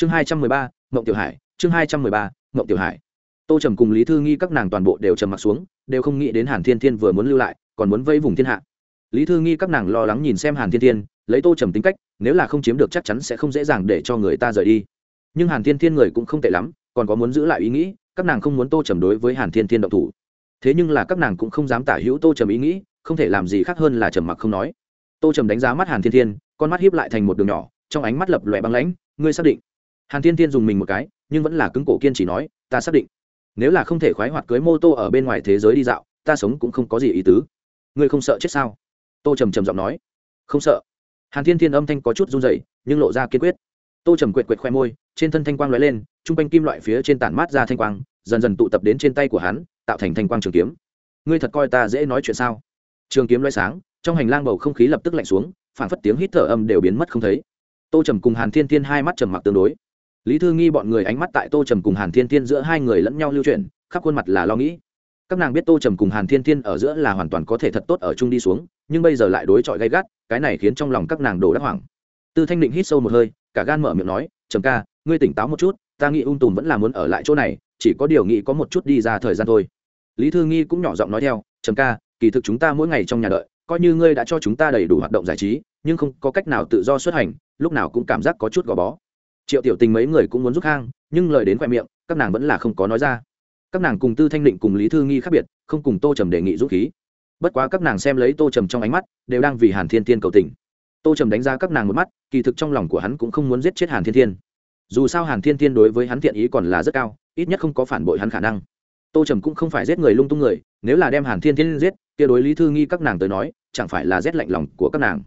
chương hai trăm mười ba mộng tiểu hải, chương hai trăm mười ba mộng tiểu hải. Tô trầm cùng lý thư nghi các nàng toàn bộ đều trầm m ặ t xuống, đều không nghĩ đến hàn thiên thiên vừa muốn lưu lại, còn muốn vây vùng thiên hạ. Lý thư nghi các nàng lo lắng nhìn xem hàn thiên thiên, lấy tô trầm tính cách, nếu là không chiếm được chắc chắn sẽ không dễ dàng để cho người ta rời đi. Nhưng hàn thiên thiên người cũng không tệ lắm, còn có muốn giữ lại ý nghĩ, các nàng không muốn tô trầm đối với hàn thiên thiên động thủ. Thế nhưng là các nàng cũng không dám tả hữu tô trầm ý nghĩ, không thể làm gì khác hơn là trầm mặc không nói. Tô trầm đánh giá mắt hàn thiên thiên, con mắt hiếp lại thành một đường nhỏ, trong ánh mắt lập lòe băng lãnh, ngươi xác định hàn thiên thiên dùng mình một cái, nhưng vẫn là cứng cổ kiên chỉ nói, ta xác định, nếu là không thể khoái hoạt cưới mô tô ở bên ngoài thế giới đi dạo, ta sống cũng không có gì ý tứ. Ngươi không sợ chết sao? Tô trầm trầm giọng nói. Không sợ. Hàn thiên thiên âm thanh có chút run dậy nhưng lộ ra kiên quyết. Tô trầm quệt quệt khoe môi, trên thân thanh quang lóe lên t r u n g quanh kim loại phía trên tản mát ra thanh quang, dần dần tụ tập đến trên tay của hắn, tạo thành thanh quang trường kiếm. Ngươi thật coi ta dễ nói chuyện sao? Trường kiếm loay sáng, trong hành lang bầu không khí lập tức lạnh xuống phản phất tiếng hít thở âm đều biến mất không thấy. Tô trầm cùng hàn thiên thiên hai mắt trầm mặc tương đối lý thư nghi bọn người ánh mắt tại tô trầm cùng hàn thiên thiên giữa hai người lẫn nhau lưu chuyển, khắp khuôn mặt là lo nghĩ. Các nàng biết tô trầm cùng hàn thiên thiên ở giữa là hoàn toàn có thể thật tốt ở chung đi xuống, nhưng bây giờ lại đối chọi gay gắt, cái này khiến trong lòng các nàng đổ đắc hoảng. Tư thanh định hít sâu một hơi, cả gan mở miệng nói, trầm ca, ngươi tỉnh táo một chút, ta nghĩ ung tùm vẫn là muốn ở lại chỗ này, chỉ có điều nghĩ có một chút đi ra thời gian thôi. Lý thư nghi cũng nhỏ giọng nói theo, trầm ca, kỳ thực chúng ta mỗi ngày trong nhà đợi, coi như ngươi đã cho chúng ta đầy đủ hoạt động giải trí, nhưng không có cách nào tự do xuất hành, lúc nào cũng cảm giác có chút gò bó triệu tiểu tình mấy người cũng muốn giúp hang, nhưng lời đến khoe miệng, các nàng vẫn là không có nói ra. Các nàng cùng tư thanh định cùng lý thư nghi khác biệt, không cùng tô trầm đề nghị giúp khí. Bất quá các nàng xem lấy tô trầm trong ánh mắt, đều đang vì hàn thiên tiên cầu tình. Tô trầm đánh giá các nàng một mắt, kỳ thực trong lòng của hắn cũng không muốn giết chết hàn thiên thiên. Dù sao hàn thiên thiên đối với hắn thiện ý còn là rất cao, ít nhất không có phản bội hắn khả năng. Tô trầm cũng không phải giết người lung tung người, nếu là đem hàn thiên thiên giết, kia đối lý thư nghi các nàng tới nói, chẳng phải là rét lạnh lòng của các nàng.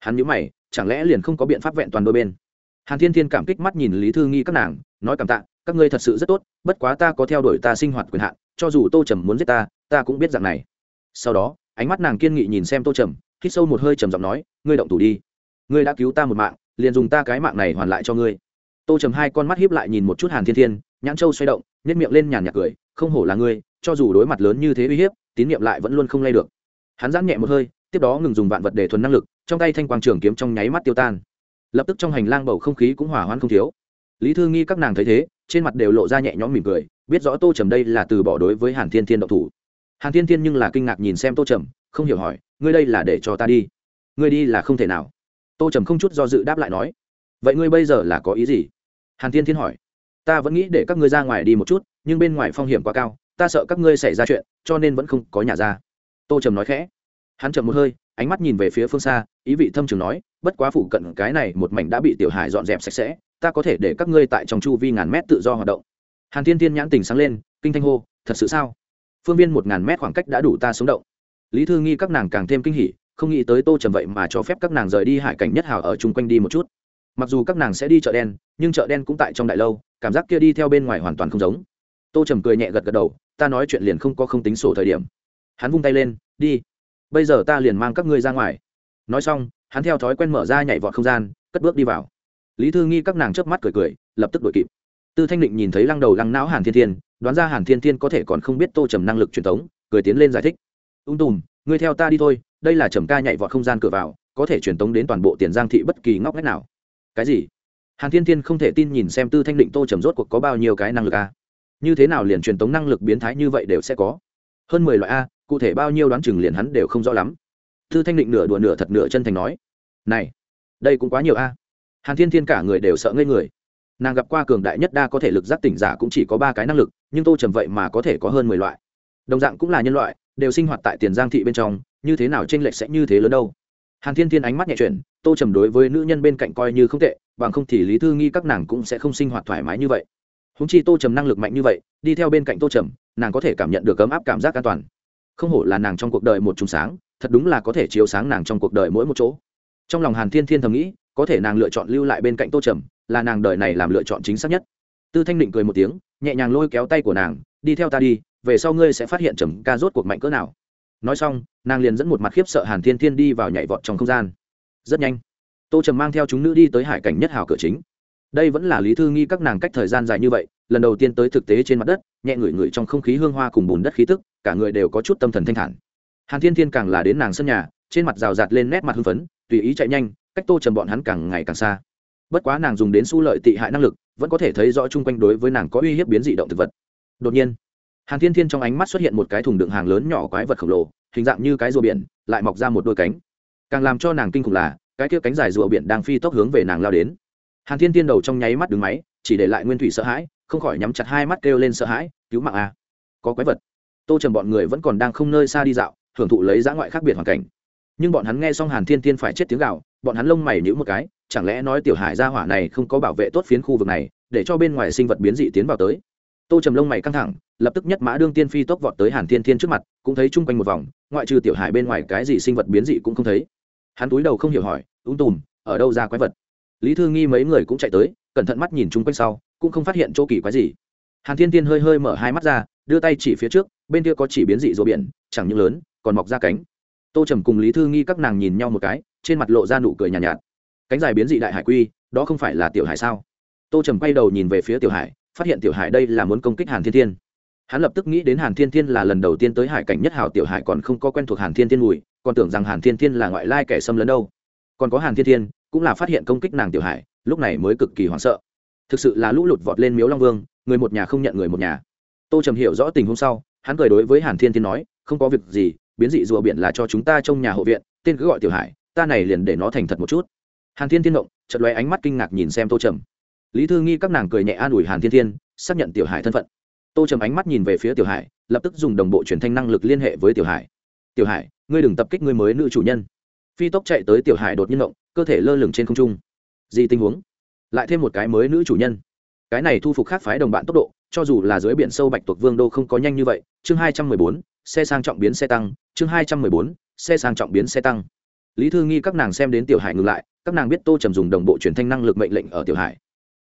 Hắn nhớ mày, chẳng lẽ liền không có biện pháp vẹn toàn đôi bên? Hàn thiên thiên cảm kích mắt nhìn lý thư nghi các nàng, nói cảm tạ, các ngươi thật sự rất tốt, bất quá ta có theo đuổi ta sinh hoạt quyền hạn, cho dù tô trầm muốn giết ta ta cũng biết dạng này. Sau đó, ánh mắt nàng kiên nghị nhìn xem tô trầm, hít sâu một hơi trầm giọng nói, ngươi động thủ đi. Ngươi đã cứu ta một mạng, liền dùng ta cái mạng này hoàn lại cho ngươi. Tô trầm hai con mắt hiếp lại nhìn một chút hàn thiên thiên, nhãn châu xoay động nhét miệng lên nhàn nhạc cười, không hổ là ngươi, cho dù đối mặt lớn như thế uy hiếp, tín nhiệm lại vẫn luôn không lay được. Hắn giãn nhẹ một hơi, tiếp đó ngừng dùng vạn vật để thuần năng lực, trong tay thanh quang trường kiếm trong nháy mắt tiêu tan lập tức trong hành lang bầu không khí cũng hỏa hoãn không thiếu. Lý thư nghi các nàng thấy thế, trên mặt đều lộ ra nhẹ nhõm mỉm cười, biết rõ tô trầm đây là từ bỏ đối với hàn thiên thiên độc thủ. Hàn thiên thiên nhưng là kinh ngạc nhìn xem tô trầm, không hiểu hỏi, ngươi đây là để cho ta đi? Ngươi đi là không thể nào. Tô trầm không chút do dự đáp lại nói, vậy ngươi bây giờ là có ý gì? Hàn thiên thiên hỏi, ta vẫn nghĩ để các ngươi ra ngoài đi một chút, nhưng bên ngoài phong hiểm quá cao, ta sợ các ngươi xảy ra chuyện, cho nên vẫn không có nhà ra. Tô trầm nói khẽ. Hắn chậm một hơi ánh mắt nhìn về phía phương xa, ý vị thâm trường nói, bất quá phụ cận cái này một mảnh đã bị tiểu hải dọn dẹp sạch sẽ, ta có thể để các ngươi tại trong chu vi ngàn mét tự do hoạt động. Hàn thiên thiên nhãn tình sáng lên, kinh thanh hô, thật sự sao? Phương viên một ngàn mét khoảng cách đã đủ ta sống động. Lý thư nghi các nàng càng thêm kinh hỉ, không nghĩ tới tô trầm vậy mà cho phép các nàng rời đi hải cảnh nhất hào ở chung quanh đi một chút. Mặc dù các nàng sẽ đi chợ đen, nhưng chợ đen cũng tại trong đại lâu, cảm giác kia đi theo bên ngoài hoàn toàn không giống. Tô trầm cười nhẹ gật gật đầu, ta nói chuyện liền không có không tính sổ thời điểm. Hắn vung tay lên, đi bây giờ ta liền mang các ngươi ra ngoài. Nói xong, hắn theo thói quen mở ra nhảy vọt không gian, cất bước đi vào. Lý thư nghi các nàng chớp mắt cười cười, lập tức đuổi kịp. Tư thanh định nhìn thấy lăng đầu lăng não hàn thiên thiên, đoán ra hàn thiên thiên có thể còn không biết tô trầm năng lực truyền thống cười tiến lên giải thích. Ung tùm, ngươi theo ta đi thôi, đây là trầm ca nhảy vọt không gian cửa vào, có thể truyền tống đến toàn bộ tiền giang thị bất kỳ ngóc ngách nào. Cái gì? Hàn thiên thiên không thể tin nhìn xem tư thanh định tô trầm rốt cuộc có bao nhiêu cái năng lực a. Như thế nào liền truyền tống năng lực biến thái như vậy đều sẽ có? Hơn mười loại a cụ thể bao nhiêu đoán chừng liền hắn đều không rõ lắm. Thư thanh định nửa đùa nửa thật nửa chân thành nói, này, đây cũng quá nhiều a. Hàn thiên thiên cả người đều sợ ngây người. Nàng gặp qua cường đại nhất đa có thể lực giác tỉnh giả cũng chỉ có ba cái năng lực, nhưng tô trầm vậy mà có thể có hơn mười loại. Đồng dạng cũng là nhân loại, đều sinh hoạt tại tiền giang thị bên trong, như thế nào tranh lệch sẽ như thế lớn đâu? Hàn thiên thiên ánh mắt nhẹ chuyển, tô trầm đối với nữ nhân bên cạnh coi như không tệ, bằng không thì lý thư nghi các nàng cũng sẽ không sinh hoạt thoải mái như vậy. Húng chi tô trầm năng lực mạnh như vậy, đi theo bên cạnh tô trầm, nàng có thể cảm nhận được ấm áp cảm giác an toàn không hổ là nàng trong cuộc đời một trùng sáng, thật đúng là có thể chiếu sáng nàng trong cuộc đời mỗi một chỗ. Trong lòng hàn thiên thiên thầm nghĩ, có thể nàng lựa chọn lưu lại bên cạnh tô trầm, là nàng đời này làm lựa chọn chính xác nhất. Tư thanh định cười một tiếng, nhẹ nhàng lôi kéo tay của nàng, đi theo ta đi, về sau ngươi sẽ phát hiện trầm ca rốt cuộc mạnh cỡ nào. Nói xong, nàng liền dẫn một mặt khiếp sợ hàn thiên thiên đi vào nhảy vọt trong không gian. Rất nhanh, tô trầm mang theo chúng nữ đi tới hải cảnh nhất hào cửa chính đây vẫn là lý thư nghi các nàng cách thời gian dài như vậy, lần đầu tiên tới thực tế trên mặt đất, nhẹ ngửi ngửi trong không khí hương hoa cùng bùn đất khí tức, cả người đều có chút tâm thần thanh thản. Hàn thiên thiên càng là đến nàng sân nhà, trên mặt rào rạt lên nét mặt hưng phấn, tùy ý chạy nhanh, cách tô trầm bọn hắn càng ngày càng xa. Bất quá nàng dùng đến su lợi tị hại năng lực, vẫn có thể thấy rõ chung quanh đối với nàng có uy hiếp biến dị động thực vật. Đột nhiên, hàn thiên thiên trong ánh mắt xuất hiện một cái thùng đựng hàng lớn nhỏ quái vật khổng lồ, hình dạng như cái rùa biển, lại mọc ra một đôi cánh. Càng làm cho nàng kinh khủng là, cái kia cánh dài rùa biển đang phi tốc hướng về nàng lao đến hàn thiên tiên đầu trong nháy mắt đứng máy, chỉ để lại nguyên thủy sợ hãi, không khỏi nhắm chặt hai mắt kêu lên sợ hãi, cứu mạng a, có quái vật. Tô trầm bọn người vẫn còn đang không nơi xa đi dạo, hưởng thụ lấy dã ngoại khác biệt hoàn cảnh. Nhưng bọn hắn nghe xong hàn thiên tiên phải chết tiếng gạo bọn hắn lông mày nhữ một cái, chẳng lẽ nói tiểu hải gia hỏa này không có bảo vệ tốt phiến khu vực này, để cho bên ngoài sinh vật biến dị tiến vào tới? Tô trầm lông mày căng thẳng, lập tức nhất mã đương tiên phi tốc vọt tới hàn thiên thiên trước mặt, cũng thấy chung quanh một vòng, ngoại trừ tiểu hải bên ngoài cái gì sinh vật biến dị cũng không thấy. Hắn túi đầu không hiểu hỏi ung tùm, ở đâu ra quái vật? Lý thư nghi mấy người cũng chạy tới cẩn thận mắt nhìn chung quanh sau cũng không phát hiện chỗ kỳ quái gì. Hàn thiên tiên hơi hơi mở hai mắt ra đưa tay chỉ phía trước bên kia có chỉ biến dị rùa biển chẳng những lớn còn mọc ra cánh. Tô trầm cùng lý thư nghi các nàng nhìn nhau một cái trên mặt lộ ra nụ cười nhàn nhạt, nhạt. Cánh dài biến dị đại hải quy đó không phải là tiểu hải sao? Tô trầm quay đầu nhìn về phía tiểu hải phát hiện tiểu hải đây là muốn công kích hàn thiên thiên. Hắn lập tức nghĩ đến hàn thiên thiên là lần đầu tiên tới hải cảnh nhất hào tiểu hải còn không có quen thuộc hàn thiên thiên mùi còn tưởng rằng hàn thiên thiên là ngoại lai kẻ xâm lấn đâu. Còn có hàn thiên thiên cũng là phát hiện công kích nàng tiểu hải, lúc này mới cực kỳ hoảng sợ. Thực sự là lũ lụt vọt lên miếu long vương, người một nhà không nhận người một nhà. Tô trầm hiểu rõ tình huống sau, hắn cười đối với hàn thiên thiên nói, không có việc gì, biến dị rùa biển là cho chúng ta trong nhà hộ viện, tên cứ gọi tiểu hải, ta này liền để nó thành thật một chút. Hàn thiên thiên động chật lóe ánh mắt kinh ngạc nhìn xem tô trầm. Lý thư nghi các nàng cười nhẹ an ủi hàn thiên thiên, xác nhận tiểu hải thân phận. Tô trầm ánh mắt nhìn về phía tiểu hải, lập tức dùng đồng bộ truyền thanh năng lực liên hệ với tiểu hải. Tiểu hải, ngươi đừng tập kích ngươi mới nữ chủ nhân phi tốc chạy tới tiểu hải đột nhiên động, cơ thể lơ lửng trên không trung. Gì tình huống? Lại thêm một cái mới nữ chủ nhân. Cái này thu phục khác phái đồng bạn tốc độ, cho dù là dưới biển sâu bạch tuộc vương đô không có nhanh như vậy, chương hai trăm mười bốn, xe sang trọng biến xe tăng, chương hai trăm mười bốn, xe sang trọng biến xe tăng. Lý thư nghi các nàng xem đến tiểu hải ngừng lại, các nàng biết tô trầm dùng đồng bộ truyền thanh năng lực mệnh lệnh ở tiểu hải.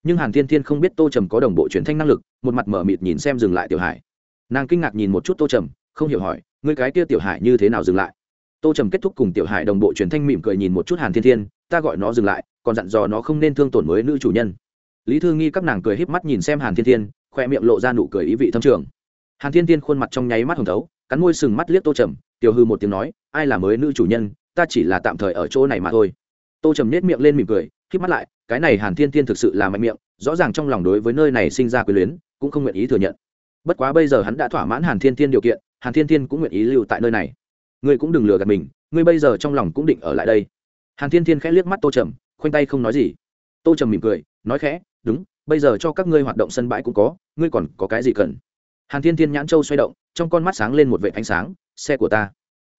Nhưng hàn thiên thiên không biết tô trầm có đồng bộ truyền thanh năng lực, một mặt mở mịt nhìn xem dừng lại tiểu hải. Nàng kinh ngạc nhìn một chút tô trầm, không hiểu hỏi người cái kia tiểu hải như thế nào dừng lại? Tô trầm kết thúc cùng tiểu hải đồng bộ truyền thanh mỉm cười nhìn một chút hàn thiên thiên, ta gọi nó dừng lại, còn dặn dò nó không nên thương tổn mới nữ chủ nhân. Lý thư nghi các nàng cười híp mắt nhìn xem hàn thiên thiên, khoe miệng lộ ra nụ cười ý vị thâm trường. Hàn thiên thiên khuôn mặt trong nháy mắt hồng thấu, cắn môi sừng mắt liếc tô trầm, tiểu hư một tiếng nói, ai là mới nữ chủ nhân, ta chỉ là tạm thời ở chỗ này mà thôi. Tô trầm nết miệng lên mỉm cười, híp mắt lại, cái này hàn thiên thiên thực sự là mạnh miệng, rõ ràng trong lòng đối với nơi này sinh ra quyền luyến, cũng không nguyện ý thừa nhận. Bất quá bây giờ hắn đã thỏa mãn hàn thiên thiên điều kiện, hàn thiên thiên cũng nguyện ý lưu tại nơi này ngươi cũng đừng lừa gạt mình, ngươi bây giờ trong lòng cũng định ở lại đây. Hàn thiên thiên khẽ liếc mắt tô trầm, khoanh tay không nói gì. Tô trầm mỉm cười, nói khẽ, đúng, bây giờ cho các ngươi hoạt động sân bãi cũng có, ngươi còn có cái gì cần? Hàn thiên thiên nhãn châu xoay động, trong con mắt sáng lên một vệ ánh sáng, xe của ta.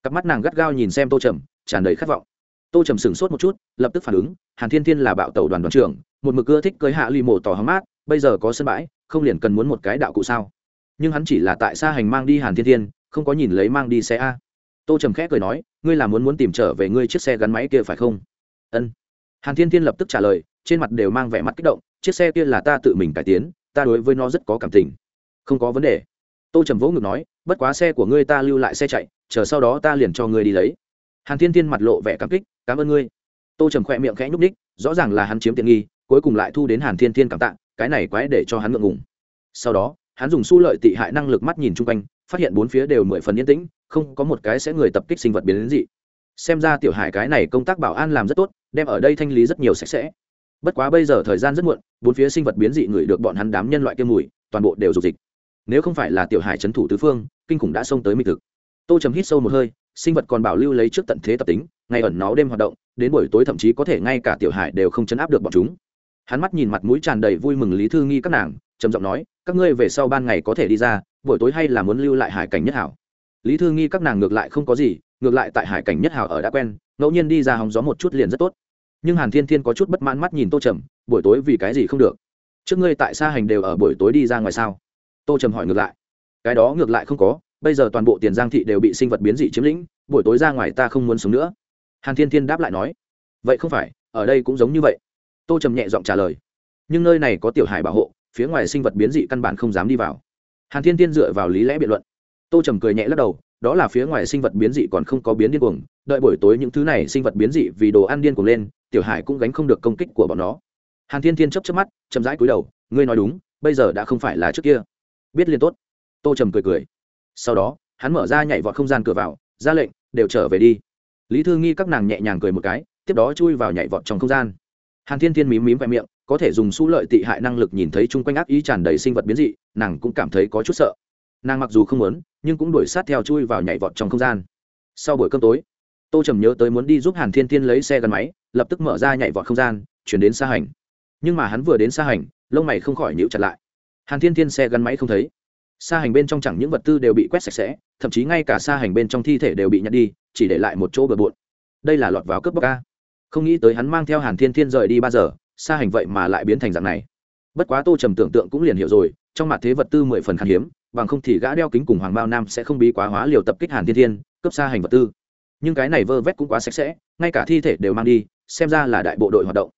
Cặp mắt nàng gắt gao nhìn xem tô trầm, tràn đầy khát vọng. Tô trầm sửng sốt một chút, lập tức phản ứng, hàn thiên thiên là bạo tàu đoàn đoàn trưởng, một mực ưa thích cưới hạ ly mổ tỏ hóng mát, bây giờ có sân bãi, không liền cần muốn một cái đạo cụ sao? Nhưng hắn chỉ là tại xa hành mang đi hàn thiên thiên, không có nhìn lấy mang đi xe a tô trầm khẽ cười nói, ngươi là muốn muốn tìm trở về ngươi chiếc xe gắn máy kia phải không? Ân. Hàn thiên thiên lập tức trả lời, trên mặt đều mang vẻ mặt kích động, chiếc xe kia là ta tự mình cải tiến, ta đối với nó rất có cảm tình. Không có vấn đề. Tô trầm vỗ ngực nói, bất quá xe của ngươi ta lưu lại xe chạy, chờ sau đó ta liền cho ngươi đi lấy. Hàn thiên thiên mặt lộ vẻ cảm kích, cảm ơn ngươi. Tô trầm khỏe miệng khẽ nhúc ních rõ ràng là hắn chiếm tiện nghi, cuối cùng lại thu đến hàn thiên thiên cảm tạ, cái này quái để cho hắn ngượng ngùng. Sau đó, hắn dùng su lợi tị hại năng lực mắt nhìn chung quanh, phát hiện bốn phía đều mười phần yên tĩnh không có một cái sẽ người tập kích sinh vật biến đến dị. Xem ra tiểu hải cái này công tác bảo an làm rất tốt, đem ở đây thanh lý rất nhiều sạch sẽ. Bất quá bây giờ thời gian rất muộn, bốn phía sinh vật biến dị người được bọn hắn đám nhân loại kiêm mùi, toàn bộ đều dục dịch. Nếu không phải là tiểu hải trấn thủ tứ phương, kinh khủng đã xông tới mịch thực. Tô trầm hít sâu một hơi, sinh vật còn bảo lưu lấy trước tận thế tập tính, ngày ẩn nó đêm hoạt động, đến buổi tối thậm chí có thể ngay cả tiểu hải đều không chấn áp được bọn chúng. Hắn mắt nhìn mặt mũi tràn đầy vui mừng lý thư nghi các nàng, trầm giọng nói, các ngươi về sau ban ngày có thể đi ra, buổi tối hay là muốn lưu lại hải cảnh nhất hảo? Lý thư nghi các nàng ngược lại không có gì, ngược lại tại hải cảnh nhất Hào ở đã quen, ngẫu nhiên đi ra hóng gió một chút liền rất tốt. Nhưng hàn thiên thiên có chút bất mãn mắt nhìn tô trầm, buổi tối vì cái gì không được? Trước ngươi tại xa hành đều ở buổi tối đi ra ngoài sao? Tô trầm hỏi ngược lại. Cái đó ngược lại không có, bây giờ toàn bộ tiền giang thị đều bị sinh vật biến dị chiếm lĩnh, buổi tối ra ngoài ta không muốn sống nữa. Hàn thiên thiên đáp lại nói. Vậy không phải, ở đây cũng giống như vậy. Tô trầm nhẹ giọng trả lời. Nhưng nơi này có tiểu hải bảo hộ, phía ngoài sinh vật biến dị căn bản không dám đi vào. Hàn thiên thiên dựa vào lý lẽ biện luận tô trầm cười nhẹ lắc đầu, đó là phía ngoài sinh vật biến dị còn không có biến điên cuồng, đợi buổi tối những thứ này sinh vật biến dị vì đồ ăn điên cuồng lên, tiểu hải cũng gánh không được công kích của bọn nó. Hàn thiên thiên chấp chấp mắt, chậm rãi cúi đầu, ngươi nói đúng, bây giờ đã không phải là trước kia. Biết liên tốt. Tô trầm cười cười. Sau đó, hắn mở ra nhảy vọt không gian cửa vào, ra lệnh, đều trở về đi. Lý thư nghi các nàng nhẹ nhàng cười một cái, tiếp đó chui vào nhảy vọt trong không gian. Hàn thiên thiên mím mím vẹ miệng, có thể dùng su lợi tị hại năng lực nhìn thấy chung quanh ác ý tràn đầy sinh vật biến dị, nàng cũng cảm thấy có chút sợ nàng mặc dù không muốn, nhưng cũng đuổi sát theo chui vào nhảy vọt trong không gian. Sau buổi cơm tối, tô trầm nhớ tới muốn đi giúp hàn thiên Thiên lấy xe gắn máy, lập tức mở ra nhảy vọt không gian, chuyển đến xa hành. Nhưng mà hắn vừa đến xa hành, lông mày không khỏi nhíu chặt lại. Hàn thiên Thiên xe gắn máy không thấy. Xa hành bên trong chẳng những vật tư đều bị quét sạch sẽ, thậm chí ngay cả xa hành bên trong thi thể đều bị nhặt đi, chỉ để lại một chỗ bừa bộn. Đây là lọt vào cướp bóc ca không nghĩ tới hắn mang theo hàn thiên thiên rời đi ba giờ, xa hành vậy mà lại biến thành dạng này. Bất quá tô trầm tưởng tượng cũng liền hiểu rồi, trong mặt thế vật tư mười phần khan hiếm bằng không thì gã đeo kính cùng hoàng bao nam sẽ không bí quá hóa liều tập kích hàn thiên thiên, cướp xa hành vật tư. Nhưng cái này vơ vét cũng quá sạch sẽ, ngay cả thi thể đều mang đi, xem ra là đại bộ đội hoạt động.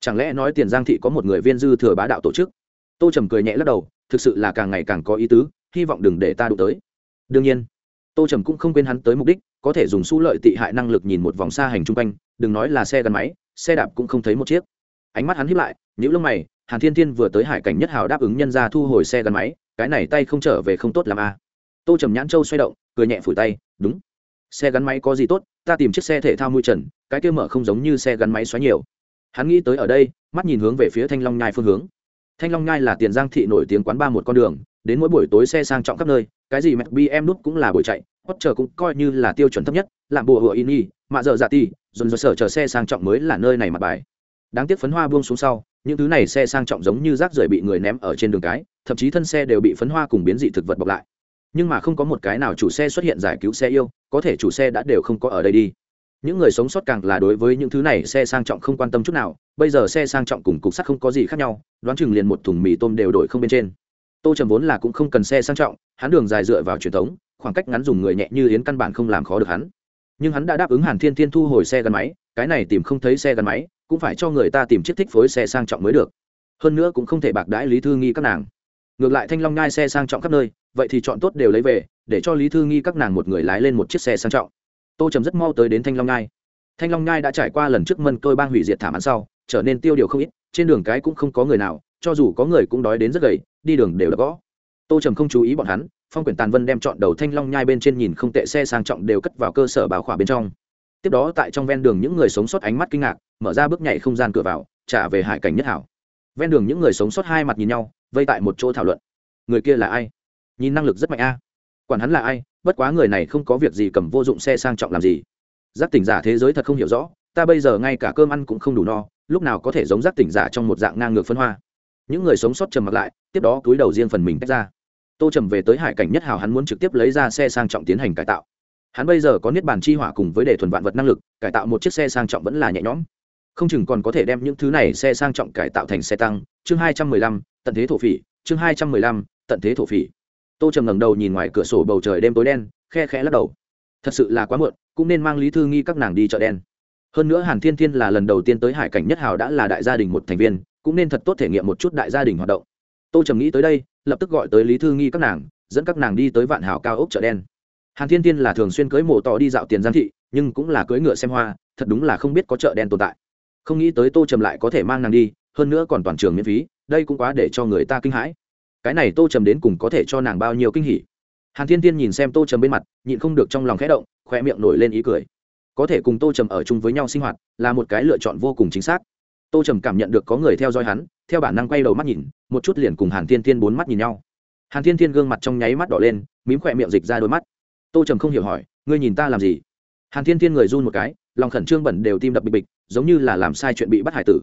Chẳng lẽ nói tiền giang thị có một người viên dư thừa bá đạo tổ chức? Tô trầm cười nhẹ lắc đầu, thực sự là càng ngày càng có ý tứ, hy vọng đừng để ta đụng tới. Đương nhiên, tô trầm cũng không quên hắn tới mục đích, có thể dùng su lợi tị hại năng lực nhìn một vòng xa hành chung quanh, đừng nói là xe gắn máy, xe đạp cũng không thấy một chiếc. Ánh mắt hắn hiếp lại những lông mày, hàn thiên thiên vừa tới hải cảnh nhất hào đáp ứng nhân ra thu hồi xe gắn máy cái này tay không trở về không tốt làm a à. tô trầm nhãn châu xoay động, cười nhẹ phủi tay, đúng. Xe gắn máy có gì tốt, ta tìm chiếc xe thể thao mui trần, cái kia mở không giống như xe gắn máy xoáy nhiều. Hắn nghĩ tới ở đây, mắt nhìn hướng về phía thanh long nhai phương hướng. Thanh long nhai là tiền giang thị nổi tiếng quán ba một con đường, đến mỗi buổi tối xe sang trọng khắp nơi, cái gì mẹ bm nút cũng là buổi chạy hot chờ cũng coi như là tiêu chuẩn thấp nhất làm bùa hựa ini mạ dợ dạ ti dồn dồn sở chờ xe sang trọng mới là nơi này mặt bài. Đáng tiếc phấn hoa buông xuống sau những thứ này xe sang trọng giống như rác rưởi bị người ném ở trên đường cái, thậm chí thân xe đều bị phấn hoa cùng biến dị thực vật bọc lại. Nhưng mà không có một cái nào chủ xe xuất hiện giải cứu xe yêu, có thể chủ xe đã đều không có ở đây đi. Những người sống sót càng là đối với những thứ này xe sang trọng không quan tâm chút nào, bây giờ xe sang trọng cùng cục sắt không có gì khác nhau, đoán chừng liền một thùng mì tôm đều đổi không bên trên. Tô trầm vốn là cũng không cần xe sang trọng, hắn đường dài dựa vào truyền thống, khoảng cách ngắn dùng người nhẹ như yến căn bản không làm khó được hắn nhưng hắn đã đáp ứng hàn thiên thiên thu hồi xe gắn máy, cái này tìm không thấy xe gắn máy, cũng phải cho người ta tìm chiếc thích phối xe sang trọng mới được. Hơn nữa cũng không thể bạc đãi lý thư nghi các nàng. Ngược lại thanh long ngai xe sang trọng khắp nơi, vậy thì chọn tốt đều lấy về, để cho lý thư nghi các nàng một người lái lên một chiếc xe sang trọng. Tô trầm rất mau tới đến thanh long ngai thanh long ngai đã trải qua lần trước mân tôi bang hủy diệt thảm án sau, trở nên tiêu điều không ít, trên đường cái cũng không có người nào, cho dù có người cũng đói đến rất gầy, đi đường đều đã gõ. Tô trầm không chú ý bọn hắn phong quyển tàn vân đem chọn đầu thanh long nhai bên trên nhìn không tệ xe sang trọng đều cất vào cơ sở bảo khỏa bên trong. Tiếp đó tại trong ven đường những người sống sót ánh mắt kinh ngạc, mở ra bước nhảy không gian cửa vào, trả về hải cảnh nhất hảo. Ven đường những người sống sót hai mặt nhìn nhau, vây tại một chỗ thảo luận. Người kia là ai? Nhìn năng lực rất mạnh a. Quản hắn là ai, bất quá người này không có việc gì cầm vô dụng xe sang trọng làm gì. Giác tỉnh giả thế giới thật không hiểu rõ, ta bây giờ ngay cả cơm ăn cũng không đủ no, lúc nào có thể giống giác tỉnh giả trong một dạng ngang ngược phân hoa. Những người sống sót trầm mặt lại, tiếp đó túi đầu riêng phần mình tách ra tô trầm về tới hải cảnh nhất hào hắn muốn trực tiếp lấy ra xe sang trọng tiến hành cải tạo. Hắn bây giờ có niết bàn chi hỏa cùng với đề thuần vạn vật năng lực, cải tạo một chiếc xe sang trọng vẫn là nhẹ nhõm. Không chừng còn có thể đem những thứ này xe sang trọng cải tạo thành xe tăng. Chương hai trăm mười lăm, tận thế thổ phỉ. Chương hai trăm mười lăm, tận thế thổ phỉ. Tô trầm ngẩng đầu nhìn ngoài cửa sổ bầu trời đêm tối đen, khe khẽ lắc đầu. Thật sự là quá muộn, cũng nên mang lý thư nghi các nàng đi chợ đen. Hơn nữa hàn thiên thiên là lần đầu tiên tới hải cảnh nhất hào đã là đại gia đình một thành viên, cũng nên thật tốt thể nghiệm một chút đại gia đình hoạt động tô trầm nghĩ tới đây, lập tức gọi tới lý thư nghi các nàng, dẫn các nàng đi tới vạn hào cao ốc chợ đen. Hàn thiên tiên là thường xuyên cưới mộ tỏ đi dạo tiền giang thị, nhưng cũng là cưới ngựa xem hoa, thật đúng là không biết có chợ đen tồn tại. Không nghĩ tới tô trầm lại có thể mang nàng đi, hơn nữa còn toàn trường miễn phí, đây cũng quá để cho người ta kinh hãi. Cái này tô trầm đến cùng có thể cho nàng bao nhiêu kinh hỉ? Hàn thiên tiên nhìn xem tô trầm bên mặt, nhịn không được trong lòng khẽ động khoe miệng nổi lên ý cười. Có thể cùng tô trầm ở chung với nhau sinh hoạt, là một cái lựa chọn vô cùng chính xác tô trầm cảm nhận được có người theo dõi hắn, theo bản năng quay đầu mắt nhìn, một chút liền cùng hàn thiên thiên bốn mắt nhìn nhau. Hàn thiên thiên gương mặt trong nháy mắt đỏ lên, mím khỏe miệng dịch ra đôi mắt. Tô trầm không hiểu hỏi, ngươi nhìn ta làm gì? Hàn thiên thiên người run một cái, lòng khẩn trương bẩn đều tim đập bịch bịch, giống như là làm sai chuyện bị bắt hải tử.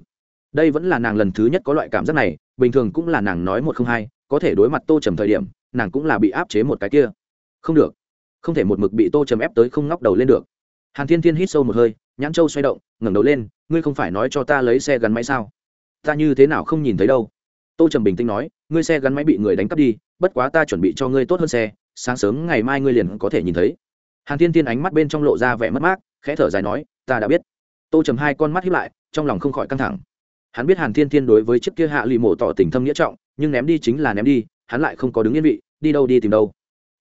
Đây vẫn là nàng lần thứ nhất có loại cảm giác này, bình thường cũng là nàng nói một không hai, có thể đối mặt tô trầm thời điểm, nàng cũng là bị áp chế một cái kia. Không được, không thể một mực bị tô trầm ép tới không ngóc đầu lên được. Hàn thiên thiên hít sâu một hơi nhãn châu xoay động, ngẩng đầu lên, ngươi không phải nói cho ta lấy xe gắn máy sao? Ta như thế nào không nhìn thấy đâu? Tô trầm bình tĩnh nói, ngươi xe gắn máy bị người đánh cắp đi, bất quá ta chuẩn bị cho ngươi tốt hơn xe, sáng sớm ngày mai ngươi liền có thể nhìn thấy. Hàn thiên tiên ánh mắt bên trong lộ ra vẻ mất mát, khẽ thở dài nói, ta đã biết. Tô trầm hai con mắt hiếp lại, trong lòng không khỏi căng thẳng. Hắn biết hàn thiên tiên đối với chiếc kia hạ lụy mộ tỏ tình thâm nghĩa trọng, nhưng ném đi chính là ném đi, hắn lại không có đứng yên vị, đi đâu đi tìm đâu.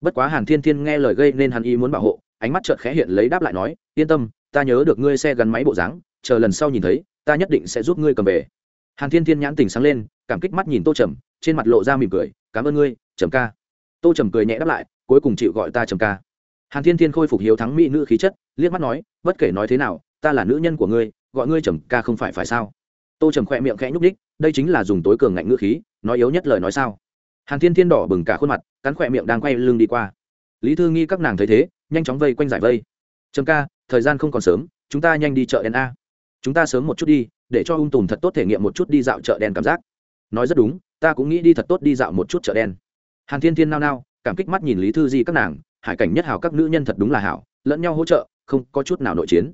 Bất quá hàn thiên thiên nghe lời gây nên hắn ý muốn bảo hộ, ánh mắt chợt khẽ hiện lấy đáp lại nói, yên tâm ta nhớ được ngươi xe gắn máy bộ dáng, chờ lần sau nhìn thấy, ta nhất định sẽ giúp ngươi cầm về. Hàn thiên thiên nhãn tình sáng lên, cảm kích mắt nhìn tô trầm, trên mặt lộ ra mỉm cười, cảm ơn ngươi, trầm ca. Tô trầm cười nhẹ đáp lại, cuối cùng chịu gọi ta trầm ca. Hàn thiên thiên khôi phục hiếu thắng mỹ nữ khí chất, liếc mắt nói, bất kể nói thế nào, ta là nữ nhân của ngươi, gọi ngươi trầm ca không phải phải sao? Tô trầm khỏe miệng khẽ nhúc đích đây chính là dùng tối cường ngạnh ngữ khí, nói yếu nhất lời nói sao? Hàn thiên thiên đỏ bừng cả khuôn mặt, cắn khỏe miệng đang quay lưng đi qua. Lý thư nghi, các nàng thấy thế, nhanh chóng vây quanh giải vây trầm ca, thời gian không còn sớm, chúng ta nhanh đi chợ đen a. Chúng ta sớm một chút đi, để cho ung tùm thật tốt thể nghiệm một chút đi dạo chợ đen cảm giác. Nói rất đúng, ta cũng nghĩ đi thật tốt đi dạo một chút chợ đen. Hàn thiên thiên nao nao, cảm kích mắt nhìn lý thư di các nàng, hải cảnh nhất hảo các nữ nhân thật đúng là hảo, lẫn nhau hỗ trợ, không có chút nào nội chiến.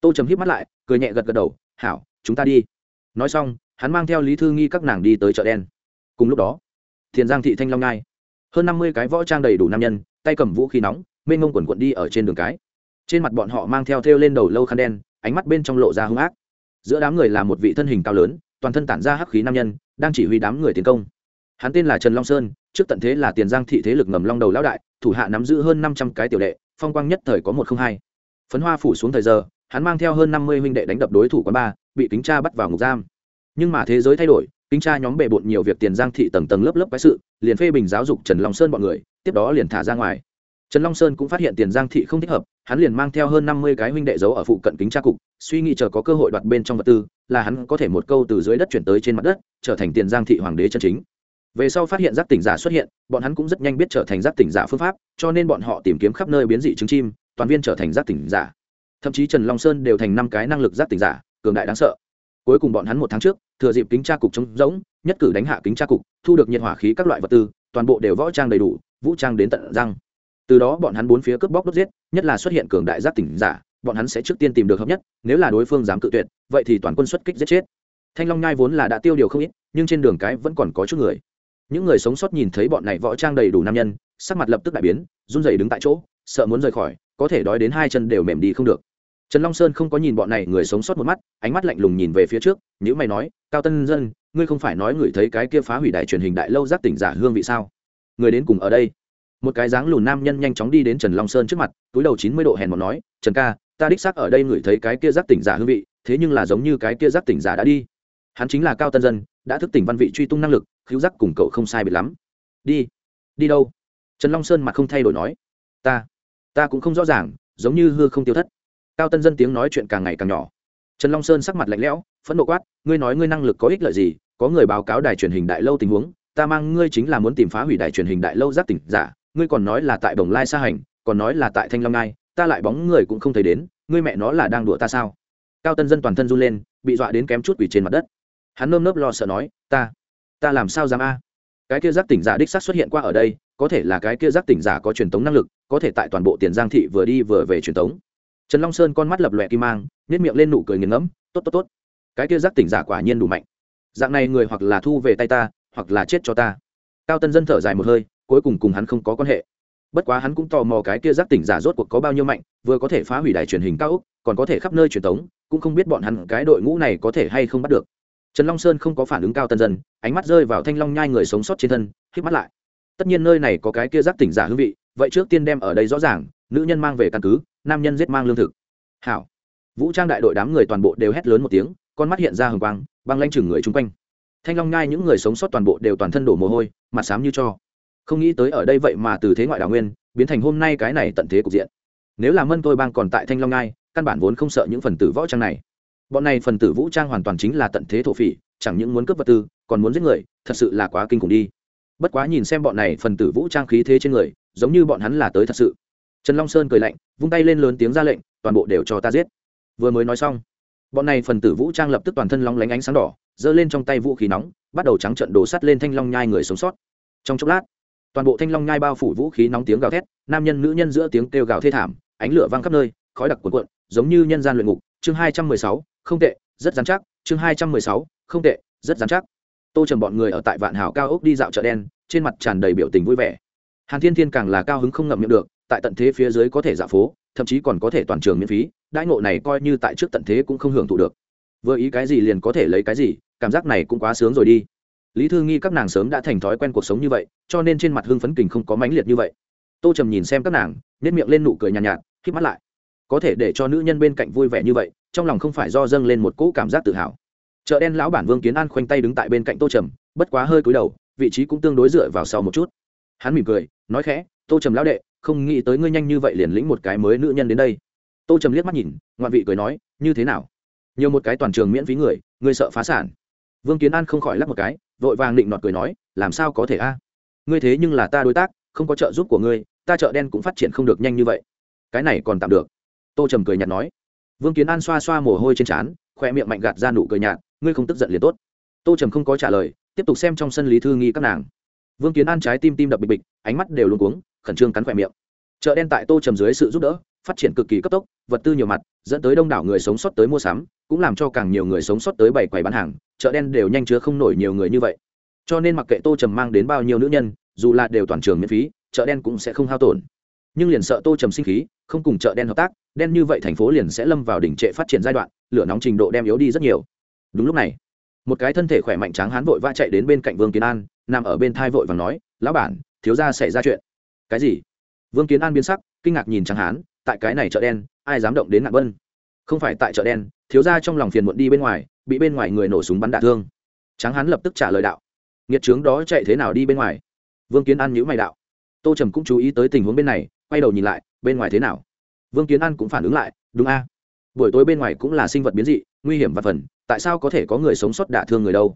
Tô trầm híp mắt lại, cười nhẹ gật gật đầu, hảo, chúng ta đi. Nói xong, hắn mang theo lý thư nghi các nàng đi tới chợ đen. Cùng lúc đó, thiền giang thị thanh long ngai, hơn năm mươi cái võ trang đầy đủ nam nhân, tay cầm vũ khí nóng, mênh ngông quần quận đi ở trên đường cái trên mặt bọn họ mang theo thêu lên đầu lâu khăn đen, ánh mắt bên trong lộ ra hung ác. Giữa đám người là một vị thân hình cao lớn, toàn thân tản ra hắc khí nam nhân, đang chỉ huy đám người tiến công. Hắn tên là trần long sơn, trước tận thế là tiền giang thị thế lực ngầm long đầu lão đại, thủ hạ nắm giữ hơn năm trăm cái tiểu đệ, phong quang nhất thời có một không hai. Phấn hoa phủ xuống thời giờ, hắn mang theo hơn năm mươi huynh đệ đánh đập đối thủ quán ba, bị kính tra bắt vào ngục giam. Nhưng mà thế giới thay đổi, kính tra nhóm bề bộn nhiều việc tiền giang thị tầng tầng lớp lớp quái sự, liền phê bình giáo dục trần long sơn bọn người, tiếp đó liền thả ra ngoài trần long sơn cũng phát hiện tiền giang thị không thích hợp, hắn liền mang theo hơn năm mươi cái huynh đệ giấu ở phụ cận kính tra cục, suy nghĩ chờ có cơ hội đoạt bên trong vật tư, là hắn có thể một câu từ dưới đất chuyển tới trên mặt đất, trở thành tiền giang thị hoàng đế chân chính. Về sau phát hiện giác tỉnh giả xuất hiện, bọn hắn cũng rất nhanh biết trở thành giác tỉnh giả phương pháp, cho nên bọn họ tìm kiếm khắp nơi biến dị trứng chim, toàn viên trở thành giác tỉnh giả. Thậm chí trần long sơn đều thành năm cái năng lực giác tỉnh giả, cường đại đáng sợ. Cuối cùng bọn hắn một tháng trước, thừa dịp kính tra cục trống rỗng, nhất cử đánh hạ kính tra cục, thu được nhiệt hỏa khí các loại vật tư, toàn bộ đều võ trang đầy đủ, vũ trang đến tận răng từ đó bọn hắn bốn phía cướp bóc đốt giết, nhất là xuất hiện cường đại giác tỉnh giả, bọn hắn sẽ trước tiên tìm được hợp nhất, nếu là đối phương dám cự tuyệt, vậy thì toàn quân xuất kích giết chết. Thanh long nhai vốn là đã tiêu điều không ít, nhưng trên đường cái vẫn còn có chút người. Những người sống sót nhìn thấy bọn này võ trang đầy đủ nam nhân, sắc mặt lập tức đại biến, run rẩy đứng tại chỗ, sợ muốn rời khỏi, có thể đói đến hai chân đều mềm đi không được. Trần long sơn không có nhìn bọn này người sống sót một mắt, ánh mắt lạnh lùng nhìn về phía trước nếu mày nói, cao tân dân, ngươi không phải nói người thấy cái kia phá hủy đài truyền hình đại lâu giác tỉnh giả hương vị sao? Người đến cùng ở đây một cái dáng lùn nam nhân nhanh chóng đi đến trần long sơn trước mặt, túi đầu chín mươi độ hèn một nói, trần ca, ta đích xác ở đây ngửi thấy cái kia giác tỉnh giả hương vị, thế nhưng là giống như cái kia giác tỉnh giả đã đi. Hắn chính là cao tân dân, đã thức tỉnh văn vị truy tung năng lực cứu giác cùng cậu không sai biệt lắm. Đi đi đâu? Trần long sơn mặt không thay đổi nói, ta ta cũng không rõ ràng, giống như hư không tiêu thất. Cao tân dân tiếng nói chuyện càng ngày càng nhỏ. Trần long sơn sắc mặt lạnh lẽo, phẫn nộ quát, ngươi nói ngươi năng lực có ích lợi gì? Có người báo cáo đài truyền hình đại lâu tình huống, ta mang ngươi chính là muốn tìm phá hủy đài truyền hình đại lâu giác tỉnh giả ngươi còn nói là tại đồng lai sa hành, còn nói là tại thanh long ngai, ta lại bóng người cũng không thấy đến, ngươi mẹ nó là đang đùa ta sao? Cao tân dân toàn thân run lên, bị dọa đến kém chút quỷ trên mặt đất. Hắn nơm nớp lo sợ nói, ta ta làm sao dám a? Cái kia giác tỉnh giả đích xác xuất hiện qua ở đây, có thể là cái kia giác tỉnh giả có truyền tống năng lực, có thể tại toàn bộ tiền giang thị vừa đi vừa về truyền tống. Trần long sơn con mắt lập lòe kim mang nhét miệng lên nụ cười nghiền ngẫm, tốt tốt tốt. Cái kia giác tỉnh giả quả nhiên đủ mạnh. Dạng này người hoặc là thu về tay ta, hoặc là chết cho ta. Cao tân dân thở dài một hơi cuối cùng cùng hắn không có quan hệ. Bất quá hắn cũng tò mò cái kia giác tỉnh giả rốt cuộc có bao nhiêu mạnh, vừa có thể phá hủy đài truyền hình cao úc còn có thể khắp nơi truyền tống, cũng không biết bọn hắn cái đội ngũ này có thể hay không bắt được. Trần long sơn không có phản ứng cao tân dân, ánh mắt rơi vào thanh long nhai người sống sót trên thân hít mắt lại. Tất nhiên nơi này có cái kia giác tỉnh giả hương vị, vậy trước tiên đem ở đây rõ ràng, nữ nhân mang về căn cứ, nam nhân giết mang lương thực. Hảo. Vũ trang đại đội đám người toàn bộ đều hét lớn một tiếng, con mắt hiện ra hừng quang, băng lanh chừng người chung quanh. Thanh long nhai những người sống sót toàn bộ đều toàn thân đổ mồ hôi, mặt xám như cho không nghĩ tới ở đây vậy mà từ thế ngoại đảo nguyên, biến thành hôm nay cái này tận thế cục diện. Nếu là mân tôi bang còn tại thanh long ngai, căn bản vốn không sợ những phần tử võ trang này. Bọn này phần tử vũ trang hoàn toàn chính là tận thế thổ phỉ, chẳng những muốn cướp vật tư, còn muốn giết người, thật sự là quá kinh khủng đi. Bất quá nhìn xem bọn này phần tử vũ trang khí thế trên người, giống như bọn hắn là tới thật sự. Trần long sơn cười lạnh, vung tay lên lớn tiếng ra lệnh, toàn bộ đều cho ta giết. Vừa mới nói xong, bọn này phần tử vũ trang lập tức toàn thân long lánh ánh sáng đỏ, giơ lên trong tay vũ khí nóng, bắt đầu trắng trận đổ sắt lên thanh long nhai người sống sót. Trong chốc lát toàn bộ thanh long nhai bao phủ vũ khí nóng tiếng gào thét, nam nhân nữ nhân giữa tiếng kêu gào thê thảm, ánh lửa văng khắp nơi, khói đặc cuộn cuộn, giống như nhân gian luyện ngục. Chương hai trăm mười sáu, không tệ, rất dán chắc. Chương hai trăm mười sáu, không tệ, rất dán chắc. Tô trầm bọn người ở tại vạn hảo cao ốc đi dạo chợ đen, trên mặt tràn đầy biểu tình vui vẻ. Hàn thiên thiên càng là cao hứng không ngậm miệng được, tại tận thế phía dưới có thể dạo phố, thậm chí còn có thể toàn trường miễn phí, đãi ngộ này coi như tại trước tận thế cũng không hưởng thụ được. Vừa ý cái gì liền có thể lấy cái gì, cảm giác này cũng quá sướng rồi đi lý thư nghi các nàng sớm đã thành thói quen cuộc sống như vậy cho nên trên mặt hưng phấn kình không có mãnh liệt như vậy. Tô trầm nhìn xem các nàng nhét miệng lên nụ cười nhàn nhạt, nhạt k mắt lại. Có thể để cho nữ nhân bên cạnh vui vẻ như vậy trong lòng không phải do dâng lên một cỗ cảm giác tự hào. Chợ đen lão bản vương kiến an khoanh tay đứng tại bên cạnh tô trầm bất quá hơi cúi đầu vị trí cũng tương đối dựa vào sau một chút. Hắn mỉm cười nói khẽ tô trầm lão đệ không nghĩ tới ngươi nhanh như vậy liền lĩnh một cái mới nữ nhân đến đây. Tô trầm liếc mắt nhìn ngoạn vị cười nói như thế nào? Nhiều một cái toàn trường miễn phí người ngươi sợ phá sản. Vương kiến an không khỏi lắc một cái vội vàng định nọt cười nói, làm sao có thể a? Ngươi thế nhưng là ta đối tác, không có trợ giúp của ngươi, ta chợ đen cũng phát triển không được nhanh như vậy. Cái này còn tạm được. Tô trầm cười nhạt nói. Vương kiến an xoa xoa mồ hôi trên trán, khoe miệng mạnh gạt ra nụ cười nhạt, ngươi không tức giận liền tốt. Tô trầm không có trả lời, tiếp tục xem trong sân lý thư nghi các nàng. Vương kiến an trái tim tim đập bịch bịch, ánh mắt đều luôn cuống, khẩn trương cắn khoe miệng. Chợ đen tại tô trầm dưới sự giúp đỡ phát triển cực kỳ cấp tốc, vật tư nhiều mặt, dẫn tới đông đảo người sống sót tới mua sắm, cũng làm cho càng nhiều người sống sót tới bảy quầy bán hàng, chợ đen đều nhanh chứa không nổi nhiều người như vậy. Cho nên mặc kệ tô trầm mang đến bao nhiêu nữ nhân, dù là đều toàn trường miễn phí, chợ đen cũng sẽ không hao tổn. Nhưng liền sợ tô trầm sinh khí, không cùng chợ đen hợp tác, đen như vậy thành phố liền sẽ lâm vào đỉnh trệ phát triển giai đoạn, lửa nóng trình độ đem yếu đi rất nhiều. Đúng lúc này, một cái thân thể khỏe mạnh tráng hán vội va chạy đến bên cạnh vương kiến an, nằm ở bên thai vội và nói, lão bản, thiếu ra xảy ra chuyện. Cái gì? Vương kiến an biến sắc, kinh ngạc nhìn tráng hán tại cái này chợ đen, ai dám động đến nạn vân? Không phải tại chợ đen, thiếu ra trong lòng phiền muộn đi bên ngoài, bị bên ngoài người nổ súng bắn đạn thương. Tráng hán lập tức trả lời đạo. Nghiệt trướng đó chạy thế nào đi bên ngoài? Vương kiến an nhữ mày đạo. Tô trầm cũng chú ý tới tình huống bên này, quay đầu nhìn lại, bên ngoài thế nào? Vương kiến an cũng phản ứng lại, đúng a. À? Buổi tối bên ngoài cũng là sinh vật biến dị, nguy hiểm và phần, tại sao có thể có người sống sót đả thương người đâu?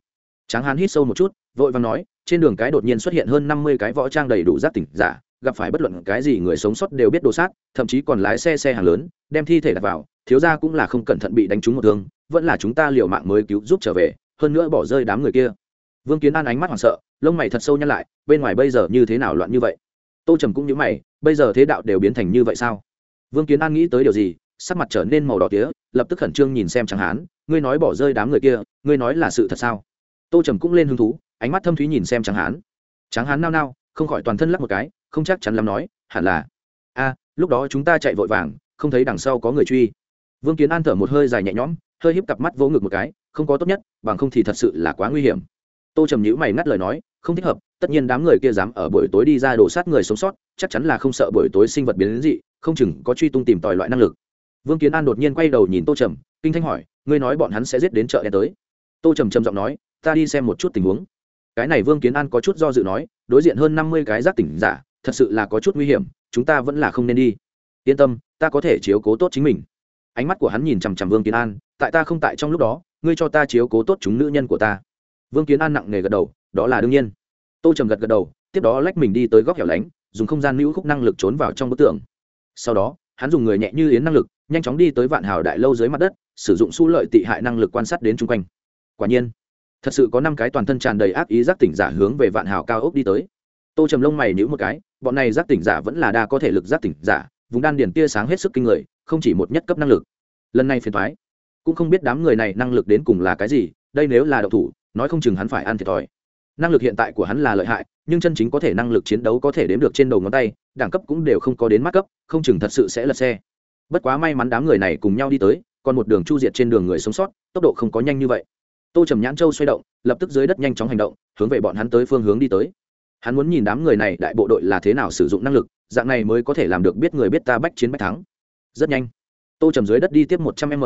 Tráng hán hít sâu một chút, vội vàng nói, trên đường cái đột nhiên xuất hiện hơn năm mươi cái võ trang đầy đủ giáp tỉnh giả gặp phải bất luận cái gì người sống sót đều biết đồ sát, thậm chí còn lái xe xe hàng lớn, đem thi thể đặt vào, thiếu ra cũng là không cẩn thận bị đánh trúng một thương, vẫn là chúng ta liều mạng mới cứu giúp trở về, hơn nữa bỏ rơi đám người kia. Vương kiến an ánh mắt hoảng sợ, lông mày thật sâu nhăn lại, bên ngoài bây giờ như thế nào loạn như vậy? Tô trầm cũng như mày, bây giờ thế đạo đều biến thành như vậy sao? Vương kiến an nghĩ tới điều gì, sắc mặt trở nên màu đỏ tía, lập tức khẩn trương nhìn xem chẳng hán, ngươi nói bỏ rơi đám người kia, ngươi nói là sự thật sao? Tô trầm cũng lên hứng thú, ánh mắt thâm thúy nhìn xem chẳng hán. Tráng hán nao nao, không khỏi toàn thân lắc một cái không chắc chắn lắm nói, hẳn là, a, lúc đó chúng ta chạy vội vàng, không thấy đằng sau có người truy. Vương kiến an thở một hơi dài nhẹ nhõm, hơi híp cặp mắt vỗ ngực một cái, không có tốt nhất, bằng không thì thật sự là quá nguy hiểm. Tô trầm nhữ mày ngắt lời nói, không thích hợp, tất nhiên đám người kia dám ở buổi tối đi ra đổ sát người sống sót, chắc chắn là không sợ buổi tối sinh vật biến đến dị, không chừng có truy tung tìm tòi loại năng lực. Vương kiến an đột nhiên quay đầu nhìn tô trầm, kinh thanh hỏi, ngươi nói bọn hắn sẽ giết đến chợ đen tới. Tô trầm trầm giọng nói, ta đi xem một chút tình huống. Cái này vương kiến an có chút do dự nói, đối diện hơn năm mươi cái giác tỉnh giả thật sự là có chút nguy hiểm, chúng ta vẫn là không nên đi. Yên tâm, ta có thể chiếu cố tốt chính mình. Ánh mắt của hắn nhìn chằm chằm vương kiến an, tại ta không tại trong lúc đó, ngươi cho ta chiếu cố tốt chúng nữ nhân của ta. Vương kiến an nặng nề gật đầu, đó là đương nhiên. Tô trầm gật gật đầu, tiếp đó lách mình đi tới góc hẻo lánh, dùng không gian lưu khúc năng lực trốn vào trong bức tường. Sau đó, hắn dùng người nhẹ như yến năng lực, nhanh chóng đi tới vạn hào đại lâu dưới mặt đất, sử dụng su lợi tị hại năng lực quan sát đến chung quanh. Quả nhiên, thật sự có năm cái toàn thân tràn đầy ác ý giác tỉnh giả hướng về vạn hào cao ốc đi tới tô trầm lông mày nhữ một cái, bọn này giác tỉnh giả vẫn là đa có thể lực giác tỉnh giả, vùng đan điền tia sáng hết sức kinh người, không chỉ một nhất cấp năng lực. Lần này phiền thoái cũng không biết đám người này năng lực đến cùng là cái gì, đây nếu là độc thủ, nói không chừng hắn phải ăn thiệt thòi. Năng lực hiện tại của hắn là lợi hại, nhưng chân chính có thể năng lực chiến đấu có thể đếm được trên đầu ngón tay, đẳng cấp cũng đều không có đến mắt cấp, không chừng thật sự sẽ lật xe. Bất quá may mắn đám người này cùng nhau đi tới, còn một đường chu diệt trên đường người sống sót, tốc độ không có nhanh như vậy. Tô trầm nhãn châu xoay động, lập tức dưới đất nhanh chóng hành động, hướng về bọn hắn tới phương hướng đi tới hắn muốn nhìn đám người này đại bộ đội là thế nào sử dụng năng lực, dạng này mới có thể làm được biết người biết ta bách chiến bách thắng. Rất nhanh, tô trầm dưới đất đi tiếp một trăm m.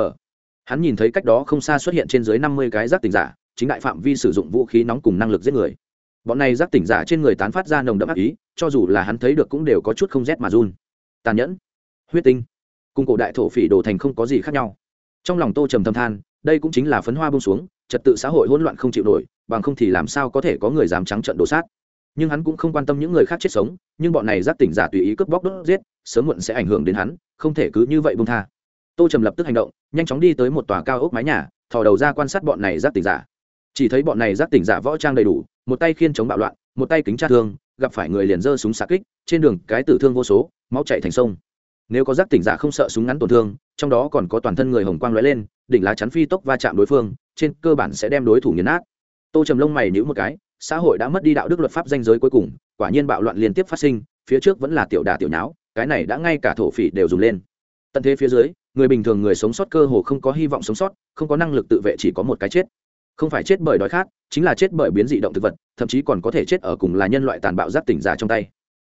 Hắn nhìn thấy cách đó không xa xuất hiện trên dưới năm mươi cái giác tỉnh giả, chính đại phạm vi sử dụng vũ khí nóng cùng năng lực giết người. Bọn này giác tỉnh giả trên người tán phát ra nồng đậm ác ý, cho dù là hắn thấy được cũng đều có chút không rét mà run. Tàn nhẫn, huyết tinh, cùng cổ đại thổ phỉ đồ thành không có gì khác nhau. Trong lòng tô trầm thâm than, đây cũng chính là phấn hoa bông xuống, trật tự xã hội hỗn loạn không chịu nổi, bằng không thì làm sao có thể có người dám trắng trận đổ sát nhưng hắn cũng không quan tâm những người khác chết sống, nhưng bọn này giác tỉnh giả tùy ý cướp bóc đốt giết, sớm muộn sẽ ảnh hưởng đến hắn, không thể cứ như vậy bông tha. Tô trầm lập tức hành động, nhanh chóng đi tới một tòa cao ốc mái nhà, thò đầu ra quan sát bọn này giác tỉnh giả. Chỉ thấy bọn này giác tỉnh giả võ trang đầy đủ, một tay khiên chống bạo loạn, một tay kính tra thương, gặp phải người liền giơ súng xạ kích, trên đường cái tử thương vô số, máu chạy thành sông. Nếu có giác tỉnh giả không sợ súng ngắn tổn thương, trong đó còn có toàn thân người hồng quang lóe lên, đỉnh lá chắn phi tốc va chạm đối phương, trên cơ bản sẽ đem đối thủ nghiền nát. Tô trầm lông mày nhữ một cái xã hội đã mất đi đạo đức luật pháp danh giới cuối cùng, quả nhiên bạo loạn liên tiếp phát sinh, phía trước vẫn là tiểu đà tiểu nháo, cái này đã ngay cả thổ phỉ đều dùng lên. Tận thế phía dưới, người bình thường người sống sót cơ hồ không có hy vọng sống sót, không có năng lực tự vệ chỉ có một cái chết. Không phải chết bởi đói khát, chính là chết bởi biến dị động thực vật, thậm chí còn có thể chết ở cùng là nhân loại tàn bạo giáp tỉnh giả trong tay.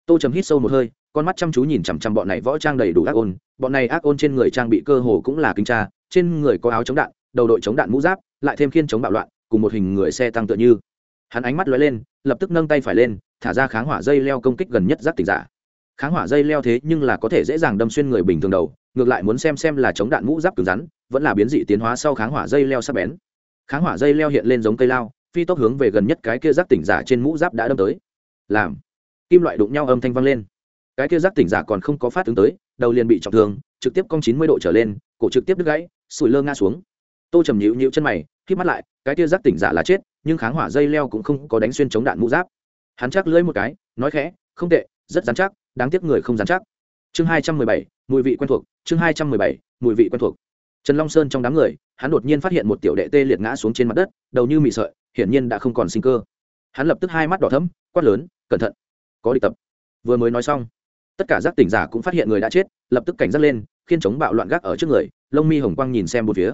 Tô trầm hít sâu một hơi, con mắt chăm chú nhìn chằm chằm bọn này võ trang đầy đủ ác ôn, bọn này ác ôn trên người trang bị cơ hồ cũng là kinh tra, trên người có áo chống đạn, đầu đội chống đạn mũ giáp, lại thêm khiên chống bạo loạn, cùng một hình người xe tăng tựa như hắn ánh mắt lóe lên, lập tức nâng tay phải lên, thả ra kháng hỏa dây leo công kích gần nhất giác tỉnh giả. Kháng hỏa dây leo thế nhưng là có thể dễ dàng đâm xuyên người bình thường đầu, ngược lại muốn xem xem là chống đạn mũ giáp cứng rắn, vẫn là biến dị tiến hóa sau kháng hỏa dây leo sắc bén. Kháng hỏa dây leo hiện lên giống cây lao, phi tốc hướng về gần nhất cái kia giác tỉnh giả trên mũ giáp đã đâm tới. Làm. Kim loại đụng nhau âm thanh vang lên. Cái kia giác tỉnh giả còn không có phát ứng tới, đầu liền bị trọng thương, trực tiếp cong chín mươi độ trở lên, cổ trực tiếp đứt gãy, sủi lơ ngã xuống. Tô trầm nhịu nhịu chân mày khi mắt lại, cái kia giác tỉnh giả là chết nhưng kháng hỏa dây leo cũng không có đánh xuyên chống đạn mũ giáp. Hắn chắc lưỡi một cái, nói khẽ, không tệ, rất dán chắc, đáng tiếc người không dán chắc. Chương hai trăm mười bảy, mùi vị quen thuộc, chương hai trăm mười bảy, mùi vị quen thuộc. Trần long sơn trong đám người, hắn đột nhiên phát hiện một tiểu đệ tê liệt ngã xuống trên mặt đất, đầu như mị sợi, hiển nhiên đã không còn sinh cơ. Hắn lập tức hai mắt đỏ thấm quát lớn, cẩn thận, có địch tập. Vừa mới nói xong, tất cả giác tỉnh giả cũng phát hiện người đã chết, lập tức cảnh giác lên, khiên chống bạo loạn gác ở trước người, lông mi hồng quang nhìn xem một phía.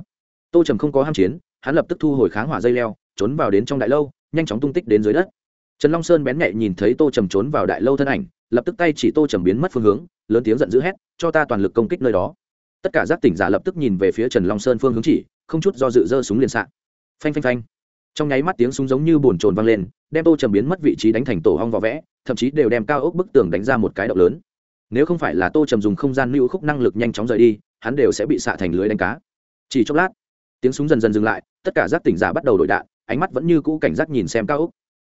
Tô trầm không có ham chiến, hắn lập tức thu hồi kháng hỏa dây leo trốn vào đến trong đại lâu, nhanh chóng tung tích đến dưới đất. Trần long sơn bén nhạy nhìn thấy tô trầm trốn vào đại lâu thân ảnh, lập tức tay chỉ tô trầm biến mất phương hướng, lớn tiếng giận dữ hét, cho ta toàn lực công kích nơi đó. Tất cả giác tỉnh giả lập tức nhìn về phía trần long sơn phương hướng chỉ, không chút do dự dơ súng liền s phanh phanh phanh. Trong nháy mắt tiếng súng giống như bồn trồn vang lên, đem tô trầm biến mất vị trí đánh thành tổ hong vỏ vẽ, thậm chí đều đem cao ốc bức tường đánh ra một cái động lớn. Nếu không phải là tô trầm dùng không gian lưu khúc năng lực nhanh chóng rời đi, hắn đều sẽ bị xạ thành lưới đánh cá. Chỉ chốc lát, tiếng súng dần dần dừng lại, tất cả giác tỉnh giả bắt đầu đổi đạn ánh mắt vẫn như cũ cảnh giác nhìn xem cao úc.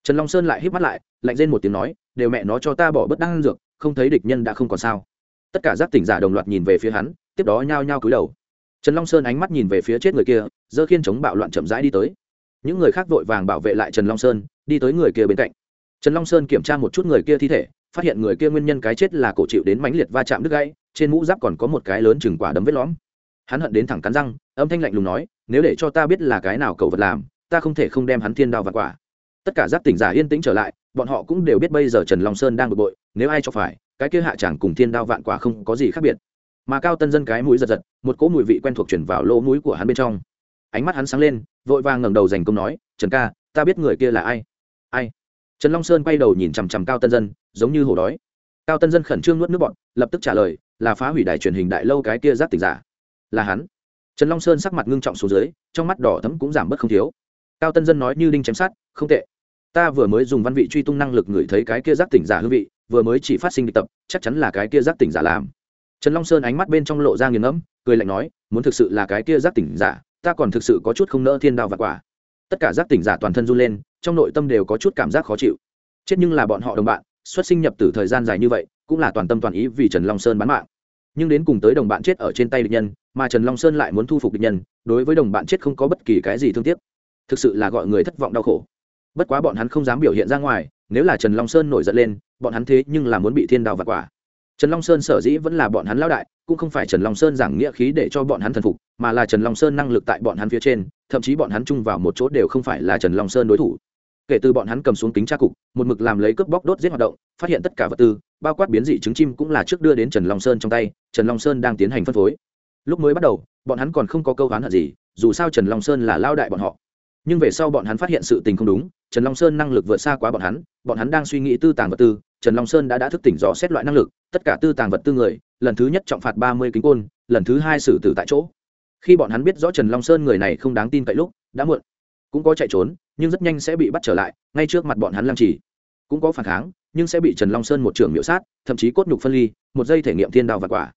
Trần long sơn lại hít mắt lại, lạnh lên một tiếng nói, đều mẹ nó cho ta bỏ bất đăng dược, không thấy địch nhân đã không còn sao. Tất cả giác tỉnh giả đồng loạt nhìn về phía hắn, tiếp đó nhao nhao cúi đầu. Trần long sơn ánh mắt nhìn về phía chết người kia, giơ khiên chống bạo loạn chậm rãi đi tới. Những người khác vội vàng bảo vệ lại trần long sơn, đi tới người kia bên cạnh. Trần long sơn kiểm tra một chút người kia thi thể, phát hiện người kia nguyên nhân cái chết là cổ chịu đến mãnh liệt va chạm đứt gãy, trên mũ giáp còn có một cái lớn chừng quả đấm vết lõm. Hắn hận đến thẳng cắn răng, âm thanh lạnh lùng nói, nếu để cho ta biết là cái nào cậu vật làm ta không thể không đem hắn thiên đao và quả. Tất cả giác tỉnh giả yên tĩnh trở lại, bọn họ cũng đều biết bây giờ trần long sơn đang bực bội, nếu ai cho phải, cái kia hạ chẳng cùng thiên đao vạn quả không có gì khác biệt. Mà cao tân dân cái mũi giật giật, một cỗ mùi vị quen thuộc chuyển vào lỗ mũi của hắn bên trong. Ánh mắt hắn sáng lên, vội vàng ngẩng đầu dành công nói, trần ca, ta biết người kia là ai? Ai? Trần long sơn quay đầu nhìn chằm chằm cao tân dân, giống như hổ đói. Cao tân dân khẩn trương nuốt nước bọn lập tức trả lời, là phá hủy đài truyền hình đại lâu cái kia giác tỉnh giả. Là hắn. Trần long sơn sắc mặt ngưng trọng xuống dưới, trong mắt đỏ thấm cũng giảm bớt không thiếu cao tân dân nói như đinh chém sát không tệ. Ta vừa mới dùng văn vị truy tung năng lực ngửi thấy cái kia giác tỉnh giả hương vị, vừa mới chỉ phát sinh địch tập, chắc chắn là cái kia giác tỉnh giả làm. Trần long sơn ánh mắt bên trong lộ ra nghiền ngẫm, cười lạnh nói, muốn thực sự là cái kia giác tỉnh giả, ta còn thực sự có chút không nỡ thiên đao và quả. Tất cả giác tỉnh giả toàn thân run lên, trong nội tâm đều có chút cảm giác khó chịu. Chết nhưng là bọn họ đồng bạn, xuất sinh nhập từ thời gian dài như vậy, cũng là toàn tâm toàn ý vì trần long sơn bán mạng. Nhưng đến cùng tới đồng bạn chết ở trên tay địch nhân, mà trần long sơn lại muốn thu phục địch nhân, đối với đồng bạn chết không có bất kỳ cái gì thương tiếc thực sự là gọi người thất vọng đau khổ. Bất quá bọn hắn không dám biểu hiện ra ngoài, nếu là trần long sơn nổi giận lên, bọn hắn thế nhưng là muốn bị thiên đao vặt quả. Trần long sơn sở dĩ vẫn là bọn hắn lão đại, cũng không phải trần long sơn giảng nghĩa khí để cho bọn hắn thần phục, mà là trần long sơn năng lực tại bọn hắn phía trên, thậm chí bọn hắn chung vào một chỗ đều không phải là trần long sơn đối thủ. Kể từ bọn hắn cầm xuống kính tra cục, một mực làm lấy cướp bóc đốt giết hoạt động, phát hiện tất cả vật tư, bao quát biến dị trứng chim cũng là trước đưa đến trần long sơn trong tay, trần long sơn đang tiến hành phân phối. Lúc mới bắt đầu, bọn hắn còn không có câu oán hận gì, dù sao trần long sơn là lao đại bọn họ nhưng về sau bọn hắn phát hiện sự tình không đúng, trần long sơn năng lực vượt xa quá bọn hắn bọn hắn đang suy nghĩ tư tàng vật tư, trần long sơn đã đã thức tỉnh rõ xét loại năng lực, tất cả tư tàng vật tư người, lần thứ nhất trọng phạt ba mươi kính côn, lần thứ hai xử tử tại chỗ. Khi bọn hắn biết rõ trần long sơn người này không đáng tin cậy lúc, đã muộn. Cũng có chạy trốn, nhưng rất nhanh sẽ bị bắt trở lại, ngay trước mặt bọn hắn làm chỉ cũng có phản kháng, nhưng sẽ bị trần long sơn một trưởng miễu sát, thậm chí cốt nhục phân ly, một giây thể nghiệm thiên đao và quả.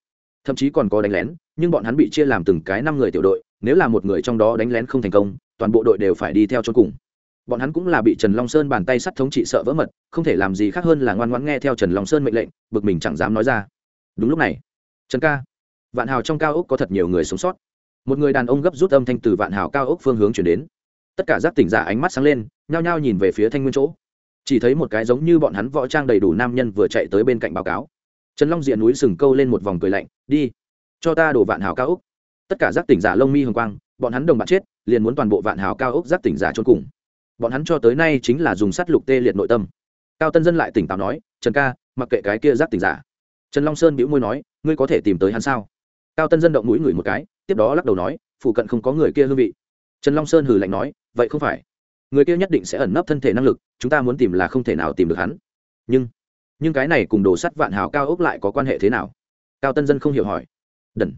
Thậm chí còn có đánh lén, nhưng bọn hắn bị chia làm từng cái năm người tiểu đội, nếu là một người trong đó đánh lén không thành công toàn bộ đội đều phải đi theo chôn cùng. Bọn hắn cũng là bị trần long sơn bàn tay sắt thống trị sợ vỡ mật, không thể làm gì khác hơn là ngoan ngoãn nghe theo trần long sơn mệnh lệnh, bực mình chẳng dám nói ra. Đúng lúc này, trần ca, vạn hào trong cao ốc có thật nhiều người sống sót. Một người đàn ông gấp rút âm thanh từ vạn hào cao ốc phương hướng chuyển đến. Tất cả giác tỉnh giả ánh mắt sáng lên, nhao nhao nhìn về phía thanh nguyên chỗ. Chỉ thấy một cái giống như bọn hắn võ trang đầy đủ nam nhân vừa chạy tới bên cạnh báo cáo. Trần long diện núi sừng câu lên một vòng cười lạnh, đi, cho ta đổ vạn hào cao ốc. Tất cả giác tỉnh giả lông mi hồng quang bọn hắn đồng bạn chết, liền muốn toàn bộ vạn hào cao ốc giáp tỉnh giả trốn cùng. Bọn hắn cho tới nay chính là dùng sắt lục tê liệt nội tâm. Cao tân dân lại tỉnh táo nói, trần ca, mặc kệ cái kia giáp tỉnh giả. Trần long sơn bĩu môi nói, ngươi có thể tìm tới hắn sao? Cao tân dân động mũi ngửi một cái, tiếp đó lắc đầu nói, phụ cận không có người kia hương vị. Trần long sơn hừ lạnh nói, vậy không phải. Người kia nhất định sẽ ẩn nấp thân thể năng lực, chúng ta muốn tìm là không thể nào tìm được hắn. Nhưng nhưng cái này cùng đồ sắt vạn hào cao ốc lại có quan hệ thế nào? Cao tân dân không hiểu hỏi. Đần.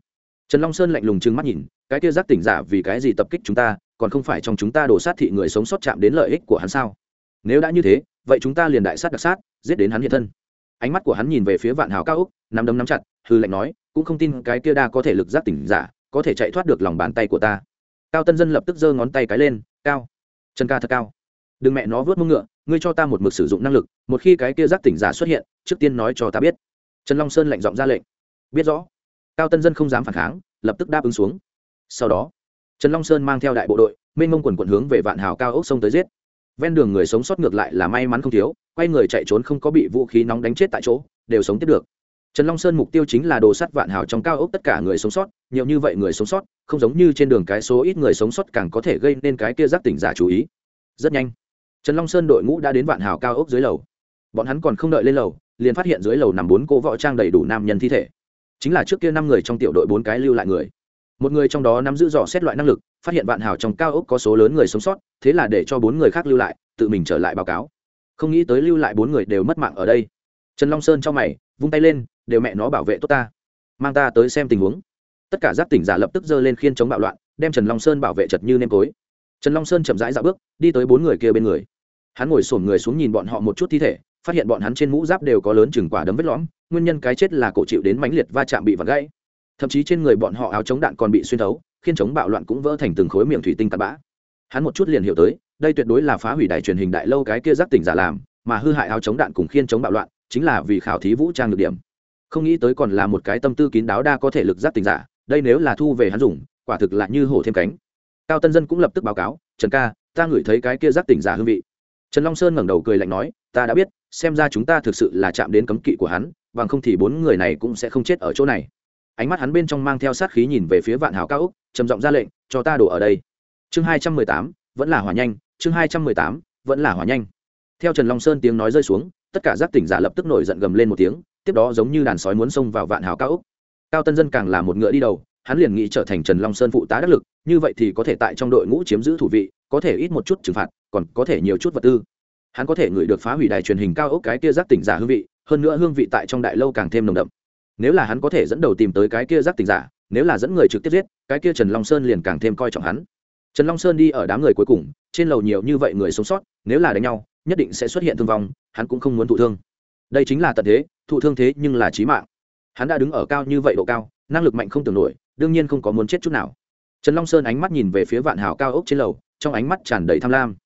Trần long sơn lạnh lùng trừng mắt nhìn cái kia giác tỉnh giả vì cái gì tập kích chúng ta, còn không phải trong chúng ta đổ sát thị người sống sót chạm đến lợi ích của hắn sao? Nếu đã như thế, vậy chúng ta liền đại sát đặc sát, giết đến hắn hiện thân. Ánh mắt của hắn nhìn về phía vạn hào cao úc, nắm đấm nắm chặt, hư lệnh nói, cũng không tin cái kia đa có thể lực giác tỉnh giả có thể chạy thoát được lòng bàn tay của ta. Cao tân dân lập tức giơ ngón tay cái lên, cao chân ca thật cao. Đừng mẹ nó vớt mông ngựa, ngươi cho ta một mực sử dụng năng lực, một khi cái kia giác tỉnh giả xuất hiện, trước tiên nói cho ta biết. Trần long sơn lạnh giọng ra lệnh. Biết rõ. Cao tân dân không dám phản kháng, lập tức đáp ứng xuống sau đó, trần long sơn mang theo đại bộ đội, mênh mông quần quận hướng về vạn hào cao ốc sông tới giết. Ven đường người sống sót ngược lại là may mắn không thiếu, quay người chạy trốn không có bị vũ khí nóng đánh chết tại chỗ, đều sống tiếp được. Trần long sơn mục tiêu chính là đồ sắt vạn hào trong cao ốc tất cả người sống sót, nhiều như vậy người sống sót, không giống như trên đường cái số ít người sống sót càng có thể gây nên cái kia giác tỉnh giả chú ý. Rất nhanh, trần long sơn đội ngũ đã đến vạn hào cao ốc dưới lầu. Bọn hắn còn không đợi lên lầu, liền phát hiện dưới lầu nằm bốn cô võ trang đầy đủ nam nhân thi thể. Chính là trước kia năm người trong tiểu đội bốn cái lưu lại người một người trong đó nắm giữ dò xét loại năng lực, phát hiện vạn hào trong cao ốc có số lớn người sống sót, thế là để cho bốn người khác lưu lại, tự mình trở lại báo cáo. Không nghĩ tới lưu lại bốn người đều mất mạng ở đây. Trần long sơn cho mày, vung tay lên, đều mẹ nó bảo vệ tốt ta. Mang ta tới xem tình huống. Tất cả giáp tỉnh giả lập tức giơ lên khiên chống bạo loạn, đem trần long sơn bảo vệ chật như nêm tối trần long sơn chậm rãi dạo bước, đi tới bốn người kia bên người. Hắn ngồi sổm người xuống nhìn bọn họ một chút thi thể, phát hiện bọn hắn trên mũ giáp đều có lớn chừng quả đấm vết lõm, nguyên nhân cái chết là cổ chịu đến mãnh liệt va chạm bị vặt gãy thậm chí trên người bọn họ áo chống đạn còn bị xuyên thấu khiên chống bạo loạn cũng vỡ thành từng khối miệng thủy tinh tạt bã. Hắn một chút liền hiểu tới, đây tuyệt đối là phá hủy đài truyền hình đại lâu cái kia giác tỉnh giả làm, mà hư hại áo chống đạn cùng khiên chống bạo loạn, chính là vì khảo thí vũ trang được điểm. Không nghĩ tới còn là một cái tâm tư kín đáo đa có thể lực giác tỉnh giả, đây nếu là thu về hắn dùng, quả thực là như hổ thêm cánh. Cao tân dân cũng lập tức báo cáo, trần ca, ta ngửi thấy cái kia giác tỉnh giả hương vị. Trần long sơn ngẩng đầu cười lạnh nói, ta đã biết, xem ra chúng ta thực sự là chạm đến cấm kỵ của hắn, bằng không thì bốn người này cũng sẽ không chết ở chỗ này ánh mắt hắn bên trong mang theo sát khí nhìn về phía vạn hào cao úc, trầm giọng ra lệnh, cho ta đổ ở đây. Chương hai trăm mười tám, vẫn là hỏa nhanh. Chương hai trăm mười tám, vẫn là hỏa nhanh. Theo trần long sơn tiếng nói rơi xuống, tất cả giác tỉnh giả lập tức nổi giận gầm lên một tiếng, tiếp đó giống như đàn sói muốn xông vào vạn hào cao úc. Cao tân dân càng là một ngựa đi đầu, hắn liền nghĩ trở thành trần long sơn phụ tá đắc lực, như vậy thì có thể tại trong đội ngũ chiếm giữ thủ vị, có thể ít một chút trừng phạt, còn có thể nhiều chút vật tư. Hắn có thể ngửi được phá hủy đài truyền hình cao ốc cái kia giác tỉnh giả hương vị, hơn nữa hương vị tại trong đại lâu càng thêm nồng đậm nếu là hắn có thể dẫn đầu tìm tới cái kia giác tình giả, nếu là dẫn người trực tiếp giết, cái kia trần long sơn liền càng thêm coi trọng hắn. Trần long sơn đi ở đám người cuối cùng, trên lầu nhiều như vậy người sống sót, nếu là đánh nhau, nhất định sẽ xuất hiện thương vong, hắn cũng không muốn thụ thương. Đây chính là tận thế, thụ thương thế nhưng là trí mạng. Hắn đã đứng ở cao như vậy độ cao, năng lực mạnh không tưởng nổi, đương nhiên không có muốn chết chút nào. Trần long sơn ánh mắt nhìn về phía vạn hào cao ốc trên lầu, trong ánh mắt tràn đầy tham lam.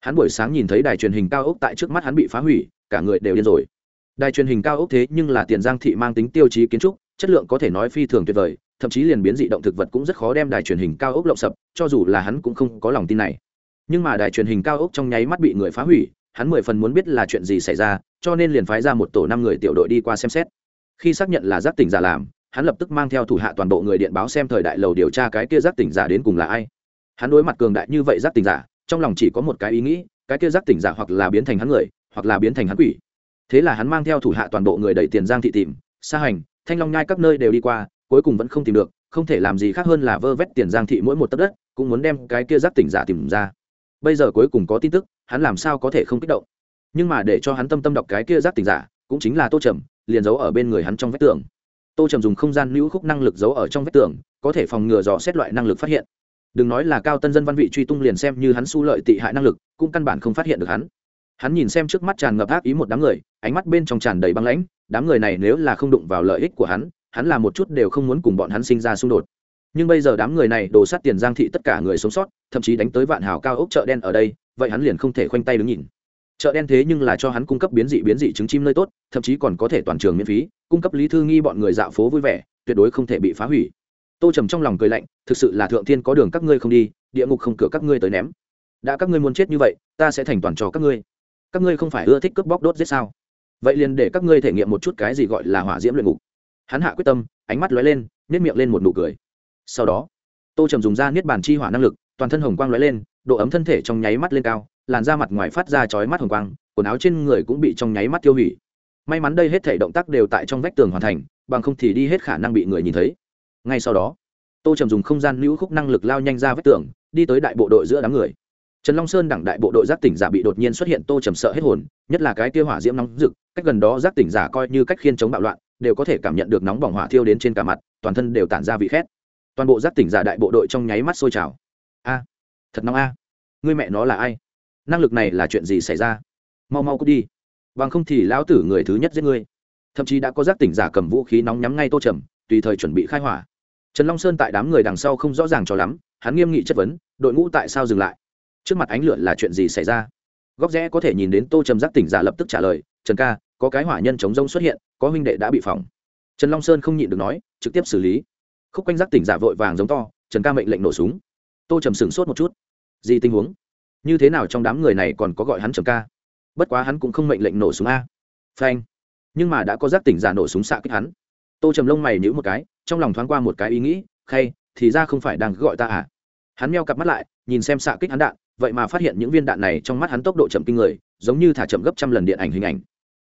Hắn buổi sáng nhìn thấy đài truyền hình cao ốc tại trước mắt hắn bị phá hủy, cả người đều điên rồi đài truyền hình cao ốc thế nhưng là tiền giang thị mang tính tiêu chí kiến trúc, chất lượng có thể nói phi thường tuyệt vời, thậm chí liền biến dị động thực vật cũng rất khó đem đài truyền hình cao ốc lộng sập, cho dù là hắn cũng không có lòng tin này. Nhưng mà đài truyền hình cao ốc trong nháy mắt bị người phá hủy, hắn mười phần muốn biết là chuyện gì xảy ra, cho nên liền phái ra một tổ năm người tiểu đội đi qua xem xét. Khi xác nhận là giác tỉnh giả làm, hắn lập tức mang theo thủ hạ toàn bộ người điện báo xem thời đại lầu điều tra cái kia giác tỉnh giả đến cùng là ai. Hắn đối mặt cường đại như vậy giác tỉnh giả, trong lòng chỉ có một cái ý nghĩ, cái kia giác tỉnh giả hoặc là biến thành hắn người, hoặc là biến thành hắn quỷ thế là hắn mang theo thủ hạ toàn bộ người đẩy tiền giang thị tìm xa hành, thanh long nhai các nơi đều đi qua, cuối cùng vẫn không tìm được, không thể làm gì khác hơn là vơ vét tiền giang thị mỗi một tấc đất, cũng muốn đem cái kia giác tỉnh giả tìm ra. Bây giờ cuối cùng có tin tức, hắn làm sao có thể không kích động? Nhưng mà để cho hắn tâm tâm đọc cái kia giác tỉnh giả, cũng chính là tô trầm, liền giấu ở bên người hắn trong vách tường. Tô trầm dùng không gian nữ khúc năng lực giấu ở trong vách tường, có thể phòng ngừa dò xét loại năng lực phát hiện. Đừng nói là cao tân dân văn vị truy tung liền xem như hắn su lợi tị hại năng lực, cũng căn bản không phát hiện được hắn hắn nhìn xem trước mắt tràn ngập ác ý một đám người, ánh mắt bên trong tràn đầy băng lãnh, đám người này nếu là không đụng vào lợi ích của hắn hắn là một chút đều không muốn cùng bọn hắn sinh ra xung đột. Nhưng bây giờ đám người này đổ sát tiền giang thị tất cả người sống sót, thậm chí đánh tới vạn hào cao ốc chợ đen ở đây, vậy hắn liền không thể khoanh tay đứng nhìn. Chợ đen thế nhưng là cho hắn cung cấp biến dị biến dị trứng chim nơi tốt, thậm chí còn có thể toàn trường miễn phí, cung cấp lý thư nghi bọn người dạo phố vui vẻ, tuyệt đối không thể bị phá hủy. Tô trầm trong lòng cười lạnh, thực sự là thượng thiên có đường các ngươi không đi, địa ngục không cửa các ngươi tới ném. Đã các ngươi muốn chết như vậy, ta sẽ thành toàn trò các ngươi các ngươi không phải ưa thích cướp bóc đốt giết sao? Vậy liền để các ngươi thể nghiệm một chút cái gì gọi là hỏa diễm luyện ngục. Hắn hạ quyết tâm, ánh mắt lóe lên nếp miệng lên một nụ cười. Sau đó, tô trầm dùng da niết bàn chi hỏa năng lực, toàn thân hồng quang lóe lên, độ ấm thân thể trong nháy mắt lên cao, làn da mặt ngoài phát ra chói mắt hồng quang, quần áo trên người cũng bị trong nháy mắt tiêu hủy. May mắn đây hết thể động tác đều tại trong vách tường hoàn thành, bằng không thì đi hết khả năng bị người nhìn thấy. Ngay sau đó, tô trầm dùng không gian lưu khúc năng lực lao nhanh ra vách tường, đi tới đại bộ đội giữa đám người trần long sơn đẳng đại bộ đội giác tỉnh giả bị đột nhiên xuất hiện tô trầm sợ hết hồn, nhất là cái tiêu hỏa diễm nóng rực, cách gần đó giác tỉnh giả coi như cách khiên chống bạo loạn, đều có thể cảm nhận được nóng bỏng hỏa thiêu đến trên cả mặt, toàn thân đều tản ra vị khét. Toàn bộ giác tỉnh giả đại bộ đội trong nháy mắt sôi trào. A, thật nóng a. À. người mẹ nó là ai? Năng lực này là chuyện gì xảy ra? Mau mau cút đi. Bằng không thì lão tử người thứ nhất giết ngươi. Thậm chí đã có giác tỉnh giả cầm vũ khí nóng nhắm ngay tô trầm, tùy thời chuẩn bị khai hỏa. Trần long sơn tại đám người đằng sau không rõ ràng cho lắm, hắn nghiêm nghị chất vấn, đội ngũ tại sao dừng lại? Trước mặt ánh lửa là chuyện gì xảy ra? Góc rẽ có thể nhìn đến tô trầm giác tỉnh giả lập tức trả lời, trần ca, có cái hỏa nhân chống rông xuất hiện, có huynh đệ đã bị phỏng. Trần long sơn không nhịn được nói, trực tiếp xử lý. Khúc quanh giác tỉnh giả vội vàng giống to, trần ca mệnh lệnh nổ súng. Tô trầm sửng sốt một chút. Gì tình huống? Như thế nào trong đám người này còn có gọi hắn trầm ca? Bất quá hắn cũng không mệnh lệnh nổ súng a. Phanh. Nhưng mà đã có giác tỉnh giả nổ súng xạ kích hắn. Tô trầm lông mày nhữ một cái, trong lòng thoáng qua một cái ý nghĩ, khay, thì ra không phải đang gọi ta à? Hắn meo cặp mắt lại, nhìn xem xạ kích hắn đạn vậy mà phát hiện những viên đạn này trong mắt hắn tốc độ chậm kinh người, giống như thả chậm gấp trăm lần điện ảnh hình ảnh.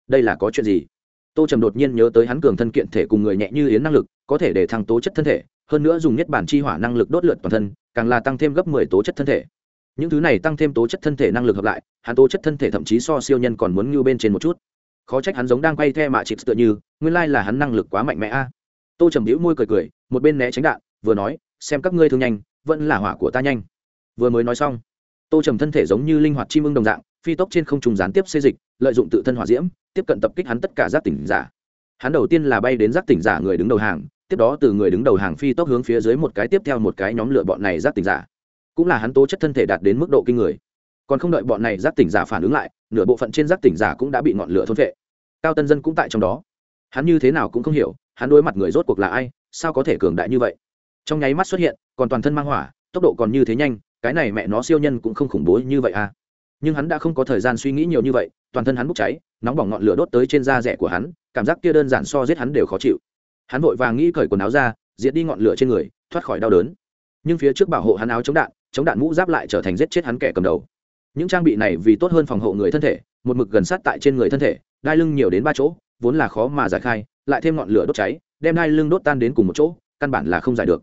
Đây là có chuyện gì? Tô trầm đột nhiên nhớ tới hắn cường thân kiện thể cùng người nhẹ như yến năng lực, có thể để thăng tố chất thân thể, hơn nữa dùng nhất bản chi hỏa năng lực đốt lượt toàn thân, càng là tăng thêm gấp mười tố chất thân thể. Những thứ này tăng thêm tố chất thân thể năng lực hợp lại, hắn tố chất thân thể thậm chí so siêu nhân còn muốn ngưu bên trên một chút. Khó trách hắn giống đang quay the mạ chịp tựa như, nguyên lai là hắn năng lực quá mạnh mẽ a. Tô trầm hữu môi cười cười, một bên né tránh đạn, vừa nói, xem các ngươi thương nhanh, vẫn là hỏa của ta nhanh. Vừa mới nói xong tô trầm thân thể giống như linh hoạt chim ưng đồng dạng, phi tốc trên không trùng gián tiếp xê dịch, lợi dụng tự thân hỏa diễm, tiếp cận tập kích hắn tất cả giác tỉnh giả. Hắn đầu tiên là bay đến giác tỉnh giả người đứng đầu hàng, tiếp đó từ người đứng đầu hàng phi tốc hướng phía dưới một cái tiếp theo một cái nhóm lửa bọn này giác tỉnh giả. Cũng là hắn tố chất thân thể đạt đến mức độ kinh người. Còn không đợi bọn này giác tỉnh giả phản ứng lại, nửa bộ phận trên giác tỉnh giả cũng đã bị ngọn lửa thôn vệ cao tân dân cũng tại trong đó. Hắn như thế nào cũng không hiểu, hắn đối mặt người rốt cuộc là ai, sao có thể cường đại như vậy? Trong nháy mắt xuất hiện, còn toàn thân mang hỏa, tốc độ còn như thế nhanh cái này mẹ nó siêu nhân cũng không khủng bố như vậy à. Nhưng hắn đã không có thời gian suy nghĩ nhiều như vậy, toàn thân hắn bốc cháy, nóng bỏng ngọn lửa đốt tới trên da rẻ của hắn, cảm giác kia đơn giản so giết hắn đều khó chịu. Hắn vội vàng nghĩ cởi quần áo ra, diệt đi ngọn lửa trên người, thoát khỏi đau đớn. Nhưng phía trước bảo hộ hắn áo chống đạn chống đạn mũ giáp lại trở thành giết chết hắn kẻ cầm đầu. Những trang bị này vì tốt hơn phòng hộ người thân thể, một mực gần sát tại trên người thân thể, đai lưng nhiều đến ba chỗ, vốn là khó mà giải khai, lại thêm ngọn lửa đốt cháy, đem đai lưng đốt tan đến cùng một chỗ, căn bản là không giải được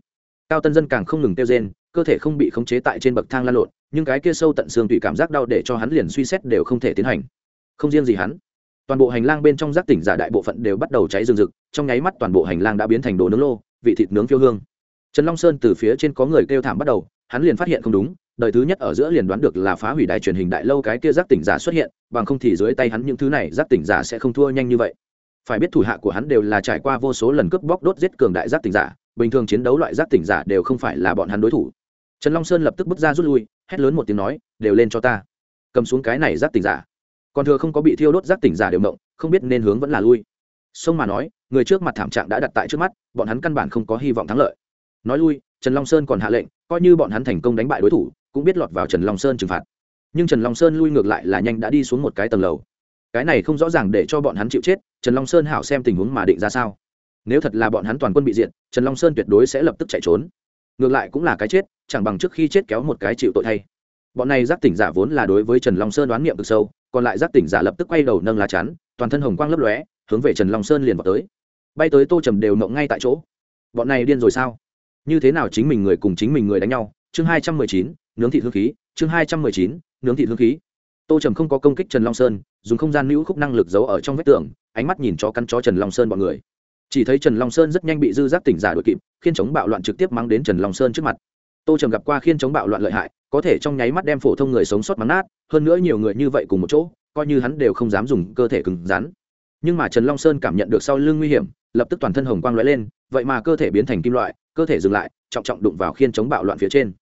cao tân dân càng không ngừng tiêu rên, cơ thể không bị khống chế tại trên bậc thang lan lộn, nhưng cái kia sâu tận xương tùy cảm giác đau để cho hắn liền suy xét đều không thể tiến hành. Không riêng gì hắn, toàn bộ hành lang bên trong giác tỉnh giả đại bộ phận đều bắt đầu cháy rừng rực, trong nháy mắt toàn bộ hành lang đã biến thành đồ nướng lô, vị thịt nướng phiêu hương. Trần long sơn từ phía trên có người kêu thảm bắt đầu, hắn liền phát hiện không đúng, đời thứ nhất ở giữa liền đoán được là phá hủy đài truyền hình đại lâu cái kia giác tỉnh giả xuất hiện, bằng không thì dưới tay hắn những thứ này giác tỉnh giả sẽ không thua nhanh như vậy. Phải biết thủ hạ của hắn đều là trải qua vô số lần cướp bóc đốt giết cường đại giác tỉnh giả bình thường chiến đấu loại giác tỉnh giả đều không phải là bọn hắn đối thủ. Trần long sơn lập tức bước ra rút lui, hét lớn một tiếng nói, đều lên cho ta. Cầm xuống cái này giác tỉnh giả. Còn thừa không có bị thiêu đốt giác tỉnh giả đều mộng, không biết nên hướng vẫn là lui. Sông mà nói, người trước mặt thảm trạng đã đặt tại trước mắt, bọn hắn căn bản không có hy vọng thắng lợi. Nói lui, trần long sơn còn hạ lệnh, coi như bọn hắn thành công đánh bại đối thủ, cũng biết lọt vào trần long sơn trừng phạt. Nhưng trần long sơn lui ngược lại là nhanh đã đi xuống một cái tầng lầu. Cái này không rõ ràng để cho bọn hắn chịu chết, trần long sơn hảo xem tình huống mà định ra sao nếu thật là bọn hắn toàn quân bị diệt, trần long sơn tuyệt đối sẽ lập tức chạy trốn. Ngược lại cũng là cái chết, chẳng bằng trước khi chết kéo một cái chịu tội thay. Bọn này giác tỉnh giả vốn là đối với trần long sơn đoán niệm cực sâu, còn lại giác tỉnh giả lập tức quay đầu nâng lá chắn, toàn thân hồng quang lấp lóe, hướng về trần long sơn liền vào tới. Bay tới tô trầm đều mộng ngay tại chỗ. Bọn này điên rồi sao? Như thế nào chính mình người cùng chính mình người đánh nhau? Chương hai trăm mười chín, nướng thị hương khí, chương hai trăm mười chín, nướng thị hương khí. Tô trầm không có công kích trần long sơn, dùng không gian nữ khúc năng lực giấu ở trong vách tường, ánh mắt nhìn chó căn chó trần long sơn bọn người chỉ thấy trần long sơn rất nhanh bị dư giác tỉnh giả đội kịp, khiên chống bạo loạn trực tiếp mang đến trần long sơn trước mặt. Tô trầm gặp qua khiên chống bạo loạn lợi hại, có thể trong nháy mắt đem phổ thông người sống sót mắng nát, hơn nữa nhiều người như vậy cùng một chỗ, coi như hắn đều không dám dùng cơ thể cứng rắn. Nhưng mà trần long sơn cảm nhận được sau lưng nguy hiểm, lập tức toàn thân hồng quang lóe lên, vậy mà cơ thể biến thành kim loại, cơ thể dừng lại, trọng trọng đụng vào khiên chống bạo loạn phía trên.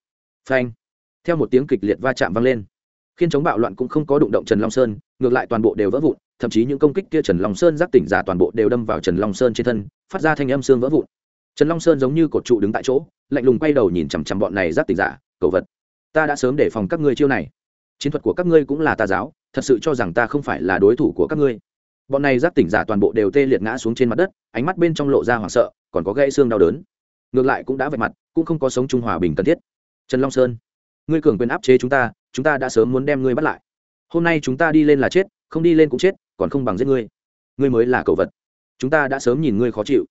Phanh! Theo một tiếng kịch liệt va chạm vang lên, khiên chống bạo loạn cũng không có đụng động trần long sơn, ngược lại toàn bộ đều vỡ vụn thậm chí những công kích kia trần long sơn giác tỉnh giả toàn bộ đều đâm vào trần long sơn trên thân, phát ra thanh âm xương vỡ vụn. Trần long sơn giống như cột trụ đứng tại chỗ, lạnh lùng quay đầu nhìn chằm chằm bọn này giác tỉnh giả cậu vật, ta đã sớm để phòng các ngươi chiêu này. Chiến thuật của các ngươi cũng là tà giáo, thật sự cho rằng ta không phải là đối thủ của các ngươi. Bọn này giác tỉnh giả toàn bộ đều tê liệt ngã xuống trên mặt đất, ánh mắt bên trong lộ ra hoảng sợ, còn có gãy xương đau đớn. Ngược lại cũng đã vạch mặt, cũng không có sống trung hòa bình cần thiết. Trần long sơn, ngươi cường quyền áp chế chúng ta chúng ta đã sớm muốn đem ngươi bắt lại. Hôm nay chúng ta đi lên là chết không đi lên cũng chết, còn không bằng giết ngươi. Ngươi mới là cậu vật. Chúng ta đã sớm nhìn ngươi khó chịu.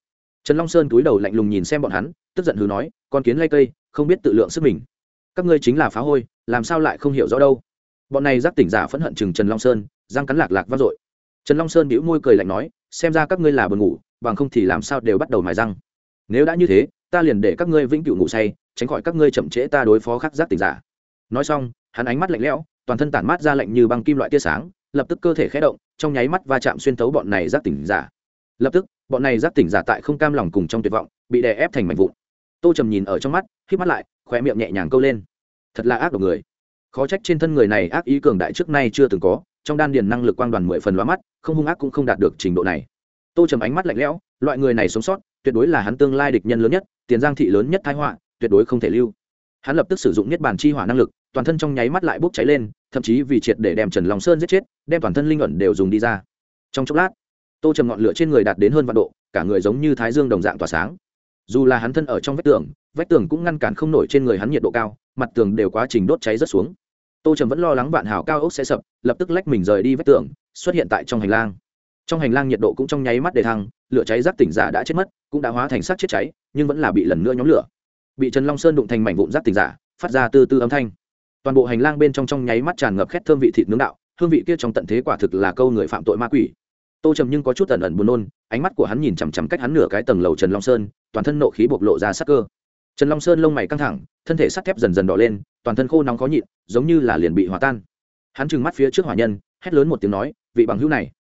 Trần long sơn túi đầu lạnh lùng nhìn xem bọn hắn, tức giận hừ nói, con kiến lay cây, không biết tự lượng sức mình. Các ngươi chính là phá hôi, làm sao lại không hiểu rõ đâu? Bọn này giáp tỉnh giả phẫn hận chừng trần long sơn, răng cắn lạc lạc vang dội. Trần long sơn bĩu môi cười lạnh nói, xem ra các ngươi là buồn ngủ, bằng không thì làm sao đều bắt đầu mài răng. Nếu đã như thế, ta liền để các ngươi vĩnh cửu ngủ say, tránh khỏi các ngươi chậm trễ ta đối phó khắc giáp tỉnh giả. Nói xong, hắn ánh mắt lạnh lẽo, toàn thân tản mát ra lạnh như băng kim loại tia sáng lập tức cơ thể khé động, trong nháy mắt va chạm xuyên thấu bọn này giác tỉnh giả. Lập tức, bọn này giác tỉnh giả tại không cam lòng cùng trong tuyệt vọng, bị đè ép thành mảnh vụn. Tô trầm nhìn ở trong mắt k mắt lại, khóe miệng nhẹ nhàng câu lên. Thật là ác độc người. Khó trách trên thân người này ác ý cường đại trước nay chưa từng có, trong đan điền năng lực quang đoàn mười phần loa mắt, không hung ác cũng không đạt được trình độ này. Tô trầm ánh mắt lạnh lẽo, loại người này sống sót, tuyệt đối là hắn tương lai địch nhân lớn nhất, tiền giang thị lớn nhất thái họa, tuyệt đối không thể lưu. Hắn lập tức sử dụng niết bàn chi hỏa năng lực toàn thân trong nháy mắt lại bốc cháy lên, thậm chí vì triệt để đem trần long sơn giết chết, đem toàn thân linh ẩn đều dùng đi ra. Trong chốc lát, tô trầm ngọn lửa trên người đạt đến hơn vạn độ, cả người giống như thái dương đồng dạng tỏa sáng. Dù là hắn thân ở trong vách tường vách tường cũng ngăn cản không nổi trên người hắn nhiệt độ cao, mặt tường đều quá trình đốt cháy rất xuống. Tô trầm vẫn lo lắng vạn hào cao ốc sẽ sập, lập tức lách mình rời đi vách tường, xuất hiện tại trong hành lang. Trong hành lang nhiệt độ cũng trong nháy mắt để thăng, lửa cháy rác tỉnh giả đã chết mất, cũng đã hóa thành sắc chết cháy, nhưng vẫn là bị lần nữa nhóm lửa. Bị trần long sơn đụng thành mảnh vụn rác tỉnh giả, phát ra từ từ âm thanh toàn bộ hành lang bên trong trong nháy mắt tràn ngập khét thơm vị thịt nướng đạo, hương vị kia trong tận thế quả thực là câu người phạm tội ma quỷ. Tô trầm nhưng có chút ẩn ẩn buồn nôn, ánh mắt của hắn nhìn chằm chằm cách hắn nửa cái tầng lầu trần long sơn, toàn thân nộ khí bộc lộ ra sắc cơ. Trần long sơn lông mày căng thẳng, thân thể sắt thép dần dần đỏ lên, toàn thân khô nóng khó nhịn, giống như là liền bị hòa tan. Hắn trừng mắt phía trước hỏa nhân, hét lớn một tiếng nói, vị bằng hữu này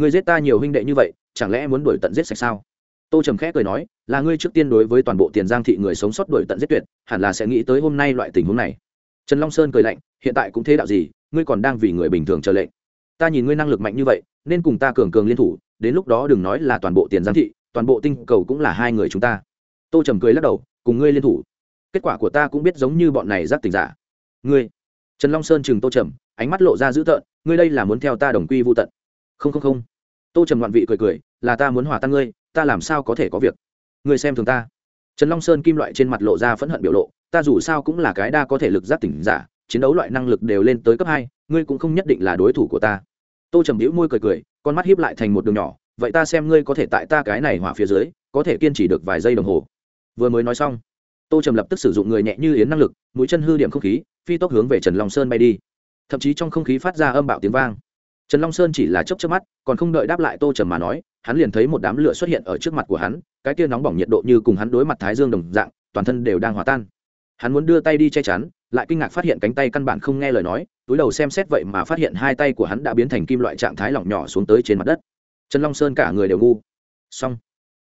người giết ta nhiều huynh đệ như vậy, chẳng lẽ muốn đuổi tận giết sạch sao? Tô trầm khẽ cười nói, là ngươi trước tiên đối với toàn bộ tiền giang thị người sống sót đuổi tận giết tuyệt, hẳn là sẽ nghĩ tới hôm nay loại tình huống này trần long sơn cười lạnh, hiện tại cũng thế đạo gì, ngươi còn đang vì người bình thường chờ lệnh. Ta nhìn ngươi năng lực mạnh như vậy, nên cùng ta cường cường liên thủ, đến lúc đó đừng nói là toàn bộ tiền giang thị, toàn bộ tinh cầu cũng là hai người chúng ta. Tô trầm cười lắc đầu, cùng ngươi liên thủ. Kết quả của ta cũng biết giống như bọn này giác tình giả. Ngươi. Trần long sơn chừng tô trầm, ánh mắt lộ ra dữ tợn, ngươi đây là muốn theo ta đồng quy vô tận. Không không không. Tô trầm ngoạn vị cười cười, là ta muốn hòa tan ngươi, ta làm sao có thể có việc. Ngươi xem thường ta. Trần long sơn kim loại trên mặt lộ ra phẫn hận biểu lộ ta dù sao cũng là cái đa có thể lực giác tỉnh giả, chiến đấu loại năng lực đều lên tới cấp hai, ngươi cũng không nhất định là đối thủ của ta. Tô trầm hữu môi cười cười, con mắt hiếp lại thành một đường nhỏ, vậy ta xem ngươi có thể tại ta cái này hỏa phía dưới, có thể kiên trì được vài giây đồng hồ. Vừa mới nói xong, tô trầm lập tức sử dụng người nhẹ như yến năng lực, mũi chân hư điểm không khí, phi tốc hướng về trần long sơn bay đi. Thậm chí trong không khí phát ra âm bạo tiếng vang. Trần long sơn chỉ là chốc chớp mắt, còn không đợi đáp lại tô trầm mà nói, hắn liền thấy một đám lửa xuất hiện ở trước mặt của hắn, cái tia nóng bỏng nhiệt độ như cùng hắn đối mặt thái dương đồng dạng, toàn thân đều đang hòa tan hắn muốn đưa tay đi che chắn, lại kinh ngạc phát hiện cánh tay căn bản không nghe lời nói, túi đầu xem xét vậy mà phát hiện hai tay của hắn đã biến thành kim loại trạng thái lỏng nhỏ xuống tới trên mặt đất. Trần long sơn cả người đều ngu. Xong,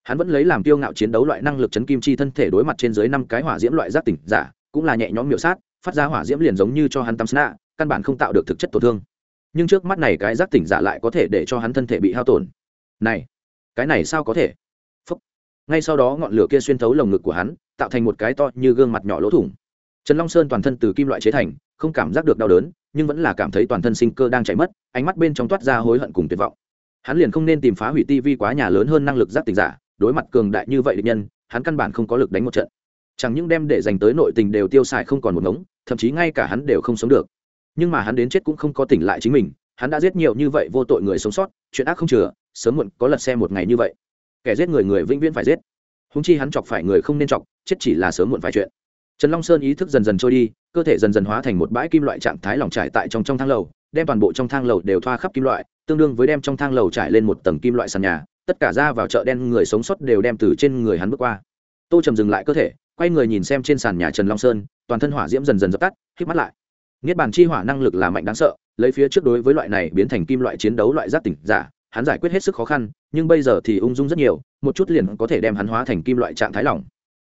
hắn vẫn lấy làm tiêu ngạo chiến đấu loại năng lực chấn kim chi thân thể đối mặt trên dưới năm cái hỏa diễm loại giác tỉnh giả, cũng là nhẹ nhõm miểu sát, phát ra hỏa diễm liền giống như cho hắn tăm sna, căn bản không tạo được thực chất tổn thương. Nhưng trước mắt này cái giác tỉnh giả lại có thể để cho hắn thân thể bị hao tổn. Này, cái này sao có thể? Ngay sau đó ngọn lửa kia xuyên thấu lồng ngực của hắn, tạo thành một cái to như gương mặt nhỏ lỗ thủng. Trần long sơn toàn thân từ kim loại chế thành, không cảm giác được đau đớn, nhưng vẫn là cảm thấy toàn thân sinh cơ đang chảy mất, ánh mắt bên trong toát ra hối hận cùng tuyệt vọng. Hắn liền không nên tìm phá hủy tivi quá nhà lớn hơn năng lực giác tình giả, đối mặt cường đại như vậy địch nhân, hắn căn bản không có lực đánh một trận. Chẳng những đem để dành tới nội tình đều tiêu xài không còn một ngống, thậm chí ngay cả hắn đều không sống được. Nhưng mà hắn đến chết cũng không có tỉnh lại chính mình, hắn đã giết nhiều như vậy vô tội người sống sót, chuyện ác không chừa, sớm muộn có lật xe một ngày như vậy kẻ giết người người vĩnh viễn phải giết. Húng chi hắn chọc phải người không nên chọc, chết chỉ là sớm muộn phải chuyện. Trần long sơn ý thức dần dần trôi đi, cơ thể dần dần hóa thành một bãi kim loại trạng thái lỏng trải tại trong trong thang lầu, đem toàn bộ trong thang lầu đều thoa khắp kim loại, tương đương với đem trong thang lầu trải lên một tầng kim loại sàn nhà, tất cả ra vào chợ đen người sống sót đều đem từ trên người hắn bước qua. Tô trầm dừng lại cơ thể, quay người nhìn xem trên sàn nhà trần long sơn, toàn thân hỏa diễm dần dần dập tắt, hít mắt lại. Niết bàn chi hỏa năng lực là mạnh đáng sợ, lấy phía trước đối với loại này biến thành kim loại chiến đấu loại giáp tỉnh giả hắn giải quyết hết sức khó khăn, nhưng bây giờ thì ung dung rất nhiều, một chút liền có thể đem hắn hóa thành kim loại trạng thái lỏng.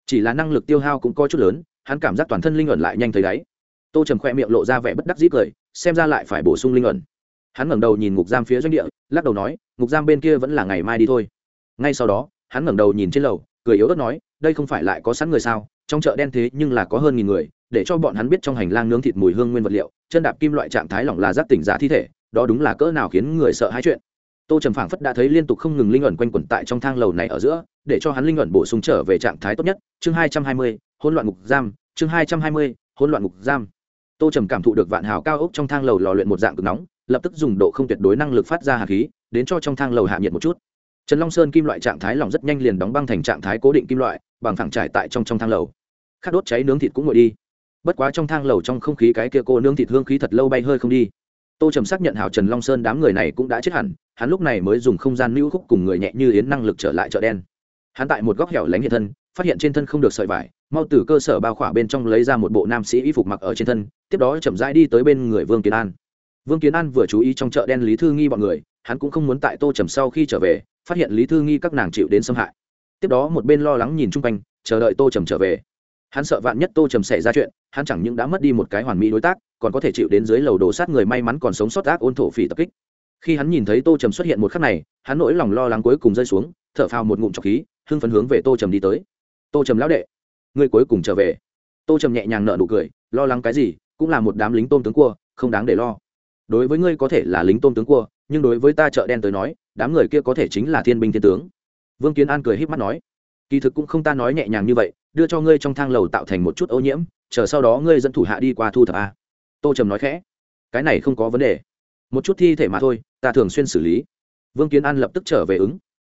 Chỉ là năng lực tiêu hao cũng có chút lớn, hắn cảm giác toàn thân linh ẩn lại nhanh thấy đáy. Tô trầm khoe miệng lộ ra vẻ bất đắc dĩ cười, xem ra lại phải bổ sung linh ẩn. Hắn ngẩng đầu nhìn ngục giam phía doanh địa, lắc đầu nói, ngục giam bên kia vẫn là ngày mai đi thôi. Ngay sau đó, hắn ngẩng đầu nhìn trên lầu, cười yếu ớt nói, đây không phải lại có sẵn người sao, trong chợ đen thế nhưng là có hơn nghìn người, để cho bọn hắn biết trong hành lang nướng thịt mùi hương nguyên vật liệu, chân đạp kim loại trạng thái lỏng là giác tỉnh giả thi thể, đó đúng là cỡ nào khiến người sợ hãi chuyện tô trầm phảng phất đã thấy liên tục không ngừng linh ẩn quanh quẩn tại trong thang lầu này ở giữa, để cho hắn linh ẩn bổ sung trở về trạng thái tốt nhất. Chương hai trăm hai mươi, hỗn loạn ngục giam. Chương hai trăm hai mươi, hỗn loạn ngục giam. Tô trầm cảm thụ được vạn hào cao ốc trong thang lầu lò luyện một dạng cực nóng, lập tức dùng độ không tuyệt đối năng lực phát ra hạt khí, đến cho trong thang lầu hạ nhiệt một chút. Trần long sơn kim loại trạng thái lỏng rất nhanh liền đóng băng thành trạng thái cố định kim loại, bằng thẳng trải tại trong trong thang lầu. Khát đốt cháy nướng thịt cũng ngồi đi. Bất quá trong thang lầu trong không khí cái kia cô nướng thịt hương khí thật lâu bay hơi không đi tô trầm xác nhận hào trần long sơn đám người này cũng đã chết hẳn, hắn lúc này mới dùng không gian lưu khúc cùng người nhẹ như yến năng lực trở lại chợ đen. Hắn tại một góc hẻo lánh hiện thân, phát hiện trên thân không được sợi vải, mau từ cơ sở bao khỏa bên trong lấy ra một bộ nam sĩ y phục mặc ở trên thân, tiếp đó chậm rãi đi tới bên người vương kiến an. Vương kiến an vừa chú ý trong chợ đen lý thư nghi bọn người, hắn cũng không muốn tại tô trầm sau khi trở về, phát hiện lý thư nghi các nàng chịu đến xâm hại. Tiếp đó một bên lo lắng nhìn chung quanh, chờ đợi tô trầm trở về. Hắn sợ vạn nhất tô trầm xảy ra chuyện, hắn chẳng những đã mất đi một cái hoàn mỹ đối tác còn có thể chịu đến dưới lầu đồ sát người may mắn còn sống sót ác ôn thổ phỉ tập kích. Khi hắn nhìn thấy tô trầm xuất hiện một khắc này, hắn nỗi lòng lo lắng cuối cùng rơi xuống, thở phào một ngụm trọc khí, hưng phấn hướng về tô trầm đi tới. Tô trầm lão đệ người cuối cùng trở về. Tô trầm nhẹ nhàng nợ nụ cười, lo lắng cái gì? Cũng là một đám lính tôm tướng cua, không đáng để lo. Đối với ngươi có thể là lính tôm tướng cua, nhưng đối với ta chợ đen tới nói, đám người kia có thể chính là thiên binh thiên tướng. Vương kiến an cười h í p mắt nói, kỳ thực cũng không ta nói nhẹ nhàng như vậy, đưa cho ngươi trong thang lầu tạo thành một chút ô nhiễm, chờ sau đó ngươi dẫn thủ hạ đi qua thu thập a tô trầm nói khẽ, cái này không có vấn đề. Một chút thi thể mà thôi, ta thường xuyên xử lý. Vương kiến an lập tức trở về ứng.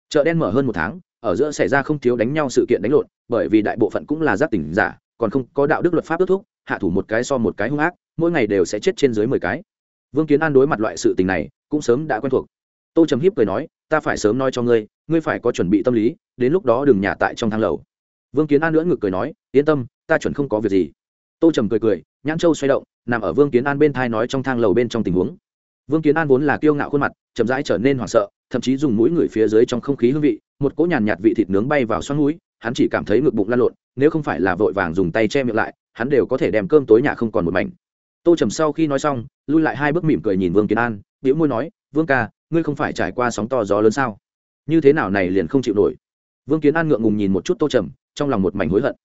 Chợ đen mở hơn một tháng, ở giữa xảy ra không thiếu đánh nhau sự kiện đánh lộn, bởi vì đại bộ phận cũng là giác tỉnh giả, còn không có đạo đức luật pháp ước thúc, hạ thủ một cái so một cái hung ác, mỗi ngày đều sẽ chết trên dưới mười cái. Vương kiến an đối mặt loại sự tình này, cũng sớm đã quen thuộc. Tô trầm hiếp cười nói, ta phải sớm nói cho ngươi ngươi phải có chuẩn bị tâm lý, đến lúc đó đừng nhả tại trong thang lầu. Vương kiến an nữa ngực cười nói, yên tâm, ta chuẩn không có việc gì. Tô trầm cười cười, nhãn châu xoay động nằm ở vương kiến an bên thai nói trong thang lầu bên trong tình huống. Vương kiến an vốn là kiêu ngạo khuôn mặt, chậm rãi trở nên hoảng sợ, thậm chí dùng mũi người phía dưới trong không khí hương vị, một cỗ nhàn nhạt vị thịt nướng bay vào xoắn mũi hắn chỉ cảm thấy ngực bụng lan lộn, nếu không phải là vội vàng dùng tay che miệng lại, hắn đều có thể đem cơm tối nhà không còn một mảnh. Tô trầm sau khi nói xong, lui lại hai bước mỉm cười nhìn vương kiến an biểu môi nói, vương ca, ngươi không phải trải qua sóng to gió lớn sao? Như thế nào này liền không chịu nổi? Vương kiến an ngượng ngùng nhìn một chút tô trầm, trong lòng một mảnh hối hận.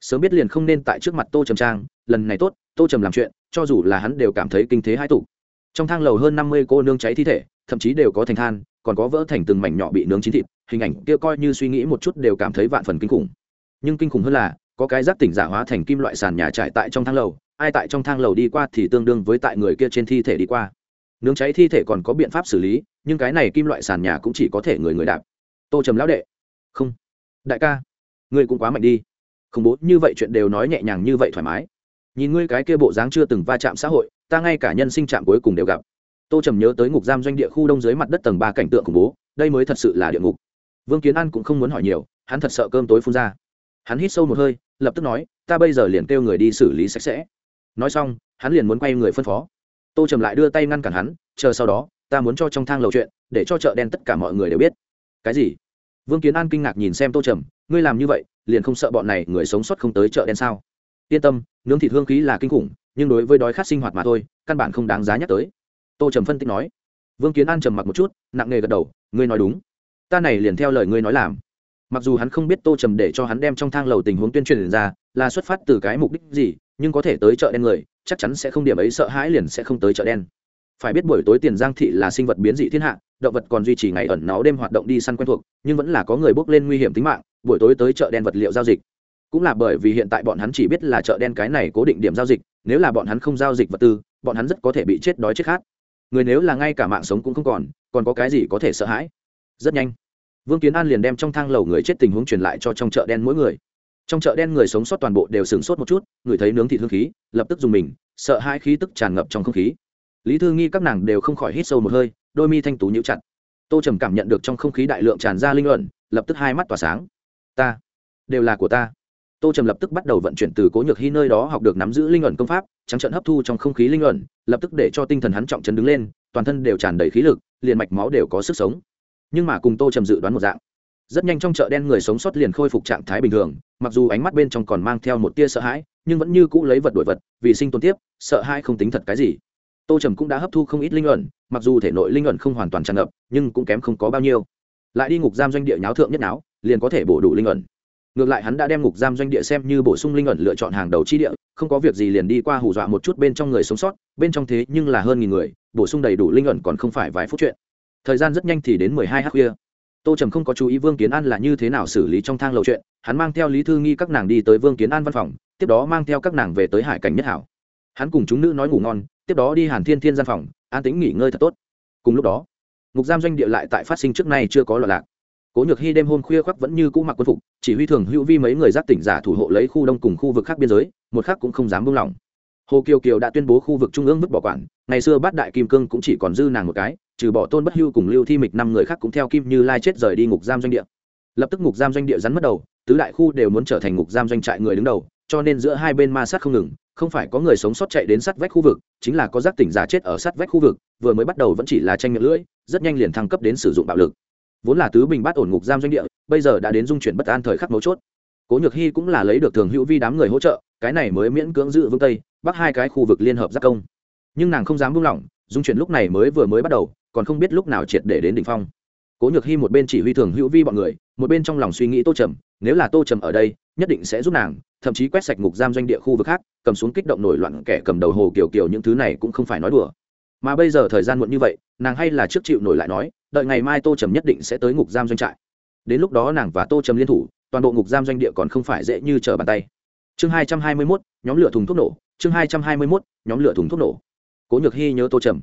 Sớm biết liền không nên tại trước mặt tô trầm trang, lần này tốt, tô trầm làm chuyện cho dù là hắn đều cảm thấy kinh thế hai tủ trong thang lầu hơn năm mươi cô nương cháy thi thể, thậm chí đều có thành than, còn có vỡ thành từng mảnh nhỏ bị nướng chín thịt, hình ảnh kia coi như suy nghĩ một chút đều cảm thấy vạn phần kinh khủng. Nhưng kinh khủng hơn là, có cái giác tỉnh giả hóa thành kim loại sàn nhà trải tại trong thang lầu, ai tại trong thang lầu đi qua thì tương đương với tại người kia trên thi thể đi qua. Nướng cháy thi thể còn có biện pháp xử lý, nhưng cái này kim loại sàn nhà cũng chỉ có thể người người đạp. Tô trầm lão đệ. Không. Đại ca. Ngươi cũng quá mạnh đi. Khủng bố, như vậy chuyện đều nói nhẹ nhàng như vậy thoải mái nhìn ngươi cái kia bộ dáng chưa từng va chạm xã hội, ta ngay cả nhân sinh trạm cuối cùng đều gặp. Tô trầm nhớ tới ngục giam doanh địa khu đông dưới mặt đất tầng ba cảnh tượng khủng bố, đây mới thật sự là địa ngục. Vương kiến an cũng không muốn hỏi nhiều, hắn thật sợ cơm tối phun ra. Hắn hít sâu một hơi, lập tức nói, ta bây giờ liền kêu người đi xử lý sạch sẽ. Nói xong, hắn liền muốn quay người phân phó. Tô trầm lại đưa tay ngăn cản hắn, chờ sau đó, ta muốn cho trong thang lầu chuyện, để cho chợ đen tất cả mọi người đều biết. Cái gì? Vương kiến an kinh ngạc nhìn xem tô trầm, ngươi làm như vậy, liền không sợ bọn này người sống sót không tới chợ đen sao? Yên tâm, nướng thịt hương khí là kinh khủng, nhưng đối với đói khát sinh hoạt mà thôi, căn bản không đáng giá nhắc tới. Tô trầm phân tích nói. Vương kiến an trầm mặc một chút, nặng nề gật đầu, ngươi nói đúng. Ta này liền theo lời ngươi nói làm. Mặc dù hắn không biết tô trầm để cho hắn đem trong thang lầu tình huống tuyên truyền ra, là xuất phát từ cái mục đích gì, nhưng có thể tới chợ đen người, chắc chắn sẽ không điểm ấy sợ hãi liền sẽ không tới chợ đen. Phải biết buổi tối tiền giang thị là sinh vật biến dị thiên hạ, động vật còn duy trì ngày ẩn náu đêm hoạt động đi săn quen thuộc, nhưng vẫn là có người bước lên nguy hiểm tính mạng, buổi tối tới chợ đen vật liệu giao dịch cũng là bởi vì hiện tại bọn hắn chỉ biết là chợ đen cái này cố định điểm giao dịch, nếu là bọn hắn không giao dịch vật tư, bọn hắn rất có thể bị chết đói chết khát. Người nếu là ngay cả mạng sống cũng không còn còn có cái gì có thể sợ hãi? Rất nhanh, vương kiến an liền đem trong thang lầu người chết tình huống truyền lại cho trong chợ đen mỗi người. Trong chợ đen người sống sót toàn bộ đều sửng sốt một chút, người thấy nướng thịt hương khí, lập tức dùng mình, sợ hai khí tức tràn ngập trong không khí. Lý thư nghi các nàng đều không khỏi hít sâu một hơi, đôi mi thanh tú nhíu chặt. Tô trầm cảm nhận được trong không khí đại lượng tràn ra linh luận lập tức hai mắt tỏa sáng. Ta, đều là của ta tô trầm lập tức bắt đầu vận chuyển từ cố nhược hy nơi đó học được nắm giữ linh luận công pháp, trắng trận hấp thu trong không khí linh luận lập tức để cho tinh thần hắn trọng chân đứng lên, toàn thân đều tràn đầy khí lực, liền mạch máu đều có sức sống. Nhưng mà cùng tô trầm dự đoán một dạng, rất nhanh trong chợ đen người sống sót liền khôi phục trạng thái bình thường, mặc dù ánh mắt bên trong còn mang theo một tia sợ hãi, nhưng vẫn như cũ lấy vật đổi vật, vì sinh tồn tiếp, sợ hãi không tính thật cái gì. Tô trầm cũng đã hấp thu không ít linh luận mặc dù thể nội linh luận không hoàn toàn tràn ngập, nhưng cũng kém không có bao nhiêu. Lại đi ngục giam doanh địa nháo thượng nhất nháo liền có thể bổ đủ linh luận ngược lại hắn đã đem ngục giam doanh địa xem như bổ sung linh ẩn lựa chọn hàng đầu chi địa, không có việc gì liền đi qua hù dọa một chút bên trong người sống sót, bên trong thế nhưng là hơn nghìn người, bổ sung đầy đủ linh ẩn còn không phải vài phút chuyện. Thời gian rất nhanh thì đến mười hai h khuya. Tô trầm không có chú ý vương kiến an là như thế nào xử lý trong thang lầu chuyện, hắn mang theo lý thư nghi các nàng đi tới vương kiến an văn phòng, tiếp đó mang theo các nàng về tới hải cảnh nhất hảo. Hắn cùng chúng nữ nói ngủ ngon, tiếp đó đi hàn thiên thiên gian phòng, an tính nghỉ ngơi thật tốt. Cùng lúc đó, ngục giam doanh địa lại tại phát sinh trước nay chưa có loạn lạc cố nhược hy đêm hôm khuya khoác vẫn như cũ mặc quân phục, chỉ huy thường hữu vi mấy người giác tỉnh giả thủ hộ lấy khu đông cùng khu vực khác biên giới, một khác cũng không dám buông lỏng. Hồ kiều kiều đã tuyên bố khu vực trung ương vứt bỏ quản, ngày xưa bát đại kim cương cũng chỉ còn dư nàng một cái, trừ bỏ tôn bất hưu cùng lưu thi mịch năm người khác cũng theo kim như lai chết rời đi ngục giam doanh địa. Lập tức ngục giam doanh địa rắn mất đầu, tứ đại khu đều muốn trở thành ngục giam doanh trại người đứng đầu, cho nên giữa hai bên ma sát không ngừng, không phải có người sống sót chạy đến sát vách khu vực, chính là có giác tỉnh giả chết ở sát vách khu vực, vừa mới bắt đầu vẫn chỉ là tranh miệng lưỡi, rất nhanh liền thăng cấp đến sử dụng bạo lực vốn là tứ bình bát ổn ngục giam doanh địa, bây giờ đã đến dung chuyển bất an thời khắc mấu chốt. Cố nhược hy cũng là lấy được thường hữu vi đám người hỗ trợ, cái này mới miễn cưỡng giữ vững tây, bắc hai cái khu vực liên hợp giác công. Nhưng nàng không dám buông lỏng, dung chuyển lúc này mới vừa mới bắt đầu, còn không biết lúc nào triệt để đến đỉnh phong. Cố nhược hy một bên chỉ huy thường hữu vi bọn người, một bên trong lòng suy nghĩ tô trầm, nếu là tô trầm ở đây, nhất định sẽ giúp nàng, thậm chí quét sạch ngục giam doanh địa khu vực khác, cầm xuống kích động nổi loạn kẻ cầm đầu hồ kiểu kiểu những thứ này cũng không phải nói đùa mà bây giờ thời gian muộn như vậy, nàng hay là trước chịu nổi lại nói, đợi ngày mai tô trầm nhất định sẽ tới ngục giam doanh trại. Đến lúc đó nàng và tô trầm liên thủ, toàn bộ ngục giam doanh địa còn không phải dễ như trở bàn tay. Chương hai trăm hai mươi mốt, nhóm lửa thùng thuốc nổ. Chương hai trăm hai mươi mốt, nhóm lửa thùng thuốc nổ. Cố nhược hy nhớ tô trầm.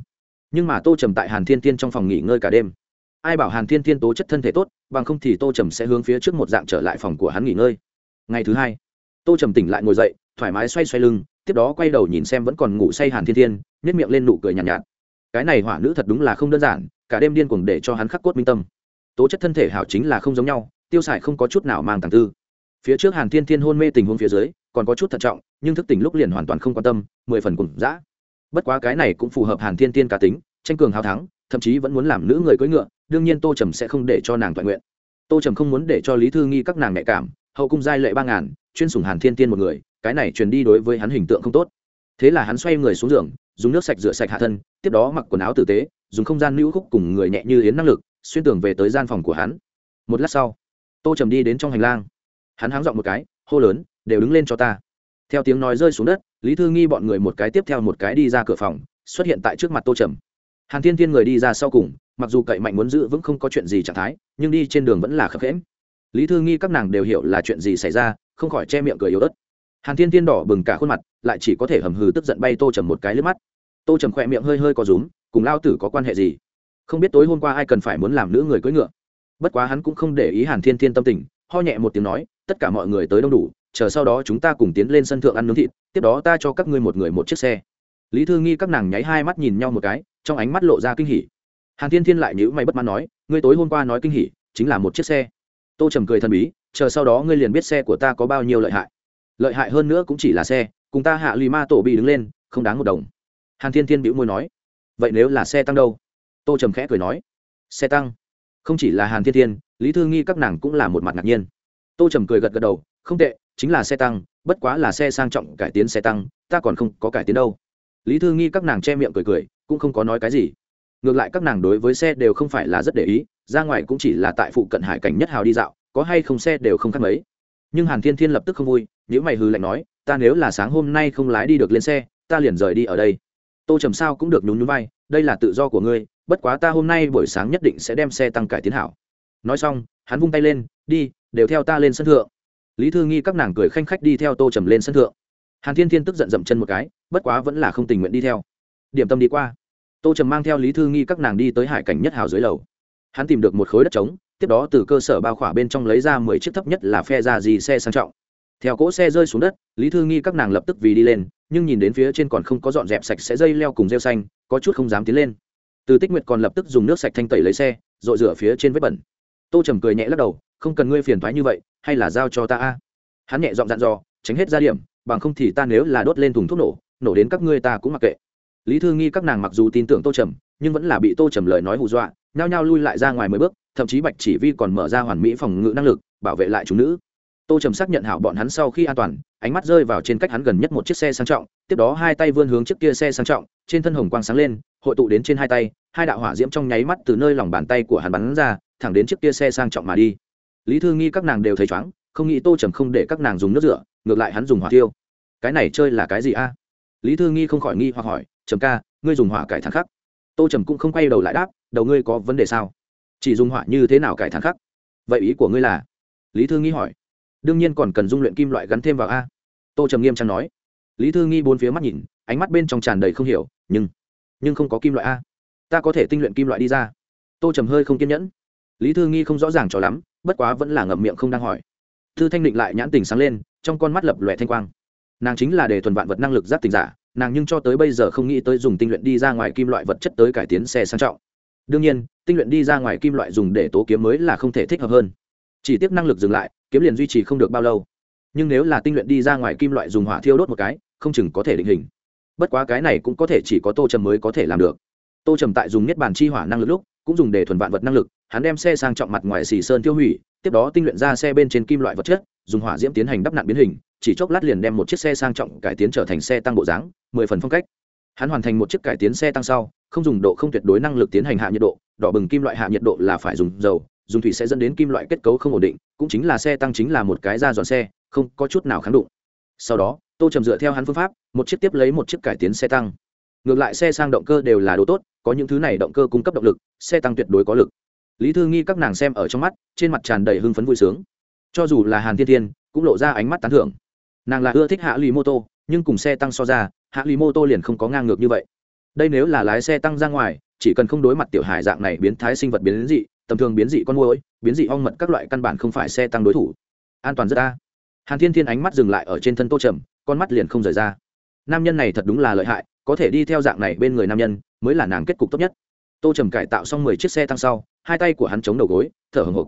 Nhưng mà tô trầm tại hàn thiên tiên trong phòng nghỉ ngơi cả đêm. Ai bảo hàn thiên tiên tố chất thân thể tốt, bằng không thì tô trầm sẽ hướng phía trước một dạng trở lại phòng của hắn nghỉ ngơi. Ngày thứ hai tô trầm tỉnh lại ngồi dậy thoải mái xoay xoay lưng tiếp đó quay đầu nhìn xem vẫn còn ngủ say hàn thiên thiên nhét miệng lên nụ cười nhàn nhạt, nhạt. Cái này hỏa nữ thật đúng là không đơn giản cả đêm điên cuồng để cho hắn khắc cốt minh tâm. Tố chất thân thể hảo chính là không giống nhau tiêu xài không có chút nào mang tàng tư. Phía trước hàn thiên thiên hôn mê tình huống phía dưới còn có chút thận trọng nhưng thức tỉnh lúc liền hoàn toàn không quan tâm mười phần cùng dã. Bất quá cái này cũng phù hợp hàn thiên thiên cá tính tranh cường hào thắng thậm chí vẫn muốn làm nữ người cưỡi ngựa đương nhiên tô trầm sẽ không để cho nàng toàn nguyện. Tô trầm không muốn để cho lý thư nghi các nàng nhạy cảm hậu cung giai lệ ba ngàn, chuyên sủng hàn thiên tiên một người, cái này truyền đi đối với hắn hình tượng không tốt. Thế là hắn xoay người xuống giường, dùng nước sạch rửa sạch hạ thân, tiếp đó mặc quần áo tử tế, dùng không gian nữ khúc cùng người nhẹ như yến năng lực, xuyên tường về tới gian phòng của hắn. Một lát sau, tô trầm đi đến trong hành lang. Hắn háng dọn một cái, hô lớn, đều đứng lên cho ta. Theo tiếng nói rơi xuống đất, lý thư nghi bọn người một cái tiếp theo một cái đi ra cửa phòng, xuất hiện tại trước mặt tô trầm. Hàn thiên thiên người đi ra sau cùng, mặc dù cậy mạnh muốn giữ vững không có chuyện gì trạng thái, nhưng đi trên đường vẫn là khập khẽm lý thư nghi các nàng đều hiểu là chuyện gì xảy ra, không khỏi che miệng cười yếu ớt. Hàn thiên thiên đỏ bừng cả khuôn mặt, lại chỉ có thể hầm hừ tức giận bay tô trầm một cái lướt mắt. Tô trầm khỏe miệng hơi hơi có rúm, cùng lao tử có quan hệ gì? Không biết tối hôm qua ai cần phải muốn làm nữ người cưỡi ngựa. Bất quá hắn cũng không để ý hàn thiên thiên tâm tình, ho nhẹ một tiếng nói, tất cả mọi người tới đông đủ, chờ sau đó chúng ta cùng tiến lên sân thượng ăn nướng thịt, tiếp đó ta cho các ngươi một người một chiếc xe. Lý thư nghi các nàng nháy hai mắt nhìn nhau một cái, trong ánh mắt lộ ra kinh hỉ. Hàn thiên thiên lại nhữ mày bất mãn nói, ngươi tối hôm qua nói kinh hỉ, chính là một chiếc xe tô trầm cười thần bí, chờ sau đó ngươi liền biết xe của ta có bao nhiêu lợi hại. Lợi hại hơn nữa cũng chỉ là xe, cùng ta hạ lì ma tổ bị đứng lên, không đáng một đồng. Hàn thiên thiên bĩu môi nói, vậy nếu là xe tăng đâu? Tô trầm khẽ cười nói, xe tăng? Không chỉ là hàn thiên thiên, lý thư nghi các nàng cũng là một mặt ngạc nhiên. Tô trầm cười gật gật đầu, không tệ, chính là xe tăng, bất quá là xe sang trọng cải tiến xe tăng, ta còn không có cải tiến đâu. Lý thư nghi các nàng che miệng cười cười, cũng không có nói cái gì. Ngược lại các nàng đối với xe đều không phải là rất để ý ra ngoài cũng chỉ là tại phụ cận hải cảnh nhất hào đi dạo, có hay không xe đều không khác mấy. Nhưng hàn thiên thiên lập tức không vui nếu mày hư lạnh nói, ta nếu là sáng hôm nay không lái đi được lên xe, ta liền rời đi ở đây. Tô trầm sao cũng được nhún nhún vai, đây là tự do của ngươi, bất quá ta hôm nay buổi sáng nhất định sẽ đem xe tăng cải tiến hảo. Nói xong, hắn vung tay lên, đi, đều theo ta lên sân thượng. Lý thư nghi các nàng cười khanh khách đi theo tô trầm lên sân thượng. Hàn thiên thiên tức giận dậm chân một cái, bất quá vẫn là không tình nguyện đi theo. Điểm tâm đi qua. Tô trầm mang theo lý thư nghi các nàng đi tới hải cảnh nhất hào dưới lầu hắn tìm được một khối đất trống, tiếp đó từ cơ sở bao khỏa bên trong lấy ra mười chiếc thấp nhất là phe ra gì xe sang trọng. Theo cỗ xe rơi xuống đất, lý thư nghi các nàng lập tức vì đi lên, nhưng nhìn đến phía trên còn không có dọn dẹp sạch sẽ dây leo cùng rêu xanh, có chút không dám tiến lên. Từ tích nguyệt còn lập tức dùng nước sạch thanh tẩy lấy xe r rửa phía trên vết bẩn. Tô trầm cười nhẹ lắc đầu, không cần ngươi phiền thoái như vậy, hay là giao cho ta a? Hắn nhẹ dọn dặn dò, tránh hết ra điểm, bằng không thì ta nếu là đốt lên thùng thuốc nổ nổ đến các ngươi ta cũng mặc kệ. Lý thư nghi các nàng mặc dù tin tưởng tô trầm nhưng vẫn là bị tô trầm lời nói hù dọa, nhao nhao lui lại ra ngoài mười bước, thậm chí bạch chỉ vi còn mở ra hoàn mỹ phòng ngự năng lực, bảo vệ lại chúng nữ. Tô trầm xác nhận hảo bọn hắn sau khi an toàn, ánh mắt rơi vào trên cách hắn gần nhất một chiếc xe sang trọng, tiếp đó hai tay vươn hướng chiếc kia xe sang trọng, trên thân hồng quang sáng lên, hội tụ đến trên hai tay, hai đạo hỏa diễm trong nháy mắt từ nơi lòng bàn tay của hắn bắn ra, thẳng đến chiếc kia xe sang trọng mà đi. Lý thư nghi các nàng đều thấy chóng, không nghĩ tô trầm không để các nàng dùng nước rửa, ngược lại hắn dùng hỏa tiêu cái này chơi là cái gì a? Lý thư nghi không khỏi nghi hoặc hỏi, trầm ca, ngươi dùng hỏa cải thẳng khắc tô trầm cũng không quay đầu lại đáp, đầu ngươi có vấn đề sao? Chỉ dùng hỏa như thế nào cải thẳng khắc? Vậy ý của ngươi là? Lý thư nghi hỏi. Đương nhiên còn cần dung luyện kim loại gắn thêm vào a. Tô trầm nghiêm trang nói. Lý thư nghi bốn phía mắt nhìn, ánh mắt bên trong tràn đầy không hiểu, nhưng nhưng không có kim loại a. Ta có thể tinh luyện kim loại đi ra. Tô trầm hơi không kiên nhẫn. Lý thư nghi không rõ ràng cho lắm, bất quá vẫn là ngậm miệng không đang hỏi. Thư thanh định lại nhãn tình sáng lên, trong con mắt lập lòe thanh quang. Nàng chính là để thuần vạn vật năng lực giáp tình giả nàng nhưng cho tới bây giờ không nghĩ tới dùng tinh luyện đi ra ngoài kim loại vật chất tới cải tiến xe sang trọng. Đương nhiên, tinh luyện đi ra ngoài kim loại dùng để tố kiếm mới là không thể thích hợp hơn. Chỉ tiếc năng lực dừng lại, kiếm liền duy trì không được bao lâu. Nhưng nếu là tinh luyện đi ra ngoài kim loại dùng hỏa thiêu đốt một cái, không chừng có thể định hình. Bất quá cái này cũng có thể chỉ có tô trầm mới có thể làm được. Tô trầm tại dùng niết bàn chi hỏa năng lực lúc, cũng dùng để thuần vạn vật năng lực, hắn đem xe sang trọng mặt ngoài xì sơn tiêu hủy, tiếp đó tinh luyện ra xe bên trên kim loại vật chất, dùng hỏa diễm tiến hành đắp nặn biến hình chỉ chốc lát liền đem một chiếc xe sang trọng cải tiến trở thành xe tăng bộ dáng, mười phần phong cách. Hắn hoàn thành một chiếc cải tiến xe tăng sau, không dùng độ không tuyệt đối năng lực tiến hành hạ nhiệt độ, đỏ bừng kim loại hạ nhiệt độ là phải dùng dầu, dùng thủy sẽ dẫn đến kim loại kết cấu không ổn định, cũng chính là xe tăng chính là một cái da dọn xe, không có chút nào kháng đụng. Sau đó, tô trầm dựa theo hắn phương pháp, một chiếc tiếp lấy một chiếc cải tiến xe tăng. Ngược lại xe sang động cơ đều là đồ tốt, có những thứ này động cơ cung cấp động lực, xe tăng tuyệt đối có lực. Lý thư nghi các nàng xem ở trong mắt, trên mặt tràn đầy hưng phấn vui sướng. Cho dù là hàn thiên thiên, cũng lộ ra ánh mắt tán thưởng nàng là ưa thích hạ lì mô tô, nhưng cùng xe tăng so ra, hạ lì mô tô liền không có ngang ngược như vậy. Đây nếu là lái xe tăng ra ngoài, chỉ cần không đối mặt tiểu hải dạng này biến thái sinh vật biến dị, tầm thường biến dị con môi biến dị ong mật các loại căn bản không phải xe tăng đối thủ. An toàn rất đa. Hàn thiên thiên ánh mắt dừng lại ở trên thân tô trầm, con mắt liền không rời ra. Nam nhân này thật đúng là lợi hại, có thể đi theo dạng này bên người nam nhân, mới là nàng kết cục tốt nhất. Tô trầm cải tạo xong mười chiếc xe tăng sau, hai tay của hắn chống đầu gối, thở hồng hộc.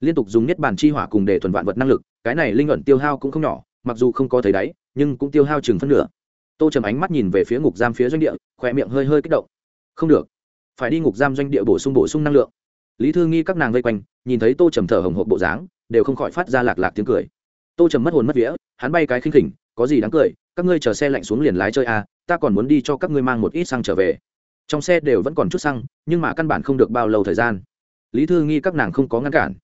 Liên tục dùng nhất bàn chi hỏa cùng để thuần vạn vật năng lực, cái này linh luận tiêu hao cũng không nhỏ mặc dù không có thấy đáy, nhưng cũng tiêu hao chừng phân nửa. Tô trầm ánh mắt nhìn về phía ngục giam phía doanh địa khỏe miệng hơi hơi kích động. Không được, phải đi ngục giam doanh địa bổ sung bổ sung năng lượng. Lý thư nghi các nàng vây quanh, nhìn thấy tô trầm thở hồng hộc bộ dáng, đều không khỏi phát ra lạc lạc tiếng cười. Tô trầm mất hồn mất vía, hắn bay cái khinh khỉnh, có gì đáng cười, các ngươi chờ xe lạnh xuống liền lái chơi à ta còn muốn đi cho các ngươi mang một ít xăng trở về. Trong xe đều vẫn còn chút xăng, nhưng mà căn bản không được bao lâu thời gian. Lý thư nghi các nàng không có ngăn cản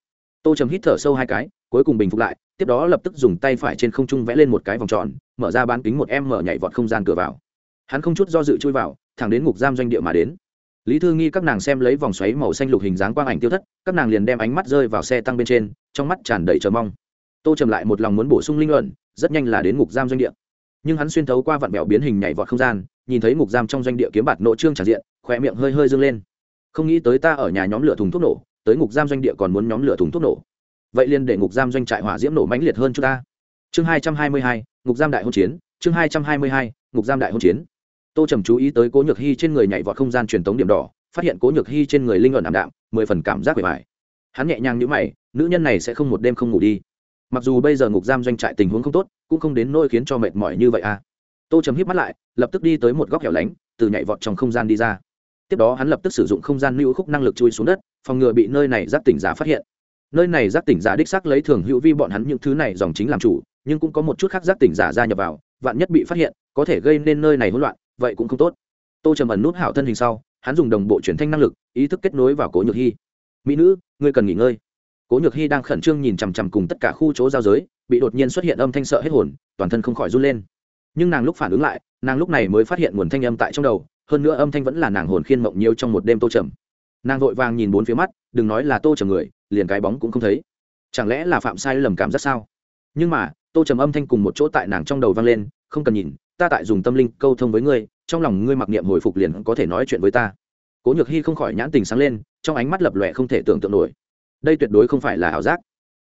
tô trầm hít thở sâu hai cái, cuối cùng bình phục lại, tiếp đó lập tức dùng tay phải trên không trung vẽ lên một cái vòng tròn, mở ra bán kính một em mở nhảy vọt không gian cửa vào. Hắn không chút do dự chui vào, thẳng đến ngục giam doanh địa mà đến. Lý thư nghi các nàng xem lấy vòng xoáy màu xanh lục hình dáng quang ảnh tiêu thất, các nàng liền đem ánh mắt rơi vào xe tăng bên trên, trong mắt tràn đầy chờ mong. Tô trầm lại một lòng muốn bổ sung linh luận, rất nhanh là đến ngục giam doanh địa. Nhưng hắn xuyên thấu qua vạn mẹo biến hình nhảy vọt không gian, nhìn thấy ngục giam trong doanh địa kiếm bạt nộ trương tràn diện khỏe miệng hơi hơi dâng lên. Không nghĩ tới ta ở nhà nhóm lửa thùng thuốc nổ tới ngục giam doanh địa còn muốn nhóm lửa thùng thuốc nổ. Vậy liền để ngục giam doanh trại hỏa diễm nổ mãnh liệt hơn chúng ta. Chương hai trăm hai mươi hai, ngục giam đại hôn chiến. Chương hai trăm hai mươi hai, ngục giam đại hôn chiến. Tô trầm chú ý tới cố nhược hy trên người nhảy vọt không gian truyền tống điểm đỏ, phát hiện cố nhược hy trên người linh luận ảm đạm, mười phần cảm giác bề bài hắn nhẹ nhàng nhữ mày, nữ nhân này sẽ không một đêm không ngủ đi. Mặc dù bây giờ ngục giam doanh trại tình huống không tốt, cũng không đến nỗi khiến cho mệt mỏi như vậy à. Tô trầm hít mắt lại, lập tức đi tới một góc hẻo lánh, từ nhảy vọt trong không gian đi ra. Tiếp đó hắn lập tức sử dụng không gian lưu khúc năng lực chui xuống đất phòng ngừa bị nơi này giác tỉnh giả phát hiện. Nơi này giác tỉnh giả đích xác lấy thường hữu vi bọn hắn những thứ này dòng chính làm chủ, nhưng cũng có một chút khác giác tỉnh giả gia nhập vào, vạn nhất bị phát hiện, có thể gây nên nơi này hỗn loạn, vậy cũng không tốt. Tô trầm ẩn nút hảo thân hình sau, hắn dùng đồng bộ truyền thanh năng lực, ý thức kết nối vào cố nhược hy mỹ nữ, ngươi cần nghỉ ngơi. Cố nhược hy đang khẩn trương nhìn chằm chằm cùng tất cả khu chỗ giao giới, bị đột nhiên xuất hiện âm thanh sợ hết hồn, toàn thân không khỏi run lên. Nhưng nàng lúc phản ứng lại, nàng lúc này mới phát hiện nguồn thanh âm tại trong đầu, hơn nữa âm thanh vẫn là nàng hồn khiên mộng nhiều trong một đêm tô trầm nàng vội vàng nhìn bốn phía mắt, đừng nói là tô trầm người, liền cái bóng cũng không thấy. Chẳng lẽ là phạm sai lầm cảm giác sao? Nhưng mà, tô trầm âm thanh cùng một chỗ tại nàng trong đầu vang lên, không cần nhìn, ta tại dùng tâm linh câu thông với ngươi, trong lòng ngươi mặc niệm hồi phục liền có thể nói chuyện với ta. Cố nhược hy không khỏi nhãn tình sáng lên, trong ánh mắt lập lòe không thể tưởng tượng nổi. Đây tuyệt đối không phải là ảo giác.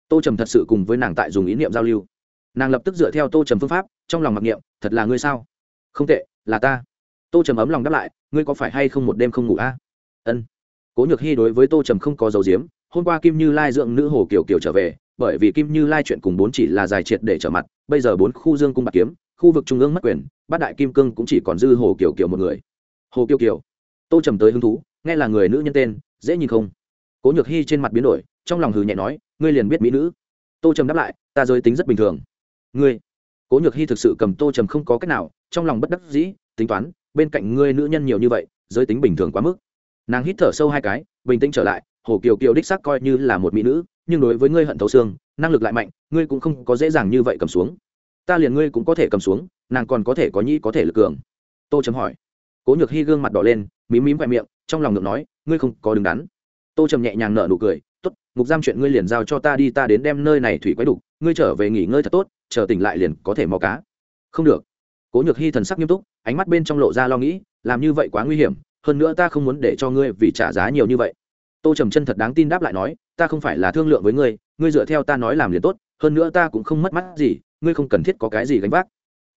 Tô trầm thật sự cùng với nàng tại dùng ý niệm giao lưu. Nàng lập tức dựa theo tô trầm phương pháp, trong lòng mặc niệm, thật là ngươi sao? Không tệ, là ta. Tô trầm ấm lòng đáp lại, ngươi có phải hay không một đêm không ngủ a? À? ân cố nhược hy đối với tô trầm không có dấu diếm hôm qua kim như lai dưỡng nữ hồ kiều kiều trở về, bởi vì kim như lai chuyện cùng bốn chỉ là dài triệt để trở mặt, bây giờ bốn khu dương cung bạc kiếm, khu vực trung ương mất quyền, bát đại kim cương cũng chỉ còn dư hồ kiều kiều một người. Hồ kiều kiều. Tô trầm tới hứng thú, nghe là người nữ nhân tên, dễ nhìn không? Cố nhược hy trên mặt biến đổi, trong lòng hừ nhẹ nói, ngươi liền biết mỹ nữ. Tô trầm đáp lại, ta giới tính rất bình thường. Ngươi. Cố nhược hy thực sự cầm tô trầm không có cách nào, trong lòng bất đắc dĩ, tính toán, bên cạnh ngươi nữ nhân nhiều như vậy, giới tính bình thường quá mức nàng hít thở sâu hai cái, bình tĩnh trở lại, hồ kiều kiều đích xác coi như là một mỹ nữ, nhưng đối với ngươi hận thấu xương, năng lực lại mạnh, ngươi cũng không có dễ dàng như vậy cầm xuống. Ta liền ngươi cũng có thể cầm xuống, nàng còn có thể có nhĩ, có thể lực cường. Tô chấm hỏi. Cố nhược hy gương mặt đỏ lên, mím mím vẹ miệng, trong lòng ngược nói, ngươi không có đứng đắn. Tô trầm nhẹ nhàng nở nụ cười t ố t ngục giam chuyện ngươi liền giao cho ta đi, ta đến đem nơi này thủy quái đục ngươi trở về nghỉ ngơi thật tốt, chờ tỉnh lại liền có thể mò cá. Không được. Cố nhược hy thần sắc nghiêm túc, ánh mắt bên trong lộ ra lo nghĩ, làm như vậy quá nguy hiểm hơn nữa ta không muốn để cho ngươi vì trả giá nhiều như vậy. Tô trầm chân thật đáng tin đáp lại nói, ta không phải là thương lượng với ngươi ngươi dựa theo ta nói làm liền tốt, hơn nữa ta cũng không mất mắt gì, ngươi không cần thiết có cái gì gánh vác.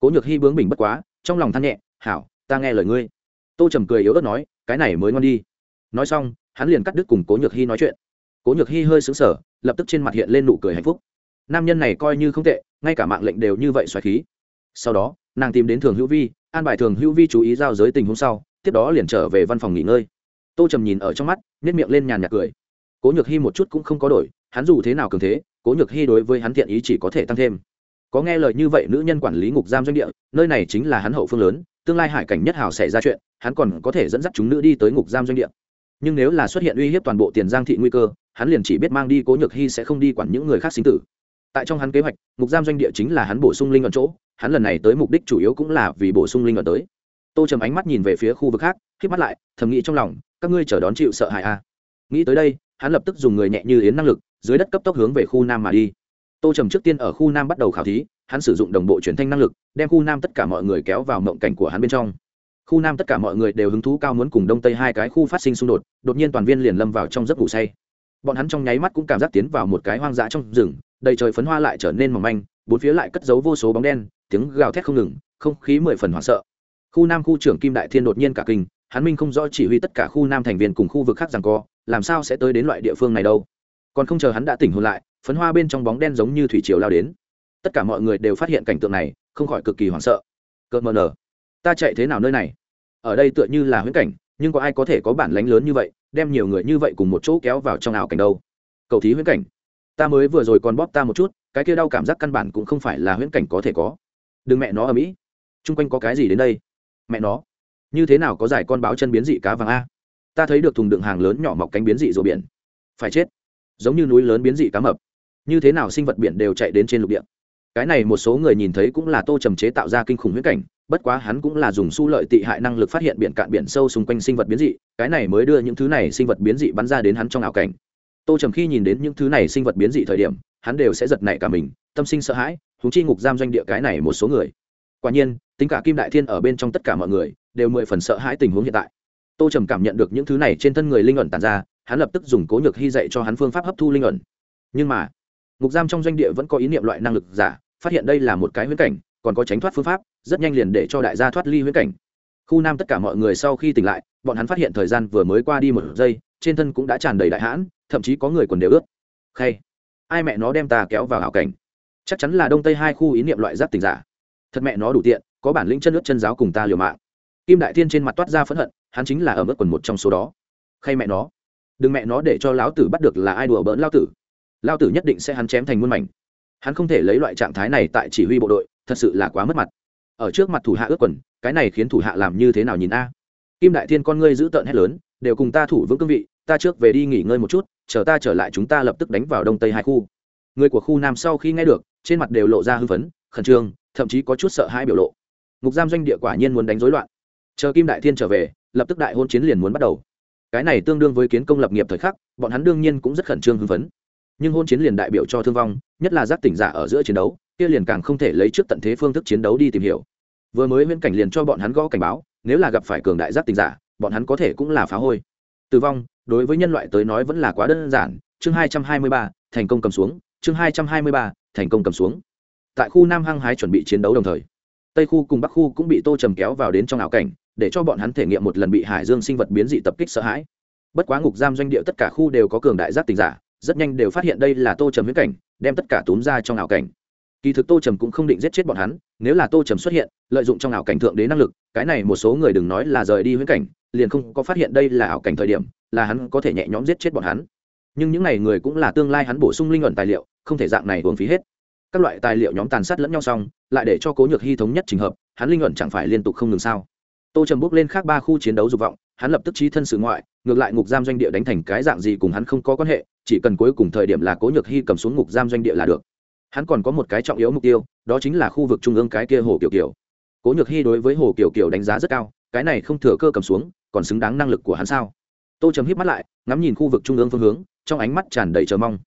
Cố nhược hy bướng bình bất quá, trong lòng than nhẹ, hảo, ta nghe lời ngươi. Tô trầm cười yếu ớt nói, cái này mới ngon đi. Nói xong, hắn liền cắt đứt cùng cố nhược hy nói chuyện. Cố nhược hy hơi xứng sở lập tức trên mặt hiện lên nụ cười hạnh phúc. Nam nhân này coi như không tệ, ngay cả mạng lệnh đều như vậy xoài khí. Sau đó, nàng tìm đến thường hữu vi, an bài thường hữu vi chú ý giao giới tình hôm sau tiếp đó liền trở về văn phòng nghỉ ngơi. Tô trầm nhìn ở trong mắt nhét miệng lên nhàn nhạt cười. Cố nhược hy một chút cũng không có đổi, hắn dù thế nào cường thế, cố nhược hy đối với hắn thiện ý chỉ có thể tăng thêm. Có nghe lời như vậy nữ nhân quản lý ngục giam doanh địa, nơi này chính là hắn hậu phương lớn, tương lai hải cảnh nhất hào xảy ra chuyện, hắn còn có thể dẫn dắt chúng nữ đi tới ngục giam doanh địa. Nhưng nếu là xuất hiện uy hiếp toàn bộ tiền giang thị nguy cơ, hắn liền chỉ biết mang đi cố nhược hy sẽ không đi quản những người khác sinh tử. Tại trong hắn kế hoạch, ngục giam doanh địa chính là hắn bổ sung linh ẩn chỗ, hắn lần này tới mục đích chủ yếu cũng là vì bổ sung linh ẩn tới tô trầm ánh mắt nhìn về phía khu vực khác k mắt lại, thầm nghĩ trong lòng, các ngươi chờ đón chịu sợ hãi a à. nghĩ tới đây, hắn lập tức dùng người nhẹ như yến năng lực, dưới đất cấp tốc hướng về khu nam mà đi. Tô trầm trước tiên ở khu nam bắt đầu khảo thí, hắn sử dụng đồng bộ truyền thanh năng lực, đem khu nam tất cả mọi người kéo vào mộng cảnh của hắn bên trong. Khu nam tất cả mọi người đều hứng thú cao muốn cùng đông tây hai cái khu phát sinh xung đột đột nhiên toàn viên liền lâm vào trong giấc ngủ say. Bọn hắn trong nháy mắt cũng cảm giác tiến vào một cái hoang dã trong rừng, đầy trời phấn hoa lại trở nên mỏng manh, bốn phía lại cất giấu vô số bóng đen, tiếng gào thét không ngừng, không khí mười phần hoảng sợ khu nam khu trưởng kim đại thiên đột nhiên cả kinh, hắn minh không rõ chỉ huy tất cả khu nam thành viên cùng khu vực khác rằng co, làm sao sẽ tới đến loại địa phương này đâu. Còn không chờ hắn đã tỉnh hôn lại, phấn hoa bên trong bóng đen giống như thủy triều lao đến. Tất cả mọi người đều phát hiện cảnh tượng này, không khỏi cực kỳ hoảng sợ. Cợt mờ nở. Ta chạy thế nào nơi này? Ở đây tựa như là huyễn cảnh, nhưng có ai có thể có bản lánh lớn như vậy, đem nhiều người như vậy cùng một chỗ kéo vào trong ảo cảnh đâu? Cầu thí huyễn cảnh. Ta mới vừa rồi còn bóp ta một chút, cái kia đau cảm giác căn bản cũng không phải là huyễn cảnh có thể có. Đừng mẹ nó ở mỹ. Chung quanh có cái gì đến đây? Mẹ nó, như thế nào có giải con báo chân biến dị cá vàng a? Ta thấy được thùng đựng hàng lớn nhỏ mọc cánh biến dị rùa biển. Phải chết, giống như núi lớn biến dị cá mập. Như thế nào sinh vật biển đều chạy đến trên lục địa? Cái này một số người nhìn thấy cũng là tô trầm chế tạo ra kinh khủng huyết cảnh, bất quá hắn cũng là dùng su lợi tị hại năng lực phát hiện biển cạn biển sâu xung quanh sinh vật biến dị, cái này mới đưa những thứ này sinh vật biến dị bắn ra đến hắn trong ảo cảnh. Tô trầm khi nhìn đến những thứ này sinh vật biến dị thời điểm, hắn đều sẽ giật nảy cả mình, tâm sinh sợ hãi húng chi ngục giam doanh địa cái này một số người. Quả nhiên tính cả kim đại thiên ở bên trong tất cả mọi người đều mười phần sợ hãi tình huống hiện tại. Tô trầm cảm nhận được những thứ này trên thân người linh ẩn tàn ra, hắn lập tức dùng cố nhược hy dạy cho hắn phương pháp hấp thu linh ẩn. Nhưng mà, ngục giam trong doanh địa vẫn có ý niệm loại năng lực giả, phát hiện đây là một cái huyễn cảnh, còn có tránh thoát phương pháp, rất nhanh liền để cho đại gia thoát ly huyễn cảnh. Khu nam tất cả mọi người sau khi tỉnh lại, bọn hắn phát hiện thời gian vừa mới qua đi một giây, trên thân cũng đã tràn đầy đại hãn, thậm chí có người còn đều ướt. Khay, ai mẹ nó đem ta kéo vào hảo cảnh. Chắc chắn là đông tây hai khu ý niệm loại giáp tình giả thật mẹ nó đủ tiện, có bản lĩnh chân ướt chân giáo cùng ta liều mạng. Kim đại thiên trên mặt toát ra phẫn hận, hắn chính là ở mức quần một trong số đó. Khay mẹ nó. Đừng mẹ nó để cho lão tử bắt được là ai đùa bỡn lao tử. Lao tử nhất định sẽ hắn chém thành muôn mảnh. Hắn không thể lấy loại trạng thái này tại chỉ huy bộ đội, thật sự là quá mất mặt. Ở trước mặt thủ hạ ước quần, cái này khiến thủ hạ làm như thế nào nhìn a? Kim đại thiên con ngươi giữ tợn hét lớn, đều cùng ta thủ vững cương vị, ta trước về đi nghỉ ngơi một chút, chờ ta trở lại chúng ta lập tức đánh vào đông tây hai khu. Người của khu nam sau khi nghe được, trên mặt đều lộ ra hưng phấn, khẩn trương thậm chí có chút sợ hãi biểu lộ. Ngục giam doanh địa quả nhiên muốn đánh rối loạn. Chờ kim đại thiên trở về, lập tức đại hôn chiến liền muốn bắt đầu. Cái này tương đương với kiến công lập nghiệp thời khắc, bọn hắn đương nhiên cũng rất khẩn trương hưng phấn. Nhưng hôn chiến liền đại biểu cho thương vong, nhất là giác tỉnh giả ở giữa chiến đấu, kia liền càng không thể lấy trước tận thế phương thức chiến đấu đi tìm hiểu. Vừa mới huyễn cảnh liền cho bọn hắn gõ cảnh báo, nếu là gặp phải cường đại giác tỉnh giả, bọn hắn có thể cũng là phá hôi. Tử vong, đối với nhân loại tới nói vẫn là quá đơn giản. Chương hai trăm hai mươi ba, thành công cầm xuống. Chương hai trăm hai mươi ba, thành công cầm xuống tại khu nam hăng hái chuẩn bị chiến đấu đồng thời. Tây khu cùng bắc khu cũng bị tô trầm kéo vào đến trong ảo cảnh, để cho bọn hắn thể nghiệm một lần bị hải dương sinh vật biến dị tập kích sợ hãi. Bất quá ngục giam doanh địa tất cả khu đều có cường đại giác tình giả, rất nhanh đều phát hiện đây là tô trầm huyết cảnh, đem tất cả túm ra trong ảo cảnh. Kỳ thực tô trầm cũng không định giết chết bọn hắn, nếu là tô trầm xuất hiện, lợi dụng trong ảo cảnh thượng đế năng lực, cái này một số người đừng nói là rời đi huyết cảnh, liền không có phát hiện đây là ảo cảnh thời điểm, là hắn có thể nhẹ nhõm giết chết bọn hắn. Nhưng những n à y người cũng là tương lai hắn bổ sung linh luận tài liệu, không thể dạng này uống phí hết các loại tài liệu nhóm tàn sát lẫn nhau xong, lại để cho cố nhược hy thống nhất trình hợp, hắn linh luận chẳng phải liên tục không ngừng sao? Tô trầm bước lên khác ba khu chiến đấu dục vọng, hắn lập tức trí thân sự ngoại, ngược lại ngục giam doanh địa đánh thành cái dạng gì cùng hắn không có quan hệ, chỉ cần cuối cùng thời điểm là cố nhược hy cầm xuống ngục giam doanh địa là được. Hắn còn có một cái trọng yếu mục tiêu, đó chính là khu vực trung ương cái kia hồ kiểu kiểu cố nhược hy đối với hồ kiểu kiểu đánh giá rất cao, cái này không thừa cơ cầm xuống, còn xứng đáng năng lực của hắn sao? Tô Trầm hít mắt lại, ngắm nhìn khu vực trung ương phương hướng, trong ánh mắt tràn đầy chờ mong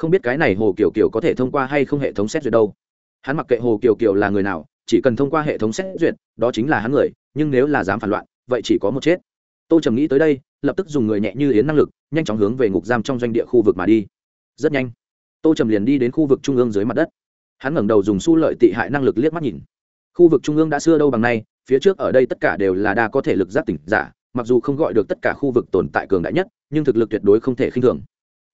không biết cái này hồ kiểu kiểu có thể thông qua hay không hệ thống xét duyệt đâu. Hắn mặc kệ hồ kiểu kiểu là người nào, chỉ cần thông qua hệ thống xét duyệt, đó chính là hắn người, nhưng nếu là dám phản loạn, vậy chỉ có một chết. Tô trầm nghĩ tới đây, lập tức dùng người nhẹ như yến năng lực, nhanh chóng hướng về ngục giam trong doanh địa khu vực mà đi. Rất nhanh, tô trầm liền đi đến khu vực trung ương dưới mặt đất. Hắn ngẩng đầu dùng su lợi tị hại năng lực liếc mắt nhìn. Khu vực trung ương đã xưa đâu bằng nay, phía trước ở đây tất cả đều là đa có thể lực giác tỉnh giả, mặc dù không gọi được tất cả khu vực tồn tại cường đại nhất, nhưng thực lực tuyệt đối không thể khinh thường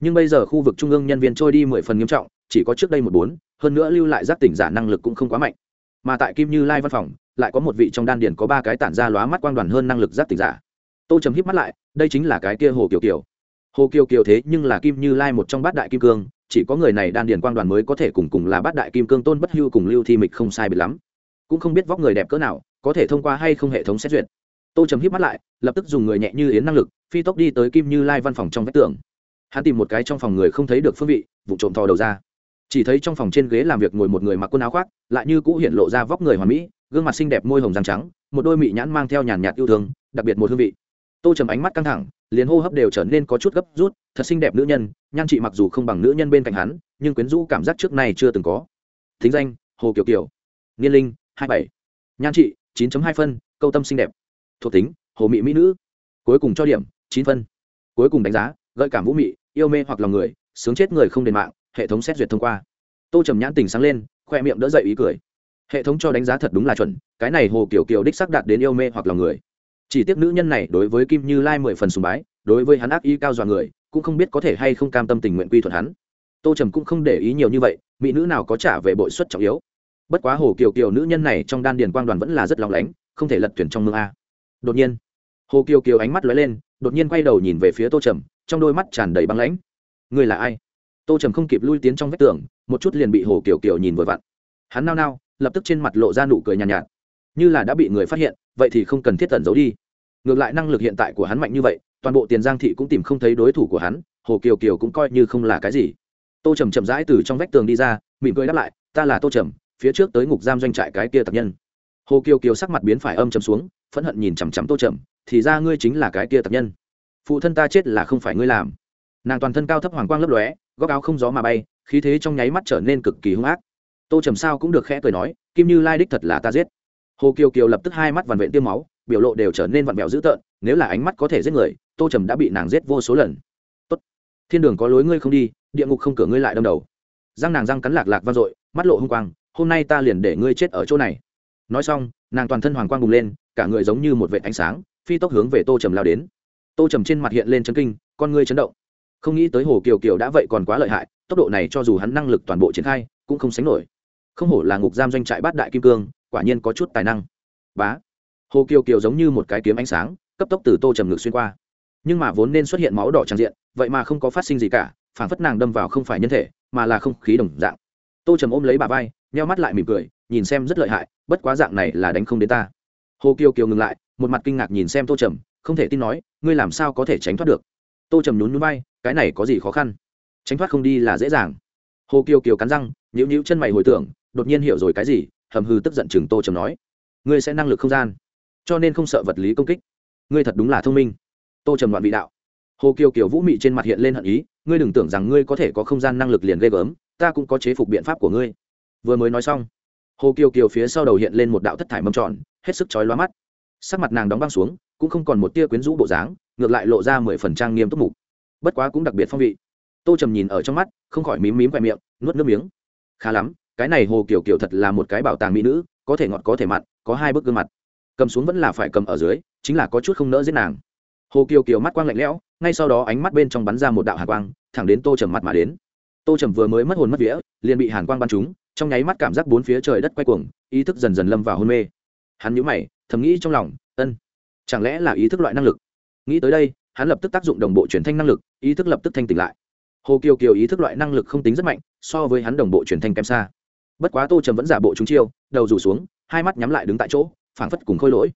nhưng bây giờ khu vực trung ương nhân viên trôi đi mười phần nghiêm trọng, chỉ có trước đây một bốn, hơn nữa lưu lại giác tỉnh giả năng lực cũng không quá mạnh. Mà tại kim như lai văn phòng, lại có một vị trong đan điền có ba cái tản ra lóa mắt quang đoàn hơn năng lực giác tỉnh giả. Tô trầm híp mắt lại, đây chính là cái kia hồ kiều kiều. Hồ kiều kiều thế nhưng là kim như lai một trong bát đại kim cương, chỉ có người này đan điền quang đoàn mới có thể cùng cùng là bát đại kim cương tôn bất hưu cùng lưu thi mịch không sai biệt lắm. Cũng không biết vóc người đẹp cỡ nào, có thể thông qua hay không hệ thống xét duyệt. Tô trầm híp mắt lại, lập tức dùng người nhẹ như yến năng lực, phi tốc đi tới kim như lai văn phòng trong vách tường hắn tìm một cái trong phòng người không thấy được phương vị vụ trộm thò đầu ra. Chỉ thấy trong phòng trên ghế làm việc ngồi một người mặc quần áo khoác, lại như cũ hiện lộ ra vóc người hoàn mỹ, gương mặt xinh đẹp môi hồng răng trắng, một đôi mị nhãn mang theo nhàn nhạt yêu thương, đặc biệt một hương vị. Tô trầm ánh mắt căng thẳng, liền hô hấp đều trở nên có chút gấp rút, thật xinh đẹp nữ nhân, nhan chị mặc dù không bằng nữ nhân bên cạnh hắn, nhưng quyến rũ cảm giác trước nay chưa từng có. Thính danh, hồ kiều kiều. Niên linh, hai bảy. Nhan chị, chín hai phân, câu tâm xinh đẹp. Thuộc tính, hồ mị mỹ nữ. Cuối cùng cho điểm, chín phân. Cuối cùng đánh giá gợi cảm vũ mị, yêu mê hoặc lòng người, sướng chết người không đền mạng, hệ thống xét duyệt thông qua. Tô trầm nhãn tình sáng lên, khoe miệng đỡ dậy ý cười. Hệ thống cho đánh giá thật đúng là chuẩn, cái này hồ kiểu kiểu đích sắc đạt đến yêu mê hoặc lòng người. Chỉ tiếc nữ nhân này đối với kim như lai mười phần sùng bái, đối với hắn ác ý cao dọa người, cũng không biết có thể hay không cam tâm tình nguyện quy thuận hắn. Tô trầm cũng không để ý nhiều như vậy, mỹ nữ nào có trả về bội suất trọng yếu. Bất quá hồ kiều kiều nữ nhân này trong đan điền quang đoàn vẫn là rất lòng lánh, không thể lật tuyển trong mương a. Đột nhiên, hồ kiều kiều ánh mắt lóe lên, đột nhiên quay đầu nhìn về phía tô trầm trong đôi mắt tràn đầy băng lãnh. Người là ai? Tô trầm không kịp lui tiến trong vách tường một chút liền bị hồ kiều kiều nhìn vội vặn. Hắn nao nao lập tức trên mặt lộ ra nụ cười nhàn nhạt, nhạt. Như là đã bị người phát hiện vậy thì không cần thiết tẩn giấu đi. Ngược lại năng lực hiện tại của hắn mạnh như vậy toàn bộ tiền giang thị cũng tìm không thấy đối thủ của hắn hồ kiều kiều cũng coi như không là cái gì. Tô trầm chậm rãi từ trong vách tường đi ra mỉm cười đáp lại ta là tô trầm phía trước tới ngục giam doanh trại cái kia tập nhân. Hồ kiều kiều sắc mặt biến phải âm chầm xuống phẫn hận nhìn chằm chằm tô trầm thì ra ngươi chính là cái kia tập nhân phụ thân ta chết là không phải ngươi làm. Nàng toàn thân cao thấp hoàng quang lấp lóe, góc áo không gió mà bay, khí thế trong nháy mắt trở nên cực kỳ hung ác. Tô trầm sao cũng được khẽ cười nói, kim như lai đích thật là ta giết. Hồ kiều kiều lập tức hai mắt vằn vện tiêm máu, biểu lộ đều trở nên vặn vẹo dữ tợn, nếu là ánh mắt có thể giết người, tô trầm đã bị nàng giết vô số lần. Tốt. thiên đường có lối ngươi không đi, địa ngục không cửa ngươi lại đâm đầu. Răng nàng răng cắn lạc lạc vang dội, mắt lộ hung quang, hôm nay ta liền để ngươi chết ở chỗ này. Nói xong, nàng toàn thân hoàng quang bùng lên, cả người giống như một vệ ánh sáng, phi tốc hướng về tô trầm lao đến tô trầm trên mặt hiện lên chấn kinh, con ngươi chấn động. Không nghĩ tới hồ kiều kiều đã vậy còn quá lợi hại, tốc độ này cho dù hắn năng lực toàn bộ triển khai, cũng không sánh nổi. Không hổ là ngục giam doanh trại bát đại kim cương, quả nhiên có chút tài năng. Bá! Hồ kiều kiều giống như một cái kiếm ánh sáng, cấp tốc từ tô trầm ngực xuyên qua. Nhưng mà vốn nên xuất hiện máu đỏ tràn diện, vậy mà không có phát sinh gì cả phản phất nàng đâm vào không phải nhân thể, mà là không khí đồng dạng. Tô trầm ôm lấy bà vai, nheo mắt lại mỉm cười, nhìn xem rất lợi hại, bất quá dạng này là đánh không đến ta. Hồ kiều kiều ngừng lại, một mặt kinh ngạc nhìn xem tô trầm không thể tin nói ngươi làm sao có thể tránh thoát được? Tô trầm nhún nhún bay, cái này có gì khó khăn? Tránh thoát không đi là dễ dàng. Hồ kiều kiều cắn răng nhíu nhíu chân mày hồi tưởng đột nhiên hiểu rồi cái gì hầm hư tức giận chừng tô trầm nói. Ngươi sẽ năng lực không gian cho nên không sợ vật lý công kích. Ngươi thật đúng là thông minh. Tô trầm đoạn vị đạo. Hồ kiều kiều vũ mị trên mặt hiện lên hận ý ngươi đừng tưởng rằng ngươi có thể có không gian năng lực liền ghê gớm ta cũng có chế phục biện pháp của ngươi. Vừa mới nói xong hồ kiều kiều phía sau đầu hiện lên một đạo thất thải mâm tròn hết sức chói lóa mắt sắc mặt nàng đóng băng xuống, cũng không còn một tia quyến rũ bộ dáng, ngược lại lộ ra mười phần trang nghiêm túc mục. Bất quá cũng đặc biệt phong vị. Tô trầm nhìn ở trong mắt, không khỏi mím mím vẹ miệng, nuốt nước miếng. Khá lắm, cái này hồ kiều kiều thật là một cái bảo tàng mỹ nữ, có thể ngọt có thể mặn, có hai bức gương mặt. Cầm xuống vẫn là phải cầm ở dưới, chính là có chút không nỡ giết nàng. Hồ kiều kiều mắt quang lạnh lẽo, ngay sau đó ánh mắt bên trong bắn ra một đạo hàn quang, thẳng đến tô trầm mặt mà đến. Tô trầm vừa mới mất hồn mất vía, liền bị hàn quang bắn trúng, trong nháy mắt cảm giác bốn phía trời đất quay cuồng, ý thức dần dần lâm vào hôn mê hắn nhíu mày, thầm nghĩ trong lòng, ân, chẳng lẽ là ý thức loại năng lực? Nghĩ tới đây, hắn lập tức tác dụng đồng bộ truyền thanh năng lực, ý thức lập tức thanh tỉnh lại. Hồ kiều kiều ý thức loại năng lực không tính rất mạnh, so với hắn đồng bộ truyền thanh kém xa. Bất quá tô trầm vẫn giả bộ chúng chiêu, đầu rủ xuống, hai mắt nhắm lại đứng tại chỗ, phảng phất cùng khôi lỗi.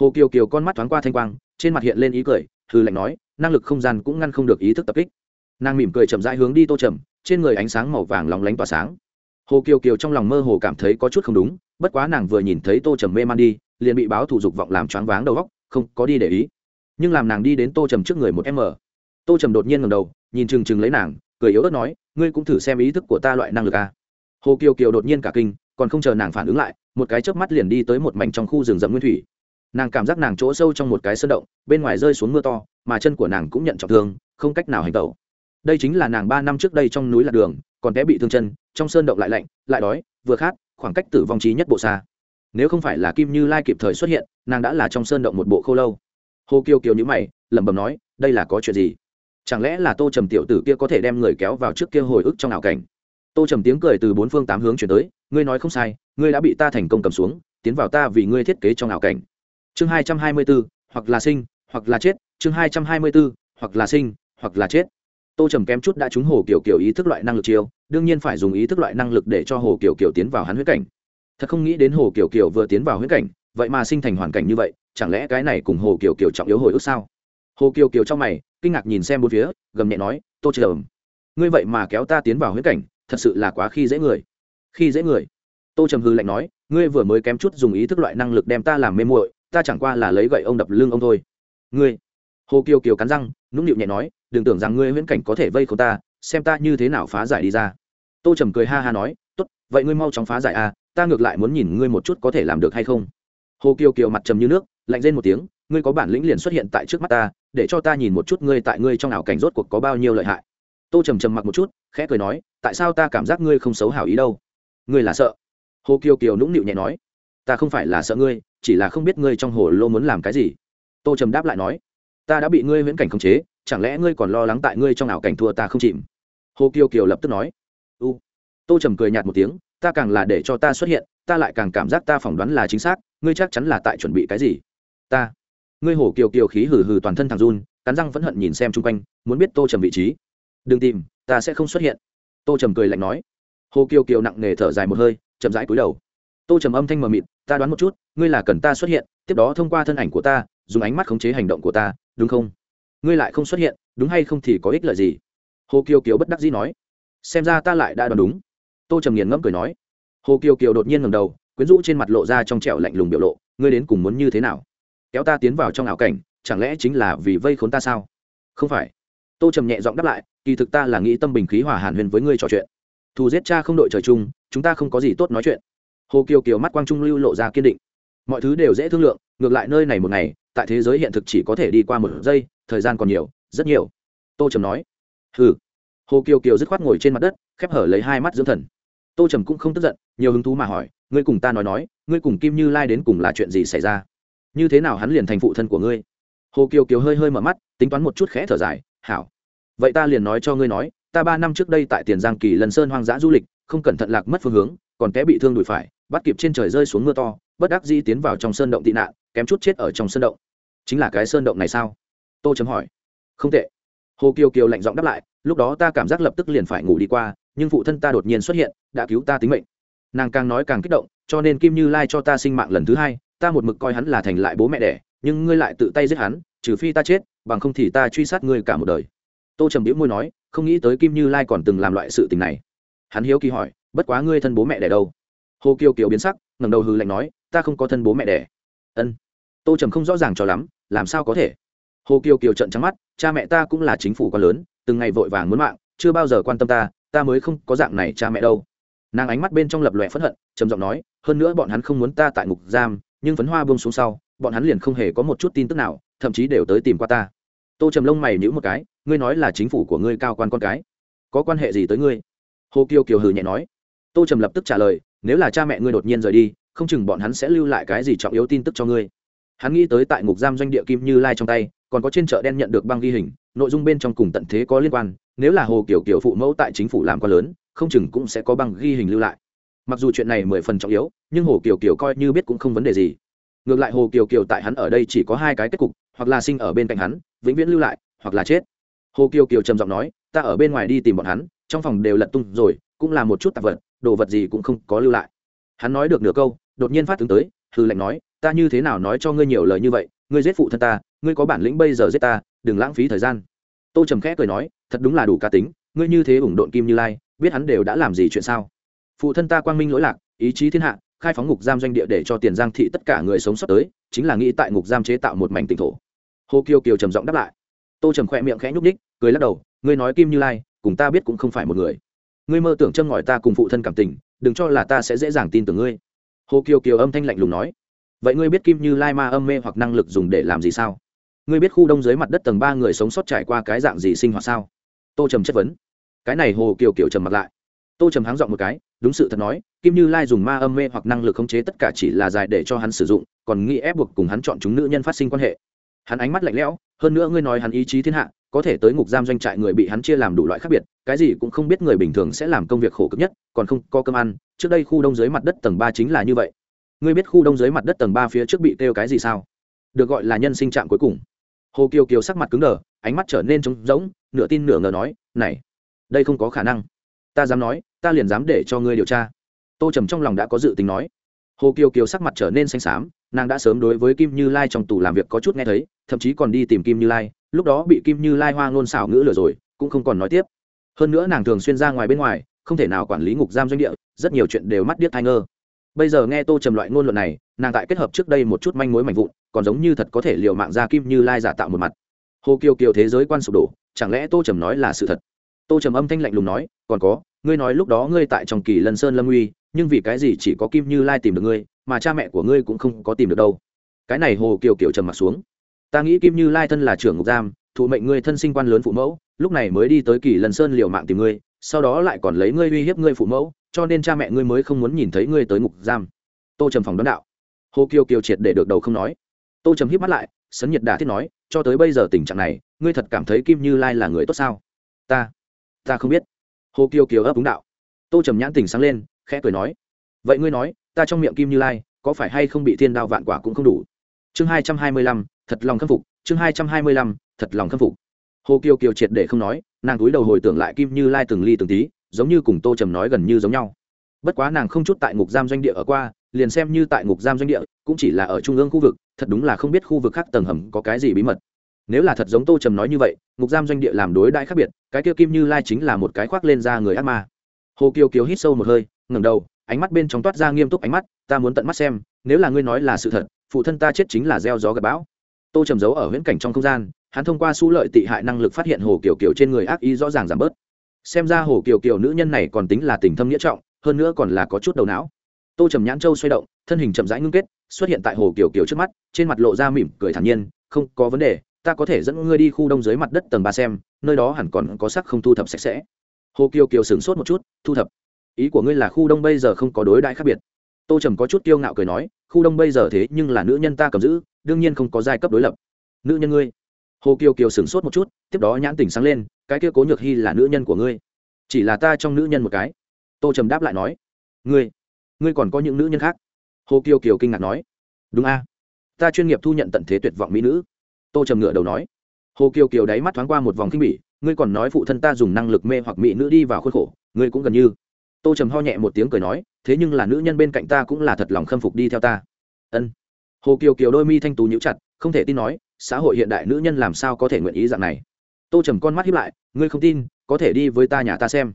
Hồ kiều kiều con mắt thoáng qua thanh quang, trên mặt hiện lên ý cười hư lệnh nói, năng lực không gian cũng ngăn không được ý thức tập kích. Nàng mỉm cười chậm rãi hướng đi tô trầm, trên người ánh sáng màu vàng lóng lánh tỏa sáng. Hồ kiều kiều trong lòng mơ hồ cảm thấy có chút không đúng bất quá nàng vừa nhìn thấy tô trầm mê man đi, liền bị báo thủ dục vọng làm choáng váng đầu góc không có đi để ý. Nhưng làm nàng đi đến tô trầm trước người một m tô trầm đột nhiên ngầm đầu, nhìn chừng chừng lấy nàng, cười yếu ớt nói, ngươi cũng thử xem ý thức của ta loại năng lực à. hồ kiều kiều đột nhiên cả kinh, còn không chờ nàng phản ứng lại, một cái chớp mắt liền đi tới một mảnh trong khu rừng rậm nguyên thủy. Nàng cảm giác nàng chỗ sâu trong một cái sơn động, bên ngoài rơi xuống mưa to, mà chân của nàng cũng nhận trọng thương, không cách nào hành tẩu. Đây chính là nàng ba năm trước đây trong núi lạc đường, còn té bị thương chân, trong sơn động lại lạnh, lại đói, vừa khát khoảng cách tử vong trí nhất bộ xa. Nếu không phải là kim như lai kịp thời xuất hiện, nàng đã là trong sơn động một bộ khô lâu. Hồ kiều kiều nhữ mày, lẩm bẩm nói, đây là có chuyện gì? Chẳng lẽ là tô trầm tiểu tử kia có thể đem người kéo vào trước kia hồi ức trong ảo cảnh? Tô trầm tiếng cười từ bốn phương tám hướng chuyển tới, ngươi nói không sai, ngươi đã bị ta thành công cầm xuống, tiến vào ta vì ngươi thiết kế trong ảo cảnh. Chương hai trăm hai mươi b ố hoặc là sinh, hoặc là chết, chương hai trăm hai mươi b ố hoặc là sinh, hoặc là chết tô trầm kém chút đã trúng hồ kiểu kiểu ý thức loại năng lực chiêu, đương nhiên phải dùng ý thức loại năng lực để cho hồ kiểu kiểu tiến vào hắn huyết cảnh. Thật không nghĩ đến hồ kiểu kiểu vừa tiến vào huyết cảnh, vậy mà sinh thành hoàn cảnh như vậy, chẳng lẽ cái này cùng hồ kiểu kiểu trọng yếu hồi ức sao? Hồ kiều kiều trong mày, kinh ngạc nhìn xem bốn phía, gầm nhẹ nói, tô trầm, ngươi vậy mà kéo ta tiến vào huyết cảnh, thật sự là quá khi dễ người. Khi dễ người? Tô trầm hư lạnh nói, ngươi vừa mới kém chút dùng ý thức loại năng lực đem ta làm mê muội, ta chẳng qua là lấy gậy ông đập lưng ông thôi. Ngươi? Hồ kiều kiều cắn răng, nũng nịu nhẹ nói đừng tưởng rằng ngươi huyễn cảnh có thể vây khốn ta xem ta như thế nào phá giải đi ra. Tô trầm cười ha ha nói tốt vậy ngươi mau chóng phá giải à, ta ngược lại muốn nhìn ngươi một chút có thể làm được hay không. Hồ kiều kiều mặt trầm như nước lạnh lên một tiếng ngươi có bản lĩnh liền xuất hiện tại trước mắt ta để cho ta nhìn một chút ngươi tại ngươi trong ảo cảnh rốt cuộc có bao nhiêu lợi hại. Tô trầm trầm mặc một chút khẽ cười nói tại sao ta cảm giác ngươi không xấu hảo ý đâu? Ngươi là sợ? Hồ kiều kiều nũng nịu nhẹ nói ta không phải là sợ ngươi chỉ là không biết ngươi trong hồ lô muốn làm cái gì. Tô trầm đáp lại nói ta đã bị ngươi viễn cảnh khống chế chẳng lẽ ngươi còn lo lắng tại ngươi trong ảo cảnh thua ta không chìm? Hồ kiều kiều lập tức nói. U. Tô trầm cười nhạt một tiếng, ta càng là để cho ta xuất hiện, ta lại càng cảm giác ta phỏng đoán là chính xác, ngươi chắc chắn là tại chuẩn bị cái gì? Ta. Ngươi Hồ kiều kiều khí hừ hừ toàn thân thằng run, cắn răng vẫn hận nhìn xem chung quanh, muốn biết tô trầm vị trí. Đừng tìm, ta sẽ không xuất hiện. Tô trầm cười lạnh nói. Hồ kiều kiều nặng nề thở dài một hơi, chậm rãi cúi đầu. Tô trầm âm thanh mờ mịt, ta đoán một chút, ngươi là cần ta xuất hiện, tiếp đó thông qua thân ảnh của ta, dùng ánh mắt khống chế hành động của ta, đúng không? Ngươi lại không xuất hiện, đúng hay không thì có ích lợi gì? Hồ kiều kiều bất đắc dĩ nói. Xem ra ta lại đã đoán đúng. Tô trầm nghiền ngẫm cười nói. Hồ kiều kiều đột nhiên ngầm đầu, quyến rũ trên mặt lộ ra trong trẻo lạnh lùng biểu lộ, ngươi đến cùng muốn như thế nào? Kéo ta tiến vào trong ảo cảnh, chẳng lẽ chính là vì vây khốn ta sao? Không phải. Tô trầm nhẹ giọng đáp lại, kỳ thực ta là nghĩ tâm bình khí hòa hàn huyền với ngươi trò chuyện. Thù giết cha không đội trời chung, chúng ta không có gì tốt nói chuyện. Hồ kiều kiều mắt quang trung lưu lộ ra kiên định. Mọi thứ đều dễ thương lượng, ngược lại nơi này một ngày, tại thế giới hiện thực chỉ có thể đi qua một giây thời gian còn nhiều, rất nhiều. Tô trầm nói. Hừ. Hồ kiều kiều dứt khoát ngồi trên mặt đất, khép hở lấy hai mắt dưỡng thần. Tô trầm cũng không tức giận, nhiều hứng thú mà hỏi, ngươi cùng ta nói nói, ngươi cùng kim như lai đến cùng là chuyện gì xảy ra? Như thế nào hắn liền thành phụ thân của ngươi? Hồ kiều kiều hơi hơi mở mắt, tính toán một chút khẽ thở dài, hảo. Vậy ta liền nói cho ngươi nói, ta ba năm trước đây tại tiền giang kỳ lần sơn hoang dã du lịch, không cẩn thận lạc mất phương hướng, còn té bị thương đùi phải, bắt kịp trên trời rơi xuống mưa to, bất đắc dĩ tiến vào trong sơn động tị nạn, kém chút chết ở trong sơn động. Chính là cái sơn động này sao? Tô chấm hỏi. Không tệ. Hồ kiều kiều lạnh giọng đáp lại, lúc đó ta cảm giác lập tức liền phải ngủ đi qua, nhưng phụ thân ta đột nhiên xuất hiện, đã cứu ta tính mệnh. Nàng càng nói càng kích động, cho nên kim như lai cho ta sinh mạng lần thứ hai, ta một mực coi hắn là thành lại bố mẹ đẻ, nhưng ngươi lại tự tay giết hắn, trừ phi ta chết, bằng không thì ta truy sát ngươi cả một đời. Tô trầm biễu môi nói, không nghĩ tới kim như lai còn từng làm loại sự tình này. Hắn hiếu kỳ hỏi, bất quá ngươi thân bố mẹ đẻ đâu? Hồ kiều kiều biến sắc, ngẩng đầu hư lạnh nói, ta không có thân bố mẹ đẻ. Ân. Tô trầm không rõ ràng cho lắm, làm sao có thể? Hồ kiều kiều trận trắng mắt, cha mẹ ta cũng là chính phủ quá lớn, từng ngày vội vàng muốn mạng, chưa bao giờ quan tâm ta ta mới không có dạng này cha mẹ đâu. Nàng ánh mắt bên trong lập lòe phẫn hận, trầm giọng nói, hơn nữa bọn hắn không muốn ta tại ngục giam, nhưng phấn hoa buông xuống sau, bọn hắn liền không hề có một chút tin tức nào, thậm chí đều tới tìm qua ta. Tô trầm lông mày nhữ một cái, ngươi nói là chính phủ của ngươi cao quan con cái, có quan hệ gì tới ngươi? Hồ kiều kiều hừ nhẹ nói. Tô trầm lập tức trả lời, nếu là cha mẹ ngươi đột nhiên rời đi, không chừng bọn hắn sẽ lưu lại cái gì trọng yếu tin tức cho ngươi. Hắn nghĩ tới tại ngục giam doanh địa kim như lai trong tay còn có trên chợ đen nhận được băng ghi hình, nội dung bên trong cùng tận thế có liên quan, nếu là hồ kiều kiều phụ mẫu tại chính phủ làm quá lớn, không chừng cũng sẽ có băng ghi hình lưu lại. Mặc dù chuyện này mười phần trọng yếu, nhưng hồ kiều kiều coi như biết cũng không vấn đề gì. Ngược lại hồ kiều kiều tại hắn ở đây chỉ có hai cái kết cục, hoặc là sinh ở bên cạnh hắn, vĩnh viễn lưu lại, hoặc là chết. Hồ kiều kiều trầm giọng nói, ta ở bên ngoài đi tìm bọn hắn, trong phòng đều lật tung rồi, cũng là một chút tạp vật, đồ vật gì cũng không có lưu lại. Hắn nói được nửa câu, đột nhiên phát tướng tới, hư lệnh nói ta như thế nào nói cho ngươi nhiều lời như vậy, ngươi giết phụ thân ta, ngươi có bản lĩnh bây giờ giết ta, đừng lãng phí thời gian. Tô trầm khẽ cười nói, thật đúng là đủ cá tính, ngươi như thế ủng độn kim như lai, biết hắn đều đã làm gì chuyện sao? Phụ thân ta quang minh lỗi lạc, ý chí thiên hạ, khai phóng ngục giam doanh địa để cho tiền giang thị tất cả người sống sót tới, chính là nghĩ tại ngục giam chế tạo một mảnh tỉnh thổ. Hồ kiều kiều trầm giọng đáp lại. Tô trầm khỏe miệng khẽ nhúc ních cười lắc đầu, ngươi nói kim như lai, cùng ta biết cũng không phải một người. Ngươi mơ tưởng châm ngòi ta cùng phụ thân cảm tình, đừng cho là ta sẽ dễ dàng tin tưởng ngươi. Hồ kiều kiều âm thanh lạnh lùng nói vậy ngươi biết kim như lai ma âm mê hoặc năng lực dùng để làm gì sao? Ngươi biết khu đông dưới mặt đất tầng ba người sống sót trải qua cái dạng gì sinh hoạt sao? Tô trầm chất vấn. Cái này hồ kiều kiều trầm mặt lại. Tô trầm háng dọn một cái, đúng sự thật nói, kim như lai dùng ma âm mê hoặc năng lực khống chế tất cả chỉ là dài để cho hắn sử dụng, còn nghĩ ép buộc cùng hắn chọn chúng nữ nhân phát sinh quan hệ. Hắn ánh mắt lạnh lẽo, hơn nữa ngươi nói hắn ý chí thiên hạ, có thể tới ngục giam doanh trại người bị hắn chia làm đủ loại khác biệt, cái gì cũng không biết người bình thường sẽ làm công việc khổ cực nhất, còn không có cơm ăn, trước đây khu đông dưới mặt đất tầng ba chính là như vậy ngươi biết khu đông dưới mặt đất tầng ba phía trước bị kêu cái gì sao? Được gọi là nhân sinh trạm cuối cùng. Hồ kiều kiều sắc mặt cứng đờ, ánh mắt trở nên trống rỗng, nửa tin nửa ngờ nói, này, đây không có khả năng. Ta dám nói, ta liền dám để cho ngươi điều tra. Tô trầm trong lòng đã có dự tính nói. Hồ kiều kiều sắc mặt trở nên xanh xám, nàng đã sớm đối với kim như lai trong tù làm việc có chút nghe thấy, thậm chí còn đi tìm kim như lai, lúc đó bị kim như lai hoa ngôn xảo ngữ lừa rồi, cũng không còn nói tiếp. Hơn nữa nàng thường xuyên ra ngoài bên ngoài, không thể nào quản lý ngục giam doanh địa, rất nhiều chuyện đều mắt điếc thai ngơ bây giờ nghe tô trầm loại ngôn luận này, nàng tại kết hợp trước đây một chút manh mối mạnh vụn, còn giống như thật có thể liều mạng ra kim như lai giả tạo một mặt. Hồ kiều kiều thế giới quan sụp đổ, chẳng lẽ tô trầm nói là sự thật? Tô trầm âm thanh lạnh lùng nói, còn có, ngươi nói lúc đó ngươi tại trong kỳ lân sơn lâm uy, nhưng vì cái gì chỉ có kim như lai tìm được ngươi, mà cha mẹ của ngươi cũng không có tìm được đâu? Cái này hồ kiều kiều trầm m ặ t xuống. Ta nghĩ kim như lai thân là trưởng ngục giam, thụ mệnh ngươi thân sinh quan lớn phụ mẫu, lúc này mới đi tới kỳ lân sơn liều mạng tìm ngươi sau đó lại còn lấy ngươi uy hiếp ngươi phụ mẫu, cho nên cha mẹ ngươi mới không muốn nhìn thấy ngươi tới ngục giam. Tô trầm phòng đón đạo. Hồ kiều kiều triệt để được đầu không nói. Tô trầm hít mắt lại, sấn nhiệt đà thiết nói, cho tới bây giờ tình trạng này, ngươi thật cảm thấy kim như lai là người tốt sao? Ta ta không biết. Hồ kiều kiều ấp đúng đạo. Tô trầm nhãn tình sáng lên, khẽ cười nói, vậy ngươi nói, ta trong miệng kim như lai, có phải hay không bị thiên đao vạn quả cũng không đủ? Chương hai trăm hai mươi lăm, thật lòng khâm phục, chương hai trăm hai mươi lăm, thật lòng khâm phục. Hồ kiều kiều triệt để không nói nàng túi đầu hồi tưởng lại kim như lai từng ly từng tí, giống như cùng tô trầm nói gần như giống nhau. Bất quá nàng không chút tại ngục giam doanh địa ở qua, liền xem như tại ngục giam doanh địa, cũng chỉ là ở trung ương khu vực, thật đúng là không biết khu vực khác tầng hầm có cái gì bí mật. Nếu là thật giống tô trầm nói như vậy, ngục giam doanh địa làm đối đãi khác biệt, cái kia kim như lai chính là một cái khoác lên ra người ác ma. Hồ kiều kiều hít sâu một hơi, ngẩng đầu, ánh mắt bên trong toát ra nghiêm túc ánh mắt, ta muốn tận mắt xem, nếu là ngươi nói là sự thật, phụ thân ta chết chính là gieo gió gặp bão. Tô trầm giấu ở huyễn cảnh trong không gian hắn thông qua su lợi tị hại năng lực phát hiện hồ kiều kiều trên người ác ý rõ ràng giảm bớt. Xem ra hồ kiều kiều nữ nhân này còn tính là tình thâm nghĩa trọng, hơn nữa còn là có chút đầu não. Tô trầm nhãn châu xoay động, thân hình chậm rãi ngưng kết, xuất hiện tại hồ kiều kiều trước mắt, trên mặt lộ ra mỉm cười thản nhiên, không có vấn đề, ta có thể dẫn ngươi đi khu đông dưới mặt đất tầng ba xem, nơi đó hẳn còn có sắc không thu thập sạch sẽ. Hồ kiều kiều sửng sốt một chút, thu thập? Ý của ngươi là khu đông bây giờ không có đối đại khác biệt. Tô trầm có chút kiêu ngạo cười nói, khu đông bây giờ thế nhưng là nữ nhân ta cầm giữ, đương nhiên không có giai cấp đối lập. Nữ nhân ngươi? Hồ kiều kiều sửng sốt một chút, tiếp đó nhãn tỉnh sáng lên, cái kia cố nhược hy là nữ nhân của ngươi? Chỉ là ta trong nữ nhân một cái. Tô trầm đáp lại nói, ngươi ngươi còn có những nữ nhân khác? Hồ kiều kiều kinh ngạc nói, đúng a, ta chuyên nghiệp thu nhận tận thế tuyệt vọng mỹ nữ. Tô trầm ngựa đầu nói, hồ kiều kiều đáy mắt thoáng qua một vòng khinh bỉ, ngươi còn nói phụ thân ta dùng năng lực mê hoặc mỹ nữ đi vào khuôn khổ, ngươi cũng gần như. Tô trầm ho nhẹ một tiếng cười nói, thế nhưng là nữ nhân bên cạnh ta cũng là thật lòng khâm phục đi theo ta. Ân. Hồ kiều kiều đôi mi thanh tú nhíu chặt, không thể tin nói xã hội hiện đại nữ nhân làm sao có thể nguyện ý dạng này? Tô trầm con mắt hiếp lại, ngươi không tin, có thể đi với ta nhà ta xem.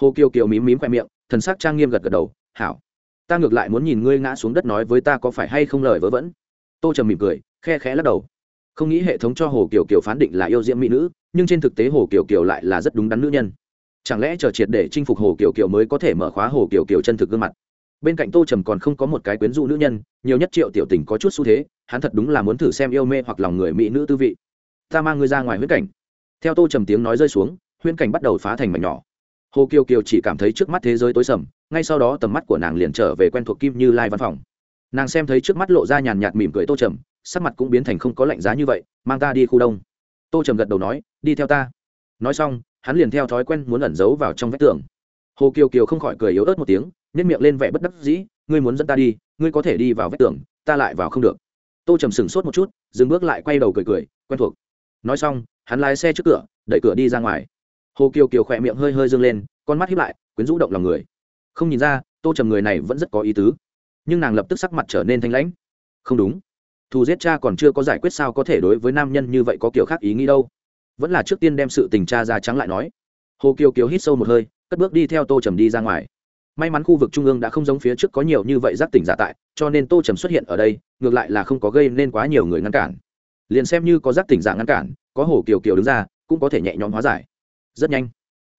Hồ kiều kiều mím mím khoe miệng, thần sắc trang nghiêm gật gật đầu, hảo. Ta ngược lại muốn nhìn ngươi ngã xuống đất nói với ta có phải hay không lời vớ vẩn. Tô trầm mỉm cười, khe khẽ lắc đầu. Không nghĩ hệ thống cho hồ kiều kiều phán định là yêu diễm mỹ nữ, nhưng trên thực tế hồ kiều kiều lại là rất đúng đắn nữ nhân. Chẳng lẽ chờ triệt để chinh phục hồ kiều kiều mới có thể mở khóa hồ kiều kiều chân thực gương mặt? Bên cạnh tô trầm còn không có một cái quyến rũ nữ nhân, nhiều nhất triệu tiểu tình có chút xu thế, hắn thật đúng là muốn thử xem yêu mê hoặc lòng người mỹ nữ tư vị. Ta mang ngươi ra ngoài huyễn cảnh. Theo tô trầm tiếng nói rơi xuống, huyễn cảnh bắt đầu phá thành mảnh nhỏ. Hồ kiều kiều chỉ cảm thấy trước mắt thế giới tối sầm, ngay sau đó tầm mắt của nàng liền trở về quen thuộc kim như lai văn phòng. Nàng xem thấy trước mắt lộ ra nhàn nhạt mỉm cười tô trầm, sắc mặt cũng biến thành không có lạnh giá như vậy, mang ta đi khu đông. Tô trầm gật đầu nói, đi theo ta. Nói xong, hắn liền theo thói quen muốn ẩn giấu vào trong vách tường. Hồ kiều kiều không khỏi cười yếu ớt một tiếng nhất miệng lên vẻ bất đắc dĩ, ngươi muốn dẫn ta đi, ngươi có thể đi vào vách tường, ta lại vào không được. Tô trầm sửng sốt một chút, dừng bước lại quay đầu cười cười, quen thuộc. Nói xong, hắn lái xe trước cửa, đẩy cửa đi ra ngoài. Hồ kiều kiều khỏe miệng hơi hơi dâng lên, con mắt hiếp lại, quyến rũ động lòng người. Không nhìn ra, tô trầm người này vẫn rất có ý tứ. Nhưng nàng lập tức sắc mặt trở nên thanh lãnh. Không đúng. Thù giết cha còn chưa có giải quyết sao có thể đối với nam nhân như vậy có kiểu khác ý nghĩ đâu. Vẫn là trước tiên đem sự tình cha ra trắng lại nói. Hồ kiều kiều hít sâu một hơi, cất bước đi theo tô trầm đi ra ngoài may mắn khu vực trung ương đã không giống phía trước có nhiều như vậy giác tỉnh giả tại, cho nên tô trầm xuất hiện ở đây, ngược lại là không có gây nên quá nhiều người ngăn cản. Liền xem như có giác tỉnh giả ngăn cản, có hồ kiều kiều đứng ra, cũng có thể nhẹ nhõm hóa giải. Rất nhanh,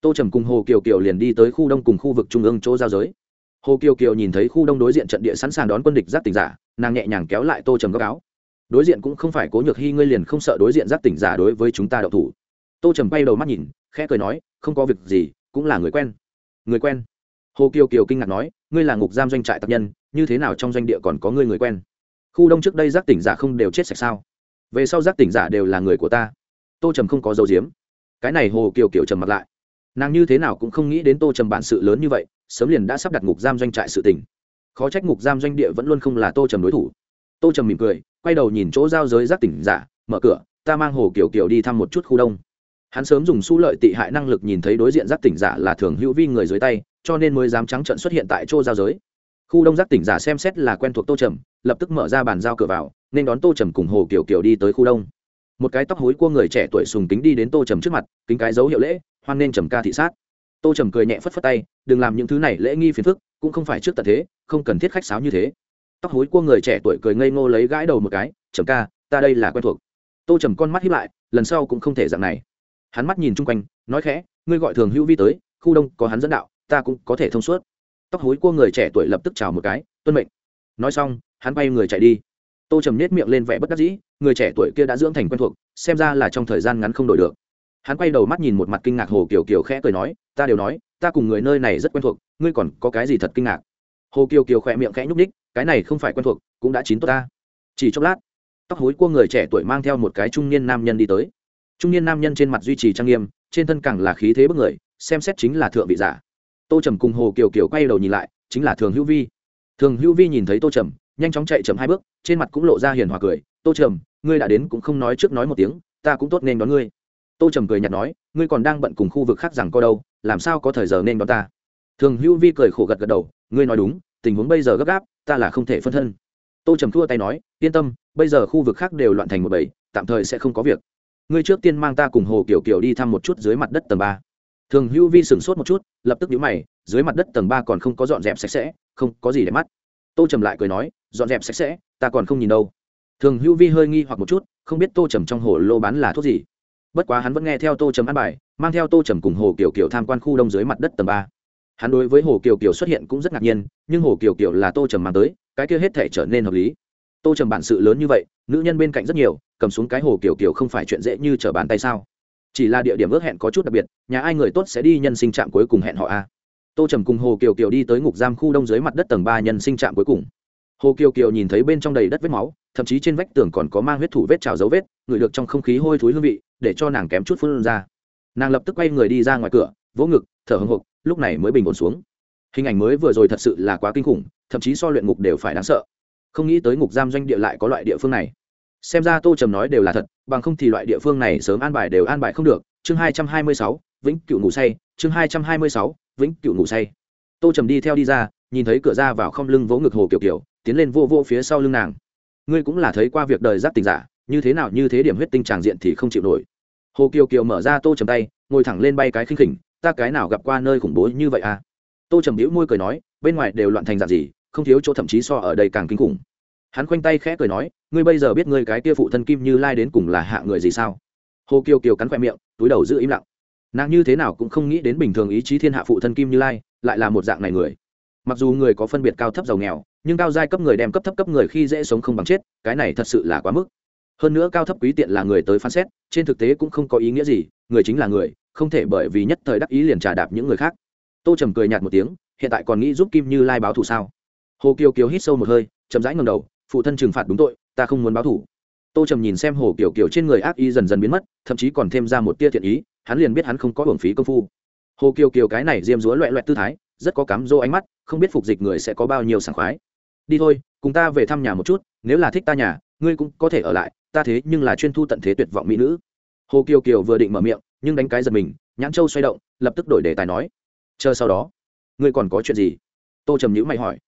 tô trầm cùng hồ kiều kiều liền đi tới khu đông cùng khu vực trung ương chỗ giao giới. Hồ kiều kiều nhìn thấy khu đông đối diện trận địa sẵn sàng đón quân địch giác tỉnh giả, nàng nhẹ nhàng kéo lại tô trầm góc áo. Đối diện cũng không phải cố nhược hy ngươi liền không sợ đối diện giác tỉnh giả đối với chúng ta đậu thủ. Tô trầm bay đầu mắt nhìn, khẽ cười nói, không có việc gì, cũng là người quen. Người quen hồ kiều kiều kinh ngạc nói, ngươi là ngục giam doanh trại tập nhân, như thế nào trong doanh địa còn có ngươi người quen? Khu đông trước đây giác tỉnh giả không đều chết sạch sao? Về sau giác tỉnh giả đều là người của ta. Tô trầm không có dấu diếm. Cái này hồ kiều kiều trầm mặt lại. Nàng như thế nào cũng không nghĩ đến tô trầm bản sự lớn như vậy, sớm liền đã sắp đặt ngục giam doanh trại sự tỉnh khó trách ngục giam doanh địa vẫn luôn không là tô trầm đối thủ. Tô trầm mỉm cười, quay đầu nhìn chỗ giao giới giác tỉnh giả, mở cửa, ta mang hồ Kiều Kiều đi thăm một chút khu đông. Hắn sớm dùng su lợi tị hại năng lực nhìn thấy đối diện giác tỉnh giả là thường hữu vi người dưới tay cho nên mới dám trắng trận xuất hiện tại chỗ giao giới. Khu đông giác tỉnh giả xem xét là quen thuộc tô trầm, lập tức mở ra bàn giao cửa vào, nên đón tô trầm cùng hồ kiều kiều đi tới khu đông. Một cái tóc hối của người trẻ tuổi sùng kính đi đến tô trầm trước mặt, kính cái dấu hiệu lễ, hoan nên trầm ca thị sát. Tô trầm cười nhẹ phất phất tay, đừng làm những thứ này lễ nghi phiền phức, cũng không phải trước tận thế, không cần thiết khách sáo như thế. Tóc hối của người trẻ tuổi cười ngây ngô lấy gãi đầu một cái, trầm ca, ta đây là quen thuộc. Tô trầm con mắt hiếp lại, lần sau cũng không thể dạng này. Hắn mắt nhìn chung quanh, nói khẽ, ngươi gọi thường hữu vi tới, khu đông có hắn dẫn đạo ta cũng có thể thông suốt. Tóc hối cua người trẻ tuổi lập tức chào một cái, tuân mệnh. Nói xong, hắn bay người chạy đi. Tô trầm nết miệng lên vẻ bất đắc dĩ, người trẻ tuổi kia đã dưỡng thành quen thuộc, xem ra là trong thời gian ngắn không đổi được. Hắn quay đầu mắt nhìn một mặt kinh ngạc hồ kiều kiều khẽ cười nói, ta đều nói, ta cùng người nơi này rất quen thuộc, ngươi còn có cái gì thật kinh ngạc? Hồ kiều kiều khẽ miệng khẽ nhúc ních cái này không phải quen thuộc, cũng đã chín tốt ta. Chỉ chốc lát, tóc hối cua người trẻ tuổi mang theo một cái trung niên nam nhân đi tới. Trung niên nam nhân trên mặt duy trì trang nghiêm, trên thân càng là khí thế bức người, xem xét chính là thượng vị giả tô trầm cùng hồ kiều kiều quay đầu nhìn lại, chính là thường hữu vi. Thường hữu vi nhìn thấy tô trầm, nhanh chóng chạy chậm hai bước, trên mặt cũng lộ ra hiền hòa cười. Tô trầm, ngươi đã đến cũng không nói trước nói một tiếng, ta cũng tốt nên đón ngươi. Tô trầm cười nhạt nói, ngươi còn đang bận cùng khu vực khác rằng co đâu, làm sao có thời giờ nên đón ta? Thường hữu vi cười khổ gật gật đầu, ngươi nói đúng, tình huống bây giờ gấp gáp, ta là không thể phân thân. Tô trầm thua tay nói, yên tâm, bây giờ khu vực khác đều loạn thành một bầy, tạm thời sẽ không có việc. Ngươi trước tiên mang ta cùng hồ kiểu kiểu đi thăm một chút dưới mặt đất tầng ba thường hữu vi sửng sốt một chút, lập tức nhíu mày, dưới mặt đất tầng ba còn không có dọn dẹp sạch sẽ, không có gì để mắt. Tô trầm lại cười nói, dọn dẹp sạch sẽ, ta còn không nhìn đâu. Thường hữu vi hơi nghi hoặc một chút, không biết tô trầm trong hồ lô bán là thuốc gì. Bất quá hắn vẫn nghe theo tô trầm ăn bài, mang theo tô trầm cùng hồ kiều kiều tham quan khu đông dưới mặt đất tầng ba. Hắn đối với hồ kiều kiều xuất hiện cũng rất ngạc nhiên, nhưng hồ kiều kiều là tô trầm mang tới, cái kia hết thể trở nên hợp lý. Tô trầm bản sự lớn như vậy, nữ nhân bên cạnh rất nhiều, cầm xuống cái hồ kiều kiều không phải chuyện dễ như t r ở bàn tay sao? Chỉ là địa điểm ước hẹn có chút đặc biệt, nhà ai người tốt sẽ đi nhân sinh trạm cuối cùng hẹn họ a. Tô trầm cùng hồ kiều kiều đi tới ngục giam khu đông dưới mặt đất tầng ba nhân sinh trạm cuối cùng. Hồ kiều kiều nhìn thấy bên trong đầy đất vết máu, thậm chí trên vách tường còn có mang huyết thủ vết trào dấu vết ngửi được trong không khí hôi thối hương vị, để cho nàng kém chút phun ra. Nàng lập tức quay người đi ra ngoài cửa, vỗ ngực, thở hồng hộc lúc này mới bình ổn xuống. Hình ảnh mới vừa rồi thật sự là quá kinh khủng, thậm chí so luyện ngục đều phải đáng sợ. Không nghĩ tới ngục giam doanh địa lại có loại địa phương này xem ra tô trầm nói đều là thật, bằng không thì loại địa phương này sớm an bài đều an bài không được. Chương hai trăm hai mươi sáu, vĩnh cựu ngủ say. Chương hai trăm hai mươi sáu, vĩnh cựu ngủ say. Tô trầm đi theo đi ra, nhìn thấy cửa ra vào không lưng vỗ ngực hồ kiểu kiểu tiến lên vô vô phía sau lưng nàng. Ngươi cũng là thấy qua việc đời giác tình giả, như thế nào như thế điểm huyết tinh tràng diện thì không chịu nổi. Hồ kiều kiều mở ra tô trầm tay, ngồi thẳng lên bay cái khinh khỉnh, ta cái nào gặp qua nơi khủng bố như vậy à? Tô trầm bĩu môi cười nói, bên ngoài đều loạn thành dạng gì, không thiếu chỗ thậm chí so ở đây càng kinh khủng hắn khoanh tay khẽ cười nói, ngươi bây giờ biết ngươi cái kia phụ thân kim như lai đến cùng là hạ người gì sao? Hồ kiều kiều cắn khoe miệng, túi đầu giữ im lặng. Nàng như thế nào cũng không nghĩ đến bình thường ý chí thiên hạ phụ thân kim như lai lại là một dạng này người. Mặc dù người có phân biệt cao thấp giàu nghèo, nhưng cao giai cấp người đem cấp thấp cấp người khi dễ sống không bằng chết, cái này thật sự là quá mức. Hơn nữa cao thấp quý tiện là người tới phán xét, trên thực tế cũng không có ý nghĩa gì, người chính là người, không thể bởi vì nhất thời đắc ý liền trà đạp những người khác. Tô trầm cười nhạt một tiếng, hiện tại còn nghĩ giúp kim như lai báo thù sao? Hồ kiều kiều hít sâu một hơi, chậm rãi ngầm đầu phụ thân trừng phạt đúng tội, ta không muốn báo thù tô trầm nhìn xem hồ kiều kiều trên người ác ý dần dần biến mất, thậm chí còn thêm ra một tia thiện ý, hắn liền biết hắn không có hưởng phí công phu. Hồ kiều kiều cái này diêm dúa loẹ loẹt tư thái, rất có cám dỗ ánh mắt, không biết phục dịch người sẽ có bao nhiêu sảng khoái. Đi thôi, cùng ta về thăm nhà một chút, nếu là thích ta nhà, ngươi cũng có thể ở lại, ta thế nhưng là chuyên thu tận thế tuyệt vọng mỹ nữ. Hồ kiều kiều vừa định mở miệng, nhưng đánh cái giật mình, nhãn châu xoay động, lập tức đổi đề tài nói, chờ sau đó, ngươi còn có chuyện gì? Tô trầm nhữ mày hỏi.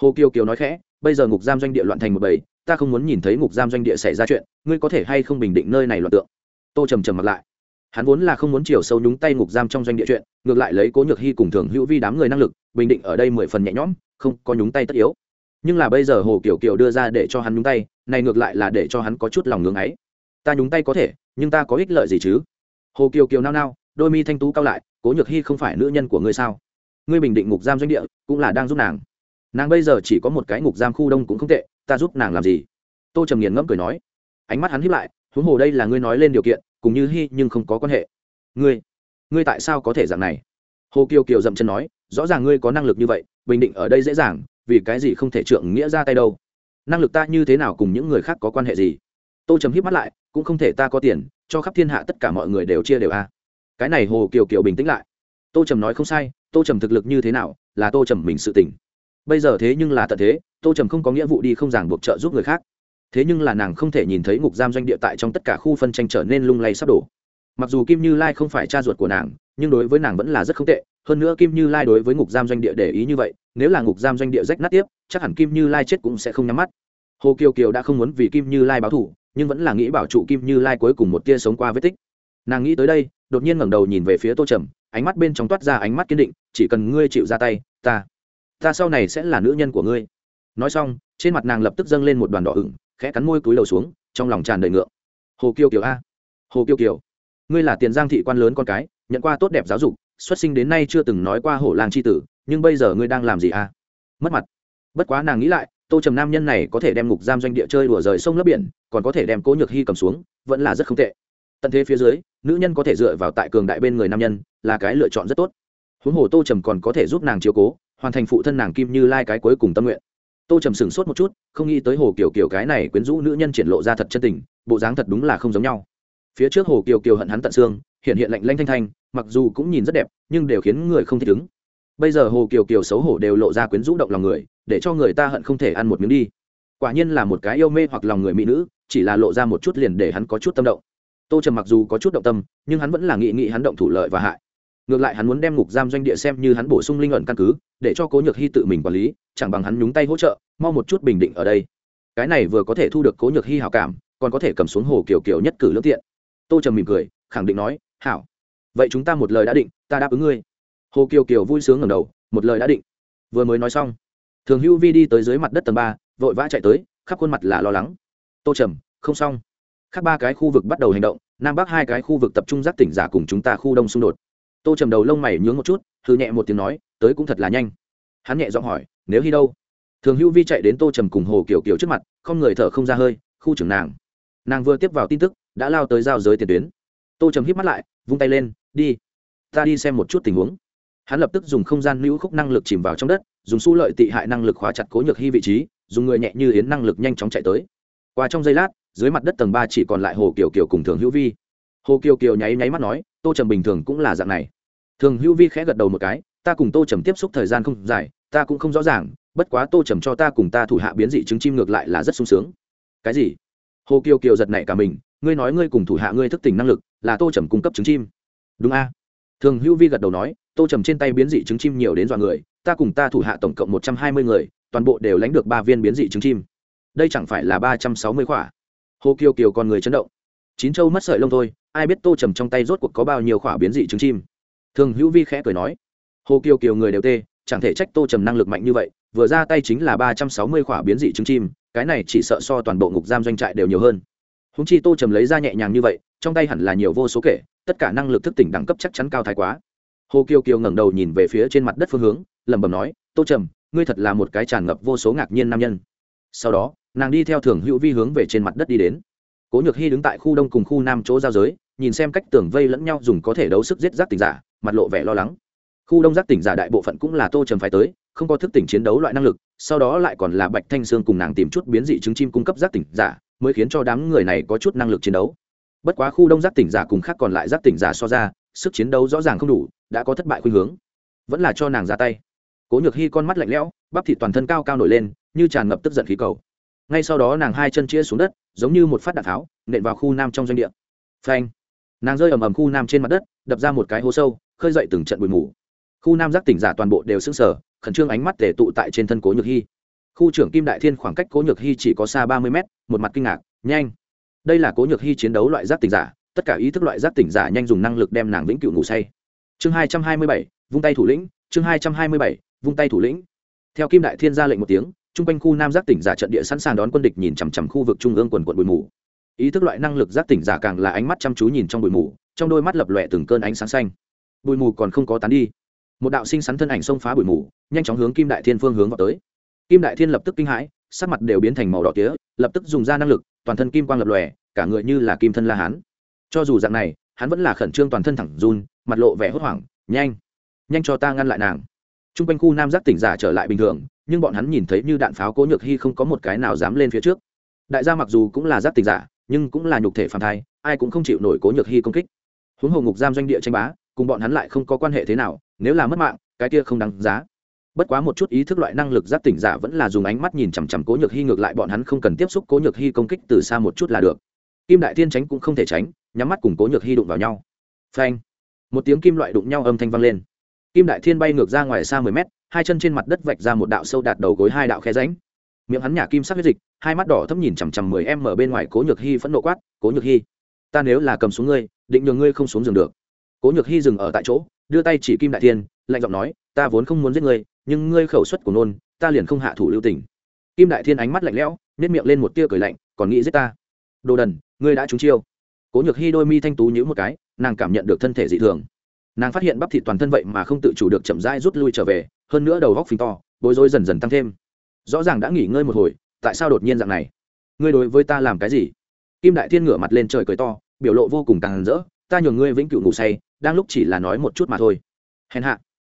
Hồ kiều kiều nói khẽ bây giờ ngục giam doanh địa loạn thành một bầy, ta không muốn nhìn thấy ngục giam doanh địa xảy ra chuyện, ngươi có thể hay không bình định nơi này loạn tượng? Tô trầm trầm mặt lại. Hắn vốn là không muốn chiều sâu nhúng tay ngục giam trong doanh địa chuyện, ngược lại lấy cố nhược hy cùng thường hữu vi đám người năng lực, bình định ở đây mười phần nhẹ nhõm, không có nhúng tay tất yếu. Nhưng là bây giờ hồ kiểu kiểu đưa ra để cho hắn nhúng tay, này ngược lại là để cho hắn có chút lòng ngưng ấy. Ta nhúng tay có thể, nhưng ta có ích lợi gì chứ? Hồ kiều kiều nao nao, đôi mi thanh tú cao lại, cố nhược hy không phải nữ nhân của ngươi sao? Ngươi bình định ngục giam doanh địa, cũng là đang giúp nàng nàng bây giờ chỉ có một cái ngục giam khu đông cũng không tệ, ta giúp nàng làm gì? Tô trầm nghiền ngẫm cười nói. Ánh mắt hắn hiếp lại, huống hồ đây là ngươi nói lên điều kiện, cùng như hy nhưng không có quan hệ. Ngươi ngươi tại sao có thể dạng này? Hồ kiều kiều dậm chân nói, rõ ràng ngươi có năng lực như vậy, bình định ở đây dễ dàng, vì cái gì không thể trượng nghĩa ra tay đâu? Năng lực ta như thế nào cùng những người khác có quan hệ gì? Tô trầm híp mắt lại, cũng không thể ta có tiền, cho khắp thiên hạ tất cả mọi người đều chia đều a. Cái này hồ kiều kiều bình tĩnh lại. Tô trầm nói không sai, tô trầm thực lực như thế nào, là tô trầm mình sự tỉnh bây giờ thế nhưng là tận thế tô trầm không có nghĩa vụ đi không ràng buộc trợ giúp người khác. Thế nhưng là nàng không thể nhìn thấy ngục giam doanh địa tại trong tất cả khu phân tranh trở nên lung lay sắp đổ. Mặc dù kim như lai không phải cha ruột của nàng nhưng đối với nàng vẫn là rất không tệ. Hơn nữa kim như lai đối với ngục giam doanh địa để ý như vậy nếu là ngục giam doanh địa rách nát tiếp chắc hẳn kim như lai chết cũng sẽ không nhắm mắt. Hồ kiều kiều đã không muốn vì kim như lai báo thủ, nhưng vẫn là nghĩ bảo trụ kim như lai cuối cùng một tia sống qua vết tích. Nàng nghĩ tới đây đột nhiên ngẩng đầu nhìn về phía tô trầm ánh mắt bên trong toát ra ánh mắt kiên định chỉ cần ngươi chịu ra tay ta ta sau này sẽ là nữ nhân của ngươi. Nói xong, trên mặt nàng lập tức dâng lên một đoàn đỏ ửng, khẽ cắn môi cúi đầu xuống, trong lòng tràn đầy ngượng. Hồ Kiêu kiều a. Hồ Kiêu kiều, ngươi là tiền giang thị quan lớn con cái, nhận qua tốt đẹp giáo dục, xuất sinh đến nay chưa từng nói qua hổ làng c h i tử, nhưng bây giờ ngươi đang làm gì a? Mất mặt. Bất quá nàng nghĩ lại, tô trầm nam nhân này có thể đem ngục giam doanh địa chơi đùa rời sông lấp biển, còn có thể đem cố nhược hy cầm xuống, vẫn là rất không tệ. Tận thế phía dưới, nữ nhân có thể dựa vào tại cường đại bên người nam nhân, là cái lựa chọn rất tốt. Huống hồ tô trầm còn có thể giúp nàng chiếu cố hoàn thành phụ thân nàng kim như lai cái cuối cùng tâm nguyện. Tô trầm sửng sốt một chút, không nghĩ tới hồ kiều kiều cái này quyến rũ nữ nhân triển lộ ra thật chân tình, bộ dáng thật đúng là không giống nhau. Phía trước hồ kiều kiều hận hắn tận xương, hiện hiện lạnh lanh thanh thanh, mặc dù cũng nhìn rất đẹp, nhưng đều khiến người không thích ứng bây giờ hồ kiều kiều xấu hổ đều lộ ra quyến rũ động lòng người, để cho người ta hận không thể ăn một miếng đi. Quả nhiên là một cái yêu mê hoặc lòng người mỹ nữ, chỉ là lộ ra một chút liền để hắn có chút tâm động. Tô trầm mặc dù có chút động tâm, nhưng hắn vẫn là nghị nghị hắn động thủ lợi và hại ngược lại hắn muốn đem ngục giam doanh địa xem như hắn bổ sung linh luận căn cứ, để cho cố nhược hy tự mình quản lý, chẳng bằng hắn nhúng tay hỗ trợ, mau một chút bình định ở đây. Cái này vừa có thể thu được cố nhược hy hào cảm, còn có thể cầm xuống hồ kiểu kiểu nhất cử lương tiện. Tô trầm mỉm cười, khẳng định nói, hảo. Vậy chúng ta một lời đã định, ta đáp ứng ngươi. Hồ kiều kiều vui sướng ngầm đầu, một lời đã định. Vừa mới nói xong, thường hữu vi đi tới dưới mặt đất tầng ba, vội vã chạy tới, khắp khuôn mặt là lo lắng. Tô trầm, không xong. Khắp ba cái khu vực bắt đầu hành động, nam bắc hai cái khu vực tập trung giác tỉnh giả cùng chúng ta khu đông xung đột tô trầm đầu lông mày nhướng một chút thư nhẹ một tiếng nói, tới cũng thật là nhanh. Hắn nhẹ giọng hỏi, nếu hy đâu? Thường hữu vi chạy đến tô trầm cùng hồ kiểu kiểu trước mặt, không người thở không ra hơi, khu trưởng nàng. Nàng vừa tiếp vào tin tức, đã lao tới giao giới tiền tuyến. Tô trầm hít mắt lại, vung tay lên, đi, ta đi xem một chút tình huống. Hắn lập tức dùng không gian lưu khúc năng lực chìm vào trong đất, dùng su lợi tị hại năng lực khóa chặt cố nhược hy vị trí, dùng người nhẹ như yến năng lực nhanh chóng chạy tới. Qua trong giây lát, dưới mặt đất tầng ba chỉ còn lại hồ kiều kiều cùng thường hữu vi. Hồ kiều kiều nháy nháy mắt nói, tô trầm bình thường cũng là dạng này thường hữu vi khẽ gật đầu một cái, ta cùng tô trầm tiếp xúc thời gian không dài, ta cũng không rõ ràng, bất quá tô trầm cho ta cùng ta thủ hạ biến dị trứng chim ngược lại là rất sung sướng. Cái gì? Hồ kiều kiều giật nảy cả mình, ngươi nói ngươi cùng thủ hạ ngươi thức tỉnh năng lực, là tô trầm cung cấp trứng chim. Đúng a. Thường hữu vi gật đầu nói, tô trầm trên tay biến dị trứng chim nhiều đến dọa người, ta cùng ta thủ hạ tổng cộng một trăm hai mươi người, toàn bộ đều lánh được ba viên biến dị trứng chim. Đây chẳng phải là ba trăm sáu mươi khỏa? Hồ kiều kiều còn người chấn động. Chín châu mất sợi lông thôi, ai biết tô trầm trong tay rốt cuộc có bao nhiêu khỏa biến dị trứng chim? Thường hữu vi khẽ cười nói, hồ kiều kiều người đều tê, chẳng thể trách tô trầm năng lực mạnh như vậy, vừa ra tay chính là ba trăm sáu mươi khỏa biến dị trứng chim, cái này chỉ sợ so toàn bộ ngục giam doanh trại đều nhiều hơn. Húng chi tô trầm lấy ra nhẹ nhàng như vậy, trong tay hẳn là nhiều vô số kể, tất cả năng lực thức tỉnh đẳng cấp chắc chắn cao thái quá. Hồ kiều kiều ngẩng đầu nhìn về phía trên mặt đất phương hướng, lẩm bẩm nói, tô trầm, ngươi thật là một cái tràn ngập vô số ngạc nhiên nam nhân. Sau đó, nàng đi theo thường hữu vi hướng về trên mặt đất đi đến. Cố nhược hy đứng tại khu đông cùng khu nam chỗ giao giới, nhìn xem cách tường vây lẫn nhau dùng có thể đấu sức giết giác tình giả mặt lộ vẻ lo lắng. Khu đông giác tỉnh giả đại bộ phận cũng là tô trầm phải tới, không có thức tỉnh chiến đấu loại năng lực, sau đó lại còn là bạch thanh sương cùng nàng tìm chút biến dị trứng chim cung cấp giác tỉnh giả, mới khiến cho đám người này có chút năng lực chiến đấu. Bất quá khu đông giác tỉnh giả cùng khác còn lại giác tỉnh giả so ra, sức chiến đấu rõ ràng không đủ, đã có thất bại khuynh hướng. Vẫn là cho nàng ra tay. Cố nhược hy con mắt lạnh lẽo, bắp thịt toàn thân cao cao nổi lên, như tràn ngập tức giận khí cầu. Ngay sau đó nàng hai chân chia xuống đất, giống như một phát đạn tháo, nện vào khu nam trong doanh địa. Phanh! Nàng rơi ầm ầm khu nam trên mặt đất, đập ra một cái hố sâu khơi dậy từng trận bụi mù. Khu nam giác tỉnh giả toàn bộ đều sững sờ, khẩn trương ánh mắt tề tụ tại trên thân cố nhược hy khu trưởng kim đại thiên khoảng cách cố nhược hy chỉ có xa ba mươi mét, một mặt kinh ngạc, nhanh. Đây là cố nhược hy chiến đấu loại giác tỉnh giả, tất cả ý thức loại giác tỉnh giả nhanh dùng năng lực đem nàng vĩnh cửu ngủ say. Chương hai trăm hai mươi bảy, vung tay thủ lĩnh, chương hai trăm hai mươi bảy, vung tay thủ lĩnh. Theo kim đại thiên ra lệnh một tiếng, chung quanh khu nam giác tỉnh giả trận địa sẵn sàng đón quân địch nhìn chằm chằm khu vực trung ương quần quận bụi mù. Ý thức loại năng lực giác tỉnh giả càng là ánh mắt chăm chú nhìn trong bụi mù, trong đôi mắt lập lòe từng cơn ánh sáng xanh bụi mù còn không có tán đi. Một đạo sinh sắn thân ảnh xông phá bụi mù, nhanh chóng hướng kim đại thiên phương hướng vào tới. Kim đại thiên lập tức kinh hãi, sắc mặt đều biến thành màu đỏ tía, lập tức dùng ra năng lực, toàn thân kim quang lập lòe, cả người như là kim thân la hán. Cho dù dạng này, hắn vẫn là khẩn trương toàn thân thẳng run, mặt lộ vẻ hốt hoảng, nhanh nhanh cho ta ngăn lại nàng. T r u n g quanh khu nam giác tỉnh giả trở lại bình thường, nhưng bọn hắn nhìn thấy như đạn pháo cố nhược hy không có một cái nào dám lên phía trước. Đại gia mặc dù cũng là giác tỉnh giả, nhưng cũng là nhục thể phản thai, ai cũng không chịu nổi cố nhược hy công kích. Huống hồ ngục giam doanh địa tranh bá cùng bọn hắn lại không có quan hệ thế nào, nếu là mất mạng, cái kia không đáng giá. Bất quá một chút ý thức loại năng lực giác tỉnh giả vẫn là dùng ánh mắt nhìn chằm chằm cố nhược hy ngược lại bọn hắn không cần tiếp xúc cố nhược hy công kích từ xa một chút là được. Kim đại thiên tránh cũng không thể tránh, nhắm mắt cùng cố nhược hy đụng vào nhau. Phanh! Một tiếng kim loại đụng nhau âm thanh vang lên. Kim đại thiên bay ngược ra ngoài xa mười mét, hai chân trên mặt đất vạch ra một đạo sâu đạt đầu gối hai đạo khe ránh miệng hắn nhả kim sắc huyết dịch, hai mắt đỏ thấp nhìn chằm chằm mười em ở bên ngoài cố nhược hy phẫn nộ quát, cố nhược hy ta nếu là cầm xuống ngươi, định nhường ngươi không xuống giường được cố nhược hy dừng ở tại chỗ, đưa tay chỉ kim đại thiên, lạnh giọng nói, ta vốn không muốn giết ngươi, nhưng ngươi khẩu suất của nôn, ta liền không hạ thủ lưu tình. Kim đại thiên ánh mắt lạnh lẽo nếp miệng lên một tia cười lạnh, còn nghĩ giết ta? Đồ đần, ngươi đã trúng chiêu. Cố nhược hy đôi mi thanh tú nhữ một cái, nàng cảm nhận được thân thể dị thường. Nàng phát hiện bắp thịt toàn thân vậy mà không tự chủ được chậm rãi rút lui trở về, hơn nữa đầu góc phình to, bối rối dần dần tăng thêm. Rõ ràng đã nghỉ ngơi một hồi, tại sao đột nhiên dạng này? Ngươi đối với ta làm cái gì? Kim đại thiên ngửa mặt lên trời cười to, biểu lộ vô cùng càng rỡ ta nhường ngươi vĩnh cửu ngủ say, đang lúc chỉ là nói một chút mà thôi. Hèn hạ.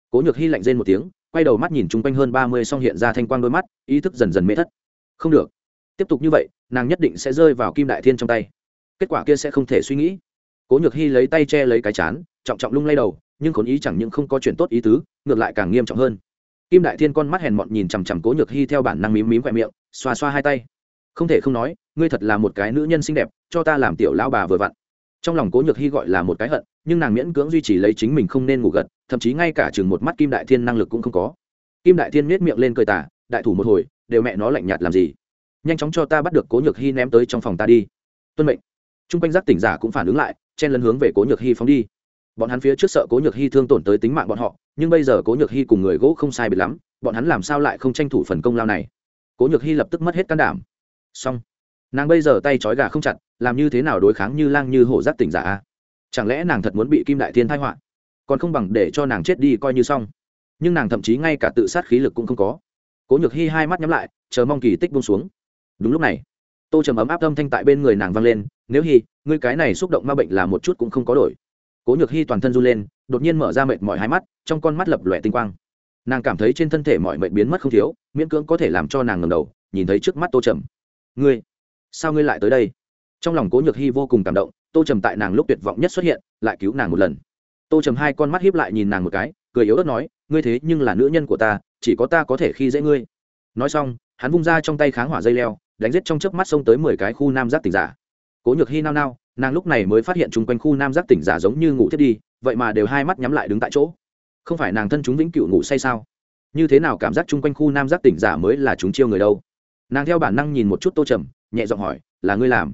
Cố nhược hy lạnh rên một tiếng, quay đầu mắt nhìn chung quanh hơn ba mươi song hiện ra thanh quang đôi mắt, ý thức dần dần mê thất. Không được. Tiếp tục như vậy, nàng nhất định sẽ rơi vào kim đại thiên trong tay. Kết quả kia sẽ không thể suy nghĩ. Cố nhược hy lấy tay che lấy cái chán, trọng trọng lung lay đầu, nhưng khốn ý chẳng những không có chuyện tốt ý tứ, ngược lại càng nghiêm trọng hơn. Kim đại thiên con mắt hèn mọn nhìn chằm chằm cố nhược hy theo bản năng mím mím khoe miệng, xoa xoa hai tay. Không thể không nói, ngươi thật là một cái nữ nhân xinh đẹp, cho ta làm tiểu lão bà vừa vặn trong lòng cố nhược hy gọi là một cái hận, nhưng nàng miễn cưỡng duy trì lấy chính mình không nên ngủ gật, thậm chí ngay cả chừng một mắt kim đại thiên năng lực cũng không có. Kim đại thiên miết miệng lên cười tả đại thủ một hồi, đều mẹ nó lạnh nhạt làm gì? Nhanh chóng cho ta bắt được cố nhược hy ném tới trong phòng ta đi. Tuân mệnh. Chung quanh giác tỉnh giả cũng phản ứng lại, chen lấn hướng về cố nhược hy phóng đi. Bọn hắn phía trước sợ cố nhược hy thương tổn tới tính mạng bọn họ, nhưng bây giờ cố nhược hy cùng người gỗ không sai biệt lắm, bọn hắn làm sao lại không tranh thủ phần công lao này? Cố nhược hy lập tức mất hết can đảm. Xong. Nàng bây giờ tay trói gà không chặt làm như thế nào đối kháng như lang như hổ giác tỉnh giả chẳng lẽ nàng thật muốn bị kim đại thiên thái họa? Còn không bằng để cho nàng chết đi coi như xong. Nhưng nàng thậm chí ngay cả tự sát khí lực cũng không có. Cố nhược hy hai mắt nhắm lại, chờ mong kỳ tích bông xuống. Đúng lúc này, tô trầm ấm áp âm thanh tại bên người nàng vang lên, nếu hy ngươi cái này xúc động ma bệnh là một chút cũng không có đổi. Cố nhược hy toàn thân run lên, đột nhiên mở ra mệt mỏi hai mắt, trong con mắt lập lòe tinh quang. Nàng cảm thấy trên thân thể mọi mệt biến mất không thiếu, miễn cưỡng có thể làm cho nàng ngầm đầu, nhìn thấy trước mắt tô trầm. Ngươi, sao ngươi lại tới đây? Trong lòng cố nhược hy vô cùng cảm động, tô trầm tại nàng lúc tuyệt vọng nhất xuất hiện, lại cứu nàng một lần. Tô trầm hai con mắt hiếp lại nhìn nàng một cái, cười yếu ớt nói, ngươi thế nhưng là nữ nhân của ta, chỉ có ta có thể khi dễ ngươi. Nói xong, hắn vung ra trong tay kháng hỏa dây leo, đánh giết trong chớp mắt xông tới mười cái khu nam giác tỉnh giả. Cố nhược hy nao nao, nàng lúc này mới phát hiện chung quanh khu nam giác tỉnh giả giống như ngủ thiết đi, vậy mà đều hai mắt nhắm lại đứng tại chỗ. Không phải nàng thân chúng vĩnh cựu ngủ say sao? Như thế nào cảm giác chung quanh khu nam giác tỉnh giả mới là chúng chiêu người đâu? Nàng theo bản năng nhìn một chút tô trầm, nhẹ giọng hỏi, là ngươi làm?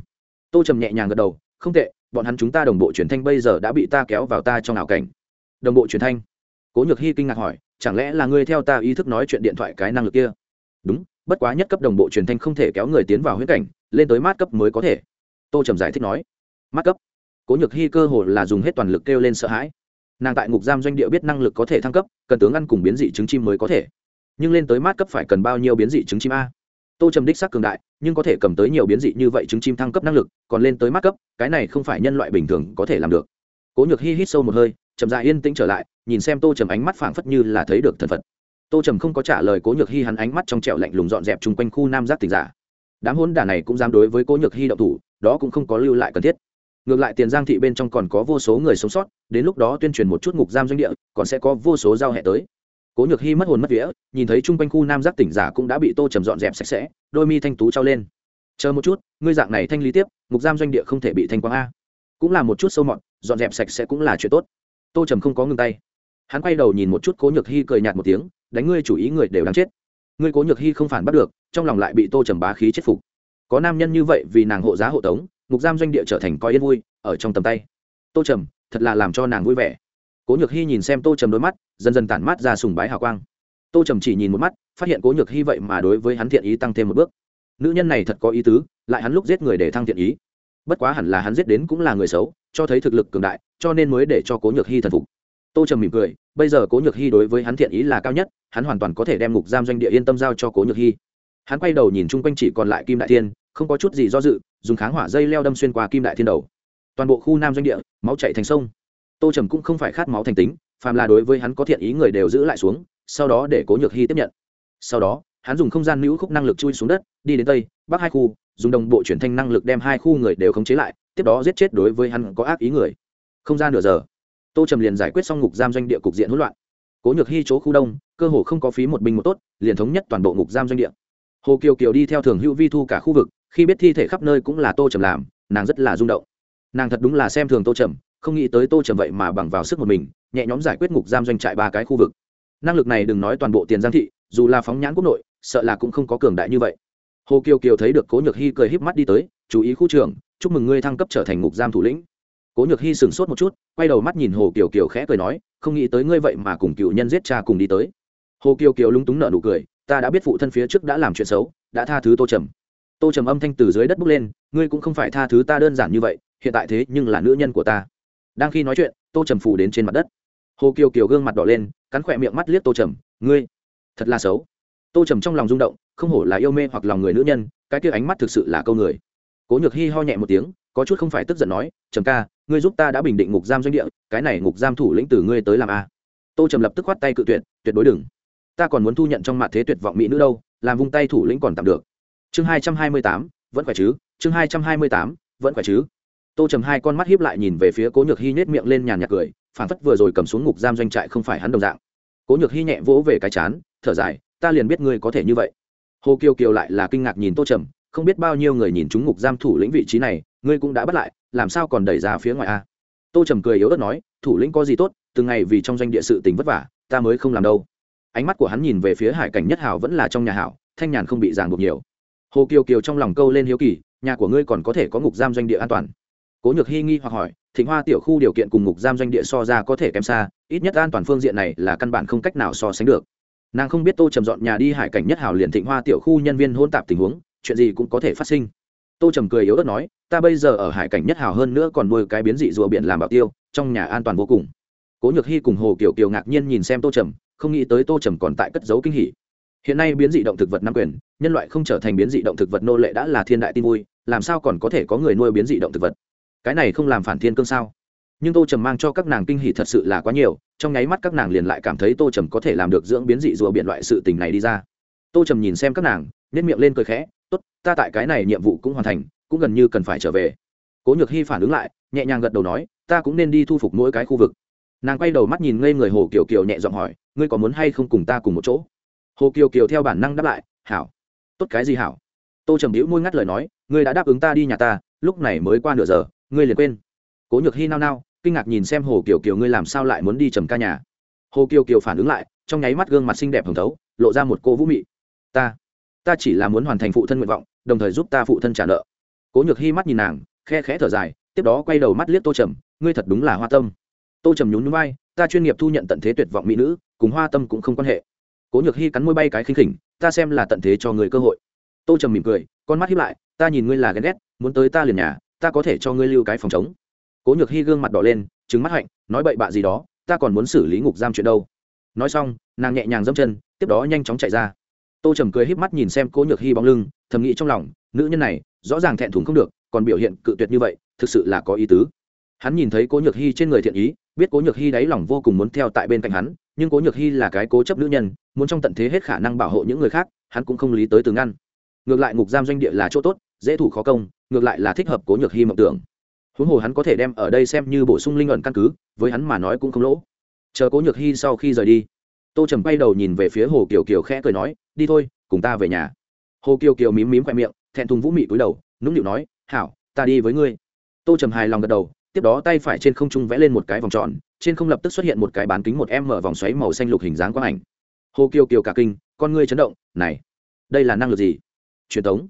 Tô trầm nhẹ nhàng gật đầu, không tệ, bọn hắn chúng ta đồng bộ truyền thanh bây giờ đã bị ta kéo vào ta trong ảo cảnh. Đồng bộ truyền thanh? Cố nhược hy kinh ngạc hỏi, chẳng lẽ là ngươi theo ta ý thức nói chuyện điện thoại cái năng lực kia? Đúng, bất quá nhất cấp đồng bộ truyền thanh không thể kéo người tiến vào huyễn cảnh, lên tới mát cấp mới có thể. Tô trầm giải thích nói. Mát cấp? Cố nhược hy cơ hồ là dùng hết toàn lực kêu lên sợ hãi. Nàng tại ngục giam doanh địa biết năng lực có thể thăng cấp, cần tướng ăn cùng biến dị trứng chim mới có thể. Nhưng lên tới mát cấp phải cần bao nhiêu biến dị trứng chim a? Tô trầm đích sắc cường đại, nhưng có thể cầm tới nhiều biến dị như vậy trứng chim thăng cấp năng lực, còn lên tới mắt cấp, cái này không phải nhân loại bình thường có thể làm được. Cố nhược hy hít sâu một hơi, chậm dại yên tĩnh trở lại, nhìn xem tô trầm ánh mắt phảng phất như là thấy được thần phật. Tô trầm không có trả lời cố nhược hy hắn ánh mắt trong trẹo lạnh lùng dọn dẹp chung quanh khu nam giác tỉnh giả. Đám hôn đả này cũng dám đối với cố nhược hy động thủ, đó cũng không có lưu lại cần thiết. Ngược lại tiền giang thị bên trong còn có vô số người sống sót, đến lúc đó tuyên truyền một chút ngục giam doanh địa, còn sẽ có vô số giao hẹ tới cố nhược hy mất hồn mất vía, nhìn thấy chung quanh khu nam giác tỉnh giả cũng đã bị tô trầm dọn dẹp sạch sẽ, đôi mi thanh tú trao lên. Chờ một chút, ngươi dạng này thanh lý tiếp, mục giam doanh địa không thể bị thanh quang a. Cũng là một chút sâu mọt, dọn dẹp sạch sẽ cũng là chuyện tốt. Tô trầm không có ngừng tay. Hắn quay đầu nhìn một chút cố nhược hy cười nhạt một tiếng, đánh ngươi chủ ý người đều đáng chết. Ngươi cố nhược hy không phản bắt được, trong lòng lại bị tô trầm bá khí chết phục. Có nam nhân như vậy vì nàng hộ giá hộ tống, mục giam doanh địa trở thành coi yên vui, ở trong tầm tay. Tô trầm, thật là làm cho nàng vui vẻ cố nhược hy nhìn xem tô trầm đôi mắt, dần dần tản mát ra sùng bái hào quang. Tô trầm chỉ nhìn một mắt, phát hiện cố nhược hy vậy mà đối với hắn thiện ý tăng thêm một bước. Nữ nhân này thật có ý tứ, lại hắn lúc giết người để thăng thiện ý. Bất quá hẳn là hắn giết đến cũng là người xấu, cho thấy thực lực cường đại, cho nên mới để cho cố nhược hy thần phục. Tô trầm mỉm cười, bây giờ cố nhược hy đối với hắn thiện ý là cao nhất, hắn hoàn toàn có thể đem ngục giam doanh địa yên tâm giao cho cố nhược hy hắn quay đầu nhìn chung quanh chỉ còn lại kim đại thiên, không có chút gì do dự, dùng kháng hỏa dây leo đâm xuyên qua kim đại thiên đầu. Toàn bộ khu nam doanh địa, máu chạy thành sông tô trầm cũng không phải khát máu thành tính, phàm là đối với hắn có thiện ý người đều giữ lại xuống, sau đó để cố nhược hy tiếp nhận. Sau đó, hắn dùng không gian nữ khúc năng lực chui xuống đất, đi đến tây, bắc hai khu, dùng đồng bộ chuyển thanh năng lực đem hai khu người đều khống chế lại, tiếp đó giết chết đối với hắn có ác ý người. Không gian nửa giờ, tô trầm liền giải quyết xong ngục giam doanh địa cục diện hỗn loạn. Cố nhược hy chỗ khu đông, cơ hồ không có phí một binh một tốt, liền thống nhất toàn bộ ngục giam doanh địa. Hồ kiều kiều đi theo thường hữu vi thu cả khu vực, khi biết thi thể khắp nơi cũng là tô trầm làm, nàng rất là rung động. Nàng thật đúng là xem thường tô trầm không nghĩ tới tô trầm vậy mà bằng vào sức một mình, nhẹ nhóm giải quyết ngục giam doanh trại ba cái khu vực. Năng lực này đừng nói toàn bộ tiền giang thị, dù là phóng nhãn quốc nội, sợ là cũng không có cường đại như vậy. Hồ kiều kiều thấy được cố nhược hy cười híp mắt đi tới, chú ý khu trưởng, chúc mừng ngươi thăng cấp trở thành ngục giam thủ lĩnh. Cố nhược hy sửng sốt một chút, quay đầu mắt nhìn hồ kiều kiều khẽ cười nói, không nghĩ tới ngươi vậy mà cùng cựu nhân giết cha cùng đi tới. Hồ kiều kiều lúng túng nở nụ cười, ta đã biết phụ thân phía trước đã làm chuyện xấu, đã tha thứ tô trầm. Tô trầm âm thanh từ dưới đất bước lên, ngươi cũng không phải tha thứ ta đơn giản như vậy, hiện tại thế nhưng là nữ nhân của ta đang khi nói chuyện, tô trầm phủ đến trên mặt đất. Hồ kiều kiều gương mặt đỏ lên, cắn khỏe miệng mắt liếc tô trầm, ngươi, thật là xấu. Tô trầm trong lòng rung động, không hổ là yêu mê hoặc lòng người nữ nhân, cái kia ánh mắt thực sự là câu người. Cố nhược hy ho nhẹ một tiếng, có chút không phải tức giận nói, trầm ca, ngươi giúp ta đã bình định ngục giam doanh địa, cái này ngục giam thủ lĩnh từ ngươi tới làm a. Tô trầm lập tức khoát tay cự tuyệt tuyệt đối đừng. Ta còn muốn thu nhận trong mặt thế tuyệt vọng mỹ nữ đâu, làm vung tay thủ lĩnh còn tạm được. Chương hai trăm hai mươi tám, vẫn khỏe chứ? Chương hai trăm hai mươi tám, vẫn khỏe chứ? Tô trầm hai con mắt hiếp lại nhìn về phía cố nhược hy nhét miệng lên nhàn nhạt cười phản phất vừa rồi cầm xuống ngục giam doanh trại không phải hắn đồng dạng. cố nhược hy nhẹ vỗ về cái chán, thở dài, ta liền biết ngươi có thể như vậy. hồ kiều kiều lại là kinh ngạc nhìn tô trầm, không biết bao nhiêu người nhìn chúng ngục giam thủ lĩnh vị trí này, ngươi cũng đã bắt lại, làm sao còn đẩy ra phía ngoài a? tô trầm cười yếu ớt nói, thủ lĩnh có gì tốt, từng ngày vì trong doanh địa sự tình vất vả, ta mới không làm đâu. ánh mắt của hắn nhìn về phía hải cảnh nhất hảo vẫn là trong nhà hảo, thanh nhàn không bị ràng buộc nhiều. hồ kiều kiều trong lòng câu lên hiếu kỳ, nhà của ngươi còn có thể có ngục giam doanh địa an toàn cố nhược hy nghi hoặc hỏi, thịnh hoa tiểu khu điều kiện cùng ngục giam doanh địa so ra có thể kém xa, ít nhất an toàn phương diện này là căn bản không cách nào so sánh được. Nàng không biết tô trầm dọn nhà đi hải cảnh nhất hảo liền thịnh hoa tiểu khu nhân viên hôn tạp tình huống, chuyện gì cũng có thể phát sinh. Tô trầm cười yếu ớt nói, ta bây giờ ở hải cảnh nhất hảo hơn nữa còn nuôi cái biến dị rùa biển làm bảo tiêu, trong nhà an toàn vô cùng. Cố nhược hy cùng hồ kiều kiều ngạc nhiên nhìn xem tô trầm, không nghĩ tới tô trầm còn tại cất dấu kinh hỉ. Hiện nay biến dị động thực vật nam quyền, nhân loại không trở thành biến dị động thực vật nô lệ đã là thiên đại tin vui, làm sao còn có thể có người nuôi biến dị động thực vật? Cái này không làm phản thiên cương sao? Nhưng tô trầm mang cho các nàng kinh hỉ thật sự là quá nhiều, trong nháy mắt các nàng liền lại cảm thấy tô trầm có thể làm được dưỡng biến dị rùa biện loại sự tình này đi ra. Tô trầm nhìn xem các nàng nếp miệng lên cười khẽ, tốt, ta tại cái này nhiệm vụ cũng hoàn thành, cũng gần như cần phải trở về. Cố nhược hy phản ứng lại, nhẹ nhàng gật đầu nói, ta cũng nên đi thu phục mỗi cái khu vực. Nàng quay đầu mắt nhìn ngây người hồ kiều kiều nhẹ giọng hỏi, ngươi có muốn hay không cùng ta cùng một chỗ? Hồ kiều kiều theo bản năng đáp lại, hảo. Tốt cái gì hảo? Tô trầm hữu môi ngắt lời nói, ngươi đã đáp ứng ta đi nhà ta, lúc này mới qua nửa giờ ngươi liền quên. Cố nhược hy nao nao, kinh ngạc nhìn xem hồ kiều kiều ngươi làm sao lại muốn đi trầm ca nhà. Hồ kiều kiều phản ứng lại, trong nháy mắt gương mặt xinh đẹp hồng thấu, lộ ra một cô vũ mị. Ta ta chỉ là muốn hoàn thành phụ thân nguyện vọng, đồng thời giúp ta phụ thân trả nợ. Cố nhược hy mắt nhìn nàng, khe khẽ thở dài, tiếp đó quay đầu mắt liếc tô trầm, ngươi thật đúng là hoa tâm. Tô trầm nhún nhún vai, ta chuyên nghiệp thu nhận tận thế tuyệt vọng mỹ nữ, cùng hoa tâm cũng không quan hệ. Cố nhược hy cắn môi bay cái khinh khỉnh, ta xem là tận thế cho người cơ hội. Tô trầm mỉm cười, con mắt hiếp lại, ta nhìn ngươi là ghen ghét, muốn tới ta liền nhà ta có thể cho ngươi lưu cái phòng chống cố nhược hy gương mặt đỏ lên trứng mắt hạnh, nói bậy bạ gì đó, ta còn muốn xử lý ngục giam chuyện đâu. Nói xong, nàng nhẹ nhàng dâm chân, tiếp đó nhanh chóng chạy ra. Tô trầm cười híp mắt nhìn xem cố nhược hy bóng lưng, thầm nghĩ trong lòng, nữ nhân này, rõ ràng thẹn thùng không được, còn biểu hiện cự tuyệt như vậy, thực sự là có ý tứ. Hắn nhìn thấy cố nhược hy trên người thiện ý, biết cố nhược hy đáy lòng vô cùng muốn theo tại bên cạnh hắn, nhưng cố nhược hy là cái cố chấp nữ nhân, muốn trong tận thế hết khả năng bảo hộ những người khác, hắn cũng không lý tới từ ngăn. Ngược lại ngục giam doanh địa là chỗ tốt, dễ thủ khó công ngược lại là thích hợp cố nhược hy mộng tưởng. Huống hồ hắn có thể đem ở đây xem như bổ sung linh luận căn cứ, với hắn mà nói cũng không lỗ. Chờ cố nhược hy sau khi rời đi, tô trầm bay đầu nhìn về phía hồ kiều kiều khẽ cười nói, đi thôi, cùng ta về nhà. Hồ kiều kiều mím mím khoe miệng, thẹn thùng vũ mị cúi đầu, nũng nịu nói, hảo, ta đi với ngươi. Tô trầm hài lòng gật đầu, tiếp đó tay phải trên không trung vẽ lên một cái vòng tròn, trên không lập tức xuất hiện một cái bán kính một em mở vòng xoáy màu xanh lục hình dáng quang ảnh. Hồ kiều kiều cả kinh, con ngươi chấn động, này, đây là năng lực gì? Truyền thống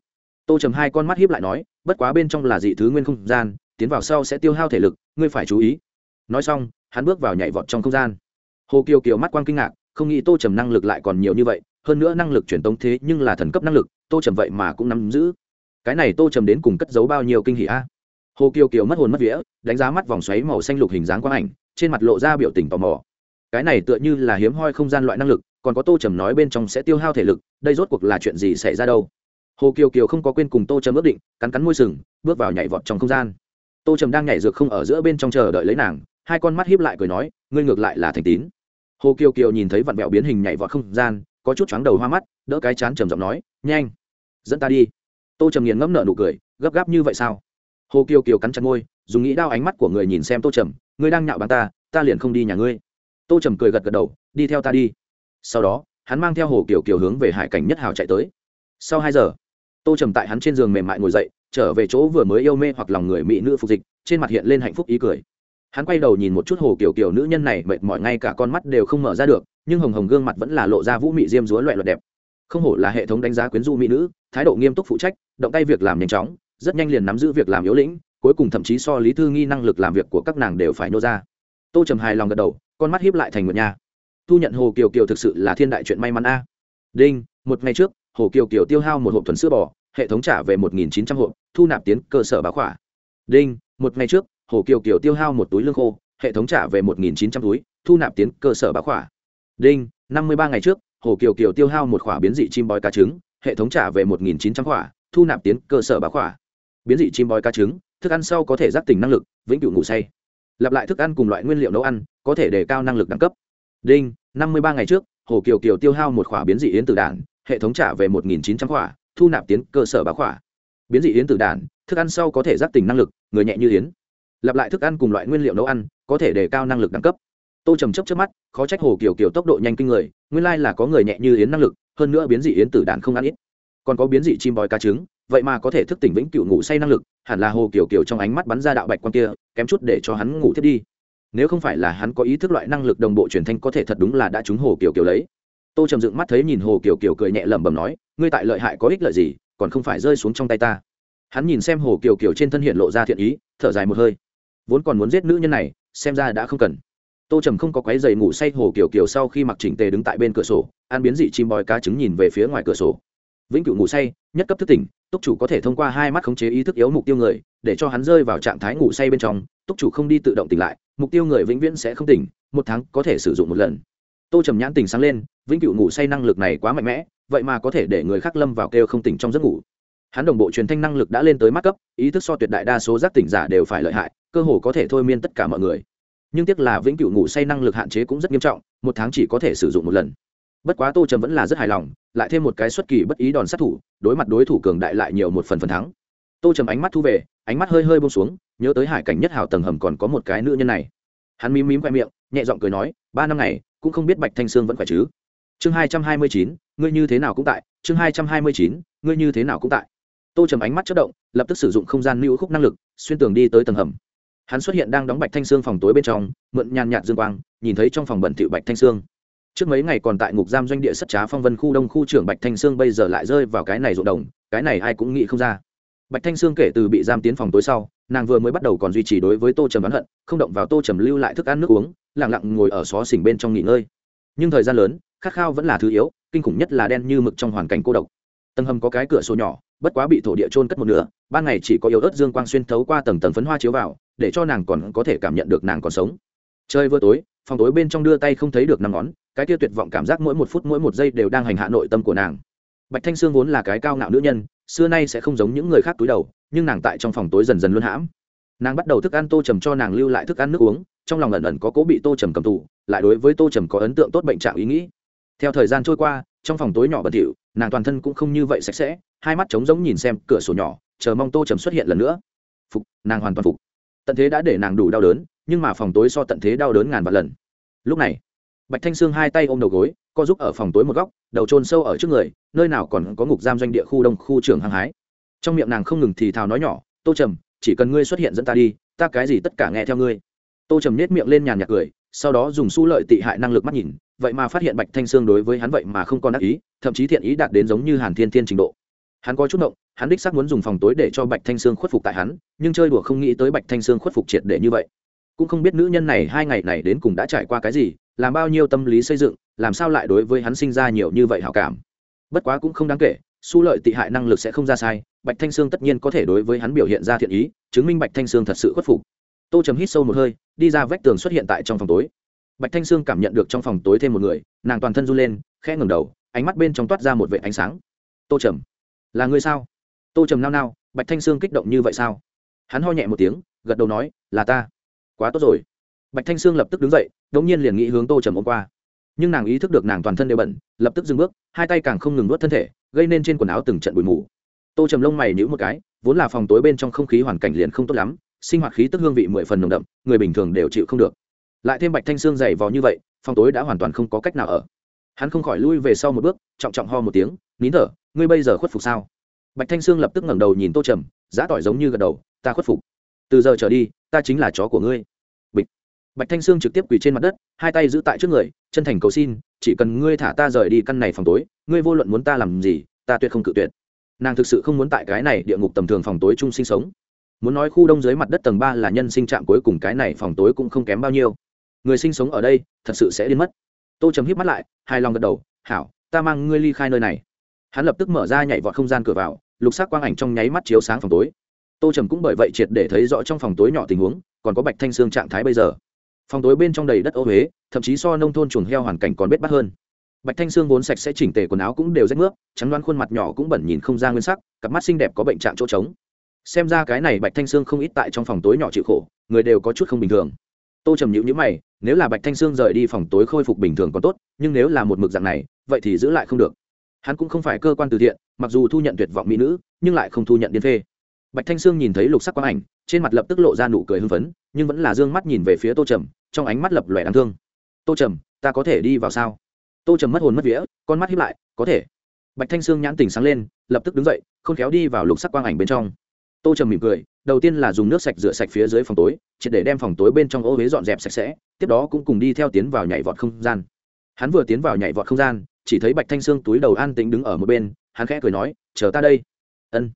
tô trầm hai con mắt hiếp lại nói bất quá bên trong là dị thứ nguyên không gian, tiến vào sau sẽ tiêu hao thể lực, ngươi phải chú ý. Nói xong, hắn bước vào nhảy vọt trong không gian. Hồ kiều kiều mắt quang kinh ngạc, không nghĩ tô trầm năng lực lại còn nhiều như vậy, hơn nữa năng lực truyền tống thế nhưng là thần cấp năng lực, tô trầm vậy mà cũng nắm giữ. Cái này tô trầm đến cùng cất giấu bao nhiêu kinh hỷ a? Hồ kiều kiều mất hồn mất vía, đánh giá mắt vòng xoáy màu xanh lục hình dáng quang ảnh, trên mặt lộ ra biểu tình tò mò. Cái này tựa như là hiếm hoi không gian loại năng lực, còn có tô trầm nói bên trong sẽ tiêu hao thể lực, đây rốt cuộc là chuyện gì xảy ra đâu? Hồ kiều kiều không có quên cùng tô trầm ước định, cắn cắn môi sừng, bước vào nhảy vọt trong không gian. Tô trầm đang nhảy dược không ở giữa bên trong chờ đợi lấy nàng, hai con mắt hiếp lại cười nói, ngươi ngược lại là thành tín. Hồ kiều kiều nhìn thấy vặn vẹo biến hình nhảy vọt không gian, có chút chóng đầu hoa mắt, đỡ cái chán trầm giọng nói, nhanh, dẫn ta đi. Tô trầm nghiền ngẫm nợ nụ cười, gấp gáp như vậy sao? Hồ kiều kiều cắn chặt môi, dùng nghĩ đao ánh mắt của người nhìn xem tô trầm, ngươi đang nhạo bán ta ta liền không đi nhà ngươi. Tô trầm cười gật gật đầu, đi theo ta đi. Sau đó, hắn mang theo hồ kiều kiều hướng về hải cảnh nhất hào chạy tới. Sau hai giờ tô trầm tại hắn trên giường mềm mại ngồi dậy, trở về chỗ vừa mới yêu mê hoặc lòng người mỹ nữ phục dịch, trên mặt hiện lên hạnh phúc ý cười. Hắn quay đầu nhìn một chút hồ kiều kiều nữ nhân này, mệt mỏi ngay cả con mắt đều không mở ra được, nhưng hồng hồng gương mặt vẫn là lộ ra vũ mị diêm dúa loại luật đẹp. Không hổ là hệ thống đánh giá quyến du mỹ nữ, thái độ nghiêm túc phụ trách, động tay việc làm nhanh chóng, rất nhanh liền nắm giữ việc làm yếu lĩnh, cuối cùng thậm chí so lý thư nghi năng lực làm việc của các nàng đều phải nô ra. Tô trầm hài lòng gật đầu, con mắt hiếp lại thành một nhà. Thu nhận hồ kiều kiều thực sự là thiên đại chuyện may mắn a. Đinh, một ngày trước hồ kiều kiều tiêu hao một hộp thuần sữa bò, hệ thống trả về một nghìn chín trăm hộp, thu nạp tiến cơ sở báo khỏa. Đinh, một ngày trước, hồ kiều kiều tiêu hao một túi lương khô, hệ thống trả về một nghìn chín trăm túi, thu nạp tiến cơ sở báo khỏa. Đinh, năm mươi ba ngày trước, hồ kiều kiều tiêu hao một khỏa biến dị chim bói cá trứng, hệ thống trả về một nghìn chín trăm khỏa, thu nạp tiến cơ sở báo khỏa. Biến dị chim bói cá trứng, thức ăn sau có thể giác tỉnh năng lực, vĩnh cửu ngủ say. Lặp lại thức ăn cùng loại nguyên liệu nấu ăn, có thể đề cao năng lực đẳng cấp. Đinh, năm mươi ba ngày trước, hồ kiều kiều tiêu hao một khỏa biến dị yến tử đản hệ thống trả về một nghìn chín trăm khỏa, thu nạp tiến cơ sở bá khỏa. Biến dị yến tử đản thức ăn sau có thể giác tỉnh năng lực, người nhẹ như yến. Lặp lại thức ăn cùng loại nguyên liệu nấu ăn, có thể đề cao năng lực đẳng cấp. Tô trầm chấp trước mắt, khó trách hồ kiều kiều tốc độ nhanh kinh người, nguyên lai là có người nhẹ như yến năng lực, hơn nữa biến dị yến tử đản không ăn ít. Còn có biến dị chim bói cá trứng, vậy mà có thể thức tỉnh vĩnh cựu ngủ say năng lực, hẳn là hồ kiều kiều trong ánh mắt bắn ra đạo bạch quan kia, kém chút để cho hắn ngủ thiết đi. Nếu không phải là hắn có ý thức loại năng lực đồng bộ truyền thanh có thể thật đúng là đã trúng hồ kiều kiều lấy tô trầm dựng mắt thấy nhìn hồ kiều kiều cười nhẹ lẩm bẩm nói, ngươi tại lợi hại có ích lợi gì, còn không phải rơi xuống trong tay ta? Hắn nhìn xem hồ kiều kiều trên thân hiện lộ ra thiện ý, thở dài một hơi. Vốn còn muốn giết nữ nhân này, xem ra đã không cần. Tô trầm không có quái giày ngủ say hồ kiều kiều sau khi mặc chỉnh tề đứng tại bên cửa sổ an biến dị chim bòi cá trứng nhìn về phía ngoài cửa sổ. Vĩnh cửu ngủ say, nhất cấp thức tỉnh, túc chủ có thể thông qua hai mắt khống chế ý thức yếu mục tiêu người, để cho hắn rơi vào trạng thái ngủ say bên trong, túc chủ không đi tự động tỉnh lại, mục tiêu người vĩnh viễn sẽ không tỉnh, một tháng có thể sử dụng một lần. Tô trầm nhãn tỉnh sáng lên vĩnh cửu ngủ say năng lực này quá mạnh mẽ, vậy mà có thể để người khác lâm vào kêu không tỉnh trong giấc ngủ. Hắn đồng bộ truyền thanh năng lực đã lên tới mắt cấp, ý thức so tuyệt đại đa số giác tỉnh giả đều phải lợi hại, cơ hồ có thể thôi miên tất cả mọi người. Nhưng tiếc là vĩnh cửu ngủ say năng lực hạn chế cũng rất nghiêm trọng, một tháng chỉ có thể sử dụng một lần. Bất quá tô trầm vẫn là rất hài lòng, lại thêm một cái xuất kỳ bất ý đòn sát thủ, đối mặt đối thủ cường đại lại nhiều một phần phần thắng. Tô trầm ánh mắt thu về, ánh mắt hơi hơi bông xuống, nhớ tới hải cảnh nhất hào tầng hầm còn có một cái nữ nhân này. Hắn mím mím khoe miệng, nhẹ giọng cười nói, ba năm ngày cũng không biết bạch thanh sương vẫn khỏe chứ? Chương hai trăm hai mươi chín, ngươi như thế nào cũng tại. Chương hai trăm hai mươi chín, ngươi như thế nào cũng tại. Tô trầm ánh mắt chất động, lập tức sử dụng không gian lưu khúc năng lực, xuyên tường đi tới tầng hầm. Hắn xuất hiện đang đóng bạch thanh sương phòng tối bên trong, mượn nhàn nhạt dương quang, nhìn thấy trong phòng bẩn thịu bạch thanh sương. Trước mấy ngày còn tại ngục giam doanh địa sắt trá phong vân khu đông khu trưởng bạch thanh sương bây giờ lại rơi vào cái này rộn đồng, cái này ai cũng nghĩ không ra. Bạch thanh sương kể từ bị giam tiến phòng tối sau, nàng vừa mới bắt đầu còn duy trì đối với tô trầm bán hận, không động vào tô trầm lưu lại thức ăn nước uống lẳng lặng ngồi ở xó xỉnh bên trong nghỉ ngơi. Nhưng thời gian lớn khát khao vẫn là thứ yếu, kinh khủng nhất là đen như mực trong hoàn cảnh cô độc. Tầng hầm có cái cửa sổ nhỏ, bất quá bị thổ địa trôn cất một nửa, ban ngày chỉ có yếu ớt dương quang xuyên thấu qua tầng tầng phấn hoa chiếu vào, để cho nàng còn có thể cảm nhận được nàng còn sống. Chơi vừa tối, phòng tối bên trong đưa tay không thấy được năm ngón, cái kia tuyệt vọng cảm giác mỗi một phút mỗi một giây đều đang hành hạ nội tâm của nàng. Bạch thanh sương vốn là cái cao ngạo nữ nhân, xưa nay sẽ không giống những người khác túi đầu, nhưng nàng tại trong phòng tối dần dần luôn hãm. Nàng bắt đầu thức ăn tô trầm cho nàng lưu lại thức ăn nước uống, trong lòng ẩn ẩn có cố bị tô trầm cầm tù, lại đối với tô trầm có ấn tượng tốt bệnh trạng ý nghĩ theo thời gian trôi qua, trong phòng tối nhỏ bẩn thỉu, nàng toàn thân cũng không như vậy sạch sẽ, hai mắt trống giống nhìn xem cửa sổ nhỏ, chờ mong tô trầm xuất hiện lần nữa. Phục, nàng hoàn toàn phục. Tận thế đã để nàng đủ đau đớn, nhưng mà phòng tối so tận thế đau đớn ngàn vạn lần. Lúc này, bạch thanh sương hai tay ôm đầu gối, co giúp ở phòng tối một góc, đầu trôn sâu ở trước người, nơi nào còn có ngục giam doanh địa khu đông khu trường hăng hái. Trong miệng nàng không ngừng thì thào nói nhỏ, tô trầm, chỉ cần ngươi xuất hiện dẫn ta đi, ta cái gì tất cả nghe theo ngươi. Tô trầm nết miệng lên nhàn nhạc cười, sau đó dùng su lợi tị hại năng lực mắt nhìn vậy mà phát hiện bạch thanh sương đối với hắn vậy mà không còn ác ý, thậm chí thiện ý đạt đến giống như hàn thiên thiên trình độ. Hắn có chút động hắn đích xác muốn dùng phòng tối để cho bạch thanh sương khuất phục tại hắn, nhưng chơi đùa không nghĩ tới bạch thanh sương khuất phục triệt để như vậy. Cũng không biết nữ nhân này hai ngày này đến cùng đã trải qua cái gì, làm bao nhiêu tâm lý xây dựng, làm sao lại đối với hắn sinh ra nhiều như vậy hảo cảm. Bất quá cũng không đáng kể, su lợi tị hại năng lực sẽ không ra sai, bạch thanh sương tất nhiên có thể đối với hắn biểu hiện ra thiện ý, chứng minh bạch thanh sương thật sự khuất phục. Tô chấm hít sâu một hơi, đi ra vách tường xuất hiện tại trong phòng tối bạch thanh sương cảm nhận được trong phòng tối thêm một người, nàng toàn thân run lên, khẽ ngừng đầu, ánh mắt bên trong toát ra một vệ ánh sáng. Tô trầm, là người sao? Tô trầm nao nao, bạch thanh sương kích động như vậy sao? Hắn ho nhẹ một tiếng, gật đầu nói, là ta. Quá tốt rồi. Bạch thanh sương lập tức đứng dậy đ ỗ n g nhiên liền nghĩ hướng tô trầm ôm qua. Nhưng nàng ý thức được nàng toàn thân đều bẩn, lập tức dừng bước, hai tay càng không ngừng nuốt thân thể, gây nên trên quần áo từng trận bụi mù. Tô trầm lông mày nhữ một cái, vốn là phòng tối bên trong không khí hoàn cảnh liền không tốt lắm, sinh hoạt khí tức hương vị mười phần nồng đậm, người bình thường đều chịu không được lại thêm bạch thanh sương dày vò như vậy, phòng tối đã hoàn toàn không có cách nào ở. Hắn không khỏi lui về sau một bước, trọng trọng ho một tiếng, nín thở, ngươi bây giờ khuất phục sao? Bạch thanh sương lập tức ngẩng đầu nhìn tô trầm giã tỏi giống như gật đầu, ta khuất phục. Từ giờ trở đi, ta chính là chó của ngươi. Bịch. Bạch thanh sương trực tiếp quỳ trên mặt đất, hai tay giữ tại trước người, chân thành cầu xin, chỉ cần ngươi thả ta rời đi căn này phòng tối, ngươi vô luận muốn ta làm gì, ta tuyệt không cự tuyệt. Nàng thực sự không muốn tại cái này địa ngục tầm thường phòng tối chung sinh sống. Muốn nói khu đông dưới mặt đất tầng ba là nhân sinh trạm cuối cùng, cái này phòng tối cũng không kém bao nhiêu người sinh sống ở đây thật sự sẽ điên mất. Tô trầm hít mắt lại hai lòng gật đầu, hảo, ta mang ngươi ly khai nơi này. Hắn lập tức mở ra nhảy vọt không gian cửa vào, lục sắc quang ảnh trong nháy mắt chiếu sáng phòng tối. Tô trầm cũng bởi vậy triệt để thấy rõ trong phòng tối nhỏ tình huống, còn có bạch thanh xương trạng thái bây giờ. Phòng tối bên trong đầy đất ô huế thậm chí so nông thôn chuồng heo hoàn cảnh còn bết bắt hơn. Bạch thanh xương vốn sạch sẽ chỉnh tề quần áo cũng đều rách nước, trắng đoán khuôn mặt nhỏ cũng bẩn nhìn không ra nguyên sắc, cặp mắt xinh đẹp có bệnh trạng chỗ trống. Xem ra cái này bạch thanh sương không ít tại trong phòng tối nhỏ chịu khổ, người đều có chút không bình thường. Tô trầm nhịu nhữ mày nếu là bạch thanh sương rời đi phòng tối khôi phục bình thường còn tốt, nhưng nếu là một mực dạng này, vậy thì giữ lại không được. Hắn cũng không phải cơ quan từ thiện, mặc dù thu nhận tuyệt vọng mỹ nữ, nhưng lại không thu nhận điên phê. Bạch thanh sương nhìn thấy lục sắc quang ảnh, trên mặt lập tức lộ ra nụ cười hưng phấn, nhưng vẫn là d ư ơ n g mắt nhìn về phía tô trầm, trong ánh mắt lập lòe đáng thương. Tô trầm, ta có thể đi vào sao? Tô trầm mất hồn mất vía, con mắt hiếp lại, có thể. Bạch thanh sương nhãn tình sáng lên, lập tức đứng dậy k h ô n khéo đi vào lục sắc quang ảnh bên trong. Tô trầm mỉm cười đầu tiên là dùng nước sạch rửa sạch phía dưới phòng tối, triệt để đem phòng tối bên trong ô huế dọn dẹp sạch sẽ, tiếp đó cũng cùng đi theo tiến vào nhảy vọt không gian. Hắn vừa tiến vào nhảy vọt không gian, chỉ thấy bạch thanh sương túi đầu an tĩnh đứng ở một bên, hắn khẽ cười nói, chờ ta đây. Ân.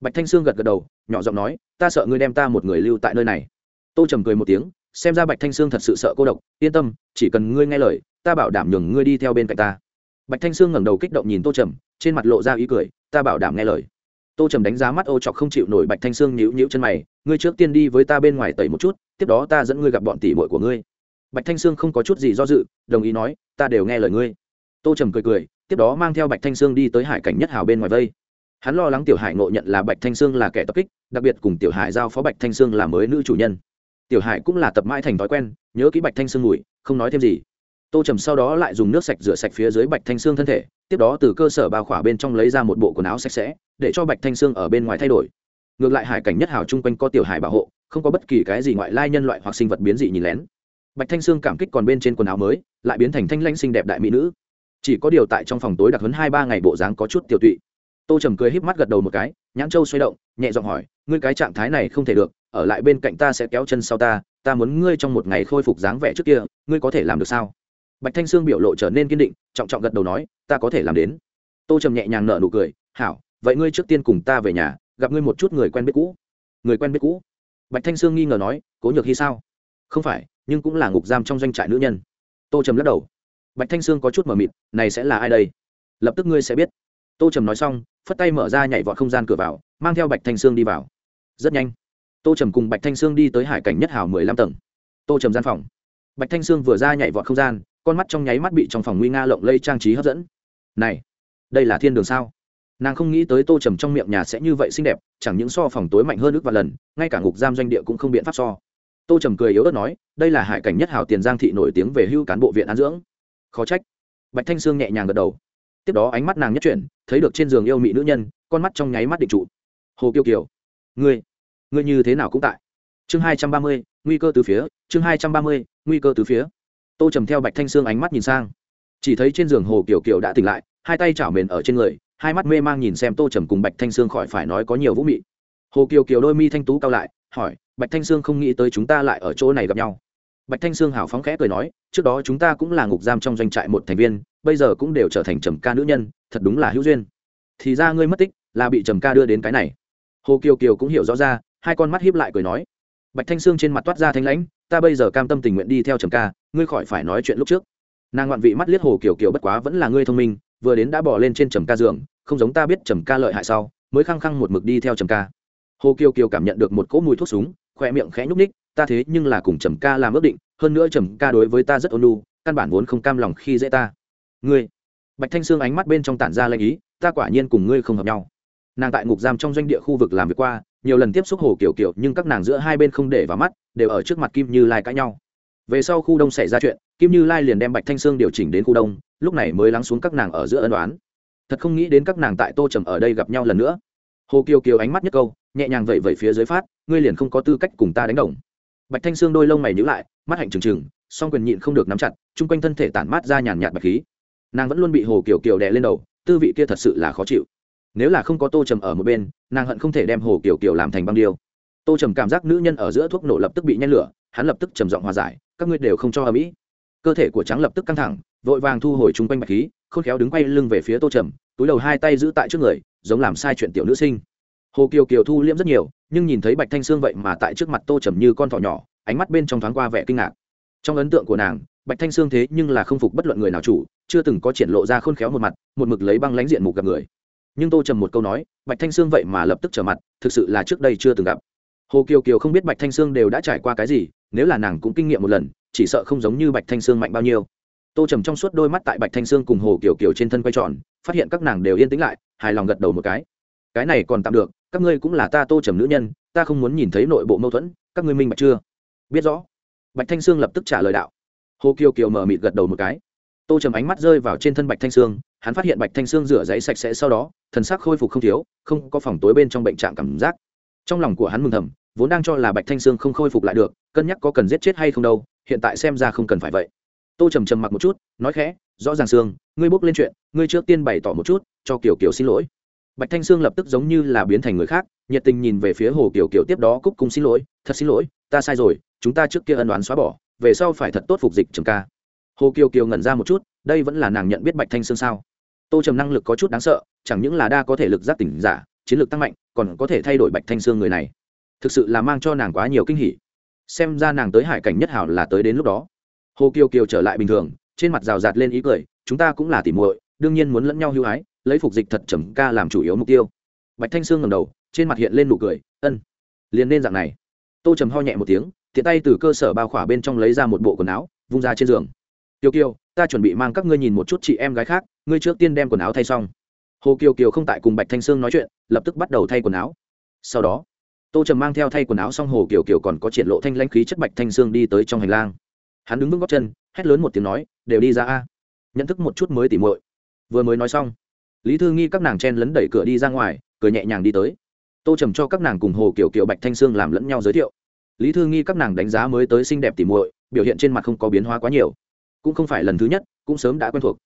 Bạch thanh sương gật gật đầu, nhỏ giọng nói, ta sợ ngươi đem ta một người lưu tại nơi này. Tô trầm cười một tiếng, xem ra bạch thanh sương thật sự sợ cô độc, yên tâm, chỉ cần ngươi nghe lời, ta bảo đảm nhường ngươi đi theo bên cạnh ta. Bạch thanh sương ngẩng đầu kích động nhìn tô trầm, trên mặt lộ ra ý cười, ta bảo đảm nghe lời tô trầm đánh giá mắt ô chọc không chịu nổi bạch thanh sương nhíu nhíu chân mày, ngươi trước tiên đi với ta bên ngoài tẩy một chút, tiếp đó ta dẫn ngươi gặp bọn tỷ muội của ngươi. Bạch thanh sương không có chút gì do dự, đồng ý nói, ta đều nghe lời ngươi. Tô trầm cười cười, tiếp đó mang theo bạch thanh sương đi tới hải cảnh nhất hào bên ngoài vây. Hắn lo lắng tiểu hải ngộ nhận là bạch thanh sương là kẻ tập kích, đặc biệt cùng tiểu hải giao phó bạch thanh sương là mới nữ chủ nhân. Tiểu hải cũng là tập mãi thành thói quen, nhớ kỹ bạch thanh sương mùi không nói thêm gì tô trầm sau đó lại dùng nước sạch rửa sạch phía dưới bạch thanh sương thân thể, tiếp đó từ cơ sở bao khỏa bên trong lấy ra một bộ quần áo sạch sẽ, để cho bạch thanh sương ở bên ngoài thay đổi. Ngược lại hải cảnh nhất hào chung quanh có tiểu hải bảo hộ, không có bất kỳ cái gì ngoại lai nhân loại hoặc sinh vật biến dị nhìn lén. Bạch thanh sương cảm kích còn bên trên quần áo mới, lại biến thành thanh lanh xinh đẹp đại mỹ nữ. Chỉ có điều tại trong phòng tối đặc hấn hai ba ngày bộ dáng có chút tiêu tụy. Tô trầm cười híp mắt gật đầu một cái, nhãn châu xoay động, nhẹ giọng hỏi, ngươi cái trạng thái này không thể được, ở lại bên cạnh ta sẽ kéo chân sau ta ta muốn ngươi trong một ngày khôi phục dáng vẻ trước kia, ngươi có thể làm được sao? Bạch thanh sương biểu lộ trở nên kiên định, trọng trọng gật đầu nói, ta có thể làm đến. Tô trầm nhẹ nhàng nở nụ cười, hảo, vậy ngươi trước tiên cùng ta về nhà, gặp ngươi một chút người quen biết cũ. Người quen biết cũ? Bạch thanh sương nghi ngờ nói, cố nhược hy sao? Không phải, nhưng cũng là ngục giam trong doanh trại nữ nhân. Tô trầm lắc đầu. Bạch thanh sương có chút mờ mịt, này sẽ là ai đây? Lập tức ngươi sẽ biết. Tô trầm nói xong, phất tay mở ra nhảy vọt không gian cửa vào, mang theo bạch thanh sương đi vào. Rất nhanh, tô trầm cùng bạch thanh sương đi tới hải cảnh nhất Hảo mười lăm tầng. Tô trầm gian phòng. Bạch thanh sương vừa ra nhảy vọt không gian con mắt trong nháy mắt bị trong phòng nguy nga lộng lây trang trí hấp dẫn. Này, đây là thiên đường sao? Nàng không nghĩ tới tô trầm trong miệng nhà sẽ như vậy xinh đẹp, chẳng những so phòng tối mạnh hơn ước và lần, ngay cả ngục giam doanh địa cũng không biện pháp so. Tô trầm cười yếu ớt nói, đây là hải cảnh nhất hào tiền giang thị nổi tiếng về hưu cán bộ viện an dưỡng. Khó trách. Bạch thanh sương nhẹ nhàng gật đầu. Tiếp đó ánh mắt nàng nhất chuyển, thấy được trên giường yêu mị nữ nhân, con mắt trong nháy mắt định trụ. Hồ kiêu kiều, ngươi ngươi như thế nào cũng tại. Chương hai trăm ba mươi, nguy cơ từ phía, chương hai trăm ba mươi, nguy cơ từ phía tô trầm theo bạch thanh sương ánh mắt nhìn sang. Chỉ thấy trên giường hồ kiều kiều đã tỉnh lại, hai tay chảo mền ở trên người, hai mắt mê mang nhìn xem tô trầm cùng bạch thanh sương khỏi phải nói có nhiều vũ mị. Hồ kiều kiều đôi mi thanh tú cao lại, hỏi, bạch thanh sương không nghĩ tới chúng ta lại ở chỗ này gặp nhau? Bạch thanh sương hào phóng khẽ cười nói, trước đó chúng ta cũng là ngục giam trong doanh trại một thành viên, bây giờ cũng đều trở thành trầm ca nữ nhân, thật đúng là hữu duyên. Thì ra ngươi mất tích, là bị trầm ca đưa đến cái này. Hồ kiều kiều cũng hiểu rõ ra, hai con mắt hiếp lại cười nói bạch thanh sương trên mặt toát ra thanh lãnh, ta bây giờ cam tâm tình nguyện đi theo trầm ca, ngươi khỏi phải nói chuyện lúc trước. Nàng ngoạn vị mắt liếc hồ kiều kiều bất quá vẫn là ngươi thông minh, vừa đến đã bỏ lên trên trầm ca giường, không giống ta biết trầm ca lợi hại sau, mới khăng khăng một mực đi theo trầm ca. Hồ kiều kiều cảm nhận được một cỗ mùi thuốc súng khoe miệng khẽ nhúc ních ta thế nhưng là cùng trầm ca làm ước định, hơn nữa trầm ca đối với ta rất ôn lu căn bản vốn không cam lòng khi dễ ta. Ngươi? Bạch thanh sương ánh mắt bên trong tản ra lanh ý, ta quả nhiên cùng ngươi không hợp nhau. Nàng tại ngục giam trong doanh địa khu vực làm việc qua nhiều lần tiếp xúc hồ kiểu kiểu nhưng các nàng giữa hai bên không để vào mắt, đều ở trước mặt kim như lai cãi nhau. Về sau khu đông xảy ra chuyện, kim như lai liền đem bạch thanh sương điều chỉnh đến khu đông, lúc này mới lắng xuống các nàng ở giữa ân đoán thật không nghĩ đến các nàng tại tô trầm ở đây gặp nhau lần nữa. Hồ kiều kiều ánh mắt nhất câu, nhẹ nhàng vẩy vẩy phía dưới phát, ngươi liền không có tư cách cùng ta đánh đồng. Bạch thanh sương đôi lông mày nhữ lại, mắt hạnh trừng trừng, song quyền nhịn không được nắm chặt, chung quanh thân thể tản mát ra nhàn nhạt bạch khí. Nàng vẫn luôn bị hồ kiều kiều đè lên đầu, tư vị kia thật sự là khó chịu nếu là không có tô trầm ở một bên, nàng hận không thể đem hồ kiều kiều làm thành băng điêu. Tô trầm cảm giác nữ nhân ở giữa thuốc nổ lập tức bị nhen lửa, hắn lập tức trầm giọng hòa giải, các ngươi đều không cho ở mỹ cơ thể của trắng lập tức căng thẳng, vội vàng thu hồi chung quanh bạch khí, khôn khéo đứng quay lưng về phía tô trầm, túi đầu hai tay giữ tại trước người, giống làm sai chuyện tiểu nữ sinh. Hồ kiều kiều thu liễm rất nhiều, nhưng nhìn thấy bạch thanh sương vậy mà tại trước mặt tô trầm như con thỏ nhỏ, ánh mắt bên trong thoáng qua vẻ kinh ngạc. Trong ấn tượng của nàng, bạch thanh sương thế nhưng là không phục bất luận người nào chủ, chưa từng có triển lộ ra khôn khéo một mặt, một mực lấy băng lánh diện mục gặp người nhưng tô trầm một câu nói, bạch thanh sương vậy mà lập tức trở mặt, thực sự là trước đây chưa từng gặp. Hồ kiều kiều không biết bạch thanh sương đều đã trải qua cái gì, nếu là nàng cũng kinh nghiệm một lần, chỉ sợ không giống như bạch thanh sương mạnh bao nhiêu. Tô trầm trong suốt đôi mắt tại bạch thanh sương cùng hồ kiều kiều trên thân quay tròn, phát hiện các nàng đều yên tĩnh lại, hài lòng gật đầu một cái. Cái này còn tạm được, các ngươi cũng là ta tô trầm nữ nhân, ta không muốn nhìn thấy nội bộ mâu thuẫn, các ngươi minh bạch chưa? Biết rõ. Bạch thanh sương lập tức trả lời đạo. Hồ kiều kiều mở mịt gật đầu một cái tô trầm ánh mắt rơi vào trên thân bạch thanh sương, hắn phát hiện bạch thanh sương rửa giấy sạch sẽ sau đó, thần sắc khôi phục không thiếu, không có phòng tối bên trong bệnh trạng cảm giác. Trong lòng của hắn mừng thầm, vốn đang cho là bạch thanh sương không khôi phục lại được, cân nhắc có cần giết chết hay không đâu, hiện tại xem ra không cần phải vậy. Tô trầm trầm mặc một chút, nói khẽ, rõ ràng sương, ngươi bốc lên chuyện, ngươi trước tiên bày tỏ một chút, cho kiều kiều xin lỗi. Bạch thanh sương lập tức giống như là biến thành người khác, nhiệt tình nhìn về phía hồ kiều kiều tiếp đó cúc cung xin lỗi, thật xin lỗi, ta sai rồi, chúng ta trước kia ân đoán xóa bỏ, về sau phải thật tốt phục dịch trầm ca hồ kiều kiều ngẩn ra một chút, đây vẫn là nàng nhận biết bạch thanh sương sao? Tô trầm năng lực có chút đáng sợ, chẳng những là đa có thể lực giác tỉnh giả, chiến lược tăng mạnh, còn có thể thay đổi bạch thanh sương người này. Thực sự là mang cho nàng quá nhiều kinh hỉ. Xem ra nàng tới hải cảnh nhất hảo là tới đến lúc đó. Hồ kiều kiều trở lại bình thường, trên mặt rào rạt lên ý cười, chúng ta cũng là tỉ muội, đương nhiên muốn lẫn nhau hưu hái, lấy phục dịch thật trầm ca làm chủ yếu mục tiêu. Bạch thanh sương ngầm đầu, trên mặt hiện lên nụ cười, ân, liền nên dạng này. Tô trầm ho nhẹ một tiếng, tiện tay từ cơ sở bao khỏa bên trong lấy ra một bộ quần áo, vung ra trên giường. Kiều kiều, ta chuẩn bị mang các ngươi nhìn một chút chị em gái khác, ngươi trước tiên đem quần áo thay xong. Hồ kiều kiều không tại cùng bạch thanh sương nói chuyện, lập tức bắt đầu thay quần áo. Sau đó, tô trầm mang theo thay quần áo xong hồ kiều kiều còn có triển lộ thanh lãnh khí chất bạch thanh sương đi tới trong hành lang. Hắn đứng vững góc chân, hét lớn một tiếng nói, đều đi ra a. Nhận thức một chút mới tỉ muội. Vừa mới nói xong, lý thư nghi các nàng chen lấn đẩy cửa đi ra ngoài, cười nhẹ nhàng đi tới. Tô trầm cho các nàng cùng hồ kiểu kiểu bạch thanh sương làm lẫn nhau giới thiệu. Lý thư nghi các nàng đánh giá mới tới xinh đẹp tỉ muội, biểu hiện trên mặt không có biến hóa quá nhiều cũng không phải lần thứ nhất, cũng sớm đã quen thuộc.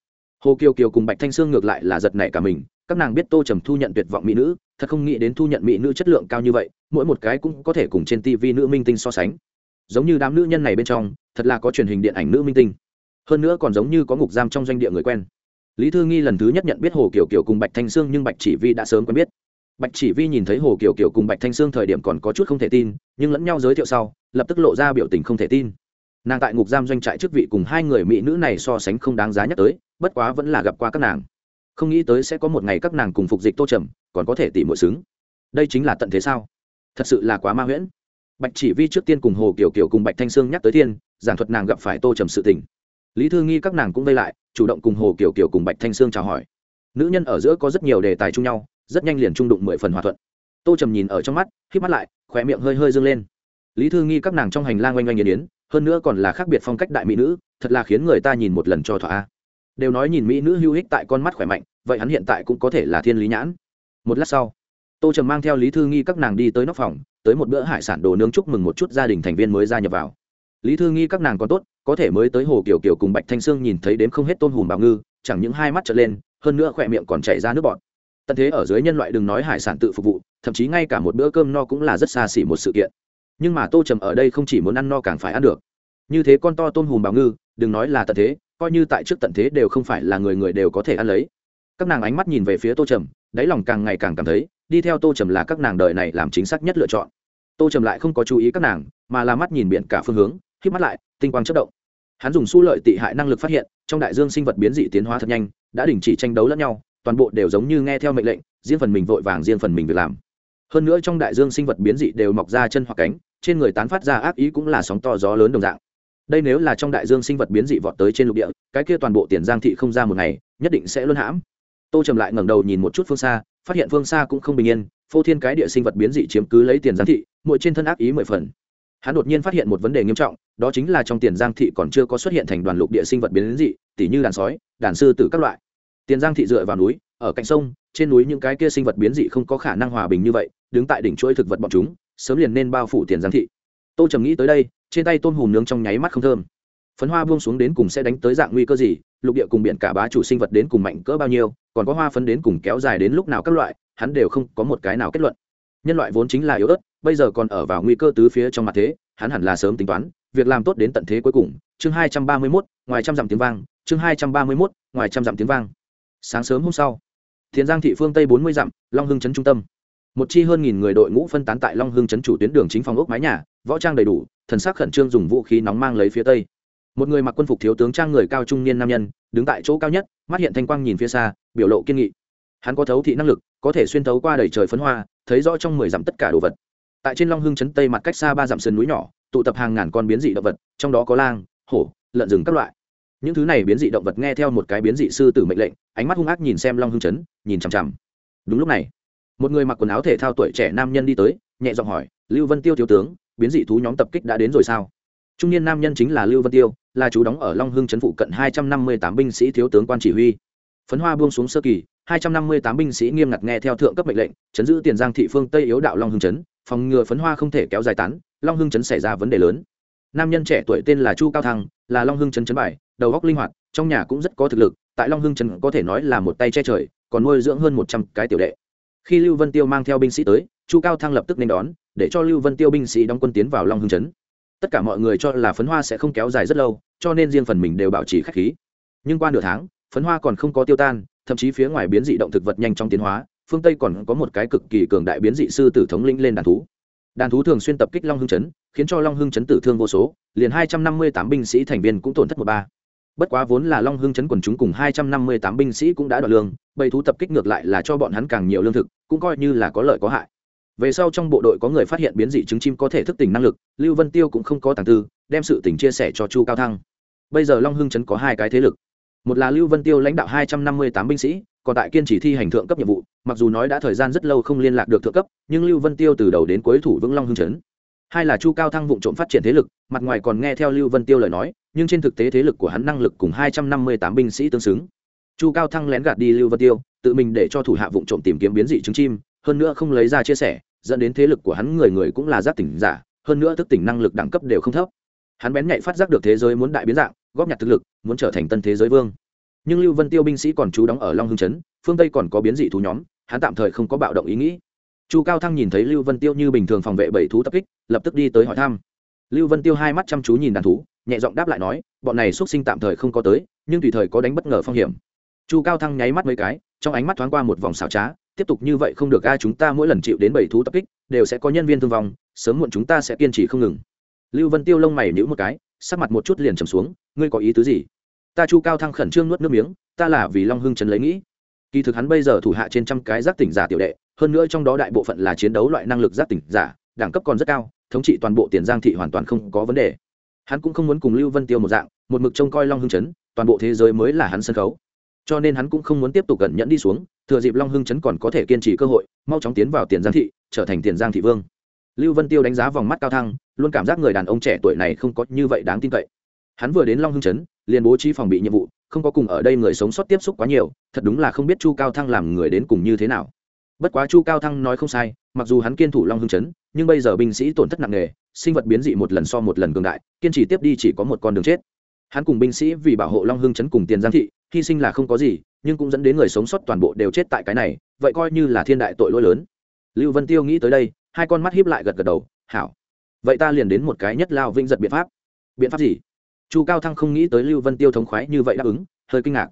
Hồ kiều kiều cùng bạch thanh sương ngược lại là giật nảy cả mình, các nàng biết tô trầm thu nhận tuyệt vọng mỹ nữ, thật không nghĩ đến thu nhận mỹ nữ chất lượng cao như vậy, mỗi một cái cũng có thể cùng trên tv nữ minh tinh so sánh. Giống như đám nữ nhân này bên trong, thật là có truyền hình điện ảnh nữ minh tinh. Hơn nữa còn giống như có ngục giam trong doanh địa người quen. Lý thư nghi lần thứ nhất nhận biết hồ kiều kiều cùng bạch thanh sương, nhưng bạch chỉ vi đã sớm quen biết. Bạch chỉ vi nhìn thấy hồ kiều kiều cùng bạch thanh sương thời điểm còn có chút không thể tin, nhưng lẫn nhau giới thiệu sau, lập tức lộ ra biểu tình không thể tin nàng tại ngục giam doanh trại chức vị cùng hai người mỹ nữ này so sánh không đáng giá nhắc tới, bất quá vẫn là gặp qua các nàng. Không nghĩ tới sẽ có một ngày các nàng cùng phục dịch tô trầm, còn có thể tỉ mọi xứng. Đây chính là tận thế sao? Thật sự là quá ma huyễn. Bạch chỉ vi trước tiên cùng hồ kiều kiều cùng bạch thanh sương nhắc tới thiên, giảng thuật nàng gặp phải tô trầm sự tình. Lý thư nghi các nàng cũng vây lại, chủ động cùng hồ kiều kiều cùng bạch thanh sương chào hỏi. Nữ nhân ở giữa có rất nhiều đề tài chung nhau, rất nhanh liền trung đụng mười phần hòa thuận. Tô trầm nhìn ở trong mắt k mắt lại khỏe miệng hơi hơi dâng lên. Lý thư nghi các nàng trong hành lang oanh oanh nghiền yến hơn nữa còn là khác biệt phong cách đại mỹ nữ, thật là khiến người ta nhìn một lần cho thỏa. Đều nói nhìn mỹ nữ hữu hích tại con mắt khỏe mạnh, vậy hắn hiện tại cũng có thể là thiên lý nhãn. Một lát sau, tô trầm mang theo lý thư nghi các nàng đi tới nóc phòng, tới một bữa hải sản đồ nướng chúc mừng một chút gia đình thành viên mới gia nhập vào. Lý thư nghi các nàng còn tốt, có thể mới tới hồ kiểu kiểu cùng bạch thanh sương nhìn thấy đếm không hết tôn hùm bào ngư, chẳng những hai mắt trở lên, hơn nữa khỏe miệng còn chảy ra nước bọt. Tận thế ở dưới nhân loại đừng nói hải sản tự phục vụ, thậm chí ngay cả một bữa cơm no cũng là rất xa xỉ một sự kiện nhưng mà tô trầm ở đây không chỉ muốn ăn no càng phải ăn được. Như thế con to tôn hùm bào ngư, đừng nói là tận thế, coi như tại trước tận thế đều không phải là người người đều có thể ăn lấy. Các nàng ánh mắt nhìn về phía tô trầm, đáy lòng càng ngày càng cảm thấy, đi theo tô trầm là các nàng đời này làm chính xác nhất lựa chọn. Tô trầm lại không có chú ý các nàng, mà là mắt nhìn biển cả phương hướng k mắt lại, tinh quang chất động. Hắn dùng su lợi tị hại năng lực phát hiện, trong đại dương sinh vật biến dị tiến hóa thật nhanh, đã đình chỉ tranh đấu lẫn nhau, toàn bộ đều giống như nghe theo mệnh lệnh, riêng phần mình vội vàng, riêng phần mình việc làm hơn nữa trong đại dương sinh vật biến dị đều mọc ra chân hoặc cánh, trên người tán phát ra ác ý cũng là sóng to gió lớn đồng dạng. Đây nếu là trong đại dương sinh vật biến dị vọt tới trên lục địa, cái kia toàn bộ tiền giang thị không ra một ngày, nhất định sẽ luân hãm. Tô trầm lại ngẩng đầu nhìn một chút phương xa, phát hiện phương xa cũng không bình yên, phô thiên cái địa sinh vật biến dị chiếm cứ lấy tiền giang thị, mỗi trên thân ác ý mười phần. Hắn đột nhiên phát hiện một vấn đề nghiêm trọng, đó chính là trong tiền giang thị còn chưa có xuất hiện thành đoàn lục địa sinh vật biến dị, tỉ như đàn sói, đàn sư tử các loại. Tiền giang thị dựa vào núi, ở cạnh sông, trên núi những cái kia sinh vật biến dị không có khả năng hòa bình như vậy đứng tại đỉnh chuỗi thực vật bọn chúng, sớm liền nên bao phủ tiền giang thị. Tô trầm nghĩ tới đây, trên tay tôm hùm nướng trong nháy mắt không thơm. Phấn hoa buông xuống đến cùng sẽ đánh tới dạng nguy cơ gì, lục địa cùng biển cả bá chủ sinh vật đến cùng mạnh cỡ bao nhiêu, còn có hoa phấn đến cùng kéo dài đến lúc nào các loại, hắn đều không có một cái nào kết luận. Nhân loại vốn chính là yếu ớt, bây giờ còn ở vào nguy cơ tứ phía trong mặt thế, hắn hẳn là sớm tính toán, việc làm tốt đến tận thế cuối cùng. Chương hai trăm ba mươi mốt, ngoài trăm dặm tiếng vang, chương hai trăm ba mươi mốt, ngoài trăm dặm tiếng vang. Sáng sớm hôm sau, thiền giang thị phương tây bốn mươi dặm, long hưng trấn trung tâm một chi hơn nghìn người đội ngũ phân tán tại long Hương trấn chủ tuyến đường chính phòng ốc mái nhà, võ trang đầy đủ, thần sắc khẩn trương dùng vũ khí nóng mang lấy phía tây. Một người mặc quân phục thiếu tướng trang người cao trung niên nam nhân, đứng tại chỗ cao nhất, mắt hiện thanh quang nhìn phía xa, biểu lộ kiên nghị. Hắn có thấu thị năng lực, có thể xuyên thấu qua đầy trời phấn hoa, thấy rõ trong mười dặm tất cả đồ vật. Tại trên long hưng Trấn tây mặt cách xa ba dặm sườn núi nhỏ, tụ tập hàng ngàn con biến dị động vật, trong đó có lang, hổ, lợn rừng các loại. Những thứ này biến dị động vật nghe theo một cái biến dị sư tử mệnh lệnh, ánh mắt hung ác nhìn xem long hưng Trấn nhìn chằm chằm. Đúng lúc này một người mặc quần áo thể thao tuổi trẻ nam nhân đi tới nhẹ giọng hỏi lưu vân tiêu thiếu tướng biến dị thú nhóm tập kích đã đến rồi sao? Trung niên nam nhân chính là lưu vân tiêu là chú đóng ở long hưng Trấn phụ cận hai trăm năm mươi tám binh sĩ thiếu tướng quan chỉ huy. Phấn hoa buông xuống sơ kỳ hai trăm năm mươi tám binh sĩ nghiêm ngặt nghe theo thượng cấp mệnh lệnh chấn giữ tiền giang thị phương tây yếu đạo long hưng Trấn, phòng ngừa phấn hoa không thể kéo dài tán long hưng Trấn xảy ra vấn đề lớn. Nam nhân trẻ tuổi tên là chu cao thăng là long hưng Trấn trấn bài đầu góc linh hoạt trong nhà cũng rất có thực lực tại long hưng Trấn có thể nói là một tay che trời còn nuôi dưỡng hơn một trăm cái tiểu đệ khi lưu vân tiêu mang theo binh sĩ tới, chu cao thăng lập tức nên đón, để cho lưu vân tiêu binh sĩ đóng quân tiến vào long hưng chấn tất cả mọi người cho là phấn hoa sẽ không kéo dài rất lâu, cho nên riêng phần mình đều bảo trì khách khí. Nhưng qua nửa tháng, phấn hoa còn không có tiêu tan, thậm chí phía ngoài biến dị động thực vật nhanh trong tiến hóa, phương tây còn có một cái cực kỳ cường đại biến dị sư tử thống lĩnh lên đàn thú. Đàn thú thường xuyên tập kích long hưng chấn khiến cho long hưng chấn tử thương vô số, liền hai trăm năm mươi tám binh sĩ thành viên cũng tổn thất một ba bất quá vốn là long hưng chấn quần chúng cùng hai trăm năm mươi tám binh sĩ cũng đã đoạt lương, bầy thú tập kích ngược lại là cho bọn hắn càng nhiều lương thực, cũng coi như là có lợi có hại. Về sau trong bộ đội có người phát hiện biến dị trứng chim có thể thức tỉnh năng lực, lưu vân tiêu cũng không có tàng tư, đem sự tỉnh chia sẻ cho chu cao thăng. Bây giờ long hưng chấn có hai cái thế lực. Một là lưu vân tiêu lãnh đạo hai trăm năm mươi tám binh sĩ, còn tại kiên trì thi hành thượng cấp nhiệm vụ, mặc dù nói đã thời gian rất lâu không liên lạc được thượng cấp, nhưng lưu vân tiêu từ đầu đến cuối thủ vững long hưng chấn. Hai là chu cao thăng vụng trộm phát triển thế lực, mặt ngoài còn nghe theo lưu vân tiêu lời nói nhưng trên thực tế thế lực của hắn năng lực cùng hai trăm năm mươi tám binh sĩ tương xứng. Chu cao thăng lén gạt đi lưu vân tiêu, tự mình để cho thủ hạ vụ trộm tìm kiếm biến dị trứng chim, hơn nữa không lấy ra chia sẻ, dẫn đến thế lực của hắn người người cũng là giác tỉnh giả, hơn nữa thức tỉnh năng lực đẳng cấp đều không thấp. Hắn bén nhạy phát giác được thế giới muốn đại biến dạng, góp nhặt thực lực, muốn trở thành tân thế giới vương. Nhưng lưu vân tiêu binh sĩ còn trú đóng ở long hưng trấn phương tây còn có biến dị thú nhóm, hắn tạm thời không có bạo động ý nghĩ. Chu cao thăng nhìn thấy lưu vân tiêu như bình thường phòng vệ bảy thú tập kích, lập tức đi tới hỏi thăm. Lưu vân tiêu hai mắt chăm chú nhìn đàn thú nhẹ giọng đáp lại nói, bọn này xuất sinh tạm thời không có tới, nhưng tùy thời có đánh bất ngờ phong hiểm. Chu cao thăng nháy mắt mấy cái, trong ánh mắt thoáng qua một vòng xảo trá, tiếp tục như vậy không được ai chúng ta mỗi lần chịu đến bảy thú tập kích, đều sẽ có nhân viên thương vong, sớm muộn chúng ta sẽ kiên trì không ngừng. Lưu vân tiêu lông mày nhữ một cái, sắc mặt một chút liền trầm xuống, ngươi có ý tứ gì? Ta chu cao thăng khẩn trương nuốt nước miếng, ta là vì long hưng trấn lấy nghĩ. Kỳ thực hắn bây giờ thủ hạ trên trăm cái giác tỉnh giả tiểu đệ, hơn nữa trong đó đại bộ phận là chiến đấu loại năng lực giác tỉnh giả, đẳng cấp còn rất cao, thống trị toàn bộ tiền giang thị hoàn toàn không có vấn đề hắn cũng không muốn cùng lưu vân tiêu một dạng một mực trông coi long hưng Chấn, toàn bộ thế giới mới là hắn sân khấu. Cho nên hắn cũng không muốn tiếp tục gần nhẫn đi xuống thừa dịp long hưng Chấn còn có thể kiên trì cơ hội mau chóng tiến vào tiền giang thị trở thành tiền giang thị vương. Lưu vân tiêu đánh giá vòng mắt cao thăng luôn cảm giác người đàn ông trẻ tuổi này không có như vậy đáng tin cậy. Hắn vừa đến long hưng Chấn, liền bố trí phòng bị nhiệm vụ không có cùng ở đây người sống sót tiếp xúc quá nhiều thật đúng là không biết chu cao thăng làm người đến cùng như thế nào bất quá chu cao thăng nói không sai, mặc dù hắn kiên thủ long hưng chấn, nhưng bây giờ binh sĩ tổn thất nặng nề, sinh vật biến dị một lần so một lần cường đại, kiên trì tiếp đi chỉ có một con đường chết. Hắn cùng binh sĩ vì bảo hộ long hưng chấn cùng tiền giang thị, hy sinh là không có gì, nhưng cũng dẫn đến người sống sót toàn bộ đều chết tại cái này, vậy coi như là thiên đại tội lỗi lớn. Lưu vân tiêu nghĩ tới đây, hai con mắt hiếp lại gật gật đầu, hảo. Vậy ta liền đến một cái nhất lao vinh giật biện pháp. Biện pháp gì? Chu cao thăng không nghĩ tới lưu vân tiêu thống khoái như vậy đáp ứng, hơi kinh ngạc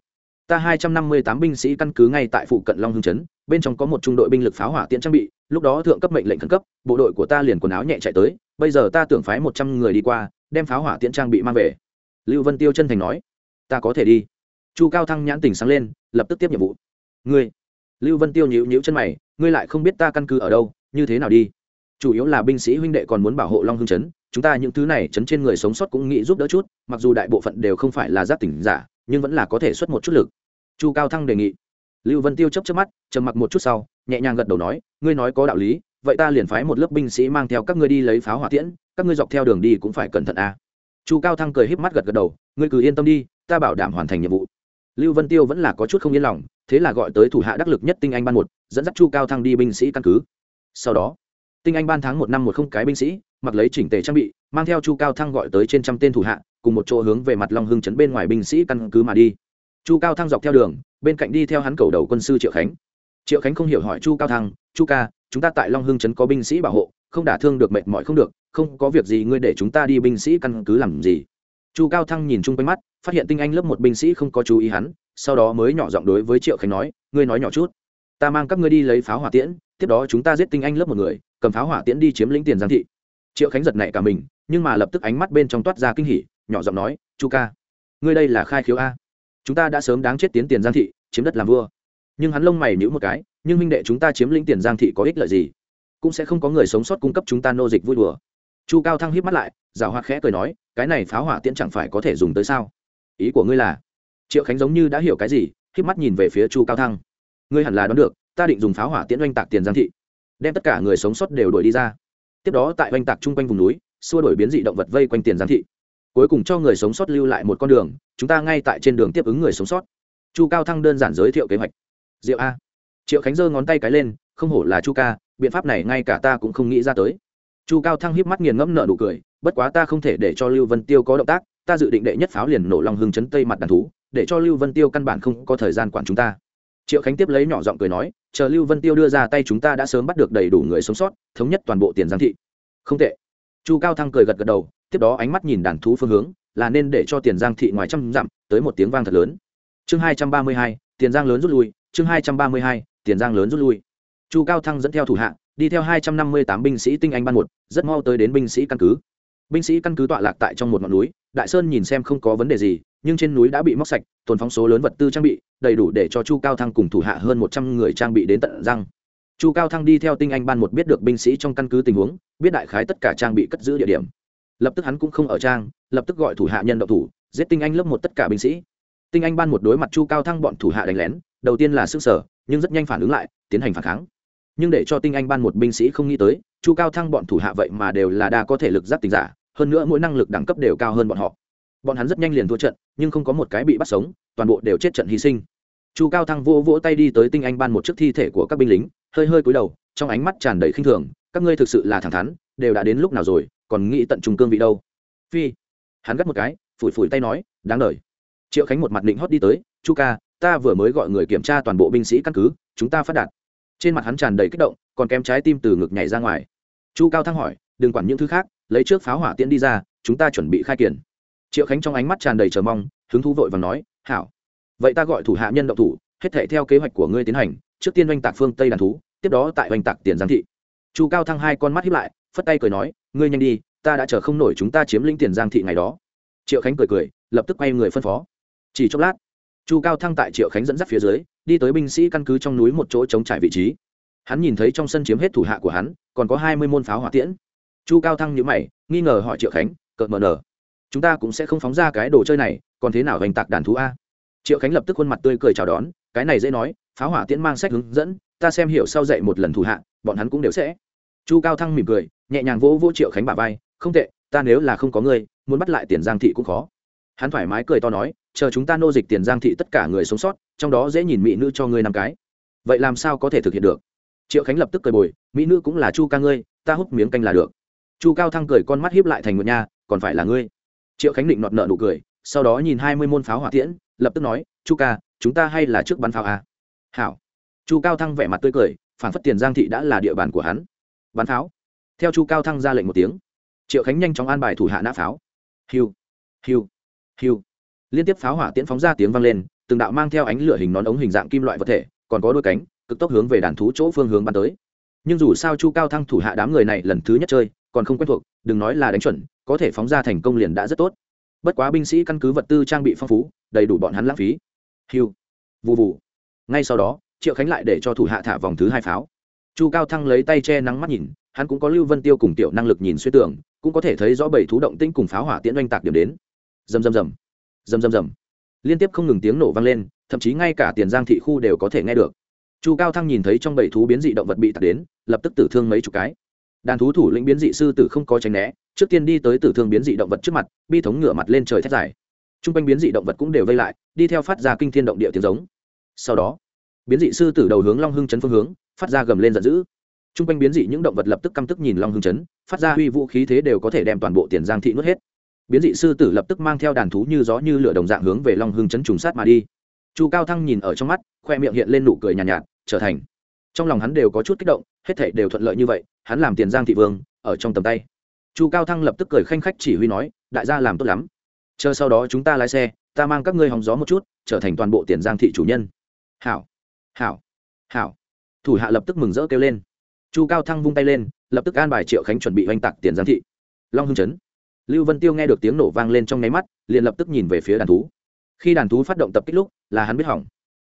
ta hai trăm năm mươi tám binh sĩ căn cứ ngay tại phụ cận long hưng trấn bên trong có một trung đội binh lực pháo hỏa tiễn trang bị, lúc đó thượng cấp mệnh lệnh khẩn cấp, bộ đội của ta liền quần áo nhẹ chạy tới, bây giờ ta tưởng phái một trăm người đi qua, đem pháo hỏa tiễn trang bị mang về. Lưu vân tiêu chân thành nói. Ta có thể đi. Chu cao thăng nhãn tỉnh sáng lên, lập tức tiếp nhiệm vụ. Ngươi? Lưu vân tiêu nhíu nhíu chân mày, ngươi lại không biết ta căn cứ ở đâu, như thế nào đi? Chủ yếu là binh sĩ huynh đệ còn muốn bảo hộ long hưng trấn chúng ta những thứ này chấn trên người sống sót cũng nghĩ giúp đỡ chút, mặc dù đại bộ phận đều không phải là giác tỉnh giả, nhưng vẫn là có thể xuất một chút lực chu cao thăng đề nghị. Lưu vân tiêu chấp chấp mắt, trầm mặc một chút sau, nhẹ nhàng gật đầu nói, ngươi nói có đạo lý, vậy ta liền phái một lớp binh sĩ mang theo các ngươi đi lấy pháo hỏa tiễn, các ngươi dọc theo đường đi cũng phải cẩn thận a. À. chu cao thăng cười híp mắt gật gật đầu, ngươi cứ yên tâm đi, ta bảo đảm hoàn thành nhiệm vụ. Lưu vân tiêu vẫn là có chút không yên lòng, thế là gọi tới thủ hạ đắc lực nhất tinh anh ban một, dẫn dắt chu cao thăng đi binh sĩ căn cứ. Sau đó, tinh anh ban tháng một năm một không cái binh sĩ, mặc lấy chỉnh tề trang bị, mang theo chu cao thăng gọi tới trên trăm tên thủ hạ, cùng một chỗ hướng về mặt long hưng chấn bên ngoài binh sĩ căn cứ mà đi chu cao thăng dọc theo đường, bên cạnh đi theo hắn cầu đầu quân sư triệu khánh. Triệu khánh không hiểu hỏi chu cao thăng, chu ca, chúng ta tại long hưng Trấn có binh sĩ bảo hộ, không đả thương được mệt mỏi không được, không có việc gì ngươi để chúng ta đi binh sĩ căn cứ làm gì? Chu cao thăng nhìn chung quanh mắt, phát hiện tinh anh lớp một binh sĩ không có chú ý hắn, sau đó mới nhỏ giọng đối với triệu khánh nói, ngươi nói nhỏ chút. Ta mang các ngươi đi lấy pháo hỏa tiễn, tiếp đó chúng ta giết tinh anh lớp một người, cầm pháo hỏa tiễn đi chiếm lĩnh tiền giang thị. Triệu khánh giật nảy cả mình, nhưng mà lập tức ánh mắt bên trong toát ra kinh hỉ, nhỏ giọng nói, chu ca, ngươi đây là khai khiếu a chúng ta đã sớm đáng chết tiến tiền giang thị, chiếm đất làm vua. Nhưng hắn lông mày nhữ một cái, nhưng minh đệ chúng ta chiếm lĩnh tiền giang thị có ích lợi gì? Cũng sẽ không có người sống sót cung cấp chúng ta nô dịch vui đùa. Chu cao thăng hít mắt lại rào hoa khẽ cười nói, cái này pháo hỏa tiễn chẳng phải có thể dùng tới sao? Ý của ngươi là, triệu khánh giống như đã hiểu cái gì hít mắt nhìn về phía chu cao thăng. Ngươi hẳn là đoán được, ta định dùng pháo hỏa tiễn oanh tạc tiền giang thị. Đem tất cả người sống sót đều đuổi đi ra. Tiếp đó tại oanh tạc chung quanh vùng núi, xua đổi biến dị động vật vây quanh tiền giang thị cuối cùng cho người sống sót lưu lại một con đường, chúng ta ngay tại trên đường tiếp ứng người sống sót. Chu cao thăng đơn giản giới thiệu kế hoạch. Diệu a. Triệu khánh giơ ngón tay cái lên, không hổ là chu ca, biện pháp này ngay cả ta cũng không nghĩ ra tới. Chu cao thăng híp mắt nghiền ngẫm nợ nụ cười, bất quá ta không thể để cho lưu vân tiêu có động tác, ta dự định đệ nhất pháo liền nổ lòng hưng chấn tây mặt đàn thú, để cho lưu vân tiêu căn bản không có thời gian quản chúng ta. Triệu khánh tiếp lấy nhỏ giọng cười nói, chờ lưu vân tiêu đưa ra tay chúng ta đã sớm bắt được đầy đủ người sống sót, thống nhất toàn bộ tiền giang thị. Không tệ chu cao thăng cười gật gật đầu, tiếp đó ánh mắt nhìn đàn thú phương hướng, là nên để cho tiền giang thị ngoài trăm dặm tới một tiếng vang thật lớn. Chương hai trăm ba mươi hai, tiền giang lớn rút lui, chương hai trăm ba mươi hai, tiền giang lớn rút lui. Chu cao thăng dẫn theo thủ hạ, đi theo hai trăm năm mươi tám binh sĩ tinh anh ban một, rất mau tới đến binh sĩ căn cứ. Binh sĩ căn cứ tọa lạc tại trong một ngọn núi, đại sơn nhìn xem không có vấn đề gì, nhưng trên núi đã bị móc sạch, tồn phóng số lớn vật tư trang bị, đầy đủ để cho chu cao thăng cùng thủ hạ hơn một trăm người trang bị đến tận răng chu cao thăng đi theo tinh anh ban một biết được binh sĩ trong căn cứ tình huống, biết đại khái tất cả trang bị cất giữ địa điểm. Lập tức hắn cũng không ở trang, lập tức gọi thủ hạ nhân đậu thủ, giết tinh anh lớp một tất cả binh sĩ. Tinh anh ban một đối mặt chu cao thăng bọn thủ hạ đánh lén, đầu tiên là sức sở, nhưng rất nhanh phản ứng lại, tiến hành phản kháng. Nhưng để cho tinh anh ban một binh sĩ không nghĩ tới, chu cao thăng bọn thủ hạ vậy mà đều là đa có thể lực giáp tình giả, hơn nữa mỗi năng lực đẳng cấp đều cao hơn bọn họ. Bọn hắn rất nhanh liền thua trận, nhưng không có một cái bị bắt sống, toàn bộ đều chết trận hy sinh chu cao thăng vỗ vỗ tay đi tới tinh anh ban một chiếc thi thể của các binh lính, hơi hơi cúi đầu, trong ánh mắt tràn đầy khinh thường, các ngươi thực sự là thẳng thắn, đều đã đến lúc nào rồi, còn nghĩ tận trung cương vị đâu. Phi, hắn gắt một cái, phủi phủi tay nói, đáng lời triệu khánh một mặt định hót đi tới, chu ca, ta vừa mới gọi người kiểm tra toàn bộ binh sĩ căn cứ, chúng ta phát đạt. Trên mặt hắn tràn đầy kích động, còn kém trái tim từ ngực nhảy ra ngoài. Chu cao thăng hỏi, đừng quản những thứ khác, lấy trước pháo hỏa tiễn đi ra, chúng ta chuẩn bị khai kiển. Triệu khánh trong ánh mắt tràn đầy chờ mong, hứng thú vội và nói, hảo vậy ta gọi thủ hạ nhân động thủ, hết thể theo kế hoạch của ngươi tiến hành, trước tiên oanh tạc phương tây đàn thú, tiếp đó tại oanh tạc tiền giang thị. Chu cao thăng hai con mắt hiếp lại, phất tay cười nói, ngươi nhanh đi, ta đã chờ không nổi chúng ta chiếm lĩnh tiền giang thị ngày đó. Triệu khánh cười cười, lập tức quay người phân phó. Chỉ chốc lát, chu cao thăng tại triệu khánh dẫn dắt phía dưới, đi tới binh sĩ căn cứ trong núi một chỗ chống trải vị trí. Hắn nhìn thấy trong sân chiếm hết thủ hạ của hắn, còn có hai mươi môn pháo hỏa tiễn. Chu cao thăng nhữ mày, nghi ngờ hỏi triệu khánh, cợt mờ nở. Chúng ta cũng sẽ không phóng ra cái đồ chơi này, còn thế nào hoành tạc đàn thú a? Triệu khánh lập tức khuôn mặt tươi cười chào đón, cái này dễ nói pháo hỏa tiễn mang sách hướng dẫn, ta xem hiểu sau dạy một lần thủ hạ, bọn hắn cũng đều sẽ. Chu cao thăng mỉm cười, nhẹ nhàng vỗ vỗ triệu khánh bà vai, không tệ, ta nếu là không có ngươi, muốn bắt lại tiền giang thị cũng khó. Hắn thoải mái cười to nói, chờ chúng ta nô dịch tiền giang thị tất cả người sống sót, trong đó dễ nhìn mỹ nữ cho ngươi năm cái. Vậy làm sao có thể thực hiện được? Triệu khánh lập tức cười bồi, mỹ nữ cũng là chu ca ngươi, ta hút miếng canh là được. Chu cao thăng cười con mắt hiếp lại thành một nha, còn phải là ngươi. Triệu khánh định nọt nợ nụ cười sau đó nhìn hai mươi môn pháo hỏa tiễn, lập tức nói, chu ca, chúng ta hay là trước bắn pháo à? hảo. Chu cao thăng vẻ mặt tươi cười, phản phất tiền giang thị đã là địa bàn của hắn. Bắn pháo? Theo chu cao thăng ra lệnh một tiếng, triệu khánh nhanh chóng an bài thủ hạ nã pháo. Hiu hiu hiu. Liên tiếp pháo hỏa tiễn phóng ra tiếng vang lên, từng đạo mang theo ánh lửa hình nón ống hình dạng kim loại vật thể, còn có đôi cánh, cực tốc hướng về đàn thú chỗ phương hướng bắn tới. Nhưng dù sao chu cao thăng thủ hạ đám người này lần thứ nhất chơi, còn không quen thuộc, đừng nói là đánh chuẩn, có thể phóng ra thành công liền đã rất tốt bất quá binh sĩ căn cứ vật tư trang bị phong phú, đầy đủ bọn hắn lãng phí. Hiu vụ vụ ngay sau đó, triệu khánh lại để cho thủ hạ thả vòng thứ hai pháo. Chu cao thăng lấy tay che nắng mắt nhìn, hắn cũng có lưu vân tiêu cùng tiểu năng lực nhìn xuyên tưởng, cũng có thể thấy rõ bảy thú động tinh cùng pháo hỏa tiễn oanh tạc điểm đến. Rầm rầm rầm. Rầm rầm rầm. Liên tiếp không ngừng tiếng nổ vang lên, thậm chí ngay cả tiền giang thị khu đều có thể nghe được. Chu cao thăng nhìn thấy trong bảy thú biến dị động vật bị tạc đến, lập tức tử thương mấy chục cái đàn thú thủ lĩnh biến dị sư tử không có tránh né trước tiên đi tới tử thương biến dị động vật trước mặt bi thống ngửa mặt lên trời thét dài. T r u n g quanh biến dị động vật cũng đều vây lại đi theo phát ra kinh thiên động địa tiếng giống. Sau đó biến dị sư tử đầu hướng long hưng chấn phương hướng phát ra gầm lên giận dữ. T r u n g quanh biến dị những động vật lập tức căm tức nhìn long hưng chấn phát ra huy vũ khí thế đều có thể đem toàn bộ tiền giang thị nuốt hết. Biến dị sư tử lập tức mang theo đàn thú như gió như lửa đồng dạng hướng về long hưng chấn trùng sát mà đi. Chu cao thăng nhìn ở trong mắt khoe miệng hiện lên nụ cười nhàn nhạt, nhạt trở thành trong lòng hắn đều có chút kích động, hết thảy đều thuận lợi như vậy, hắn làm tiền giang thị vương, ở trong tầm tay. Chu cao thăng lập tức cười khanh khách chỉ huy nói, đại gia làm tốt lắm. Chờ sau đó chúng ta lái xe, ta mang các ngươi hòng gió một chút, trở thành toàn bộ tiền giang thị chủ nhân. Hảo hảo hảo. Thủ hạ lập tức mừng rỡ kêu lên. Chu cao thăng vung tay lên, lập tức an bài triệu khánh chuẩn bị oanh tạc tiền giang thị. Long hưng chấn. Lưu vân tiêu nghe được tiếng nổ vang lên trong nháy mắt, liền lập tức nhìn về phía đàn thú. Khi đàn thú phát động tập kích lúc, là hắn biết hỏng.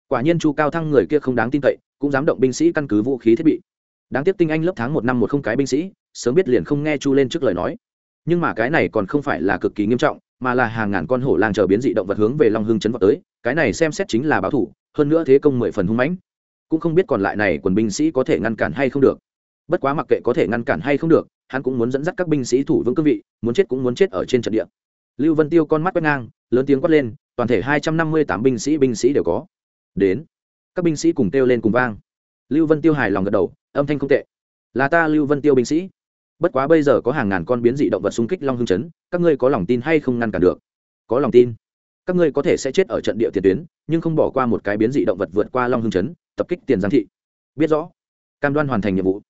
Quả nhiên chu cao thăng người kia không đáng tin cậy cũng dám động binh sĩ căn cứ vũ khí thiết bị. Đáng tiếc tinh anh lớp tháng một năm một không cái binh sĩ, sớm biết liền không nghe chu lên trước lời nói. Nhưng mà cái này còn không phải là cực kỳ nghiêm trọng, mà là hàng ngàn con hổ lang chờ biến dị động vật hướng về long hưng chấn vào tới, cái này xem xét chính là báo thủ, hơn nữa thế công mười phần hung mãnh. Cũng không biết còn lại này quần binh sĩ có thể ngăn cản hay không được. Bất quá mặc kệ có thể ngăn cản hay không được, hắn cũng muốn dẫn dắt các binh sĩ thủ vững cương vị, muốn chết cũng muốn chết ở trên trận địa. Lưu vân tiêu con mắt quét ngang, lớn tiếng quát lên, toàn thể hai trăm năm mươi tám binh sĩ binh sĩ đều có. Đến các binh sĩ cùng kêu lên cùng vang. Lưu vân tiêu hài lòng gật đầu, âm thanh không tệ. Là ta lưu vân tiêu binh sĩ. Bất quá bây giờ có hàng ngàn con biến dị động vật xung kích long Hương chấn, các ngươi có lòng tin hay không ngăn cản được? Có lòng tin. Các ngươi có thể sẽ chết ở trận địa tiền tuyến, nhưng không bỏ qua một cái biến dị động vật vượt qua long Hương chấn, tập kích tiền giang thị. Biết rõ. Cam đoan hoàn thành nhiệm vụ.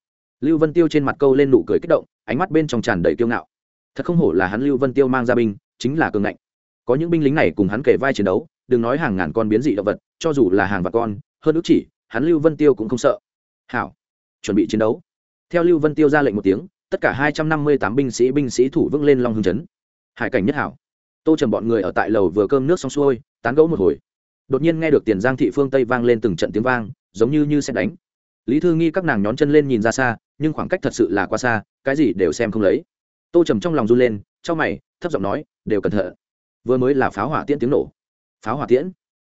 Lưu vân tiêu trên mặt câu lên nụ cười kích động, ánh mắt bên trong tràn đầy kiêu ngạo. Thật không hổ là hắn lưu vân tiêu mang ra binh, chính là cường ngạnh. Có những binh lính này cùng hắn kể vai chiến đấu, đừng nói hàng ngàn con biến dị động vật, cho dù là hàng và con hơn ước chỉ, hắn lưu vân tiêu cũng không sợ. Hảo, chuẩn bị chiến đấu. Theo lưu vân tiêu ra lệnh một tiếng, tất cả hai trăm năm mươi tám binh sĩ binh sĩ thủ vững lên long hưng chấn. Hải cảnh nhất hảo. Tô trầm bọn người ở tại lầu vừa cơm nước xong xuôi, tán gẫu một hồi. Đột nhiên nghe được tiền giang thị phương tây vang lên từng trận tiếng vang, giống như như xét đánh. Lý thư nghi các nàng nhón chân lên nhìn ra xa, nhưng khoảng cách thật sự là quá xa, cái gì đều xem không lấy. Tô trầm trong lòng run lên trong mày, thấp giọng nói, đều cẩn thận. Vừa mới là pháo hỏa tiễn tiếng nổ. Pháo hỏa tiễn?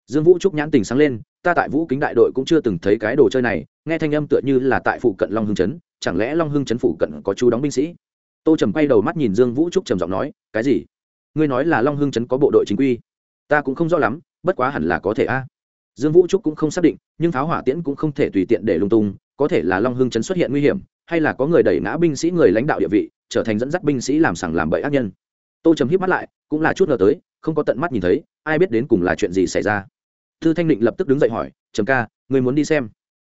Dương vũ trúc nhãn tình sáng lên, ta tại vũ kính đại đội cũng chưa từng thấy cái đồ chơi này, nghe thanh âm tựa như là tại phụ cận long hưng chấn, chẳng lẽ long hưng chấn phụ cận có chú đóng binh sĩ? Tô trầm quay đầu mắt nhìn dương vũ trúc trầm giọng nói, cái gì? Ngươi nói là long hưng chấn có bộ đội chính quy? Ta cũng không rõ lắm, bất quá hẳn là có thể a. Dương vũ trúc cũng không xác định, nhưng pháo hỏa tiễn cũng không thể tùy tiện để lung tung, có thể là long hưng chấn xuất hiện nguy hiểm, hay là có người đẩy ngã binh sĩ người lãnh đạo địa vị, trở thành dẫn dắt binh sĩ làm sằng làm bậy ác nhân. Tô trầm hít mắt lại, cũng là chút ngờ tới, không có tận mắt nhìn thấy, ai biết đến cùng là chuyện gì xảy ra tư thanh định lập tức đứng dậy hỏi, trầm ca người muốn đi xem?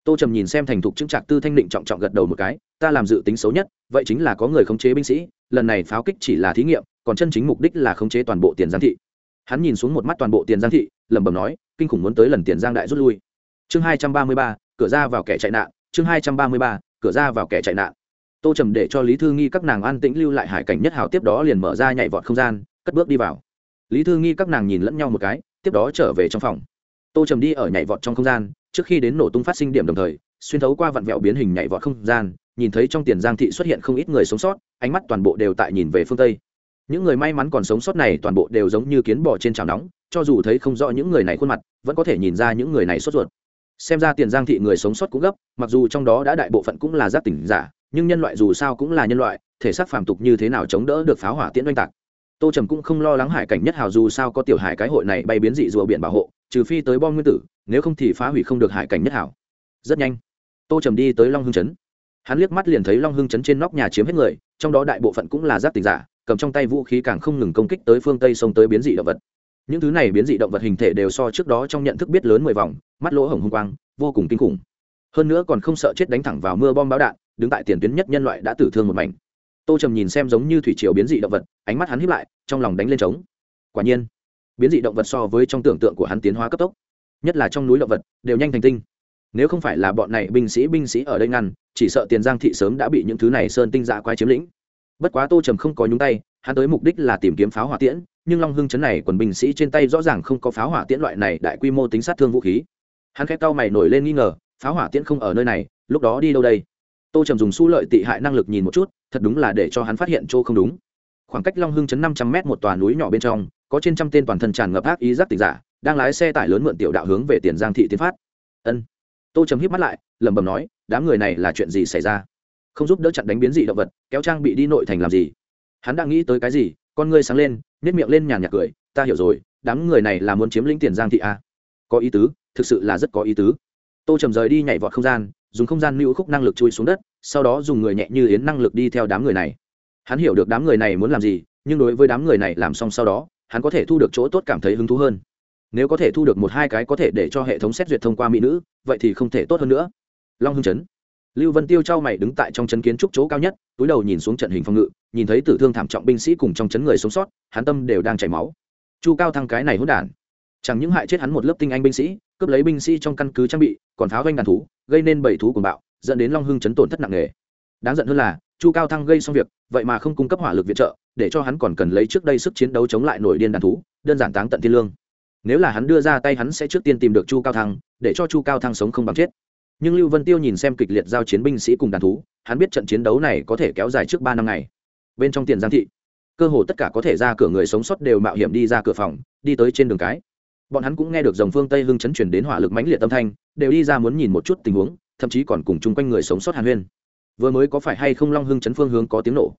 Tô trầm nhìn xem thành thục chứng trạc tư thanh định trọng trọng gật đầu một cái, ta làm dự tính xấu nhất, vậy chính là có người khống chế binh sĩ, lần này pháo kích chỉ là thí nghiệm, còn chân chính mục đích là khống chế toàn bộ tiền giang thị. Hắn nhìn xuống một mắt toàn bộ tiền giang thị, lẩm bẩm nói, kinh khủng muốn tới lần tiền giang đại rút lui. Chương hai trăm ba mươi ba, cửa ra vào kẻ chạy nạn, chương hai trăm ba mươi ba, cửa ra vào kẻ chạy nạn. Tô trầm để cho lý thư nghi các nàng an tĩnh lưu lại hải cảnh nhất hào tiếp đó liền mở ra nhảy vọt không gian, cất bước đi vào. Lý thư nghi các nàng nhìn lẫn nhau một cái, tiếp đó trở về trong phòng tô trầm đi ở nhảy vọt trong không gian, trước khi đến nổ tung phát sinh điểm đồng thời, xuyên thấu qua vặn vẹo biến hình nhảy vọt không gian, nhìn thấy trong tiền giang thị xuất hiện không ít người sống sót, ánh mắt toàn bộ đều tại nhìn về phương tây. Những người may mắn còn sống sót này toàn bộ đều giống như kiến bò trên chảo nóng, cho dù thấy không rõ những người này khuôn mặt, vẫn có thể nhìn ra những người này sốt ruột. Xem ra tiền giang thị người sống sót cũng gấp, mặc dù trong đó đã đại bộ phận cũng là giác tỉnh giả, nhưng nhân loại dù sao cũng là nhân loại, thể xác phàm tục như thế nào chống đỡ được pháo hỏa tiễn oanh tạc. Tô trầm cũng không lo lắng hải cảnh nhất hào dù sao có tiểu hải cái hội này bay biến dị rùa biển bảo hộ trừ phi tới bom nguyên tử, nếu không thì phá hủy không được hải cảnh nhất hảo. Rất nhanh, tô trầm đi tới long hưng chấn. Hắn liếc mắt liền thấy long hưng chấn trên nóc nhà chiếm hết người, trong đó đại bộ phận cũng là giáp tình giả, cầm trong tay vũ khí càng không ngừng công kích tới phương tây sông tới biến dị động vật. Những thứ này biến dị động vật hình thể đều so trước đó trong nhận thức biết lớn mười vòng, mắt lỗ hồng hung quang, vô cùng kinh khủng. Hơn nữa còn không sợ chết đánh thẳng vào mưa bom bão đạn, đứng tại tiền tuyến nhất nhân loại đã tử thương một mảnh. Tô trầm nhìn xem giống như thủy triều biến dị động vật, ánh mắt hắn hiếp lại, trong lòng đánh lên trống. Quả nhiên biến dị động vật so với trong tưởng tượng của hắn tiến hóa cấp tốc, nhất là trong núi động vật, đều nhanh thành tinh. Nếu không phải là bọn này binh sĩ binh sĩ ở đây ngăn, chỉ sợ tiền giang thị sớm đã bị những thứ này sơn tinh dạ quái chiếm lĩnh. Bất quá tô trầm không có nhúng tay, hắn tới mục đích là tìm kiếm pháo hỏa tiễn, nhưng long hưng chấn này quần binh sĩ trên tay rõ ràng không có pháo hỏa tiễn loại này đại quy mô tính sát thương vũ khí. Hắn khét cao mày nổi lên nghi ngờ, pháo hỏa tiễn không ở nơi này, lúc đó đi đâu đây? Tô trầm dùng su lợi tị hại năng lực nhìn một chút, thật đúng là để cho hắn phát hiện chỗ không đúng. Khoảng cách long hưng chấn năm trăm mét một tòa núi nhỏ bên trong có trên trăm tên toàn thân tràn ngập ác ý giác tịch giả, đang lái xe tải lớn mượn tiểu đạo hướng về tiền giang thị tiến phát. Ân. Tô trầm hít mắt lại, lẩm bẩm nói, đám người này là chuyện gì xảy ra? Không giúp đỡ chặn đánh biến dị động vật, kéo trang bị đi nội thành làm gì? Hắn đang nghĩ tới cái gì, con ngươi sáng lên nếp miệng lên nhàn nhạt cười, ta hiểu rồi, đám người này là muốn chiếm lĩnh tiền giang thị a có ý tứ, thực sự là rất có ý tứ. Tô trầm rời đi nhảy vọt không gian, dùng không gian lưu khúc năng lực chui xuống đất, sau đó dùng người nhẹ như yến năng lực đi theo đám người này. Hắn hiểu được đám người này muốn làm gì, nhưng đối với đám người này làm xong sau đó hắn có thể thu được chỗ tốt cảm thấy hứng thú hơn. Nếu có thể thu được một hai cái có thể để cho hệ thống xét duyệt thông qua mỹ nữ, vậy thì không thể tốt hơn nữa. Long hưng chấn. Lưu vân tiêu trao mày đứng tại trong chấn kiến trúc chỗ cao nhất, túi đầu nhìn xuống trận hình phòng ngự, nhìn thấy tử thương thảm trọng binh sĩ cùng trong chấn người sống sót, hắn tâm đều đang chảy máu. Chu cao thăng cái này hỗn đản. Chẳng những hại chết hắn một lớp tinh anh binh sĩ, cướp lấy binh sĩ trong căn cứ trang bị, còn pháo doanh đàn thú, gây nên bảy thú cuồng bạo, dẫn đến long hưng chấn tổn thất nặng nề. Đáng giận hơn là, chu cao thăng gây xong việc, vậy mà không cung cấp hỏa lực viện trợ để cho hắn còn cần lấy trước đây sức chiến đấu chống lại nổi điên đàn thú, đơn giản táng tận thiên lương. Nếu là hắn đưa ra tay hắn sẽ trước tiên tìm được chu cao thăng, để cho chu cao thăng sống không bằng chết. Nhưng lưu vân tiêu nhìn xem kịch liệt giao chiến binh sĩ cùng đàn thú, hắn biết trận chiến đấu này có thể kéo dài trước ba năm ngày. Bên trong tiền giang thị, cơ hồ tất cả có thể ra cửa người sống sót đều mạo hiểm đi ra cửa phòng, đi tới trên đường cái. Bọn hắn cũng nghe được dòng phương tây hưng chấn chuyển đến hỏa lực mãnh liệt tâm thanh, đều đi ra muốn nhìn một chút tình huống, thậm chí còn cùng chung quanh người sống sót hàn huyên. Vừa mới có phải hay không long hưng chấn phương hướng có tiếng nổ?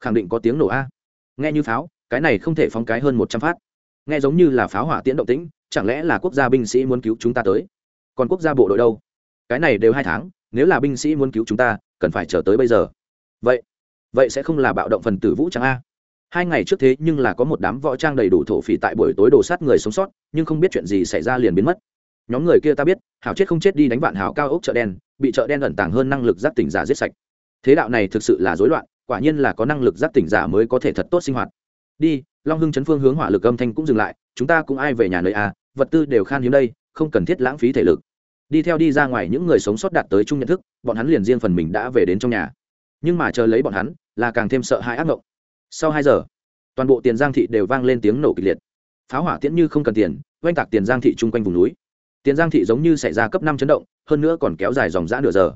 Khẳng định có tiếng nổ a nghe như pháo, cái này không thể phóng cái hơn một trăm phát. Nghe giống như là pháo hỏa tiễn động tĩnh, chẳng lẽ là quốc gia binh sĩ muốn cứu chúng ta tới? Còn quốc gia bộ đội đâu? Cái này đều hai tháng, nếu là binh sĩ muốn cứu chúng ta, cần phải chờ tới bây giờ. Vậy vậy sẽ không là bạo động phần tử vũ trang a. Hai ngày trước thế nhưng là có một đám võ trang đầy đủ thổ phỉ tại buổi tối đồ sát người sống sót, nhưng không biết chuyện gì xảy ra liền biến mất. Nhóm người kia ta biết, hảo chết không chết đi đánh vạn hảo cao ốc chợ đen, bị chợ đen ẩn tàng hơn năng lực giác tỉnh giả giết sạch. Thế đạo này thực sự là rối loạn quả nhiên là có năng lực giác tỉnh giả mới có thể thật tốt sinh hoạt. Đi, long hưng chấn phương hướng hỏa lực âm thanh cũng dừng lại, chúng ta cũng ai về nhà nơi a vật tư đều khan hiếm đây, không cần thiết lãng phí thể lực. Đi theo đi ra ngoài những người sống sót đạt tới chung nhận thức, bọn hắn liền riêng phần mình đã về đến trong nhà. Nhưng mà chờ lấy bọn hắn, là càng thêm sợ hãi ác mộng. Sau hai giờ, toàn bộ tiền giang thị đều vang lên tiếng nổ kịch liệt. Pháo hỏa tiễn như không cần tiền, oanh tạc tiền giang thị chung quanh vùng núi. Tiền giang thị giống như xảy ra cấp năm chấn động, hơn nữa còn kéo dài dòng g nửa giờ.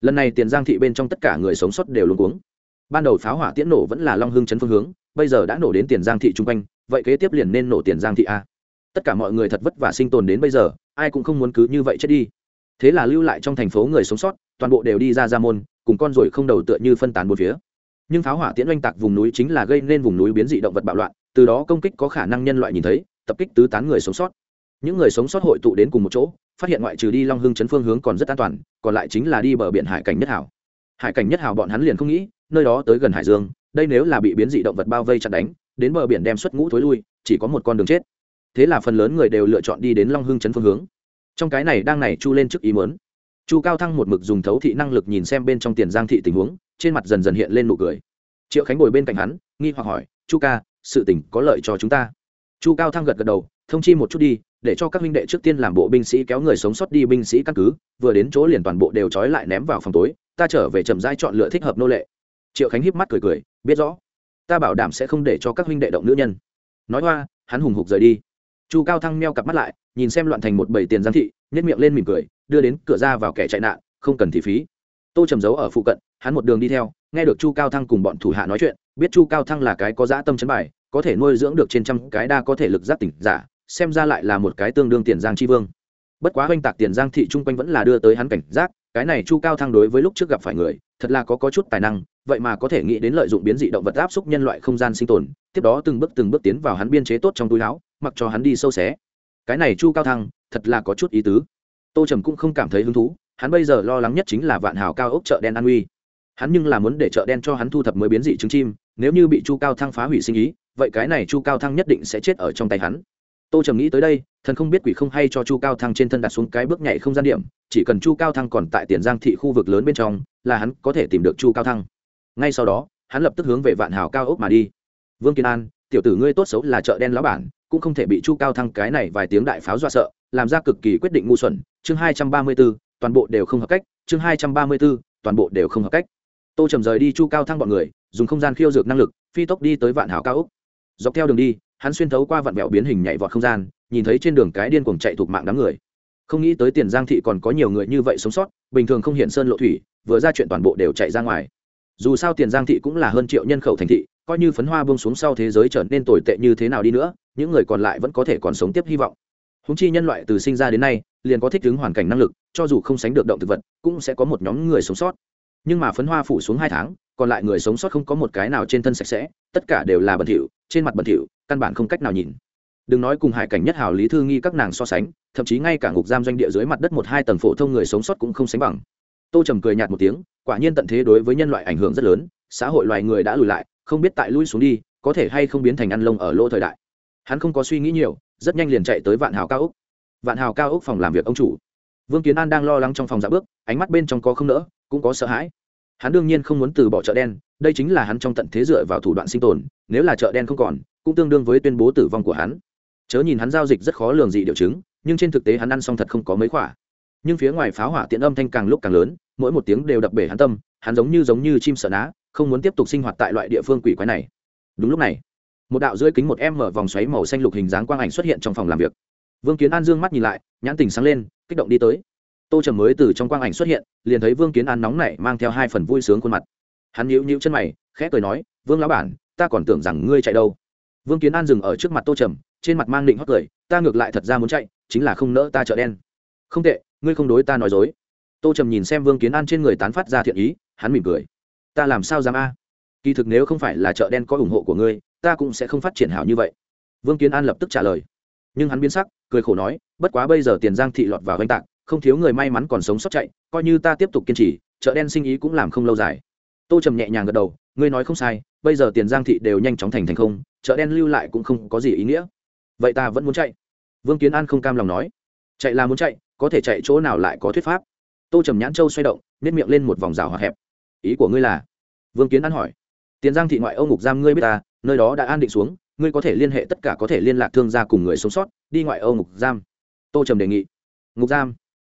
Lần này tiền giang thị bên trong tất cả người sống sót đều luôn cuống ban đầu pháo hỏa tiễn nổ vẫn là long hưng chấn phương hướng, bây giờ đã nổ đến tiền giang thị chung quanh, vậy kế tiếp liền nên nổ tiền giang thị a. Tất cả mọi người thật vất vả sinh tồn đến bây giờ, ai cũng không muốn cứ như vậy chết đi. Thế là lưu lại trong thành phố người sống sót, toàn bộ đều đi ra ra môn, cùng con ruồi không đầu tựa như phân tán một phía. Nhưng pháo hỏa tiễn oanh tạc vùng núi chính là gây nên vùng núi biến dị động vật bạo loạn, từ đó công kích có khả năng nhân loại nhìn thấy, tập kích tứ tán người sống sót. Những người sống sót hội tụ đến cùng một chỗ, phát hiện ngoại trừ đi long hưng chấn phương hướng còn rất an toàn, còn lại chính là đi bờ biển hải cảnh nhất hảo. Hải cảnh nhất hảo bọn hắn liền không nghĩ nơi đó tới gần hải dương, đây nếu là bị biến dị động vật bao vây chặt đánh, đến bờ biển đem xuất ngũ thối lui, chỉ có một con đường chết. Thế là phần lớn người đều lựa chọn đi đến long hưng chấn phương hướng. Trong cái này đang này chu lên trước ý mớn chu cao thăng một mực dùng thấu thị năng lực nhìn xem bên trong tiền giang thị tình huống, trên mặt dần dần hiện lên nụ cười. Triệu khánh ngồi bên cạnh hắn, nghi hoặc hỏi, chu ca, sự tình có lợi cho chúng ta? Chu cao thăng gật gật đầu, thông chi một chút đi, để cho các huynh đệ trước tiên làm bộ binh sĩ kéo người sống sót đi binh sĩ căn cứ, vừa đến chỗ liền toàn bộ đều trói lại ném vào phòng tối, ta trở về chậm rãi chọn lựa thích hợp nô lệ triệu khánh híp mắt cười cười biết rõ ta bảo đảm sẽ không để cho các huynh đệ động nữ nhân. Nói hoa hắn hùng hục rời đi. Chu cao thăng meo cặp mắt lại nhìn xem loạn thành một bảy tiền giám thị nhét miệng lên mỉm cười đưa đến cửa ra vào kẻ chạy nạn không cần thị phí. Tô trầm giấu ở phụ cận hắn một đường đi theo nghe được chu cao thăng cùng bọn thủ hạ nói chuyện biết chu cao thăng là cái có dã tâm chấn bài có thể nuôi dưỡng được trên trăm cái đa có thể lực giác tỉnh giả xem ra lại là một cái tương đương tiền giang tri vương. Bất quá oanh tạc tiền giang thị chung quanh vẫn là đưa tới hắn cảnh giác cái này chu cao thăng đối với lúc trước gặp phải người thật là có, có chút tài năng vậy mà có thể nghĩ đến lợi dụng biến dị động vật áp xúc nhân loại không gian sinh tồn, tiếp đó từng bước từng bước tiến vào hắn biên chế tốt trong túi áo, mặc cho hắn đi sâu xé. Cái này chu cao thăng, thật là có chút ý tứ. Tô trầm cũng không cảm thấy hứng thú, hắn bây giờ lo lắng nhất chính là vạn hào cao ốc chợ đen an uy. Hắn nhưng là muốn để chợ đen cho hắn thu thập mới biến dị trứng chim, nếu như bị chu cao thăng phá hủy sinh ý, vậy cái này chu cao thăng nhất định sẽ chết ở trong tay hắn. Tô trầm nghĩ tới đây, thần không biết quỷ không hay cho chu cao thăng trên thân đặt xuống cái bước nhảy không gian điểm, chỉ cần chu cao thăng còn tại tiền giang thị khu vực lớn bên trong, là hắn có thể tìm được chu cao thăng ngay sau đó, hắn lập tức hướng về vạn hào cao ốc mà đi. Vương kiên an, tiểu tử ngươi tốt xấu là chợ đen lão bản, cũng không thể bị chu cao thăng cái này vài tiếng đại pháo dọa sợ, làm ra cực kỳ quyết định ngu xuẩn. Chương hai trăm ba mươi b ố toàn bộ đều không hợp cách. Chương hai trăm ba mươi b ố toàn bộ đều không hợp cách. Tô trầm rời đi chu cao thăng bọn người, dùng không gian khiêu dược năng lực, phi tốc đi tới vạn hảo cao Ốc. dọc theo đường đi, hắn xuyên thấu qua vạn vẹo biến hình nhảy vọt không gian, nhìn thấy trên đường cái điên cuồng chạy thuộc mạng đám người. Không nghĩ tới tiền giang thị còn có nhiều người như vậy sống sót, bình thường không hiện sơn lộ thủy, vừa ra chuyện toàn bộ đều chạy ra ngoài dù sao tiền giang thị cũng là hơn triệu nhân khẩu thành thị, coi như phấn hoa bông xuống sau thế giới trở nên tồi tệ như thế nào đi nữa, những người còn lại vẫn có thể còn sống tiếp hy vọng. Húng chi nhân loại từ sinh ra đến nay, liền có thích ứng hoàn cảnh năng lực, cho dù không sánh được động thực vật, cũng sẽ có một nhóm người sống sót. Nhưng mà phấn hoa phủ xuống hai tháng, còn lại người sống sót không có một cái nào trên thân sạch sẽ, tất cả đều là bẩn thỉu, trên mặt bẩn thỉu, căn bản không cách nào nhìn. Đừng nói cùng hải cảnh nhất hào lý thư nghi các nàng so sánh, thậm chí ngay cả ngục giam doanh địa dưới mặt đất một hai tầng phổ thông người sống sót cũng không sánh bằng tô trầm cười nhạt một tiếng, quả nhiên tận thế đối với nhân loại ảnh hưởng rất lớn, xã hội loài người đã lùi lại, không biết tại lui xuống đi, có thể hay không biến thành ăn lông ở lỗ thời đại. Hắn không có suy nghĩ nhiều, rất nhanh liền chạy tới vạn hào cao úc. Vạn hào cao úc phòng làm việc ông chủ. Vương kiến an đang lo lắng trong phòng dạ bước, ánh mắt bên trong có không nỡ, cũng có sợ hãi. Hắn đương nhiên không muốn từ bỏ chợ đen, đây chính là hắn trong tận thế dựa vào thủ đoạn sinh tồn, nếu là chợ đen không còn, cũng tương đương với tuyên bố tử vong của hắn. Chớ nhìn hắn giao dịch rất khó lường dị điều chứng, nhưng trên thực tế hắn ăn xong thật không có mấy khoả nhưng phía ngoài pháo hỏa tiện âm thanh càng lúc càng lớn, mỗi một tiếng đều đập bể hắn tâm, hắn giống như giống như chim sợ ná, không muốn tiếp tục sinh hoạt tại loại địa phương quỷ quái này. Đúng lúc này, một đạo dưới kính một em mở vòng xoáy màu xanh lục hình dáng quang ảnh xuất hiện trong phòng làm việc. Vương kiến an dương mắt nhìn lại, nhãn tình sáng lên, kích động đi tới. Tô trầm mới từ trong quang ảnh xuất hiện, liền thấy vương kiến an nóng nảy mang theo hai phần vui sướng khuôn mặt. Hắn nhíu nhíu chân mày, khẽ cười nói, vương lão bản, ta còn tưởng rằng ngươi chạy đâu. Vương kiến an dừng ở trước mặt tô trầm, trên mặt mang định hót cười, ta ngược lại thật ra muốn chạy, chính là không nỡ ta chợ đen. Không tệ ngươi không đối ta nói dối. Tô trầm nhìn xem vương kiến an trên người tán phát ra thiện ý, hắn mỉm cười. Ta làm sao dám a? Kỳ thực nếu không phải là chợ đen có ủng hộ của ngươi, ta cũng sẽ không phát triển hảo như vậy. Vương kiến an lập tức trả lời. Nhưng hắn biến sắc, cười khổ nói, bất quá bây giờ tiền giang thị lọt vào oanh tạc, không thiếu người may mắn còn sống sót chạy, coi như ta tiếp tục kiên trì, chợ đen sinh ý cũng làm không lâu dài. Tô trầm nhẹ nhàng gật đầu, ngươi nói không sai, bây giờ tiền giang thị đều nhanh chóng thành thành không, chợ đen lưu lại cũng không có gì ý nghĩa. Vậy ta vẫn muốn chạy. Vương kiến an không cam lòng nói. Chạy là muốn chạy có thể chạy chỗ nào lại có thuyết pháp. Tô trầm nhãn châu xoay động nếp miệng lên một vòng rào hoạt hẹp. Ý của ngươi là? Vương kiến an hỏi. Tiền giang thị ngoại âu ngục giam, ngươi biết ta, nơi đó đã an định xuống, ngươi có thể liên hệ tất cả có thể liên lạc thương gia cùng người sống sót, đi ngoại âu ngục giam. Tô trầm đề nghị. Ngục giam.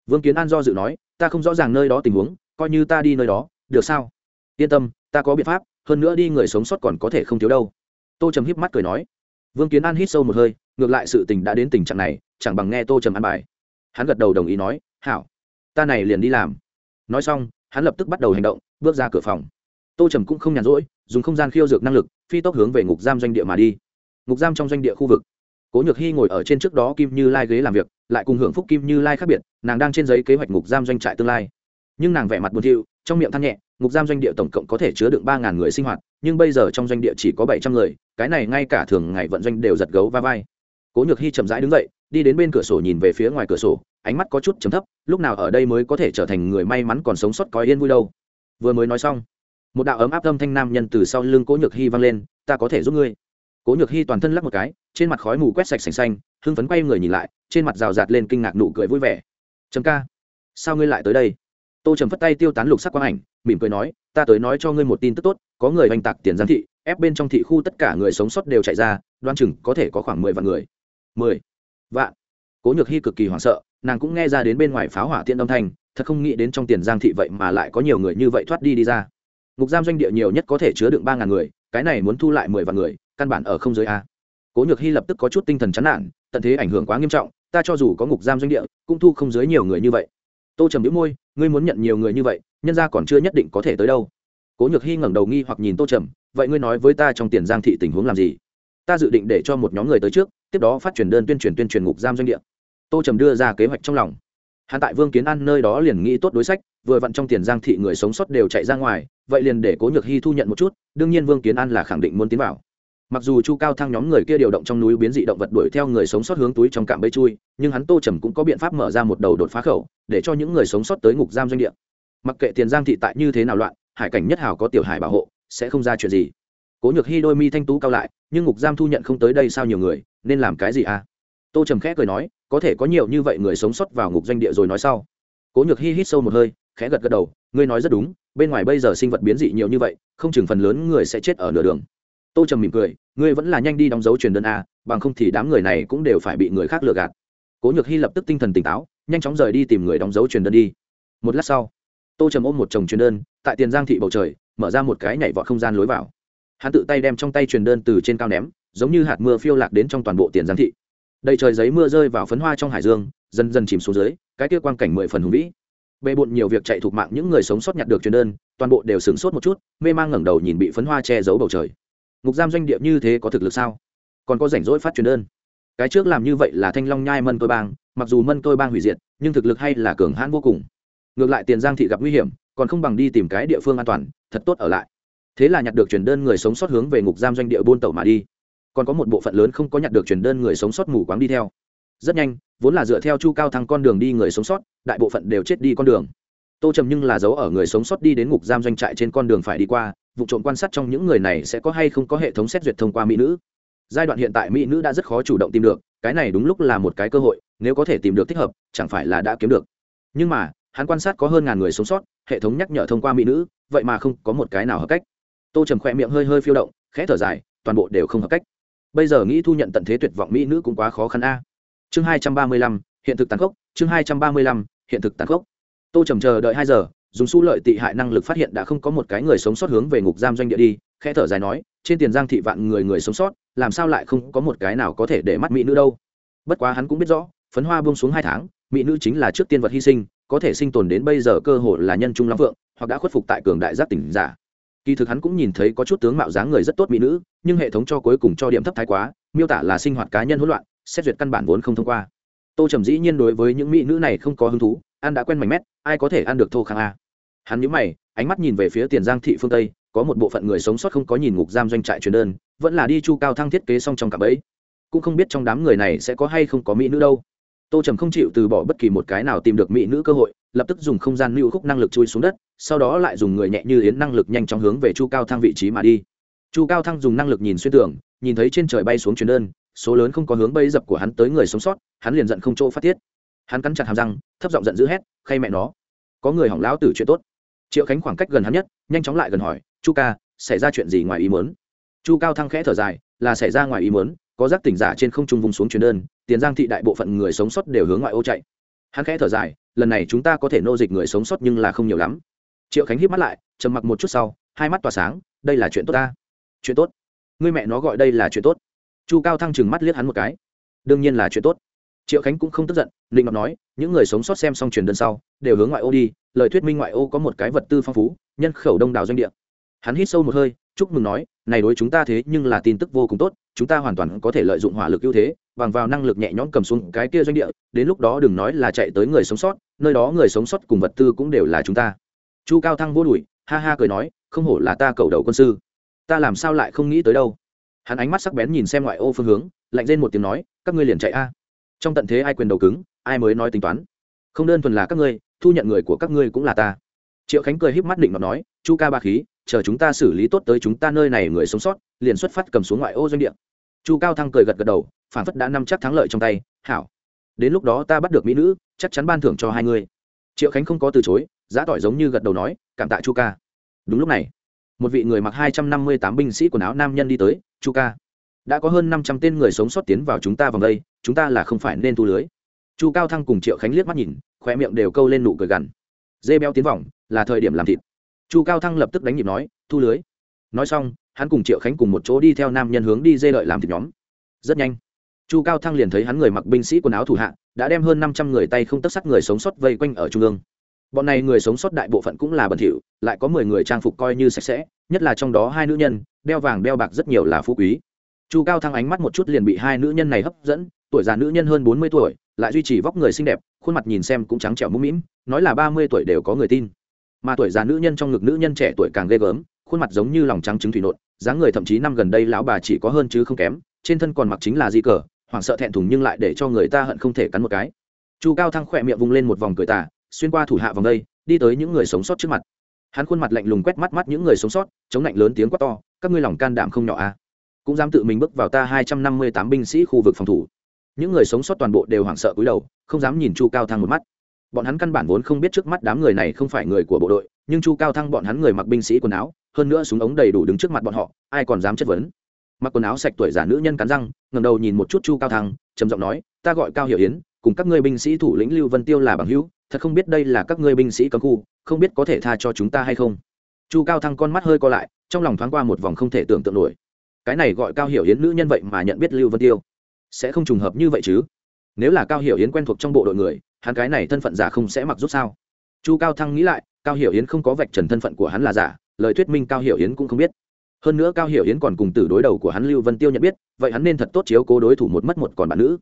Vương kiến an do dự nói, ta không rõ ràng nơi đó tình huống, coi như ta đi nơi đó, được sao? Yên tâm, ta có biện pháp, hơn nữa đi người sống sót còn có thể không thiếu đâu. Tô trầm híp mắt cười nói. Vương kiến an hít sâu một hơi, ngược lại sự tình đã đến tình trạng này, chẳng bằng nghe tô trầm ăn bài hắn gật đầu đồng ý nói, hảo, ta này liền đi làm. Nói xong, hắn lập tức bắt đầu hành động, bước ra cửa phòng. Tô trầm cũng không nhàn rỗi, dùng không gian khiêu dược năng lực, phi tốc hướng về ngục giam doanh địa mà đi. Ngục giam trong doanh địa khu vực. Cố nhược hy ngồi ở trên trước đó kim như lai ghế làm việc, lại cùng hưởng phúc kim như lai khác biệt, nàng đang trên giấy kế hoạch ngục giam doanh trại tương lai. Nhưng nàng vẻ mặt buồn thiu, trong miệng than nhẹ, ngục giam doanh địa tổng cộng có thể chứa đựng ba ngàn người sinh hoạt, nhưng bây giờ trong doanh địa chỉ có bảy trăm người, cái này ngay cả thường ngày vận doanh đều giật gấu va vai cố nhược hy chậm rãi đứng dậy, đi đến bên cửa sổ nhìn về phía ngoài cửa sổ, ánh mắt có chút chấm thấp, lúc nào ở đây mới có thể trở thành người may mắn còn sống sót có yên vui đâu. Vừa mới nói xong, một đạo ấm áp âm thanh nam nhân từ sau lưng cố nhược hy vang lên, ta có thể giúp ngươi. Cố nhược hy toàn thân lắc một cái, trên mặt khói mù quét sạch sành xanh, hưng phấn quay người nhìn lại, trên mặt rào rạt lên kinh ngạc nụ cười vui vẻ. Trầm ca, sao ngươi lại tới đây? Tô trầm phất tay tiêu tán lục sắc quang ảnh, mỉm cười nói, ta tới nói cho ngươi một tin tức tốt, có người oanh tạc tiền giám thị, ép bên trong thị khu tất cả người sống sót đều chạy ra, đoan chừng có thể có khoảng mười vạn người mười vạn. Cố nhược hy cực kỳ hoảng sợ, nàng cũng nghe ra đến bên ngoài pháo hỏa tiện âm thanh, thật không nghĩ đến trong tiền giang thị vậy mà lại có nhiều người như vậy thoát đi đi ra. Ngục giam doanh địa nhiều nhất có thể chứa đựng ba ngàn người, cái này muốn thu lại mười vạn người, căn bản ở không giới a. Cố nhược hy lập tức có chút tinh thần chán nản, tận thế ảnh hưởng quá nghiêm trọng, ta cho dù có ngục giam doanh địa, cũng thu không dưới nhiều người như vậy. Tô trầm đĩu môi, ngươi muốn nhận nhiều người như vậy, nhân ra còn chưa nhất định có thể tới đâu. Cố nhược hy ngẩng đầu nghi hoặc nhìn tô trầm, vậy ngươi nói với ta trong tiền giang thị tình huống làm gì? Ta dự định để cho một nhóm người tới trước tiếp đó phát truyền đơn tuyên truyền tuyên truyền ngục giam doanh địa. Tô trầm đưa ra kế hoạch trong lòng. Hắn tại vương kiến an nơi đó liền nghĩ tốt đối sách, vừa vặn trong tiền giang thị người sống sót đều chạy ra ngoài, vậy liền để cố nhược hy thu nhận một chút, đương nhiên vương kiến an là khẳng định muốn tiến vào. Mặc dù chu cao thăng nhóm người kia điều động trong núi biến dị động vật đuổi theo người sống sót hướng túi trong cạm bẫy chui, nhưng hắn tô trầm cũng có biện pháp mở ra một đầu đột phá khẩu, để cho những người sống sót tới ngục giam doanh địa. Mặc kệ tiền giang thị tại như thế nào loạn, hải cảnh nhất hào có tiểu hải bảo hộ, sẽ không ra chuyện gì. Cố nhược hy đôi mi thanh tú cao lại, nhưng ngục giam thu nhận không tới đây sao nhiều người nên làm cái gì à? Tô trầm khẽ cười nói, có thể có nhiều như vậy người sống sót vào ngục doanh địa rồi nói sau. Cố nhược hy hít sâu một hơi, khẽ gật gật đầu, ngươi nói rất đúng, bên ngoài bây giờ sinh vật biến dị nhiều như vậy, không chừng phần lớn người sẽ chết ở nửa đường. Tô trầm mỉm cười, ngươi vẫn là nhanh đi đóng dấu truyền đơn a, bằng không thì đám người này cũng đều phải bị người khác lừa gạt. Cố nhược hy lập tức tinh thần tỉnh táo, nhanh chóng rời đi tìm người đóng dấu truyền đơn đi. Một lát sau, tô trầm ôm một chồng truyền đơn, tại tiền giang thị bầu trời, mở ra một cái nhảy vọt không gian lối vào. Hắn tự tay đem trong tay truyền đơn từ trên cao ném giống như hạt mưa phiêu lạc đến trong toàn bộ tiền giang thị. Đầy trời giấy mưa rơi vào phấn hoa trong hải dương, dần dần chìm xuống dưới, cái kia quang cảnh mười phần hùng vĩ. Bề bộn nhiều việc chạy thuộc mạng những người sống sót nhặt được truyền đơn, toàn bộ đều sửng sốt một chút, mê mang ngẩng đầu nhìn bị phấn hoa che giấu bầu trời. Ngục giam doanh địa như thế có thực lực sao? Còn có rảnh rỗi phát truyền đơn. Cái trước làm như vậy là thanh long nhai mân tôi bang, mặc dù mân tôi bang hủy diệt, nhưng thực lực hay là cường hãn vô cùng. Ngược lại tiền giang thị gặp nguy hiểm, còn không bằng đi tìm cái địa phương an toàn, thật tốt ở lại. Thế là nhặt được truyền đơn người sống sót hướng về ngục giam doanh địa buôn tẩu mà đi còn có một bộ phận lớn không có nhặt được truyền đơn người sống sót mù quáng đi theo. Rất nhanh, vốn là dựa theo chu cao thăng con đường đi người sống sót, đại bộ phận đều chết đi con đường. Tô trầm nhưng là dấu ở người sống sót đi đến ngục giam doanh trại trên con đường phải đi qua, vụ trộm quan sát trong những người này sẽ có hay không có hệ thống xét duyệt thông qua mỹ nữ. Giai đoạn hiện tại mỹ nữ đã rất khó chủ động tìm được, cái này đúng lúc là một cái cơ hội, nếu có thể tìm được thích hợp, chẳng phải là đã kiếm được. Nhưng mà, hắn quan sát có hơn ngàn người sống sót, hệ thống nhắc nhở thông qua mỹ nữ, vậy mà không có một cái nào hợp cách. Tô trầm khỏe miệng hơi hơi phiêu động, khẽ thở dài, toàn bộ đều không hợp cách bây giờ nghĩ thu nhận tận thế tuyệt vọng mỹ nữ cũng quá khó khăn a. Chương hai trăm ba mươi lăm, hiện thực tàn khốc. Chương hai trăm ba mươi lăm, hiện thực tàn khốc. Tô trầm chờ đợi hai giờ, dùng su lợi tị hại năng lực phát hiện đã không có một cái người sống sót hướng về ngục giam doanh địa đi, khẽ thở dài nói, trên tiền giang thị vạn người người sống sót, làm sao lại không có một cái nào có thể để mắt mỹ nữ đâu. Bất quá hắn cũng biết rõ, phấn hoa buông xuống hai tháng, mỹ nữ chính là trước tiên vật hy sinh, có thể sinh tồn đến bây giờ cơ hội là nhân trung long phượng, hoặc đã khuất phục tại cường đại giác tỉnh giả kỳ thực hắn cũng nhìn thấy có chút tướng mạo dáng người rất tốt mỹ nữ, nhưng hệ thống cho cuối cùng cho điểm thấp thái quá, miêu tả là sinh hoạt cá nhân hỗn loạn, xét duyệt căn bản vốn không thông qua. Tô trầm dĩ nhiên đối với những mỹ nữ này không có hứng thú, ăn đã quen mảnh mét, ai có thể ăn được thô khang a? Hắn nhíu mày, ánh mắt nhìn về phía tiền giang thị phương tây, có một bộ phận người sống sót không có nhìn ngục giam doanh trại truyền đơn, vẫn là đi chu cao thăng thiết kế xong trong cặp ấy. Cũng không biết trong đám người này sẽ có hay không có mỹ nữ đâu tô trầm không chịu từ bỏ bất kỳ một cái nào tìm được mỹ nữ cơ hội, lập tức dùng không gian lưu khúc năng lực chui xuống đất, sau đó lại dùng người nhẹ như yến năng lực nhanh chóng hướng về chu cao thăng vị trí mà đi. Chu cao thăng dùng năng lực nhìn xuyên tưởng nhìn thấy trên trời bay xuống truyền đơn, số lớn không có hướng bẫy dập của hắn tới người sống sót, hắn liền giận không chỗ phát tiết. Hắn cắn chặt hàm răng, thấp giọng giận dữ hét, khay mẹ nó, có người hỏng lão tử chuyện tốt. Triệu khánh khoảng cách gần hắn nhất, nhanh chóng lại gần hỏi, chu ca, xảy ra chuyện gì ngoài ý muốn? Chu cao thăng khẽ thở dài, là xảy ra ngoài ý muốn, có giác tỉnh giả trên không trung vùng xuống truyền đơn tiền giang thị đại bộ phận người sống sót đều hướng ngoại ô chạy. Hắn khẽ thở dài, lần này chúng ta có thể nô dịch người sống sót nhưng là không nhiều lắm. Triệu khánh hít mắt lại, trầm mặc một chút sau, hai mắt tỏa sáng, đây là chuyện tốt ta. Chuyện tốt. Người mẹ nó gọi đây là chuyện tốt. Chu cao thăng chừng mắt liếc hắn một cái. Đương nhiên là chuyện tốt. Triệu khánh cũng không tức giận định ngọc nói, những người sống sót xem xong truyền đơn sau, đều hướng ngoại ô đi, lời thuyết minh ngoại ô có một cái vật tư phong phú, nhân khẩu đông đảo doanh địa. Hắn hít sâu một hơi, chúc mừng nói, này đối chúng ta thế nhưng là tin tức vô cùng tốt, chúng ta hoàn toàn có thể lợi dụng hỏa lực ưu thế bằng vào năng lực nhẹ nhõm cầm xuống cái kia doanh địa, đến lúc đó đừng nói là chạy tới người sống sót, nơi đó người sống sót cùng vật tư cũng đều là chúng ta. Chu cao thăng vô đùi ha ha cười nói, không hổ là ta cầu đầu quân sư. Ta làm sao lại không nghĩ tới đâu? Hắn ánh mắt sắc bén nhìn xem ngoại ô phương hướng, lạnh lên một tiếng nói, các ngươi liền chạy a. Trong tận thế ai quyền đầu cứng, ai mới nói tính toán. Không đơn thuần là các ngươi, thu nhận người của các ngươi cũng là ta. Triệu khánh cười híp mắt định mà nói, chu ca ba khí, chờ chúng ta xử lý tốt tới chúng ta nơi này người sống sót, liền xuất phát cầm xuống ngoại ô doanh địa chu cao thăng cười gật gật đầu, phản phất đã nắm chắc thắng lợi trong tay, hảo, đến lúc đó ta bắt được mỹ nữ, chắc chắn ban thưởng cho hai người. Triệu khánh không có từ chối, giá tỏi giống như gật đầu nói, cảm tạ chu ca. Đúng lúc này, một vị người mặc hai trăm năm mươi tám binh sĩ quần áo nam nhân đi tới, chu ca, đã có hơn năm trăm tên người sống sót tiến vào chúng ta vòng đây, chúng ta là không phải nên thu lưới. Chu cao thăng cùng triệu khánh liếc mắt nhìn khoe miệng đều câu lên nụ cười gằn. Dê béo tiến vòng, là thời điểm làm thịt. Chu cao thăng lập tức đánh nhịp nói, thu lưới nói xong, hắn cùng triệu khánh cùng một chỗ đi theo nam nhân hướng đi dê lợi làm thịt nhóm. Rất nhanh, chu cao thăng liền thấy hắn người mặc binh sĩ quần áo thủ hạ, đã đem hơn năm trăm người tay không tất sắt người sống sót vây quanh ở trung ương. Bọn này người sống sót đại bộ phận cũng là bẩn thỉu, lại có mười người trang phục coi như sạch sẽ, nhất là trong đó hai nữ nhân, đeo vàng đeo bạc rất nhiều là phú quý. Chu cao thăng ánh mắt một chút liền bị hai nữ nhân này hấp dẫn, tuổi già nữ nhân hơn bốn mươi tuổi, lại duy trì vóc người xinh đẹp, khuôn mặt nhìn xem cũng trắng trẻo mũm mĩm, nói là ba mươi tuổi đều có người tin. Mà tuổi già nữ nhân trong ngực nữ nhân trẻ tuổi càng ghê gớm khuôn mặt giống như lòng trắng trứng thủy nộn, dáng người thậm chí năm gần đây lão bà chỉ có hơn chứ không kém, trên thân còn mặc chính là di cờ, hoảng sợ thẹn thùng nhưng lại để cho người ta hận không thể cắn một cái. Chu cao thăng khỏe miệng vung lên một vòng cười tà, xuyên qua thủ hạ vòng đây, đi tới những người sống sót trước mặt. Hắn khuôn mặt lạnh lùng quét mắt mắt những người sống sót, chống lạnh lớn tiếng quát to, các ngươi lòng can đảm không nhỏ à? Cũng dám tự mình bước vào ta hai trăm năm mươi tám binh sĩ khu vực phòng thủ. Những người sống sót toàn bộ đều hoảng sợ cúi đầu, không dám nhìn chu cao thăng một mắt. Bọn hắn căn bản vốn không biết trước mắt đám người này không phải người của bộ đội, nhưng chu cao thăng bọn hắn người mặc binh sĩ quần áo hơn nữa súng ống đầy đủ đứng trước mặt bọn họ, ai còn dám chất vấn? Mặc quần áo sạch tuổi giả nữ nhân cắn răng ngầm đầu nhìn một chút chu cao thăng, trầm giọng nói, ta gọi cao hiểu yến, cùng các ngươi binh sĩ thủ lĩnh lưu vân tiêu là bằng hữu, thật không biết đây là các ngươi binh sĩ cấm khu, không biết có thể tha cho chúng ta hay không? Chu cao thăng con mắt hơi co lại, trong lòng thoáng qua một vòng không thể tưởng tượng nổi. Cái này gọi cao hiểu yến nữ nhân vậy mà nhận biết lưu vân tiêu, sẽ không trùng hợp như vậy chứ? Nếu là cao hiểu yến quen thuộc trong bộ đội người, hắn cái này thân phận giả không sẽ mặc rút sao? Chu cao thăng nghĩ lại, cao hiểu yến không có vạch trần thân phận của hắn là giả lời thuyết minh cao hiểu yến cũng không biết. Hơn nữa cao hiểu yến còn cùng tử đối đầu của hắn lưu vân tiêu nhận biết, vậy hắn nên thật tốt chiếu cố đối thủ một mất một còn bạn nữ.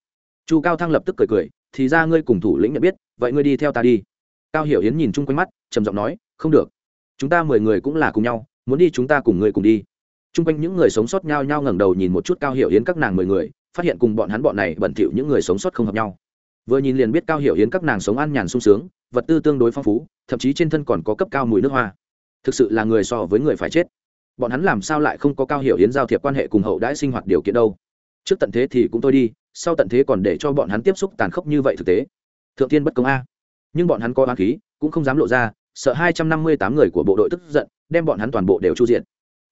Chu cao thăng lập tức cười cười, thì ra ngươi cùng thủ lĩnh nhận biết, vậy ngươi đi theo ta đi. Cao hiểu yến nhìn chung quanh mắt, trầm giọng nói, không được. Chúng ta mười người cũng là cùng nhau, muốn đi chúng ta cùng ngươi cùng đi. Chung quanh những người sống sót nhau nhau ngẩng đầu nhìn một chút cao hiểu yến các nàng mười người, phát hiện cùng bọn hắn bọn này bẩn thỉu những người sống sót không hợp nhau. Vừa nhìn liền biết cao hiểu yến các nàng sống an nhàn sung sướng, vật tư tương đối phong phú, thậm chí trên thân còn có cấp cao mùi nước hoa thực sự là người so với người phải chết. Bọn hắn làm sao lại không có cao hiểu hiến giao thiệp quan hệ cùng hậu đãi sinh hoạt điều kiện đâu? Trước tận thế thì cũng tôi đi, sau tận thế còn để cho bọn hắn tiếp xúc tàn khốc như vậy thực tế. Thượng tiên bất công a. Nhưng bọn hắn có oán khí, cũng không dám lộ ra, sợ hai trăm năm mươi tám người của bộ đội tức giận, đem bọn hắn toàn bộ đều chu diện.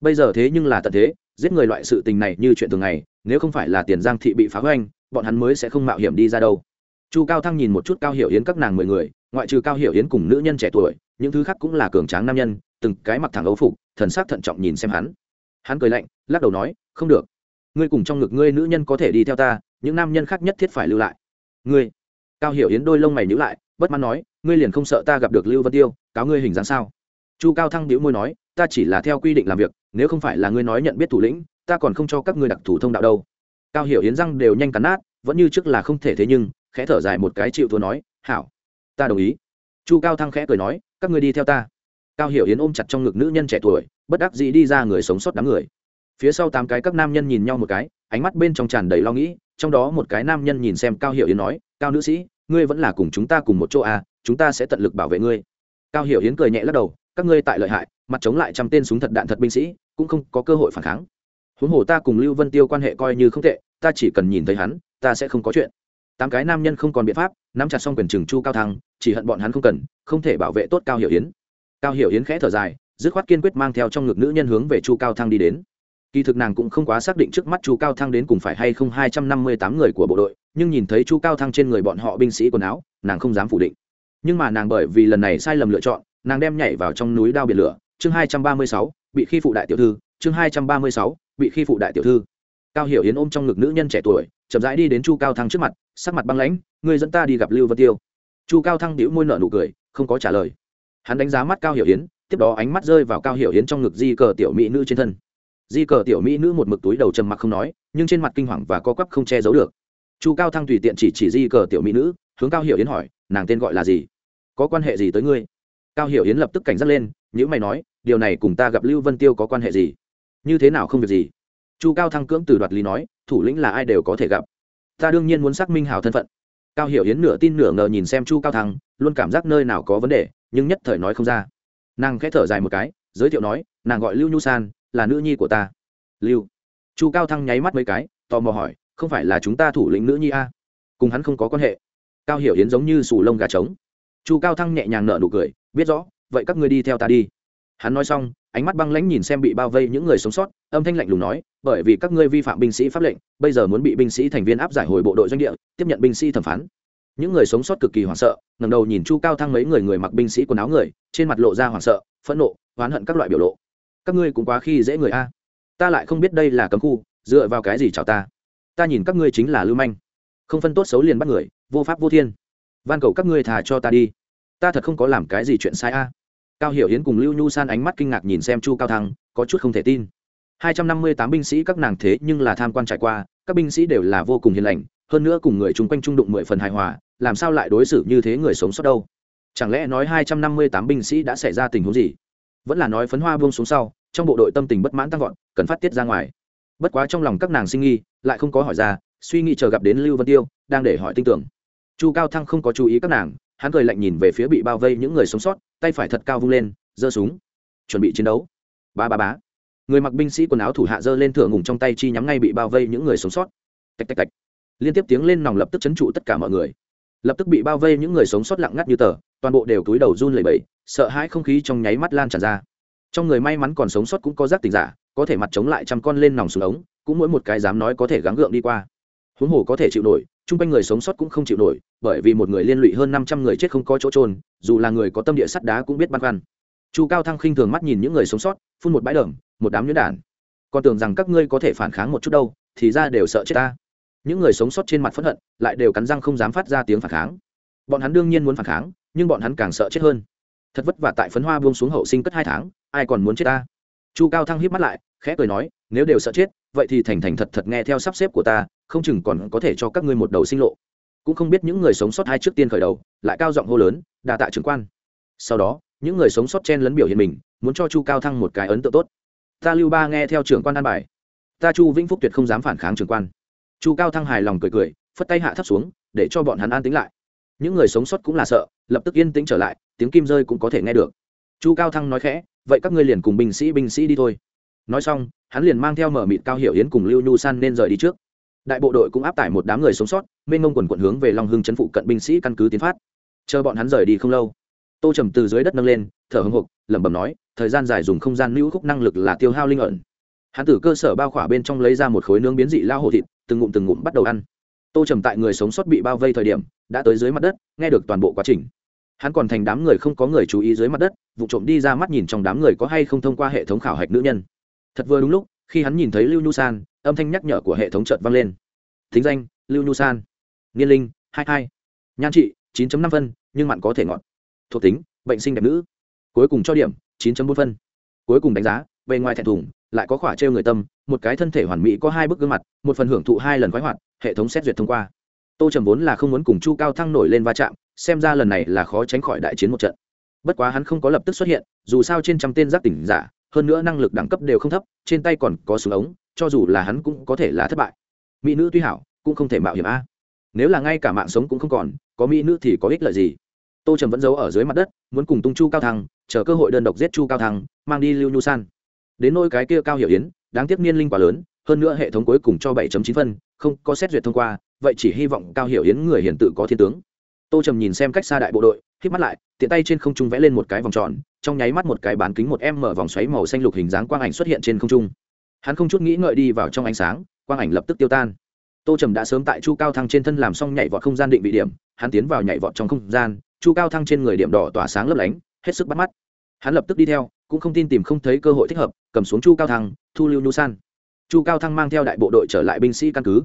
Bây giờ thế nhưng là tận thế, giết người loại sự tình này như chuyện thường ngày, nếu không phải là tiền giang thị bị phá hoành, bọn hắn mới sẽ không mạo hiểm đi ra đâu. Chu cao thăng nhìn một chút cao hiểu yến các nàng mười người, ngoại trừ cao hiểu yến cùng nữ nhân trẻ tuổi, những thứ khác cũng là cường tráng nam nhân từng cái mặc thẳng ấu phục, thần sắc thận trọng nhìn xem hắn. Hắn cười lạnh, lắc đầu nói, không được. Ngươi cùng trong ngực ngươi nữ nhân có thể đi theo ta, những nam nhân khác nhất thiết phải lưu lại. Ngươi? Cao hiểu yến đôi lông mày nhữ lại, bất mãn nói, ngươi liền không sợ ta gặp được lưu vân tiêu, cáo ngươi hình dáng sao? Chu cao thăng đĩu môi nói, ta chỉ là theo quy định làm việc, nếu không phải là ngươi nói nhận biết thủ lĩnh, ta còn không cho các ngươi đặc thủ thông đạo đâu. Cao hiểu yến răng đều nhanh cắn nát, vẫn như trước là không thể thế nhưng, khẽ thở dài một cái chịu thua nói, hảo, ta đồng ý. Chu cao thăng khẽ cười nói, các ngươi đi theo ta cao hiểu yến ôm chặt trong ngực nữ nhân trẻ tuổi, bất đắc dĩ đi ra người sống sót đám người. Phía sau tám cái các nam nhân nhìn nhau một cái, ánh mắt bên trong tràn đầy lo nghĩ, trong đó một cái nam nhân nhìn xem cao hiểu yến nói, cao nữ sĩ, ngươi vẫn là cùng chúng ta cùng một chỗ à chúng ta sẽ tận lực bảo vệ ngươi. Cao hiểu yến cười nhẹ lắc đầu, các ngươi tại lợi hại, mặt chống lại trăm tên súng thật đạn thật binh sĩ, cũng không có cơ hội phản kháng. Huống hồ ta cùng lưu vân tiêu quan hệ coi như không tệ, ta chỉ cần nhìn thấy hắn, ta sẽ không có chuyện. Tám cái nam nhân không còn biện pháp, nắm chặt xong quyền trừng chu cao thăng, chỉ hận bọn hắn không cần, không thể bảo vệ tốt cao hiểu yến cao hiểu yến khẽ thở dài, dứt khoát kiên quyết mang theo trong ngực nữ nhân hướng về chu cao thăng đi đến. Kỳ thực nàng cũng không quá xác định trước mắt chu cao thăng đến cùng phải hay không hai trăm năm mươi tám người của bộ đội, nhưng nhìn thấy chu cao thăng trên người bọn họ binh sĩ quần áo, nàng không dám phủ định. Nhưng mà nàng bởi vì lần này sai lầm lựa chọn, nàng đem nhảy vào trong núi đao biển lửa. Chương hai trăm ba mươi sáu, bị khi phụ đại tiểu thư. Chương hai trăm ba mươi sáu, bị khi phụ đại tiểu thư. Cao hiểu yến ôm trong ngực nữ nhân trẻ tuổi, chậm rãi đi đến chu cao thăng trước mặt, sắc mặt băng lãnh người dẫn ta đi gặp lưu vân tiêu. Chu cao thăng đĩu môi nợ nụ cười, không có trả lời hắn đánh giá mắt cao hiểu yến, tiếp đó ánh mắt rơi vào cao hiểu yến trong ngực di cờ tiểu mỹ nữ trên thân. Di cờ tiểu mỹ nữ một mực túi đầu trầm mặc không nói, nhưng trên mặt kinh hoàng và co quắp không che giấu được. Chu cao thăng tùy tiện chỉ chỉ di cờ tiểu mỹ nữ, hướng cao hiểu yến hỏi, nàng tên gọi là gì? Có quan hệ gì tới ngươi? Cao hiểu yến lập tức cảnh giác lên nhữ mày nói, điều này cùng ta gặp lưu vân tiêu có quan hệ gì? Như thế nào không việc gì? Chu cao thăng cưỡng từ đoạt lý nói, thủ lĩnh là ai đều có thể gặp. Ta đương nhiên muốn xác minh hào thân phận. Cao hiểu yến nửa tin nửa ngờ nhìn xem chu cao thăng, luôn cảm giác nơi nào có vấn đề nhưng nhất thời nói không ra. Nàng khẽ thở dài một cái, giới thiệu nói, nàng gọi lưu nhu san, là nữ nhi của ta. Lưu? Chu cao thăng nháy mắt mấy cái, tò mò hỏi, không phải là chúng ta thủ lĩnh nữ nhi a? Cùng hắn không có quan hệ. Cao hiểu yến giống như sù lông gà trống. Chu cao thăng nhẹ nhàng nở nụ cười, biết rõ, vậy các ngươi đi theo ta đi. Hắn nói xong, ánh mắt băng lãnh nhìn xem bị bao vây những người sống sót, âm thanh lạnh lùng nói, bởi vì các ngươi vi phạm binh sĩ pháp lệnh, bây giờ muốn bị binh sĩ thành viên áp giải hồi bộ đội doanh địa, tiếp nhận binh sĩ thẩm phán những người sống sót cực kỳ hoảng sợ ngầm đầu nhìn chu cao thăng mấy người người mặc binh sĩ quần áo người, trên mặt lộ ra hoảng sợ, phẫn nộ, oán hận các loại biểu lộ. Các ngươi cũng quá khi dễ người a. Ta lại không biết đây là cấm khu, dựa vào cái gì chào ta? Ta nhìn các ngươi chính là lưu manh. Không phân tốt xấu liền bắt người, vô pháp vô thiên. Van cầu các ngươi thà cho ta đi. Ta thật không có làm cái gì chuyện sai a. Cao hiểu hiến cùng lưu nhu san ánh mắt kinh ngạc nhìn xem chu cao thăng, có chút không thể tin. Hai trăm năm mươi tám binh sĩ các nàng thế nhưng là tham quan trải qua, các binh sĩ đều là vô cùng hiền lành hơn nữa cùng người chung quanh trung đụng mười phần hài hòa, làm sao lại đối xử như thế người sống sót đâu? Chẳng lẽ nói hai trăm năm mươi tám binh sĩ đã xảy ra tình huống gì? Vẫn là nói phấn hoa buông xuống sau, trong bộ đội tâm tình bất mãn tăng vọt, cần phát tiết ra ngoài. Bất quá trong lòng các nàng sinh nghi, lại không có hỏi ra, suy nghĩ chờ gặp đến lưu vân tiêu, đang để hỏi tin tưởng. Chu cao thăng không có chú ý các nàng, hắn cười lạnh nhìn về phía bị bao vây những người sống sót, tay phải thật cao vung lên, giơ súng. Chuẩn bị chiến đấu. Ba ba bá người mặc binh sĩ quần áo thủ hạ giơ lên thửa ngùng trong tay chi nhắm ngay bị bao vây những người sống sót. Tạch tạch tạch liên tiếp tiếng lên nòng lập tức chấn trụ tất cả mọi người. Lập tức bị bao vây những người sống sót lặng ngắt như tờ, toàn bộ đều túi đầu run lẩy bẩy, sợ hãi không khí trong nháy mắt lan tràn ra. Trong người may mắn còn sống sót cũng có giác tình giả, có thể mặt chống lại trăm con lên nòng xuống ống, cũng mỗi một cái dám nói có thể gắng gượng đi qua. Huống hồ có thể chịu nổi, chung quanh người sống sót cũng không chịu nổi, bởi vì một người liên lụy hơn năm trăm người chết không có chỗ trôn dù là người có tâm địa sắt đá cũng biết băn khoăn. Chu cao thăng khinh thường mắt nhìn những người sống sót, phun một bãi đờm, một đám nhuyễn đản. Còn tưởng rằng các ngươi có thể phản kháng một chút đâu, thì ra đều sợ chết ta những người sống sót trên mặt phẫn hận lại đều cắn răng không dám phát ra tiếng phản kháng. Bọn hắn đương nhiên muốn phản kháng, nhưng bọn hắn càng sợ chết hơn. Thật vất vả tại phấn hoa buông xuống hậu sinh cất hai tháng, ai còn muốn chết ta? Chu cao thăng hít mắt lại, khẽ cười nói, nếu đều sợ chết, vậy thì thành thành thật thật nghe theo sắp xếp của ta, không chừng còn có thể cho các ngươi một đầu sinh lộ. Cũng không biết những người sống sót hai trước tiên khởi đầu, lại cao giọng hô lớn đà tạ trưởng quan. Sau đó, những người sống sót chen lấn biểu hiện mình, muốn cho chu cao thăng một cái ấn tượng tốt. Ta lưu ba nghe theo trưởng quan an bài. Ta chu vĩnh phúc tuyệt không dám phản kháng trưởng quan chu cao thăng hài lòng cười cười, phất tay hạ thấp xuống, để cho bọn hắn an tính lại. Những người sống sót cũng là sợ, lập tức yên tĩnh trở lại, tiếng kim rơi cũng có thể nghe được. Chu cao thăng nói khẽ, vậy các ngươi liền cùng binh sĩ binh sĩ đi thôi. Nói xong, hắn liền mang theo mở mịt cao hiểu yến cùng lưu nhu san nên rời đi trước. Đại bộ đội cũng áp tải một đám người sống sót, mênh mông quần quận hướng về long hưng chấn phụ cận binh sĩ căn cứ tiến phát. Chờ bọn hắn rời đi không lâu, tô trầm từ dưới đất nâng lên, thở hưng hục lẩm bẩm nói, thời gian dài dùng không gian lưu khúc năng lực là tiêu hao linh ẩn. Hắn từ cơ sở bao khỏa bên trong lấy ra một khối nướng biến dị lao hồ thịt từng ngụm từng ngụm bắt đầu ăn. Tô trầm tại người sống sót bị bao vây thời điểm, đã tới dưới mặt đất, nghe được toàn bộ quá trình. Hắn còn thành đám người không có người chú ý dưới mặt đất, vụ trộm đi ra mắt nhìn trong đám người có hay không thông qua hệ thống khảo hạch nữ nhân. Thật vừa đúng lúc, khi hắn nhìn thấy lưu nhu san, âm thanh nhắc nhở của hệ thống chợt vang lên. Thính danh, lưu nhu san. Niên linh, hai hai. Nhan trị 9 năm phân, nhưng mặn có thể ngọt. Thuộc tính, bệnh sinh đẹp nữ. Cuối cùng cho điểm 9 bốn phân. Cuối cùng đánh giá bề ngoài thẹn thùng, lại có khỏa trêu người tâm, một cái thân thể hoàn mỹ có hai bức gương mặt, một phần hưởng thụ hai lần khoái hoạt, hệ thống xét duyệt thông qua. Tô trầm vốn là không muốn cùng chu cao thăng nổi lên va chạm, xem ra lần này là khó tránh khỏi đại chiến một trận. Bất quá hắn không có lập tức xuất hiện, dù sao trên trăm tên giác tỉnh giả, hơn nữa năng lực đẳng cấp đều không thấp, trên tay còn có súng ống, cho dù là hắn cũng có thể là thất bại. Mỹ nữ tuy hảo, cũng không thể mạo hiểm a. Nếu là ngay cả mạng sống cũng không còn, có mỹ nữ thì có ích lợi gì? Tô trầm vẫn giấu ở dưới mặt đất, muốn cùng tung chu cao thăng, chờ cơ hội đơn độc giết chu cao thăng, mang đi lưu nhu san đến nôi cái kia cao hiểu yến, đáng tiếc niên linh quá lớn, hơn nữa hệ thống cuối cùng cho 7 chín phân, không có xét duyệt thông qua, vậy chỉ hy vọng cao hiểu yến người hiển tự có thiên tướng. Tô trầm nhìn xem cách xa đại bộ đội, hít mắt lại, tiện tay trên không trung vẽ lên một cái vòng tròn, trong nháy mắt một cái bán kính một em mở vòng xoáy màu xanh lục hình dáng quang ảnh xuất hiện trên không trung. Hắn không chút nghĩ ngợi đi vào trong ánh sáng, quang ảnh lập tức tiêu tan. Tô trầm đã sớm tại chu cao thăng trên thân làm xong nhảy vọt không gian định vị điểm, hắn tiến vào nhảy vọt trong không gian, chu cao thăng trên người điểm đỏ tỏa sáng lấp lánh, hết sức bắt mắt. Hắn lập tức đi theo cũng không tin tìm không thấy cơ hội thích hợp, cầm xuống chu cao thăng, thu lưu nhu san. Chu cao thăng mang theo đại bộ đội trở lại binh sĩ căn cứ.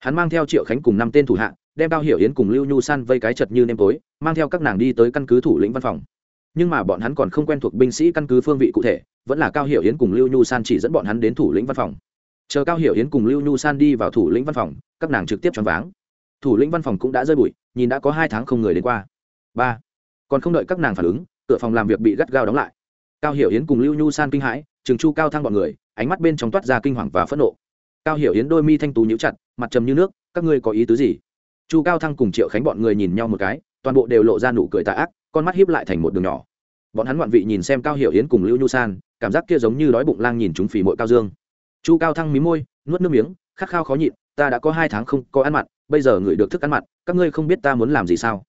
Hắn mang theo triệu khánh cùng năm tên thủ hạ, đem cao hiểu yến cùng lưu nhu san vây cái chật như nêm tối, mang theo các nàng đi tới căn cứ thủ lĩnh văn phòng. Nhưng mà bọn hắn còn không quen thuộc binh sĩ căn cứ phương vị cụ thể, vẫn là cao hiểu yến cùng lưu nhu san chỉ dẫn bọn hắn đến thủ lĩnh văn phòng. Chờ cao hiểu yến cùng lưu nhu san đi vào thủ lĩnh văn phòng, các nàng trực tiếp choáng váng. Thủ lĩnh văn phòng cũng đã rơi bụi, nhìn đã có hai tháng không người đến qua. Ba. Còn không đợi các nàng phản ứng, cửa phòng làm việc bị gắt gao đóng lại cao hiểu yến cùng lưu nhu san kinh hãi trừng chu cao thăng bọn người, ánh mắt bên trong toát ra kinh hoàng và phẫn nộ. Cao hiểu yến đôi mi thanh tú nhíu chặt, mặt trầm như nước, các ngươi có ý tứ gì? Chu cao thăng cùng triệu khánh bọn người nhìn nhau một cái, toàn bộ đều lộ ra nụ cười tà ác, con mắt hiếp lại thành một đường nhỏ. Bọn hắn ngoạn vị nhìn xem cao hiểu yến cùng lưu nhu san, cảm giác kia giống như đói bụng lang nhìn chúng phì mội cao dương. Chu cao thăng mí môi, nuốt nước miếng, khát khao khó nhịn, ta đã có hai tháng không có ăn mặn, bây giờ ngửi được thức ăn mặn, các ngươi không biết ta muốn làm gì sao?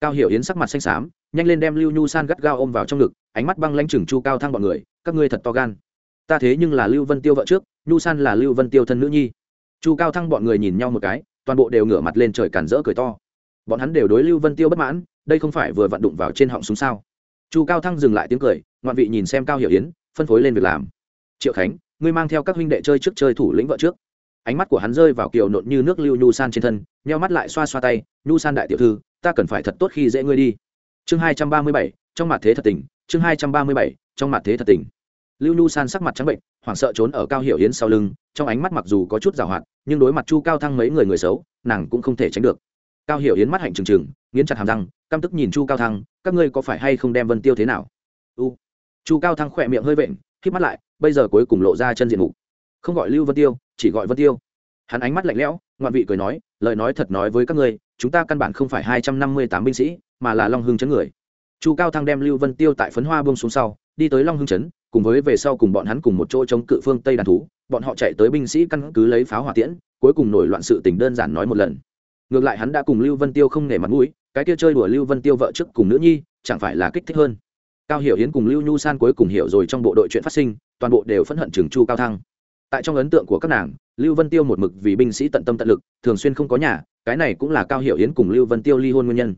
Cao hiểu yến sắc mặt xanh xám, nhanh lên đem lưu nhu san gắt gao ôm vào trong ngực ánh mắt băng lãnh chừng chu cao thăng bọn người, các ngươi thật to gan. Ta thế nhưng là lưu vân tiêu vợ trước, nhu san là lưu vân tiêu thân nữ nhi. Chu cao thăng bọn người nhìn nhau một cái, toàn bộ đều ngửa mặt lên trời cản rỡ cười to. Bọn hắn đều đối lưu vân tiêu bất mãn, đây không phải vừa vặn đụng vào trên họng súng sao? Chu cao thăng dừng lại tiếng cười, ngoạn vị nhìn xem cao hiểu yến, phân phối lên việc làm. Triệu khánh, ngươi mang theo các huynh đệ chơi trước chơi thủ lĩnh vợ trước. Ánh mắt của hắn rơi vào kiều nộn như nước lưu nhu san trên thân, nheo mắt lại xoa xoa tay, nhu san đại tiểu thư, ta cần phải thật tốt khi dễ ngươi đi. Chương hai trăm ba mươi bảy, trong mặt thế thật tình chương hai trăm ba mươi bảy, trong mặt thế thật tình. Lưu nhu san sắc mặt trắng bệnh, hoảng sợ trốn ở cao hiểu yến sau lưng, trong ánh mắt mặc dù có chút g hoạt, nhưng đối mặt chu cao thăng mấy người người xấu, nàng cũng không thể tránh được. Cao hiểu yến mắt hạnh trừng trừng, nghiến chặt hàm răng, căm tức nhìn chu cao thăng, các ngươi có phải hay không đem vân tiêu thế nào? U. Chu cao thăng khỏe miệng hơi vện k mắt lại, bây giờ cuối cùng lộ ra chân diện mục. Không gọi lưu vân tiêu, chỉ gọi vân tiêu. Hắn ánh mắt lạnh lẽo, ngoạn vị cười nói, lời nói thật nói với các ngươi, chúng ta căn bản không phải hai trăm năm mươi tám binh sĩ, mà là long hưng chấn người chu cao thăng đem lưu vân tiêu tại phấn hoa bông xuống sau đi tới long hưng Trấn, cùng với về sau cùng bọn hắn cùng một chỗ chống cự phương tây đàn thú bọn họ chạy tới binh sĩ căn cứ lấy pháo hỏa tiễn cuối cùng nổi loạn sự tình đơn giản nói một lần. Ngược lại hắn đã cùng lưu vân tiêu không nể mặt mũi cái kia chơi đùa lưu vân tiêu vợ trước cùng nữ nhi chẳng phải là kích thích hơn. Cao hiểu hiến cùng lưu nhu san cuối cùng hiểu rồi trong bộ đội chuyện phát sinh toàn bộ đều phẫn hận trường chu cao thăng. Tại trong ấn tượng của các nàng lưu vân tiêu một mực vì binh sĩ tận tâm tận lực thường xuyên không có nhà cái này cũng là cao hiểu hiến cùng lưu vân tiêu ly hôn nguyên nhân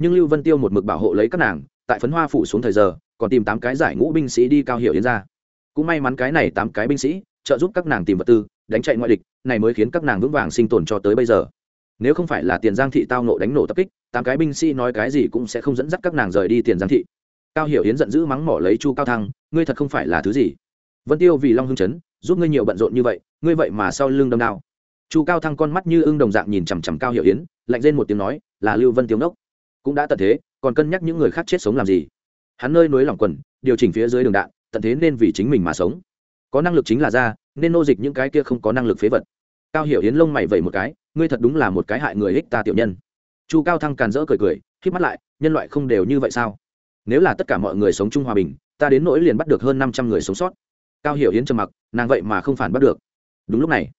nhưng lưu vân tiêu một mực bảo hộ lấy các nàng tại phấn hoa phủ xuống thời giờ còn tìm tám cái giải ngũ binh sĩ đi cao hiểu yến ra. Cũng may mắn cái này tám cái binh sĩ trợ giúp các nàng tìm vật tư đánh chạy ngoại địch này mới khiến các nàng vững vàng sinh tồn cho tới bây giờ. Nếu không phải là tiền giang thị tao nộ đánh nổ tập kích tám cái binh sĩ nói cái gì cũng sẽ không dẫn dắt các nàng rời đi tiền giang thị. Cao hiểu Yến giận dữ mắng mỏ lấy chu cao thăng ngươi thật không phải là thứ gì. Vân tiêu vì long hưng chấn giúp ngươi nhiều bận rộn như vậy ngươi vậy mà sau lưng đâm đao. Chu cao thăng con mắt như ưng đồng dạng nhìn chằm chằm cao hiểu Yến, lạnh lên một tiếng nói là lưu vân tiêu nốc cũng đã tận thế, còn cân nhắc những người khác chết sống làm gì. Hắn nơi núi lỏng quần, điều chỉnh phía dưới đường đạn, tận thế nên vì chính mình mà sống. Có năng lực chính là ra nên nô dịch những cái kia không có năng lực phế vật. Cao hiểu hiến lông mày vẩy một cái, ngươi thật đúng là một cái hại người ích ta tiểu nhân. Chu cao thăng càn rỡ cười cười hít mắt lại, nhân loại không đều như vậy sao? Nếu là tất cả mọi người sống chung hòa bình, ta đến nỗi liền bắt được hơn năm trăm người sống sót. Cao hiểu hiến trầm mặc, nàng vậy mà không phản bắt được. Đúng lúc này,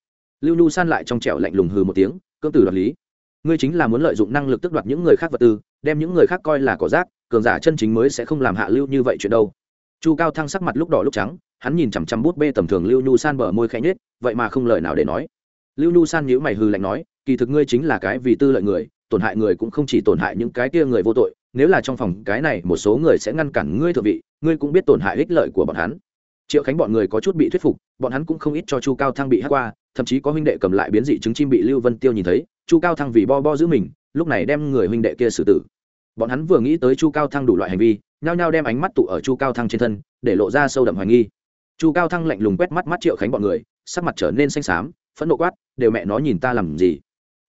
lưu nhu san lại trong trẻo lạnh lùng hừ một tiếng, cưỡng tử đoạt lý. Ngươi chính là muốn lợi dụng năng lực tức đoạt những người khác vật tư đem những người khác coi là cỏ rác, cường giả chân chính mới sẽ không làm hạ lưu như vậy chuyện đâu. Chu cao thăng sắc mặt lúc đỏ lúc trắng, hắn nhìn chằm chằm bút bê tầm thường lưu nhu san bờ môi khẽ nhết vậy mà không lời nào để nói. Lưu nhu san nhíu mày hư lạnh nói, kỳ thực ngươi chính là cái vì tư lợi người, tổn hại người cũng không chỉ tổn hại những cái kia người vô tội, nếu là trong phòng cái này một số người sẽ ngăn cản ngươi thượng vị, ngươi cũng biết tổn hại ích lợi của bọn hắn. Triệu khánh bọn người có chút bị thuyết phục, bọn hắn cũng không ít cho chu cao thăng bị hát qua, thậm chí có huynh đệ cầm lại biến dị trứng chim bị lưu vân tiêu nhìn thấy, chu cao thăng vì bo bo giữ mình lúc này đem người huynh đệ kia xử tử. Bọn hắn vừa nghĩ tới chu cao thăng đủ loại hành vi, nhao nhao đem ánh mắt tụ ở chu cao thăng trên thân, để lộ ra sâu đậm hoài nghi. Chu cao thăng lạnh lùng quét mắt mắt triệu khánh bọn người, sắc mặt trở nên xanh xám, phẫn nộ quát, đều mẹ nó nhìn ta làm gì?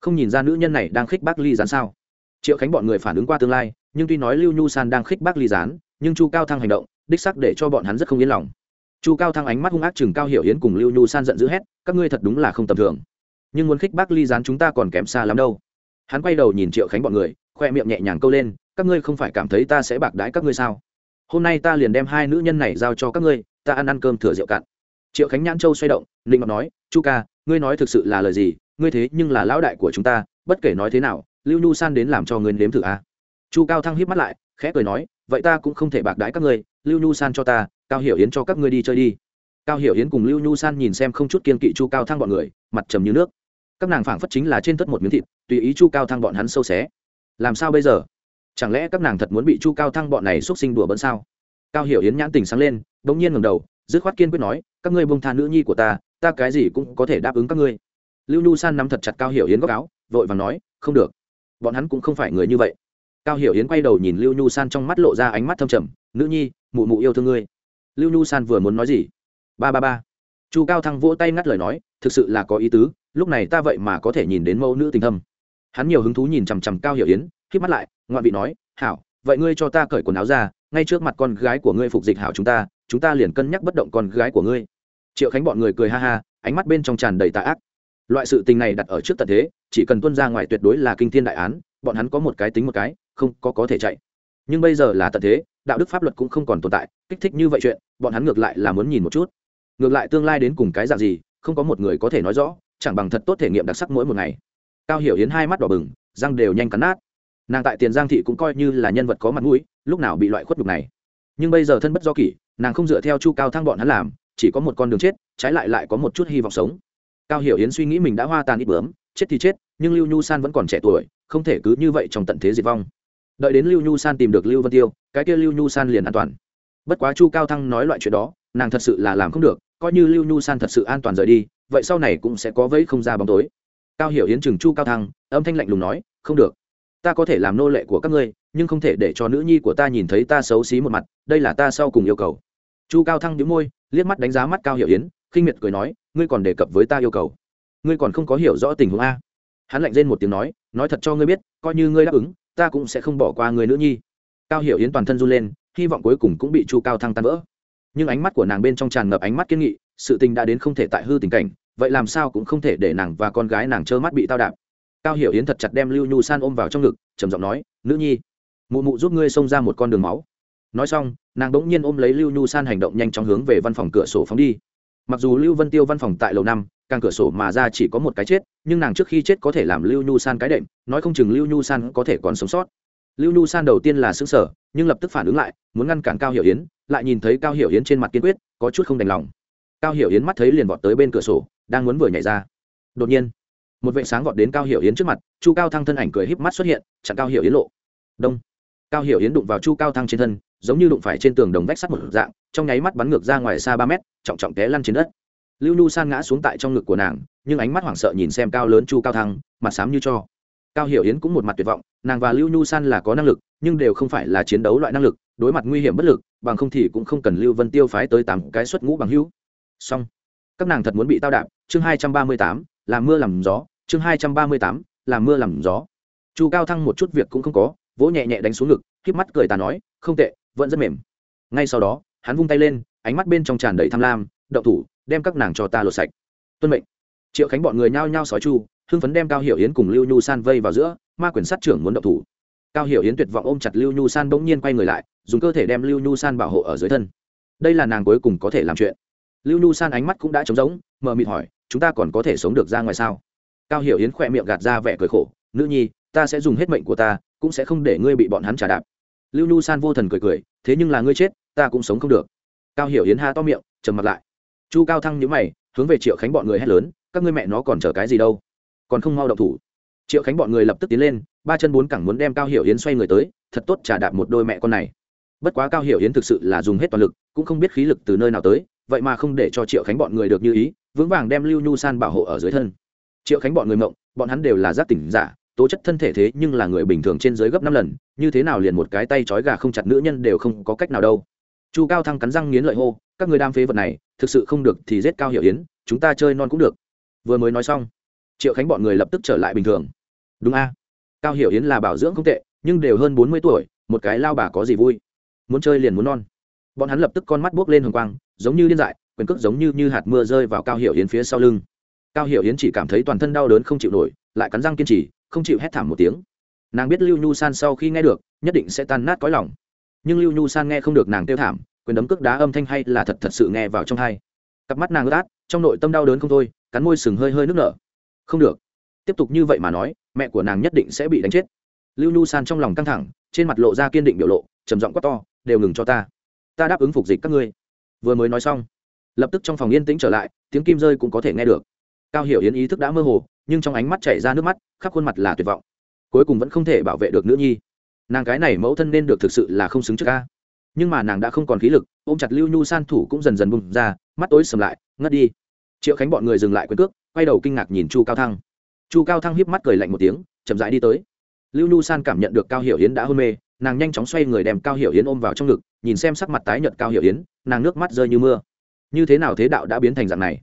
Không nhìn ra nữ nhân này đang khích bác ly gián sao? Triệu khánh bọn người phản ứng qua tương lai, nhưng tuy nói lưu nhu san đang khích bác ly gián, nhưng chu cao thăng hành động, đích sắc để cho bọn hắn rất không yên lòng. Chu cao thăng ánh mắt hung ác chừng cao hiểu hiến cùng lưu nhu san giận dữ hét, các ngươi thật đúng là không tầm thường. Nhưng muốn khích bác ly gián chúng ta còn kém xa lắm đâu hắn quay đầu nhìn triệu khánh bọn người, khoe miệng nhẹ nhàng câu lên, các ngươi không phải cảm thấy ta sẽ bạc đãi các ngươi sao? Hôm nay ta liền đem hai nữ nhân này giao cho các ngươi, ta ăn ăn cơm thừa rượu cạn. Triệu khánh nhãn châu xoay động ninh ngọc nói, chu ca, ngươi nói thực sự là lời gì? Ngươi thế nhưng là lão đại của chúng ta, bất kể nói thế nào, lưu nhu san đến làm cho ngươi nếm thử a. À? chu cao thăng híp mắt lại, khẽ cười nói, vậy ta cũng không thể bạc đãi các ngươi, lưu nhu san cho ta, cao hiểu yến cho các ngươi đi chơi đi. Cao hiểu yến cùng lưu nhu san nhìn xem không chút kiên kỵ chu cao thăng bọn người, mặt trầm như nước các nàng phảng phất chính là trên tất một miếng thịt, tùy ý chu cao thăng bọn hắn sâu xé. Làm sao bây giờ? Chẳng lẽ các nàng thật muốn bị chu cao thăng bọn này x u ấ t sinh đùa bỡn sao? Cao hiểu yến nhãn tình sáng lên đ ỗ n g nhiên ngầm đầu, dứt khoát kiên quyết nói, các ngươi bông tha nữ nhi của ta ta cái gì cũng có thể đáp ứng các ngươi. Lưu nhu san nắm thật chặt cao hiểu yến góc áo, vội và nói, không được, bọn hắn cũng không phải người như vậy. Cao hiểu yến quay đầu nhìn lưu nhu san trong mắt lộ ra ánh mắt thâm trầm, nữ nhi, mụ mụ yêu thương ngươi. Lưu nhu san vừa muốn nói gì? Ba ba ba chu cao thăng vỗ tay ngắt lời nói, thực sự là có ý tứ, lúc này ta vậy mà có thể nhìn đến mẫu nữ tình thâm. Hắn nhiều hứng thú nhìn chằm chằm cao hiểu yến k mắt lại, ngoạn vị nói, hảo, vậy ngươi cho ta cởi quần áo ra, ngay trước mặt con gái của ngươi phục dịch hảo chúng ta chúng ta liền cân nhắc bất động con gái của ngươi. Triệu khánh bọn người cười ha ha, ánh mắt bên trong tràn đầy tạ ác. Loại sự tình này đặt ở trước tận thế, chỉ cần tuân ra ngoài tuyệt đối là kinh thiên đại án, bọn hắn có một cái tính một cái, không có có thể chạy. Nhưng bây giờ là tận thế, đạo đức pháp luật cũng không còn tồn tại, kích thích như vậy chuyện, bọn hắn ngược lại là muốn nhìn một chút ngược lại tương lai đến cùng cái dạng gì, không có một người có thể nói rõ, chẳng bằng thật tốt thể nghiệm đặc sắc mỗi một ngày. Cao hiểu hiến hai mắt đỏ bừng, răng đều nhanh cắn nát. Nàng tại tiền giang thị cũng coi như là nhân vật có mặt mũi, lúc nào bị loại khuất đục này. Nhưng bây giờ thân bất do kỷ, nàng không dựa theo chu cao thăng bọn hắn làm, chỉ có một con đường chết, trái lại lại có một chút hy vọng sống. Cao hiểu yến suy nghĩ mình đã hoa tàn ít bướm, chết thì chết, nhưng lưu nhu san vẫn còn trẻ tuổi, không thể cứ như vậy trong tận thế diệt vong. Đợi đến lưu nhu san tìm được lưu vân tiêu, cái kia lưu nhu san liền an toàn bất quá chu cao thăng nói loại chuyện đó, nàng thật sự là làm không được, coi như lưu nhu san thật sự an toàn rời đi, vậy sau này cũng sẽ có vẫy không ra bóng tối. Cao hiểu yến chừng chu cao thăng, âm thanh lạnh lùng nói, không được. Ta có thể làm nô lệ của các ngươi, nhưng không thể để cho nữ nhi của ta nhìn thấy ta xấu xí một mặt, đây là ta sau cùng yêu cầu. Chu cao thăng đĩu môi, liếc mắt đánh giá mắt cao hiểu yến, khinh miệt cười nói, ngươi còn đề cập với ta yêu cầu. Ngươi còn không có hiểu rõ tình huống a. Hắn lạnh rên một tiếng nói nói thật cho ngươi biết, coi như ngươi đáp ứng, ta cũng sẽ không bỏ qua người nữ nhi. Cao hiểu yến toàn thân run lên hy vọng cuối cùng cũng bị chu cao thăng tan vỡ. Nhưng ánh mắt của nàng bên trong tràn ngập ánh mắt kiên nghị, sự tình đã đến không thể tại hư tình cảnh, vậy làm sao cũng không thể để nàng và con gái nàng trơ mắt bị tao đạp. Cao hiểu yến thật chặt đem lưu nhu san ôm vào trong ngực, trầm giọng nói, nữ nhi, mụ mụ giúp ngươi xông ra một con đường máu. Nói xong, nàng đ ỗ n g nhiên ôm lấy lưu nhu san hành động nhanh chóng hướng về văn phòng cửa sổ phóng đi. Mặc dù lưu vân tiêu văn phòng tại lầu năm, càng cửa sổ mà ra chỉ có một cái chết, nhưng nàng trước khi chết có thể làm lưu nhu san cái đệm, nói không chừng lưu nhu san có thể còn sống sót lưu nhu san đầu tiên là xứng sở nhưng lập tức phản ứng lại, muốn ngăn cản cao hiểu yến, lại nhìn thấy cao hiểu yến trên mặt kiên quyết, có chút không đành lòng. Cao hiểu yến mắt thấy liền vọt tới bên cửa sổ, đang muốn vừa nhảy ra. Đột nhiên, một vệ sáng vọt đến cao hiểu yến trước mặt, chu cao thăng thân ảnh cười híp mắt xuất hiện, chặn cao hiểu yến lộ. Đông. Cao hiểu yến đụng vào chu cao thăng trên thân, giống như đụng phải trên tường đồng vách sắt một dạng, trong nháy mắt bắn ngược ra ngoài xa ba mét, trọng trọng té lăn trên đất. Lưu nhu san ngã xuống tại trong ngực của nàng, nhưng ánh mắt hoảng sợ nhìn xem cao lớn chu cao thăng, mặt xám như cho cao hiểu yến cũng một mặt tuyệt vọng, nàng và lưu nhu san là có năng lực, nhưng đều không phải là chiến đấu loại năng lực, đối mặt nguy hiểm bất lực, bằng không thì cũng không cần lưu vân tiêu phái tới tám cái xuất ngũ bằng hữu. Song các nàng thật muốn bị tao đạp, chương hai trăm ba mươi tám làm mưa làm gió, chương hai trăm ba mươi tám làm mưa làm gió. Chu cao thăng một chút việc cũng không có, vỗ nhẹ nhẹ đánh xuống ngực k mắt cười tà nói, không tệ, vẫn rất mềm. Ngay sau đó, hắn vung tay lên, ánh mắt bên trong tràn đầy tham lam đậu thủ, đem các nàng cho ta lột sạch. Tuân mệnh. Triệu khánh bọn người nhao nhao sói chu hưng phấn đem cao hiểu yến cùng lưu nhu san vây vào giữa, ma quyền sát trưởng muốn động thủ. cao hiểu yến tuyệt vọng ôm chặt lưu nhu san bỗng nhiên quay người lại, dùng cơ thể đem lưu nhu san bảo hộ ở dưới thân. đây là nàng cuối cùng có thể làm chuyện. lưu nhu san ánh mắt cũng đã trống rỗng mờ mịt hỏi, chúng ta còn có thể sống được ra ngoài sao? cao hiểu yến khỏe miệng gạt ra vẻ cười khổ, nữ nhi, ta sẽ dùng hết mệnh của ta, cũng sẽ không để ngươi bị bọn hắn trả đạp. lưu nhu san vô thần cười cười, thế nhưng là ngươi chết, ta cũng sống không được. cao hiểu yến ha to miệng, trầm mặt lại. chu cao thăng nhữ mày, hướng về triệu khánh bọn người hét lớn, các ngươi mẹ nó còn chờ cái gì đâu? Còn không mau động thủ. Triệu khánh bọn người lập tức tiến lên, ba chân bốn cẳng muốn đem cao hiểu yến xoay người tới, thật tốt trả đạp một đôi mẹ con này. Bất quá cao hiểu yến thực sự là dùng hết toàn lực, cũng không biết khí lực từ nơi nào tới, vậy mà không để cho triệu khánh bọn người được như ý, vững vàng đem lưu nhu san bảo hộ ở dưới thân. Triệu khánh bọn người mộng bọn hắn đều là giác tỉnh giả, tố chất thân thể thế nhưng là người bình thường trên dưới gấp năm lần, như thế nào liền một cái tay trói gà không chặt nữ nhân đều không có cách nào đâu. Chu cao thăng cắn răng nghiến lợi hô, các người đam phế vật này, thực sự không được thì giết cao hiểu yến, chúng ta chơi non cũng được. Vừa mới nói xong triệu khánh bọn người lập tức trở lại bình thường. Đúng a. Cao hiểu yến là bảo dưỡng không tệ, nhưng đều hơn bốn mươi tuổi, một cái lao bà có gì vui. Muốn chơi liền muốn non. Bọn hắn lập tức con mắt buốc lên hồng quang, giống như điên dại, quyền cước giống như như hạt mưa rơi vào cao hiểu yến phía sau lưng. Cao hiểu yến chỉ cảm thấy toàn thân đau đớn không chịu nổi, lại cắn răng kiên trì, không chịu hét thảm một tiếng. Nàng biết lưu nhu san sau khi nghe được, nhất định sẽ tan nát cõi lòng. Nhưng lưu nhu san nghe không được nàng tiêu thảm, quyền đấm cước đá âm thanh hay là thật thật sự nghe vào trong hai. Cặp mắt nàng ướt át, trong nội tâm đau đớn không thôi, cắn môi sừng hơi hơi nước nở không được. Tiếp tục như vậy mà nói, mẹ của nàng nhất định sẽ bị đánh chết. Lưu nhu san trong lòng căng thẳng, trên mặt lộ ra kiên định biểu lộ, trầm giọng quát to, đều ngừng cho ta. Ta đáp ứng phục dịch các ngươi. Vừa mới nói xong, lập tức trong phòng yên tĩnh trở lại, tiếng kim rơi cũng có thể nghe được. Cao hiểu yến ý thức đã mơ hồ, nhưng trong ánh mắt chảy ra nước mắt, khắp khuôn mặt là tuyệt vọng. Cuối cùng vẫn không thể bảo vệ được nữ nhi. Nàng cái này mẫu thân nên được thực sự là không xứng trước ca. Nhưng mà nàng đã không còn khí lực, ôm chặt lưu nhu san thủ cũng dần dần bùng ra, mắt tối sầm lại, ngất đi. Triệu khánh bọn người dừng lại quyền cước quay đầu kinh ngạc nhìn chu cao thăng. Chu cao thăng híp mắt cười lạnh một tiếng, chậm rãi đi tới. Lưu nhu san cảm nhận được cao hiểu yến đã hôn mê, nàng nhanh chóng xoay người đem cao hiểu yến ôm vào trong ngực, nhìn xem sắc mặt tái nhợt cao hiểu yến, nàng nước mắt rơi như mưa. Như thế nào thế đạo đã biến thành dạng này?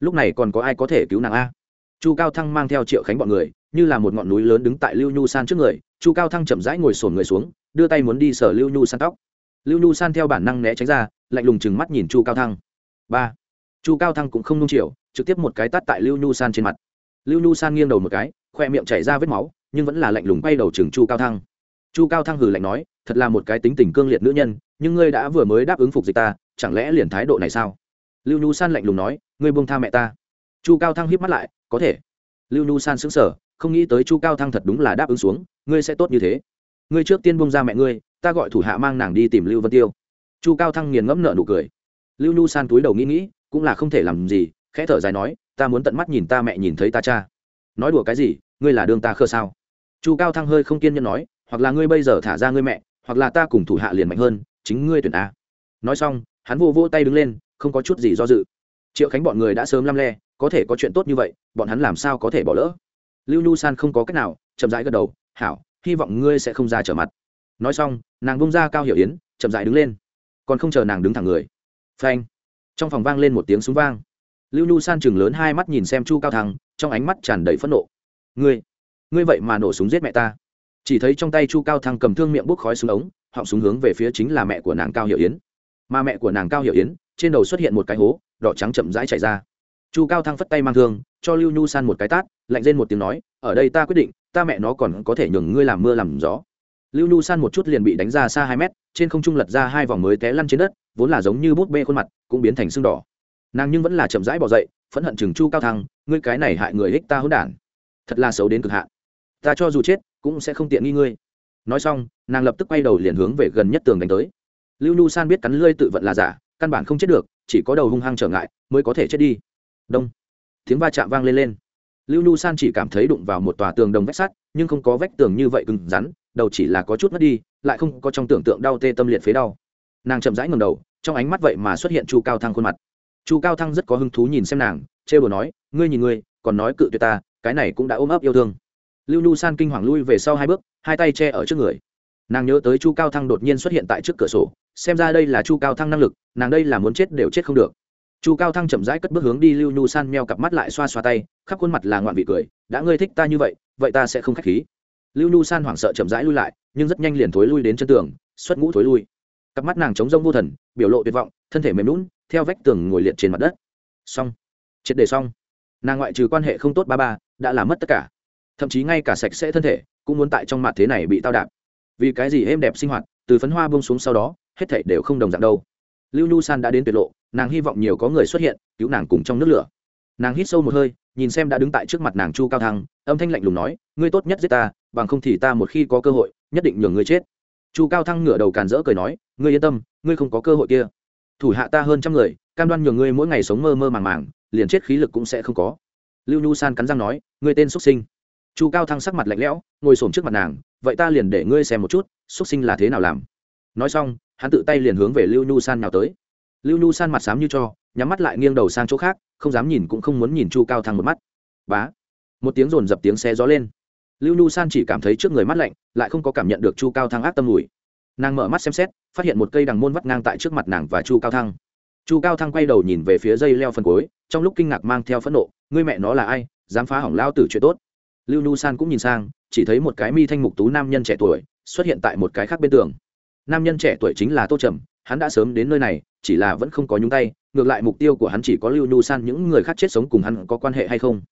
Lúc này còn có ai có thể cứu nàng a? Chu cao thăng mang theo triệu khánh bọn người, như là một ngọn núi lớn đứng tại lưu nhu san trước người, chu cao thăng chậm rãi ngồi sổn người xuống, đưa tay muốn đi sờ lưu nhu san tóc. Lưu nhu san theo bản năng né tránh ra, lạnh lùng chừng mắt nhìn chu cao thăng. Ba. Chu cao thăng cũng không nung chiều trực tiếp một cái tát tại lưu nhu san trên mặt. Lưu nhu san nghiêng đầu một cái, khoe miệng chảy ra vết máu, nhưng vẫn là lạnh lùng bay đầu trường chu cao thăng. Chu cao thăng hừ lạnh nói, thật là một cái tính tình cương liệt nữ nhân, nhưng ngươi đã vừa mới đáp ứng phục dịch ta, chẳng lẽ liền thái độ này sao? Lưu nhu san lạnh lùng nói, ngươi buông tha mẹ ta. Chu cao thăng hiếp mắt lại, có thể. Lưu nhu san xứng sở không nghĩ tới chu cao thăng thật đúng là đáp ứng xuống, ngươi sẽ tốt như thế. Ngươi trước tiên buông ra mẹ ngươi, ta gọi thủ hạ mang nàng đi tìm lưu vân tiêu. Chu cao thăng nghiền ngẫm nợ nụ cười. Lưu nhu san túi đầu nghĩ nghĩ, cũng là không thể làm gì khẽ thở dài nói, ta muốn tận mắt nhìn ta mẹ nhìn thấy ta cha. Nói đùa cái gì? Ngươi là đương ta khơ sao? Chu cao thăng hơi không kiên nhẫn nói, hoặc là ngươi bây giờ thả ra ngươi mẹ, hoặc là ta cùng thủ hạ liền mạnh hơn, chính ngươi tuyển a. Nói xong, hắn vô vô tay đứng lên, không có chút gì do dự. Triệu khánh bọn người đã sớm lăm le, có thể có chuyện tốt như vậy, bọn hắn làm sao có thể bỏ lỡ? Lưu nhu san không có cách nào, chậm rãi gật đầu, hảo, hy vọng ngươi sẽ không ra trở mặt. Nói xong, nàng bông ra cao hiểu yến, chậm rãi đứng lên. Còn không chờ nàng đứng thẳng người. Phanh. Trong phòng vang lên một tiếng súng vang lưu nhu san chừng lớn hai mắt nhìn xem chu cao thăng, trong ánh mắt tràn đầy phẫn nộ. Ngươi ngươi vậy mà nổ súng giết mẹ ta. Chỉ thấy trong tay chu cao thăng cầm thương miệng bốc khói xuống ống, họng súng hướng về phía chính là mẹ của nàng cao hiểu yến. Mà mẹ của nàng cao hiểu yến, trên đầu xuất hiện một cái hố, đỏ trắng chậm rãi chảy ra. Chu cao thăng phất tay mang thương, cho lưu nhu san một cái tát, lạnh lên một tiếng nói, ở đây ta quyết định, ta mẹ nó còn có thể nhường ngươi làm mưa làm gió. Lưu nhu san một chút liền bị đánh ra xa hai mét, trên không trung lật ra hai vòng mới té lăn trên đất, vốn là giống như bút bê khuôn mặt, cũng biến thành sưng đỏ nàng nhưng vẫn là chậm rãi bỏ dậy, phẫn hận chừng chu cao thăng, ngươi cái này hại người ích ta hỗn đản, thật là xấu đến cực hạn. Ta cho dù chết, cũng sẽ không tiện nghi ngươi. Nói xong, nàng lập tức quay đầu liền hướng về gần nhất tường đánh tới. Lưu nhu san biết cắn lưỡi tự vận là giả, căn bản không chết được, chỉ có đầu hung hăng trở ngại mới có thể chết đi. Đông. Tiếng va chạm vang lên lên. Lưu nhu san chỉ cảm thấy đụng vào một tòa tường đồng vách sắt, nhưng không có vách tường như vậy cứng rắn, đầu chỉ là có chút mất đi, lại không có trong tưởng tượng đau tê tâm liệt phế đau. Nàng chậm rãi ngầm đầu, trong ánh mắt vậy mà xuất hiện chu cao thăng khuôn mặt chu cao thăng rất có hứng thú nhìn xem nàng chê bồ nói, ngươi nhìn ngươi, còn nói cự tuyệt ta, cái này cũng đã ôm ấp yêu thương. Lưu nhu san kinh hoàng lui về sau hai bước, hai tay che ở trước người. Nàng nhớ tới chu cao thăng đột nhiên xuất hiện tại trước cửa sổ, xem ra đây là chu cao thăng năng lực, nàng đây là muốn chết đều chết không được. Chu cao thăng chậm rãi cất bước hướng đi, lưu nhu san meo cặp mắt lại xoa xoa tay, khắp khuôn mặt là ngoạn vị cười, đã ngươi thích ta như vậy vậy ta sẽ không k h á c h khí. Lưu nhu san hoảng sợ chậm rãi lui lại, nhưng rất nhanh liền thối lui đến chân tường, xuất ngũ thối lui. Cặp mắt nàng chống rông vô thần, biểu lộ tuyệt vọng, thân thể mềm lún theo vách tường ngồi liệt trên mặt đất. Xong. Triệt đề xong. Nàng ngoại trừ quan hệ không tốt ba ba, đã làm mất tất cả. Thậm chí ngay cả sạch sẽ thân thể, cũng muốn tại trong mặt thế này bị tao đạp. Vì cái gì êm đẹp sinh hoạt, từ phấn hoa bông xuống sau đó, hết thảy đều không đồng dạng đâu. Lưu nhu san đã đến tuyệt lộ, nàng hy vọng nhiều có người xuất hiện, cứu nàng cùng trong nước lửa. Nàng hít sâu một hơi, nhìn xem đã đứng tại trước mặt nàng chu cao thăng, âm thanh lạnh lùng nói, ngươi tốt nhất giết ta, bằng không thì ta một khi có cơ hội, nhất định nhường ngươi chết. Chu cao thăng ngửa đầu càn rỡ cười nói, ngươi yên tâm, ngươi không có cơ hội kia thủ hạ ta hơn trăm người, cam đoan nhường ngươi mỗi ngày sống mơ mơ màng màng, liền chết khí lực cũng sẽ không có. Lưu nhu san cắn răng nói, ngươi tên xuất sinh. Chu cao thăng sắc mặt lạnh lẽo, ngồi s trước mặt nàng, vậy ta liền để ngươi xem một chút xuất sinh là thế nào làm? Nói xong, hắn tự tay liền hướng về lưu nhu san nào tới. Lưu nhu san mặt xám như cho, nhắm mắt lại nghiêng đầu sang chỗ khác, không dám nhìn cũng không muốn nhìn chu cao thăng một mắt. Bá! Một tiếng rồn dập tiếng xe gió lên. Lưu nhu san chỉ cảm thấy trước người mắt lạnh, lại không có cảm nhận được chu cao thăng ác tâm mùi nàng mở mắt xem xét, phát hiện một cây đằng môn vắt ngang tại trước mặt nàng và chu cao thăng. Chu cao thăng quay đầu nhìn về phía dây leo phần cuối, trong lúc kinh ngạc mang theo phẫn nộ, ngươi mẹ nó là ai, dám phá hỏng lao tử chuyện tốt? Lưu nhu san cũng nhìn sang, chỉ thấy một cái mi thanh mục tú nam nhân trẻ tuổi xuất hiện tại một cái khác bên tường. Nam nhân trẻ tuổi chính là tô trầm, hắn đã sớm đến nơi này, chỉ là vẫn không có nhúng tay, ngược lại mục tiêu của hắn chỉ có lưu nhu san, những người khác chết sống cùng hắn có quan hệ hay không?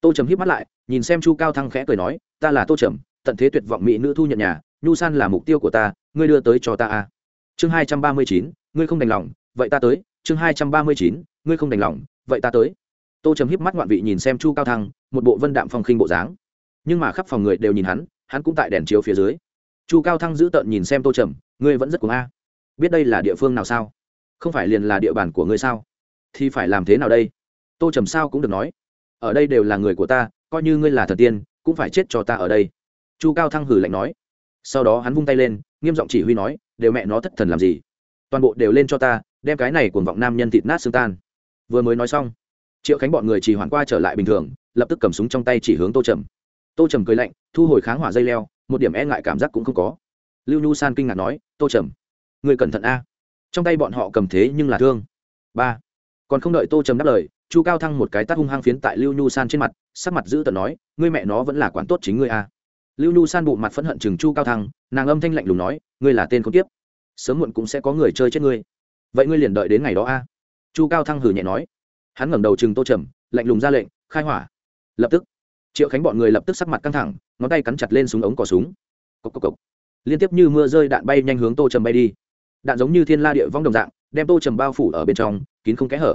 Tô trầm hít mắt lại, nhìn xem chu cao thăng khẽ cười nói, ta là tô trầm, tận thế tuyệt vọng mỹ nữ thu nhận nhà nhu san là mục tiêu của ta, ngươi đưa tới cho ta a chương hai trăm ba mươi chín, ngươi không đành lòng, vậy ta tới. Chương hai trăm ba mươi chín, ngươi không đành lòng, vậy ta tới. Tô trầm híp mắt ngoạn vị nhìn xem chu cao thăng, một bộ vân đạm phong khinh bộ dáng. Nhưng mà khắp phòng người đều nhìn hắn hắn cũng tại đèn chiếu phía dưới. Chu cao thăng giữ tợn nhìn xem tô trầm, ngươi vẫn rất cuồng a. Biết đây là địa phương nào sao? Không phải liền là địa bàn của ngươi sao? Thì phải làm thế nào đây? Tô trầm sao cũng được nói. Ở đây đều là người của ta, coi như ngươi là thần tiên, cũng phải chết cho ta ở đây. Chu cao thăng hử lạnh nói sau đó hắn vung tay lên, nghiêm giọng chỉ huy nói, đều mẹ nó thất thần làm gì? Toàn bộ đều lên cho ta, đem cái này cuồng vọng nam nhân thịt nát xương tan. Vừa mới nói xong, triệu khánh bọn người chỉ hoàn qua trở lại bình thường, lập tức cầm súng trong tay chỉ hướng tô trầm. Tô trầm cười lạnh, thu hồi kháng hỏa dây leo, một điểm e ngại cảm giác cũng không có. Lưu nhu san kinh ngạc nói, tô trầm, người cẩn thận a. Trong tay bọn họ cầm thế nhưng là thương. Ba. Còn không đợi tô trầm đáp lời, chu cao thăng một cái tát hung hăng phiến tại lưu nhu san trên mặt, sắc mặt giữ tận nói, ngươi mẹ nó vẫn là quản tốt chính ngươi a lưu nhu san bụng mặt phẫn hận chừng chu cao thăng, nàng âm thanh lạnh lùng nói, ngươi là tên không tiếp sớm muộn cũng sẽ có người chơi chết ngươi. Vậy ngươi liền đợi đến ngày đó a. Chu cao thăng hử nhẹ nói. Hắn ngẩng đầu chừng tô trầm, lạnh lùng ra lệnh, khai hỏa. Lập tức, triệu khánh bọn người lập tức sắc mặt căng thẳng, ngón tay cắn chặt lên súng ống cỏ súng. Cốc cốc cốc. liên tiếp như mưa rơi đạn bay nhanh hướng tô trầm bay đi. Đạn giống như thiên la địa vong đồng dạng, đem tô trầm bao phủ ở bên trong, kín không kẽ hở.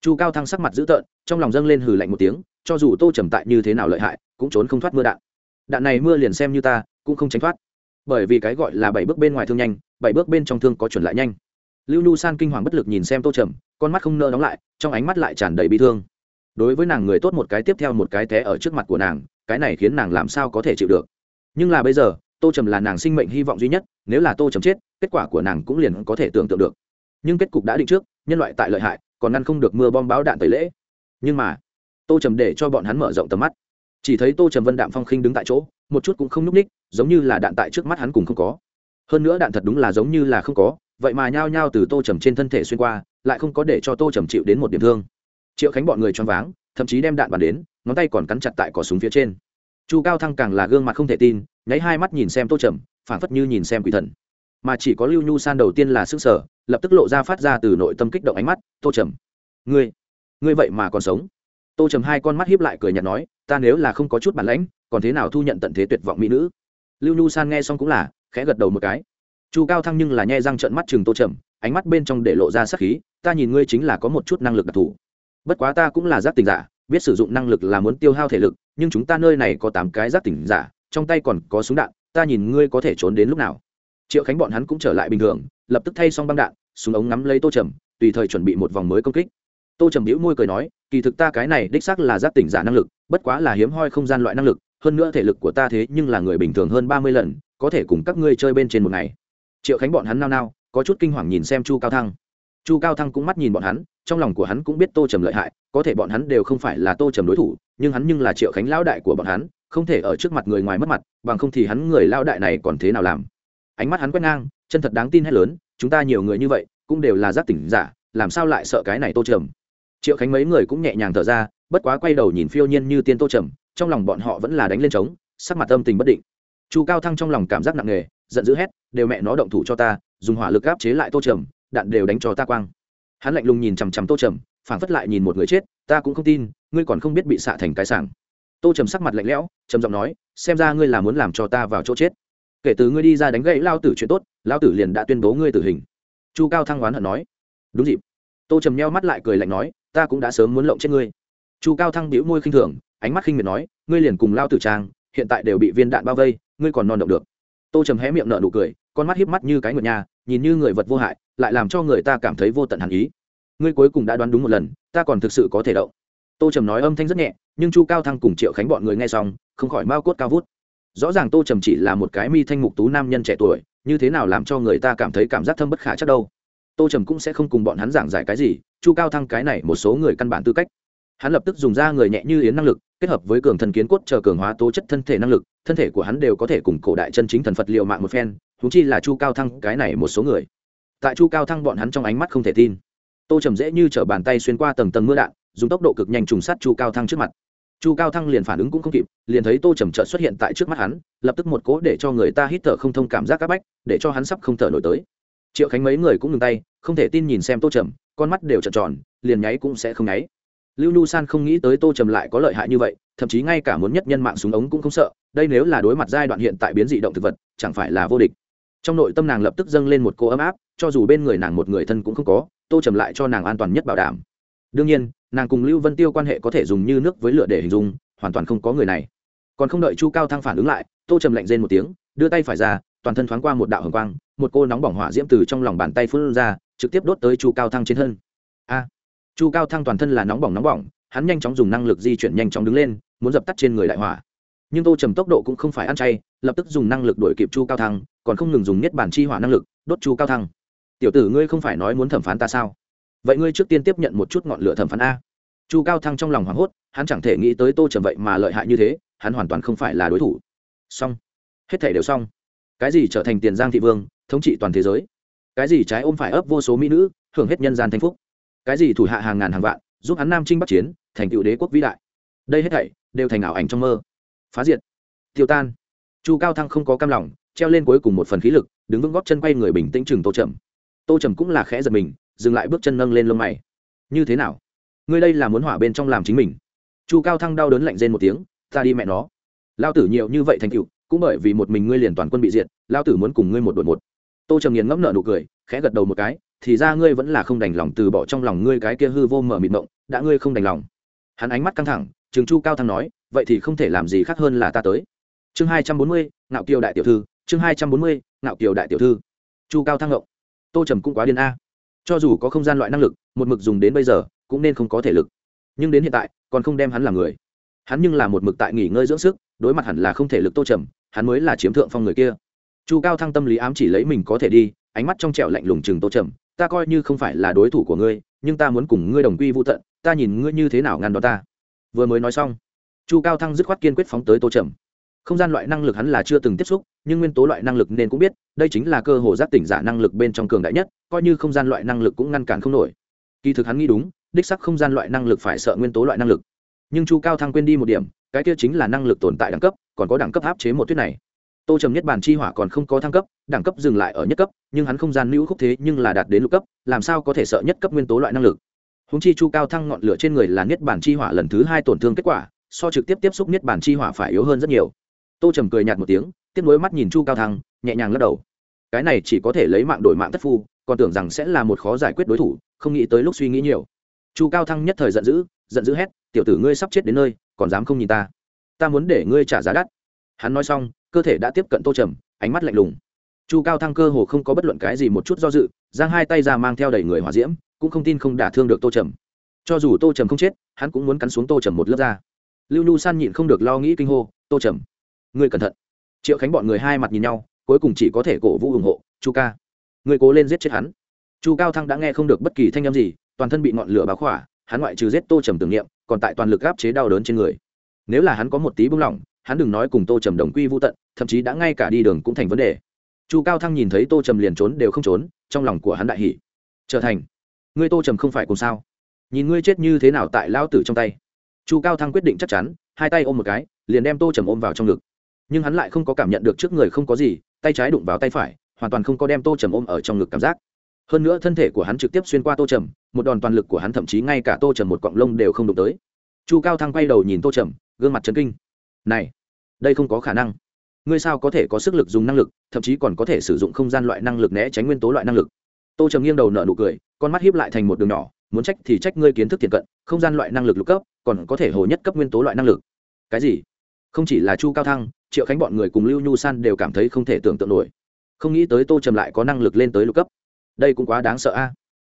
Chu cao thăng sắc mặt dữ tợn, trong lòng dâng lên hừ lạnh một tiếng, cho dù tô trầm tại như thế nào lợi hại, cũng trốn không thoát mưa đạn đạn này mưa liền xem như ta, cũng không tránh thoát. Bởi vì cái gọi là bảy bước bên ngoài thương nhanh, bảy bước bên trong thương có chuẩn lại nhanh. Lưu nhu san kinh hoàng bất lực nhìn xem tô trầm, con mắt không nơ đóng lại, trong ánh mắt lại tràn đầy bi thương. Đối với nàng người tốt một cái tiếp theo một cái té ở trước mặt của nàng, cái này khiến nàng làm sao có thể chịu được. Nhưng là bây giờ, tô trầm là nàng sinh mệnh hy vọng duy nhất, nếu là tô trầm chết, kết quả của nàng cũng liền có thể tưởng tượng được. Nhưng kết cục đã định trước, nhân loại tại lợi hại, còn ngăn không được mưa bom báo đạn tẩy lễ. Nhưng mà, tô trầm để cho bọn hắn mở rộng tầm mắt chỉ thấy tô trầm vân đạm phong khinh đứng tại chỗ, một chút cũng không nhúc ních giống như là đạn tại trước mắt hắn cùng không có. Hơn nữa đạn thật đúng là giống như là không có, vậy mà nhao nhao từ tô trầm trên thân thể xuyên qua, lại không có để cho tô trầm chịu đến một điểm thương. Triệu khánh bọn người choáng váng, thậm chí đem đạn bắn đến, ngón tay còn cắn chặt tại cỏ súng phía trên. Chu cao thăng càng là gương mặt không thể tin, nháy hai mắt nhìn xem tô trầm, phảng phất như nhìn xem quỷ thần. Mà chỉ có lưu nhu san đầu tiên là sức sở, lập tức lộ ra phát ra từ nội tâm kích động ánh mắt, tô trầm, ngươi ngươi vậy mà còn sống? Tô trầm hai con mắt hiếp lại cười nhạt nói, ta nếu là không có chút bản lãnh, còn thế nào thu nhận tận thế tuyệt vọng mỹ nữ? Lưu nhu san nghe xong cũng là khẽ gật đầu một cái. Chu cao thăng nhưng là nhai răng trợn mắt chừng tô trầm, ánh mắt bên trong để lộ ra sắc khí, ta nhìn ngươi chính là có một chút năng lực đặc thù. Bất quá ta cũng là giác tình giả, biết sử dụng năng lực là muốn tiêu hao thể lực, nhưng chúng ta nơi này có tám cái giác tỉnh giả, trong tay còn có súng đạn, ta nhìn ngươi có thể trốn đến lúc nào? Triệu khánh bọn hắn cũng trở lại bình thường, lập tức thay xong băng đạn, súng ống ngắm lấy tô trầm, tùy thời chuẩn bị một vòng mới công kích tô trầm bĩu môi cười nói, kỳ thực ta cái này đích xác là giác tỉnh giả năng lực, bất quá là hiếm hoi không gian loại năng lực, hơn nữa thể lực của ta thế nhưng là người bình thường hơn ba mươi lần, có thể cùng các ngươi chơi bên trên một ngày. Triệu khánh bọn hắn nao nao, có chút kinh hoàng nhìn xem chu cao thăng. Chu cao thăng cũng mắt nhìn bọn hắn, trong lòng của hắn cũng biết tô trầm lợi hại, có thể bọn hắn đều không phải là tô trầm đối thủ, nhưng hắn nhưng là triệu khánh lão đại của bọn hắn, không thể ở trước mặt người ngoài mất mặt, bằng không thì hắn người lao đại này còn thế nào làm? Ánh mắt hắn quét ngang, chân thật đáng tin hay lớn, chúng ta nhiều người như vậy, cũng đều là giác tỉnh giả, làm sao lại sợ cái này tô trầm? Triệu khánh mấy người cũng nhẹ nhàng thở ra, bất quá quay đầu nhìn phiêu nhiên như tiên tô trầm, trong lòng bọn họ vẫn là đánh lên trống, sắc mặt âm tình bất định. Chu cao thăng trong lòng cảm giác nặng nề, giận dữ hét, đều mẹ nó động thủ cho ta, dùng hỏa lực áp chế lại tô trầm, đạn đều đánh cho ta quang. Hắn lạnh lùng nhìn chằm chằm tô trầm, phảng phất lại nhìn một người chết, ta cũng không tin, ngươi còn không biết bị xạ thành cái sảng. Tô trầm sắc mặt lạnh lẽo, trầm giọng nói, xem ra ngươi là muốn làm cho ta vào chỗ chết. Kể từ ngươi đi ra đánh gậy lao tử chuyện tốt, lao tử liền đã tuyên bố ngươi tử hình. Chu cao thăng oán hận nói, đúng dịp. Tô trầm nheo mắt lại cười lạnh nói ta cũng đã sớm muốn lộng chết ngươi. Chu cao thăng bĩu môi khinh thường, ánh mắt khinh miệt nói, ngươi liền cùng lao tử trang, hiện tại đều bị viên đạn bao vây, ngươi còn non động được. Tô trầm hé miệng nợ nụ cười, con mắt hiếp mắt như cái ngựa nhà nhìn như người vật vô hại, lại làm cho người ta cảm thấy vô tận hàn ý. Ngươi cuối cùng đã đoán đúng một lần, ta còn thực sự có thể động. Tô trầm nói âm thanh rất nhẹ, nhưng chu cao thăng cùng triệu khánh bọn người nghe xong, không khỏi mao cốt cao vút. Rõ ràng tô trầm chỉ là một cái mi thanh mục tú nam nhân trẻ tuổi, như thế nào làm cho người ta cảm thấy cảm giác thâm bất khả chắc đâu. Tô trầm cũng sẽ không cùng bọn hắn giảng giải cái gì chu cao thăng cái này một số người căn bản tư cách. Hắn lập tức dùng ra người nhẹ như yến năng lực, kết hợp với cường thần kiến cốt chờ cường hóa tố chất thân thể năng lực, thân thể của hắn đều có thể cùng cổ đại chân chính thần phật liệu mạng một phen thú chi là chu cao thăng cái này một số người. Tại chu cao thăng bọn hắn trong ánh mắt không thể tin. Tô trầm dễ như t r ở bàn tay xuyên qua tầng tầng mưa đạn, dùng tốc độ cực nhanh trùng sát chu cao thăng trước mặt. Chu cao thăng liền phản ứng cũng không kịp, liền thấy tô trầm trợt xuất hiện tại trước mắt hắn, lập tức một cố để cho người ta hít thở không thông cảm giác c áp bách, để cho hắn sắp không thở nổi tới triệu khánh mấy người cũng ngừng tay, không thể tin nhìn xem tô trầm, con mắt đều trợn tròn, liền nháy cũng sẽ không nháy. Lưu nu san không nghĩ tới tô trầm lại có lợi hại như vậy, thậm chí ngay cả muốn nhất nhân mạng súng ống cũng không sợ, đây nếu là đối mặt giai đoạn hiện tại biến dị động thực vật, chẳng phải là vô địch. Trong nội tâm nàng lập tức dâng lên một cô ấm áp, cho dù bên người nàng một người thân cũng không có, tô trầm lại cho nàng an toàn nhất bảo đảm. Đương nhiên, nàng cùng lưu vân tiêu quan hệ có thể dùng như nước với lửa để hình dung, hoàn toàn không có người này. Còn không đợi chu cao thăng phản ứng lại, tô trầm lạnh rên một tiếng, đưa tay phải ra toàn thân thoáng qua một đạo hồng quang, một cô nóng bỏng hỏa diễm từ trong lòng bàn tay phun ra, trực tiếp đốt tới chu cao thăng trên thân. A! Chu cao thăng toàn thân là nóng bỏng nóng bỏng, hắn nhanh chóng dùng năng lực di chuyển nhanh chóng đứng lên, muốn dập tắt trên người đại hỏa. Nhưng tô trầm tốc độ cũng không phải ăn chay, lập tức dùng năng lực đuổi kịp chu cao thăng, còn không ngừng dùng niết bản chi hỏa năng lực, đốt chu cao thăng. Tiểu tử ngươi không phải nói muốn thẩm phán ta sao? Vậy ngươi trước tiên tiếp nhận một chút ngọn lửa thẩm phán a. Chu cao thăng trong lòng hoảng hốt, hắn chẳng thể nghĩ tới tô trầm vậy mà lợi hại như thế, hắn hoàn toàn không phải là đối thủ. Xong. Hết thể đều xong cái gì trở thành tiền giang thị vương, thống trị toàn thế giới? Cái gì trái ôm phải ấp vô số mỹ nữ, hưởng hết nhân gian thanh phúc? Cái gì thủ hạ hàng ngàn hàng vạn, giúp hắn nam trinh bắc chiến, thành cựu đế quốc vĩ đại? Đây hết thảy đều thành ảo ảnh trong mơ. Phá diệt. Tiêu tan. Chu cao thăng không có cam lòng, treo lên cuối cùng một phần khí lực, đứng vững góp chân quay người bình tĩnh chừng tô trầm. Tô trầm cũng là khẽ giật mình, dừng lại bước chân nâng lên lông mày. Như thế nào? Ngươi đây là muốn hỏa bên trong làm chính mình. Chu cao thăng đau đớn lạnh rên một tiếng, ta đi mẹ nó. Lao tử nhiều như vậy thành cựu cũng bởi vì một mình ngươi liền toàn quân bị diệt lao tử muốn cùng ngươi một đội một. Tô trầm nghiền ngẫm nợ nụ cười, khẽ gật đầu một cái, thì ra ngươi vẫn là không đành lòng từ bỏ trong lòng ngươi cái kia hư vô mở mịt mộng, đã ngươi không đành lòng. Hắn ánh mắt căng thẳng, trường chu cao thăng nói, vậy thì không thể làm gì khác hơn là ta tới. Chương hai trăm bốn mươi, ngạo kiều đại tiểu thư, chương hai trăm bốn mươi, ngạo kiều đại tiểu thư. Chu cao thăng ngộng. Tô trầm cũng quá điên a. Cho dù có không gian loại năng lực, một mực dùng đến bây giờ, cũng nên không có thể lực. Nhưng đến hiện tại, còn không đem hắn làm người. Hắn nhưng là một mực tại nghỉ ngơi dưỡng sức, đối mặt hẳn là không thể lực tô trầm hắn mới là chiếm thượng phong người kia. Chu cao thăng tâm lý ám chỉ lấy mình có thể đi, ánh mắt trong trẻo lạnh lùng chừng tô trầm, ta coi như không phải là đối thủ của ngươi, nhưng ta muốn cùng ngươi đồng quy vô tận, ta nhìn ngươi như thế nào ngăn đó ta. Vừa mới nói xong, chu cao thăng dứt khoát kiên quyết phóng tới tô trầm. Không gian loại năng lực hắn là chưa từng tiếp xúc, nhưng nguyên tố loại năng lực nên cũng biết, đây chính là cơ hồ giác tỉnh giả năng lực bên trong cường đại nhất, coi như không gian loại năng lực cũng ngăn cản không nổi. Kỳ thực hắn nghĩ đúng, đích sắc không gian loại năng lực phải sợ nguyên tố loại năng lực. Nhưng chu cao thăng quên đi một điểm, cái kia chính là năng lực tồn tại đẳng cấp còn có đẳng cấp áp chế một tuyết này. Tô trầm nhất bản chi hỏa còn không có thăng cấp, đẳng cấp dừng lại ở nhất cấp, nhưng hắn không gian lưu khúc thế nhưng là đạt đến lục cấp, làm sao có thể sợ nhất cấp nguyên tố loại năng lực? Húng chi chu cao thăng ngọn lửa trên người là niết bản chi hỏa lần thứ hai tổn thương kết quả, so trực tiếp tiếp xúc niết bản chi hỏa phải yếu hơn rất nhiều. Tô trầm cười nhạt một tiếng, tiếp nối mắt nhìn chu cao thăng, nhẹ nhàng lắc đầu. Cái này chỉ có thể lấy mạng đổi mạng tất phu, còn tưởng rằng sẽ là một khó giải quyết đối thủ, không nghĩ tới lúc suy nghĩ nhiều. Chu cao thăng nhất thời giận dữ giận dữ hét, tiểu tử ngươi sắp chết đến nơi, còn dám không nhìn ta? Ta muốn để ngươi trả giá đắt. Hắn nói xong, cơ thể đã tiếp cận tô trầm, ánh mắt lạnh lùng. Chu cao thăng cơ hồ không có bất luận cái gì một chút do dự, giang hai tay ra mang theo đầy người hỏa diễm, cũng không tin không đả thương được tô trầm. Cho dù tô trầm không chết, hắn cũng muốn cắn xuống tô trầm một lớp da. Lưu nhu san nhịn không được lo nghĩ kinh hô, tô trầm, ngươi cẩn thận. Triệu khánh bọn người hai mặt nhìn nhau, cuối cùng chỉ có thể cổ vũ ủng hộ, chu ca, ngươi cố lên giết chết hắn. Chu cao thăng đã nghe không được bất kỳ thanh â m gì, toàn thân bị ngọn lửa báo khỏa, hắn ngoại trừ giết tô trầm tưởng niệm, còn tại toàn lực gáp chế đau đớn trên người nếu là hắn có một tí bưng lỏng, hắn đừng nói cùng tô trầm đồng quy vô tận, thậm chí đã ngay cả đi đường cũng thành vấn đề. Chu cao thăng nhìn thấy tô trầm liền trốn đều không trốn, trong lòng của hắn đại hỷ trở thành, ngươi tô trầm không phải cùng sao? Nhìn ngươi chết như thế nào tại lao tử trong tay. Chu cao thăng quyết định chắc chắn, hai tay ôm một cái, liền đem tô trầm ôm vào trong ngực. Nhưng hắn lại không có cảm nhận được trước người không có gì, tay trái đụng vào tay phải, hoàn toàn không có đem tô trầm ôm ở trong ngực cảm giác. Hơn nữa thân thể của hắn trực tiếp xuyên qua tô trầm, một đòn toàn lực của hắn thậm chí ngay cả tô trầm một cọng lông đều không đụng tới. Chu cao thăng quay đầu nhìn tô trầm gương mặt chấn kinh. Này, đây không có khả năng. Ngươi sao có thể có sức lực dùng năng lực, thậm chí còn có thể sử dụng không gian loại năng lực né tránh nguyên tố loại năng lực? Tô trầm nghiêng đầu nở nụ cười, con mắt hiếp lại thành một đường nhỏ, muốn trách thì trách ngươi kiến thức thiện cận, không gian loại năng lực lục cấp, còn có thể hồ nhất cấp nguyên tố loại năng lực. Cái gì? Không chỉ là chu cao thăng, triệu khánh bọn người cùng lưu nhu san đều cảm thấy không thể tưởng tượng nổi. Không nghĩ tới tô trầm lại có năng lực lên tới lục cấp. Đây cũng quá đáng sợ a.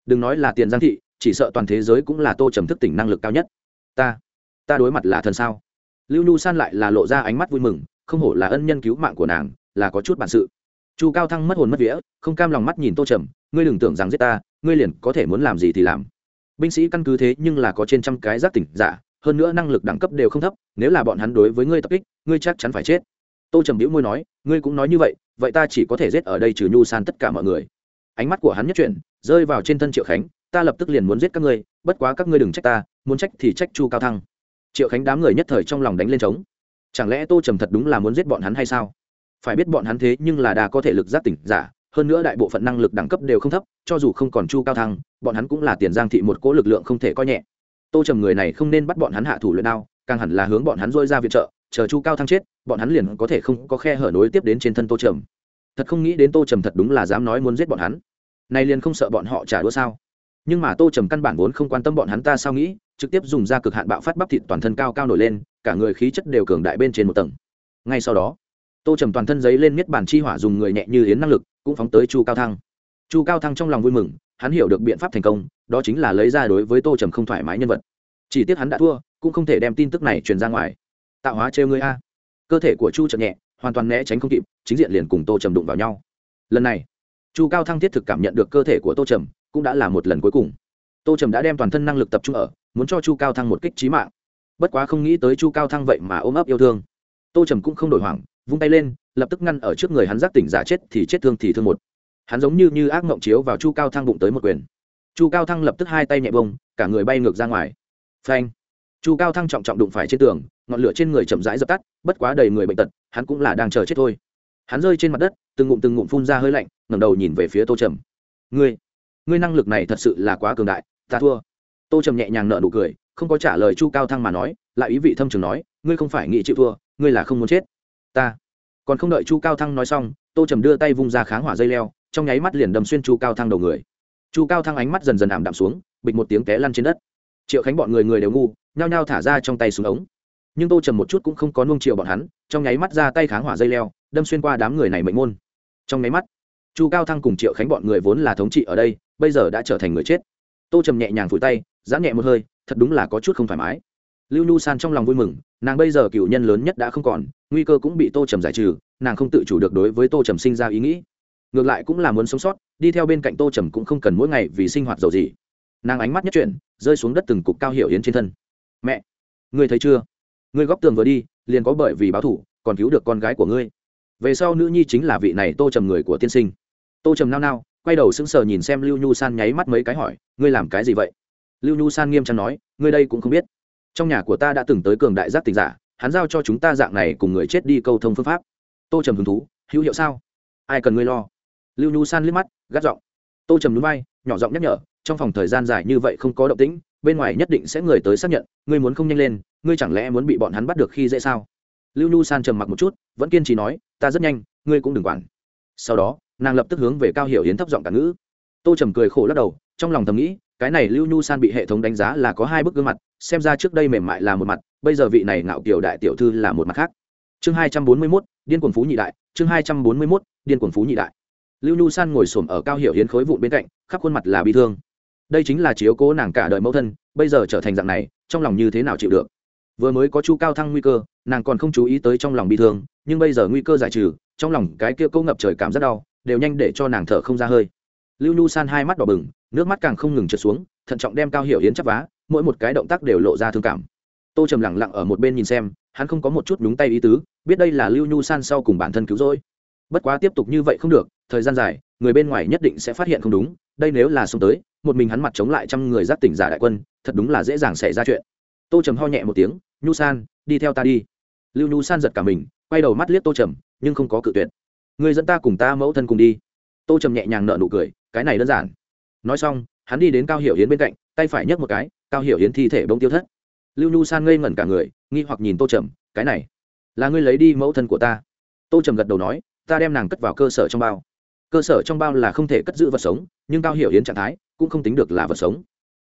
Đừng nói là tiền giang thị, chỉ sợ toàn thế giới cũng là tô trầm thức tỉnh năng lực cao nhất. Ta ta đối mặt là thần sao? Lưu nhu san lại là lộ ra ánh mắt vui mừng, không hổ là ân nhân cứu mạng của nàng, là có chút bản sự. Chu cao thăng mất hồn mất vía, không cam lòng mắt nhìn tô trầm, ngươi đừng tưởng rằng giết ta, ngươi liền có thể muốn làm gì thì làm. Binh sĩ căn cứ thế nhưng là có trên trăm cái giác tỉnh giả, hơn nữa năng lực đẳng cấp đều không thấp, nếu là bọn hắn đối với ngươi tập kích, ngươi chắc chắn phải chết. Tô trầm biễu môi nói, ngươi cũng nói như vậy vậy ta chỉ có thể giết ở đây trừ nhu san tất cả mọi người. Ánh mắt của hắn nhất chuyển, rơi vào trên thân triệu khánh, ta lập tức liền muốn giết các ngươi, bất quá các ngươi đừng trách ta, muốn trách thì trách chu cao thăng triệu khánh đám người nhất thời trong lòng đánh lên trống. Chẳng lẽ tô trầm thật đúng là muốn giết bọn hắn hay sao? Phải biết bọn hắn thế nhưng là đa có thể lực giác tỉnh giả, hơn nữa đại bộ phận năng lực đẳng cấp đều không thấp, cho dù không còn chu cao thăng, bọn hắn cũng là tiền giang thị một cỗ lực lượng không thể coi nhẹ. Tô trầm người này không nên bắt bọn hắn hạ thủ luyện đao, càng hẳn là hướng bọn hắn dôi ra viện trợ, chờ chu cao thăng chết, bọn hắn liền có thể không có khe hở nối tiếp đến trên thân tô trầm. Thật không nghĩ đến tô trầm thật đúng là dám nói muốn giết bọn hắn. Này liền không sợ bọn họ trả đũa sao? Nhưng mà tô trầm căn bản vốn không quan tâm bọn hắn ta sao nghĩ trực tiếp dùng ra cực hạn bạo phát bắp thịt toàn thân cao cao nổi lên, cả người khí chất đều cường đại bên trên một tầng. Ngay sau đó, tô trầm toàn thân giấy lên miết bản chi hỏa dùng người nhẹ như yến năng lực, cũng phóng tới chu cao thăng. Chu cao thăng trong lòng vui mừng, hắn hiểu được biện pháp thành công, đó chính là lấy ra đối với tô trầm không thoải mái nhân vật. Chỉ tiếc hắn đã thua, cũng không thể đem tin tức này truyền ra ngoài. Tạo hóa trêu ngươi a. Cơ thể của chu chậm nhẹ, hoàn toàn né tránh không kịp, chính diện liền cùng tô trầm đụng vào nhau. Lần này, chu cao thăng thiết thực cảm nhận được cơ thể của tô trầm, cũng đã là một lần cuối cùng tô trầm đã đem toàn thân năng lực tập trung ở, muốn cho chu cao thăng một kích trí mạng. Bất quá không nghĩ tới chu cao thăng vậy mà ôm ấp yêu thương. Tô trầm cũng không đổi hoảng, vung tay lên, lập tức ngăn ở trước người hắn giác tỉnh giả chết thì chết thương thì thương một. Hắn giống như như ác mộng chiếu vào chu cao thăng bụng tới một quyền. Chu cao thăng lập tức hai tay nhẹ bông, cả người bay ngược ra ngoài. Phanh! Chu cao thăng trọng trọng đụng phải trên tường, ngọn lửa trên người chậm rãi dập tắt, bất quá đầy người bệnh tật, hắn cũng là đang chờ chết thôi. Hắn rơi trên mặt đất, từng ngụm từng ngụm phun ra hơi lạnh, ngẩng đầu nhìn về phía tô trầm. Ngươi ngươi năng lực này thật sự là quá cường đại ta thua. Tô trầm nhẹ nhàng nợ nụ cười, không có trả lời chu cao thăng mà nói, lại ý vị thâm trường nói, ngươi không phải nghĩ chịu thua, ngươi là không muốn chết. Ta. Còn không đợi chu cao thăng nói xong, tô trầm đưa tay vung ra kháng hỏa dây leo, trong nháy mắt liền đâm xuyên chu cao thăng đầu người. Chu cao thăng ánh mắt dần dần ảm đạm xuống, bịch một tiếng té lăn trên đất. Triệu khánh bọn người người đều ngu, nhao nhao thả ra trong tay xuống ống. Nhưng tô trầm một chút cũng không có nung triệu bọn hắn, trong nháy mắt ra tay kháng hỏa dây leo, đâm xuyên qua đám người này mệnh môn. Trong nháy mắt, chu cao thăng cùng triệu khánh bọn người vốn là thống trị ở đây, bây giờ đã trở thành người chết tô trầm nhẹ nhàng phủi tay, giãn nhẹ một hơi, thật đúng là có chút không thoải mái. Lưu nhu san trong lòng vui mừng, nàng bây giờ cựu nhân lớn nhất đã không còn, nguy cơ cũng bị tô trầm giải trừ, nàng không tự chủ được đối với tô trầm sinh ra ý nghĩ. Ngược lại cũng là muốn sống sót, đi theo bên cạnh tô trầm cũng không cần mỗi ngày vì sinh hoạt giàu gì nàng ánh mắt nhất chuyển, rơi xuống đất từng cục cao hiệu yến trên thân. Mẹ, ngươi thấy chưa? Ngươi góp tường vừa đi, liền có bởi vì báo thủ, còn cứu được con gái của ngươi. Về sau nữ nhi chính là vị này tô trầm người của tiên sinh. Tô trầm nao nao quay đầu sững sờ nhìn xem lưu nhu san nháy mắt mấy cái hỏi, ngươi làm cái gì vậy? Lưu nhu san nghiêm trang nói, ngươi đây cũng không biết. Trong nhà của ta đã từng tới cường đại giác tình giả, hắn giao cho chúng ta dạng này cùng người chết đi câu thông phương pháp. Tô trầm hứng thú, hữu hiệu sao? Ai cần ngươi lo? Lưu nhu san liếc mắt, gắt giọng. Tô trầm núi bay nhỏ giọng nhắc nhở, trong phòng thời gian dài như vậy không có động tĩnh, bên ngoài nhất định sẽ người tới xác nhận, ngươi muốn không nhanh lên, ngươi chẳng lẽ muốn bị bọn hắn bắt được khi dễ sao? Lưu nhu san trầm mặc một chút, vẫn kiên trì nói, ta rất nhanh, ngươi cũng đừng quản. Sau đó nàng lập tức hướng về cao hiểu hiến thấp giọng cả ngữ tô trầm cười khổ lắc đầu trong lòng thầm nghĩ cái này lưu nhu san bị hệ thống đánh giá là có hai bức gương mặt xem ra trước đây mềm mại là một mặt bây giờ vị này ngạo kiều đại tiểu thư là một mặt khác chương hai trăm bốn mươi mốt điên quần phú nhị đại chương hai trăm bốn mươi mốt điên quần phú nhị đại lưu nhu san ngồi s ổ m ở cao hiểu hiến khối vụn bên cạnh khắp khuôn mặt là bi thương đây chính là chiếu cố nàng cả đời mẫu thân bây giờ trở thành dạng này trong lòng như thế nào chịu được vừa mới có chu cao thăng nguy cơ nàng còn không chú ý tới trong lòng bị thương nhưng bây giờ nguy cơ giải trừ trong lòng cái kia câu ngập trời cảm rất đau đều nhanh để cho nàng thở không ra hơi. Lưu nhu san hai mắt đỏ bừng, nước mắt càng không ngừng trượt xuống, thận trọng đem cao hiểu yến chắp vá, mỗi một cái động tác đều lộ ra thương cảm. Tô trầm lẳng lặng ở một bên nhìn xem, hắn không có một chút nhúng tay ý tứ, biết đây là lưu nhu san sau cùng bản thân cứu rỗi. Bất quá tiếp tục như vậy không được, thời gian dài, người bên ngoài nhất định sẽ phát hiện không đúng, đây nếu là xông tới, một mình hắn mặt chống lại trăm người giác tỉnh giả đại quân, thật đúng là dễ dàng xảy ra chuyện. Tô trầm ho nhẹ một tiếng, nhu san, đi theo ta đi. Lưu nhu san giật cả mình, quay đầu mắt liếc tô trầm, nhưng không có cự tuyệt người dẫn ta cùng ta mẫu thân cùng đi. Tô trầm nhẹ nhàng nợ nụ cười, cái này đơn giản. Nói xong, hắn đi đến cao hiểu hiến bên cạnh, tay phải nhấc một cái, cao hiểu hiến thi thể bông tiêu thất. Lưu nhu san ngây ngẩn cả người, nghi hoặc nhìn tô trầm, cái này, là ngươi lấy đi mẫu thân của ta. Tô trầm gật đầu nói, ta đem nàng cất vào cơ sở trong bao. Cơ sở trong bao là không thể cất giữ vật sống, nhưng cao hiểu yến trạng thái cũng không tính được là vật sống.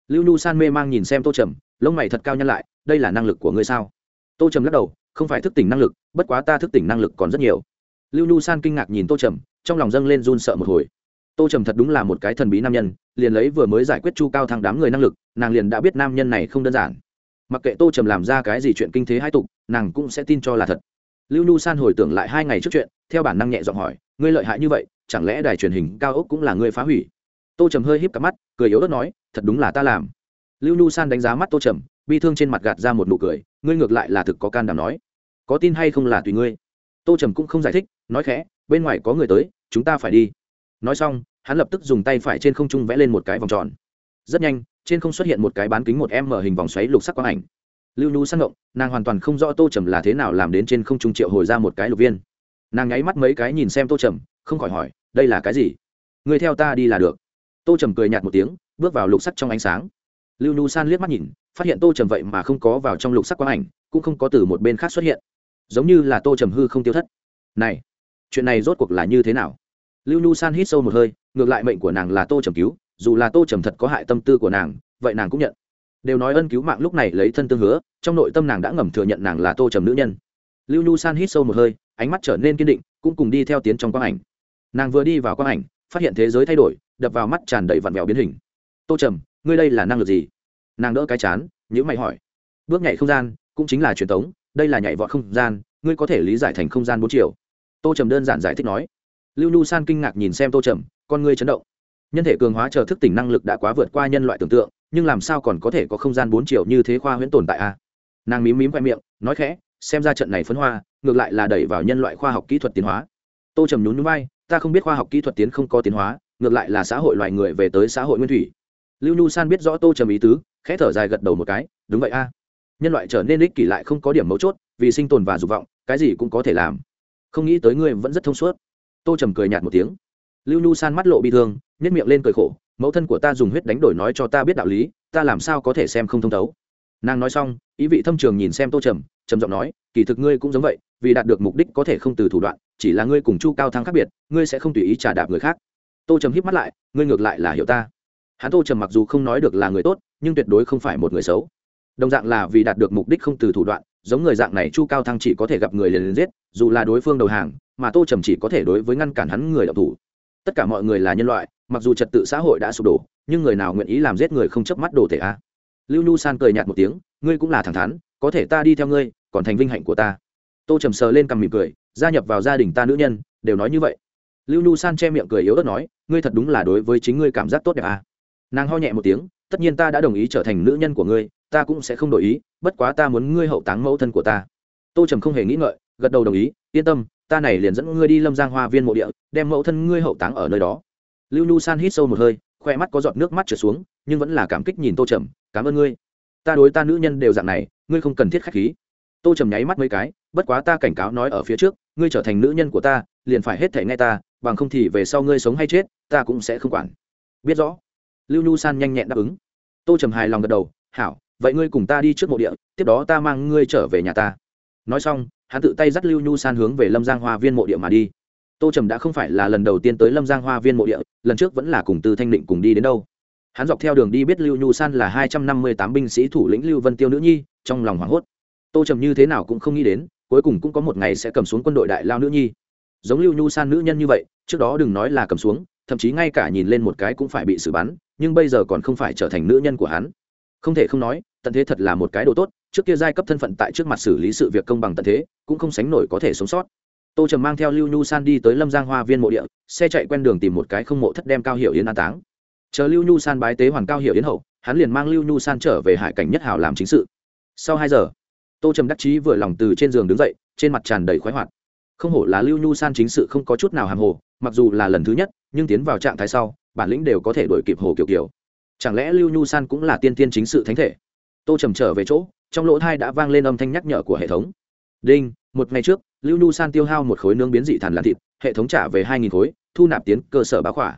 Lưu nhu san mê mang nhìn xem tô trầm, lông mày thật cao nhăn lại, đây là năng lực của ngươi sao? Tô trầm lắc đầu, không phải thức tỉnh năng lực, bất quá ta thức tỉnh năng lực còn rất nhiều lưu nhu san kinh ngạc nhìn tô trầm, trong lòng dâng lên run sợ một hồi. Tô trầm thật đúng là một cái thần bí nam nhân, liền lấy vừa mới giải quyết chu cao thăng đám người năng lực, nàng liền đã biết nam nhân này không đơn giản. Mặc kệ tô trầm làm ra cái gì chuyện kinh thế hai tục, nàng cũng sẽ tin cho là thật. Lưu nhu san hồi tưởng lại hai ngày trước chuyện, theo bản năng nhẹ giọng hỏi, ngươi lợi hại như vậy, chẳng lẽ đài truyền hình cao ốc cũng là ngươi phá hủy? Tô trầm hơi híp cặp mắt, cười yếu ớt nói, thật đúng là ta làm. Lưu nhu san đánh giá mắt tô trầm, bi thương trên mặt gạt ra một nụ cười, ngươi ngược lại là thực có can đảm nói. Có tin hay không là tùy ngươi tô trầm cũng không giải thích, nói khẽ, bên ngoài có người tới, chúng ta phải đi. Nói xong, hắn lập tức dùng tay phải trên không trung vẽ lên một cái vòng tròn. Rất nhanh, trên không xuất hiện một cái bán kính một m hình vòng xoáy lục sắc quang ảnh. Lưu nhu sang động nàng hoàn toàn không rõ tô trầm là thế nào làm đến trên không trung triệu hồi ra một cái lục viên. Nàng nháy mắt mấy cái nhìn xem tô trầm, không khỏi hỏi, đây là cái gì? Người theo ta đi là được. Tô trầm cười nhạt một tiếng, bước vào lục sắc trong ánh sáng. Lưu nhu san liếc mắt nhìn, phát hiện tô trầm vậy mà không có vào trong lục sắc quang ảnh, cũng không có từ một bên khác xuất hiện giống như là tô trầm hư không tiêu thất. Này, chuyện này rốt cuộc là như thế nào? Lưu nhu san hít sâu một hơi, ngược lại mệnh của nàng là tô trầm cứu, dù là tô trầm thật có hại tâm tư của nàng, vậy nàng cũng nhận. Đều nói ân cứu mạng lúc này lấy thân tương hứa, trong nội tâm nàng đã ngầm thừa nhận nàng là tô trầm nữ nhân. Lưu nhu san hít sâu một hơi, ánh mắt trở nên kiên định, cũng cùng đi theo tiến trong quang ảnh. Nàng vừa đi vào quang ảnh, phát hiện thế giới thay đổi, đập vào mắt tràn đầy vặn vẹo biến hình. Tô trầm, ngươi đây là năng lực gì? Nàng đỡ cái chán nhữ mày hỏi. Bước nhảy không gian, cũng chính là truyền thống đây là nhảy vọt không gian, ngươi có thể lý giải thành không gian bốn chiều. Tô trầm đơn giản giải thích nói. Lưu nhu san kinh ngạc nhìn xem tô trầm, con ngươi chấn động. Nhân thể cường hóa chờ thức tỉnh năng lực đã quá vượt qua nhân loại tưởng tượng, nhưng làm sao còn có thể có không gian bốn chiều như thế khoa huyễn tồn tại a à? nàng mím mím khoe miệng, nói khẽ, xem ra trận này phấn hoa, ngược lại là đẩy vào nhân loại khoa học kỹ thuật tiến hóa. Tô trầm nhún nhún bay ta không biết khoa học kỹ thuật tiến không có tiến hóa, ngược lại là xã hội loài người về tới xã hội nguyên thủy. Lưu nhu san biết rõ tô trầm ý tứ, khẽ thở dài gật đầu một cái, đúng vậy a nhân loại trở nên ích kỷ lại không có điểm mấu chốt, vì sinh tồn và dục vọng, cái gì cũng có thể làm. Không nghĩ tới ngươi vẫn rất thông suốt. Tô trầm cười nhạt một tiếng. Lưu nhu san mắt lộ bị thương nhét miệng lên cười khổ, mẫu thân của ta dùng huyết đánh đổi nói cho ta biết đạo lý, ta làm sao có thể xem không thông thấu. Nàng nói xong, ý vị thâm trường nhìn xem tô trầm trầm giọng nói, kỳ thực ngươi cũng giống vậy, vì đạt được mục đích có thể không từ thủ đoạn, chỉ là ngươi cùng chu cao thăng khác biệt, ngươi sẽ không tùy ý trả đạp người khác. Tô trầm híp mắt lại, ngươi ngược lại là hiểu ta. Hắn tô trầm mặc dù không nói được là người tốt, nhưng tuyệt đối không phải một người xấu đồng dạng là vì đạt được mục đích không từ thủ đoạn, giống người dạng này chu cao thăng chỉ có thể gặp người liền liền giết, dù là đối phương đầu hàng, mà tô trầm chỉ có thể đối với ngăn cản hắn người đọc thủ. Tất cả mọi người là nhân loại, mặc dù trật tự xã hội đã sụp đổ, nhưng người nào nguyện ý làm giết người không chớp mắt đồ thể a? Lưu nhu san cười nhạt một tiếng, ngươi cũng là thẳng thắn, có thể ta đi theo ngươi, còn thành vinh hạnh của ta. Tô trầm sờ lên cằm mỉm cười, gia nhập vào gia đình ta nữ nhân, đều nói như vậy. Lưu nhu san che miệng cười yếu ớt nói, ngươi thật đúng là đối với chính ngươi cảm giác tốt đẹp à. nàng ho nhẹ một tiếng, tất nhiên ta đã đồng ý trở thành nữ nhân của ngươi ta cũng sẽ không đổi ý, bất quá ta muốn ngươi hậu táng mẫu thân của ta. Tô trầm không hề nghĩ ngợi, gật đầu đồng ý, yên tâm, ta này liền dẫn ngươi đi lâm giang hoa viên mộ địa, đem mẫu thân ngươi hậu táng ở nơi đó. Lưu nhu san hít sâu một hơi, khoe mắt có giọt nước mắt trở xuống, nhưng vẫn là cảm kích nhìn tô trầm, cảm ơn ngươi. Ta đối ta nữ nhân đều dạng này, ngươi không cần thiết khách khí. Tô trầm nháy mắt mấy cái, bất quá ta cảnh cáo nói ở phía trước, ngươi trở thành nữ nhân của ta, liền phải hết thể nghe ta, bằng không thì về sau ngươi sống hay chết, ta cũng sẽ không quản. Biết rõ. Lưu nhu san nhanh nhẹn đáp ứng. Tô trầm hài lòng gật đầu, hảo vậy ngươi cùng ta đi trước mộ địa, tiếp đó ta mang ngươi trở về nhà ta. Nói xong, hắn tự tay dắt lưu nhu san hướng về lâm giang hoa viên mộ địa mà đi. Tô trầm đã không phải là lần đầu tiên tới lâm giang hoa viên mộ địa, lần trước vẫn là cùng tư thanh định cùng đi đến đâu. Hắn dọc theo đường đi biết lưu nhu san là hai trăm năm mươi tám binh sĩ thủ lĩnh lưu vân tiêu nữ nhi, trong lòng hoảng hốt. Tô trầm như thế nào cũng không nghĩ đến, cuối cùng cũng có một ngày sẽ cầm xuống quân đội đại lao nữ nhi. Giống lưu nhu san nữ nhân như vậy, trước đó đừng nói là cầm xuống, thậm chí ngay cả nhìn lên một cái cũng phải bị xử bắn, nhưng bây giờ còn không phải trở thành nữ nhân của hắn không thể không nói, tận thế thật là một cái đồ tốt, trước kia giai cấp thân phận tại trước mặt xử lý sự việc công bằng tận thế, cũng không sánh nổi có thể sống sót. Tô trầm mang theo lưu nhu san đi tới lâm giang hoa viên mộ địa, xe chạy quen đường tìm một cái không mộ thất đem cao hiệu yến an táng. Chờ lưu nhu san bái tế hoàn cao hiệu yến hậu, hắn liền mang lưu nhu san trở về hải cảnh nhất hào làm chính sự. Sau hai giờ, tô trầm đắc chí vừa lòng từ trên giường đứng dậy, trên mặt tràn đầy khoái hoạt. Không hổ là lưu nhu san chính sự không có chút nào hàng hồ, mặc dù là lần thứ nhất, nhưng tiến vào trạng thái sau, bản lĩnh đều có thể đổi kịp hồ kiểu kiểu chẳng lẽ lưu nhu san cũng là tiên tiên chính sự thánh thể? Tô trầm trở về chỗ, trong lỗ thai đã vang lên âm thanh nhắc nhở của hệ thống. Đinh, một ngày trước, lưu nhu san tiêu hao một khối nướng biến dị thàn làm thịt, hệ thống trả về hai nghìn khối, thu nạp tiến cơ sở bá khỏa.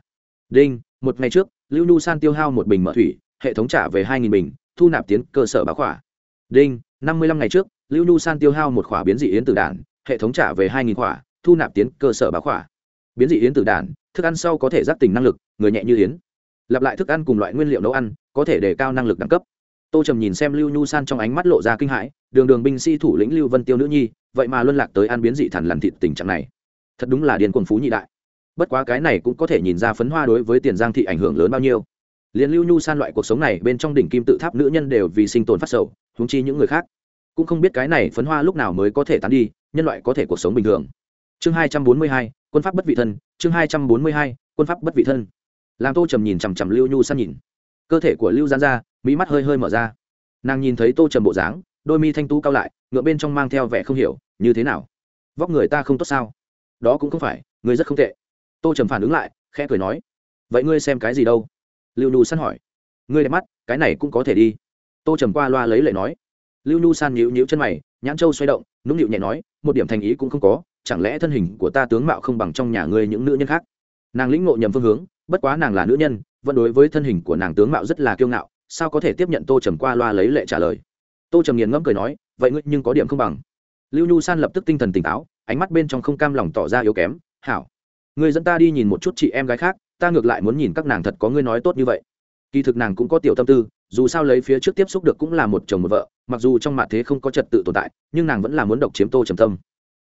Đinh, một ngày trước, lưu nhu san tiêu hao một bình mỡ thủy, hệ thống trả về hai nghìn bình, thu nạp tiến cơ sở bá khỏa. Đinh, năm mươi lăm ngày trước, lưu nhu san tiêu hao một khỏa biến dị yến tử đản, hệ thống trả về hai nghìn khỏa, thu nạp tiến cơ sở bá khỏa. Biến dị yến tử đản, thức ăn sau có thể giác tình năng lực, người nhẹ như yến lặp lại thức ăn cùng loại nguyên liệu nấu ăn, có thể đề cao năng lực đẳng cấp. Tô trầm nhìn xem lưu nhu san trong ánh mắt lộ ra kinh hãi, đường đường binh sĩ thủ lĩnh lưu vân tiêu nữ nhi, vậy mà luân lạc tới ăn biến dị thằn lằn thịt tình trạng này. Thật đúng là điền quần phú nhị đại. Bất quá cái này cũng có thể nhìn ra phấn hoa đối với tiền giang thị ảnh hưởng lớn bao nhiêu. Liền lưu nhu san loại cuộc sống này bên trong đỉnh kim tự tháp nữ nhân đều vì sinh tồn phát sầu húng chi những người khác. Cũng không biết cái này phấn hoa lúc nào mới có thể tán đi, nhân loại có thể cuộc sống bình thường. Chương hai trăm bốn mươi hai, quân pháp bất vị thân, chương hai trăm bốn mươi hai, quân pháp bất vị thân làm tô trầm nhìn chằm chằm lưu nhu san nhìn. Cơ thể của lưu gian ra mỹ mắt hơi hơi mở ra. Nàng nhìn thấy tô trầm bộ dáng, đôi mi thanh tú cao lại, ngựa bên trong mang theo vẻ không hiểu, như thế nào? Vóc người ta không tốt sao? Đó cũng không phải người rất không tệ. Tô trầm phản ứng lại, khẽ cười nói, vậy ngươi xem cái gì đâu? Lưu nhu san hỏi, ngươi đẹp mắt, cái này cũng có thể đi. Tô trầm qua loa lấy lệ nói. Lưu nhu san nhíu nhíu chân mày, nhãn châu xoay động, nũng nịu nhẹ nói, một điểm thành ý cũng không có, chẳng lẽ thân hình của ta tướng mạo không bằng trong nhà ngươi những nữ nhân khác? Nàng lĩnh ngộ nhầm phương hướng bất quá nàng là nữ nhân, vẫn đối với thân hình của nàng tướng mạo rất là kiêu ngạo, sao có thể tiếp nhận tô trầm qua loa lấy lệ trả lời? Tô trầm nghiền ngẫm cười nói, vậy ngươi nhưng có điểm không bằng. Lưu nhu san lập tức tinh thần tỉnh táo, ánh mắt bên trong không cam lòng tỏ ra yếu kém, hảo người dẫn ta đi nhìn một chút chị em gái khác, ta ngược lại muốn nhìn các nàng thật có ngươi nói tốt như vậy. Kỳ thực nàng cũng có tiểu tâm tư, dù sao lấy phía trước tiếp xúc được cũng là một chồng một vợ, mặc dù trong mặt thế không có trật tự tồn tại, nhưng nàng vẫn là muốn độc chiếm tô trầm tâm.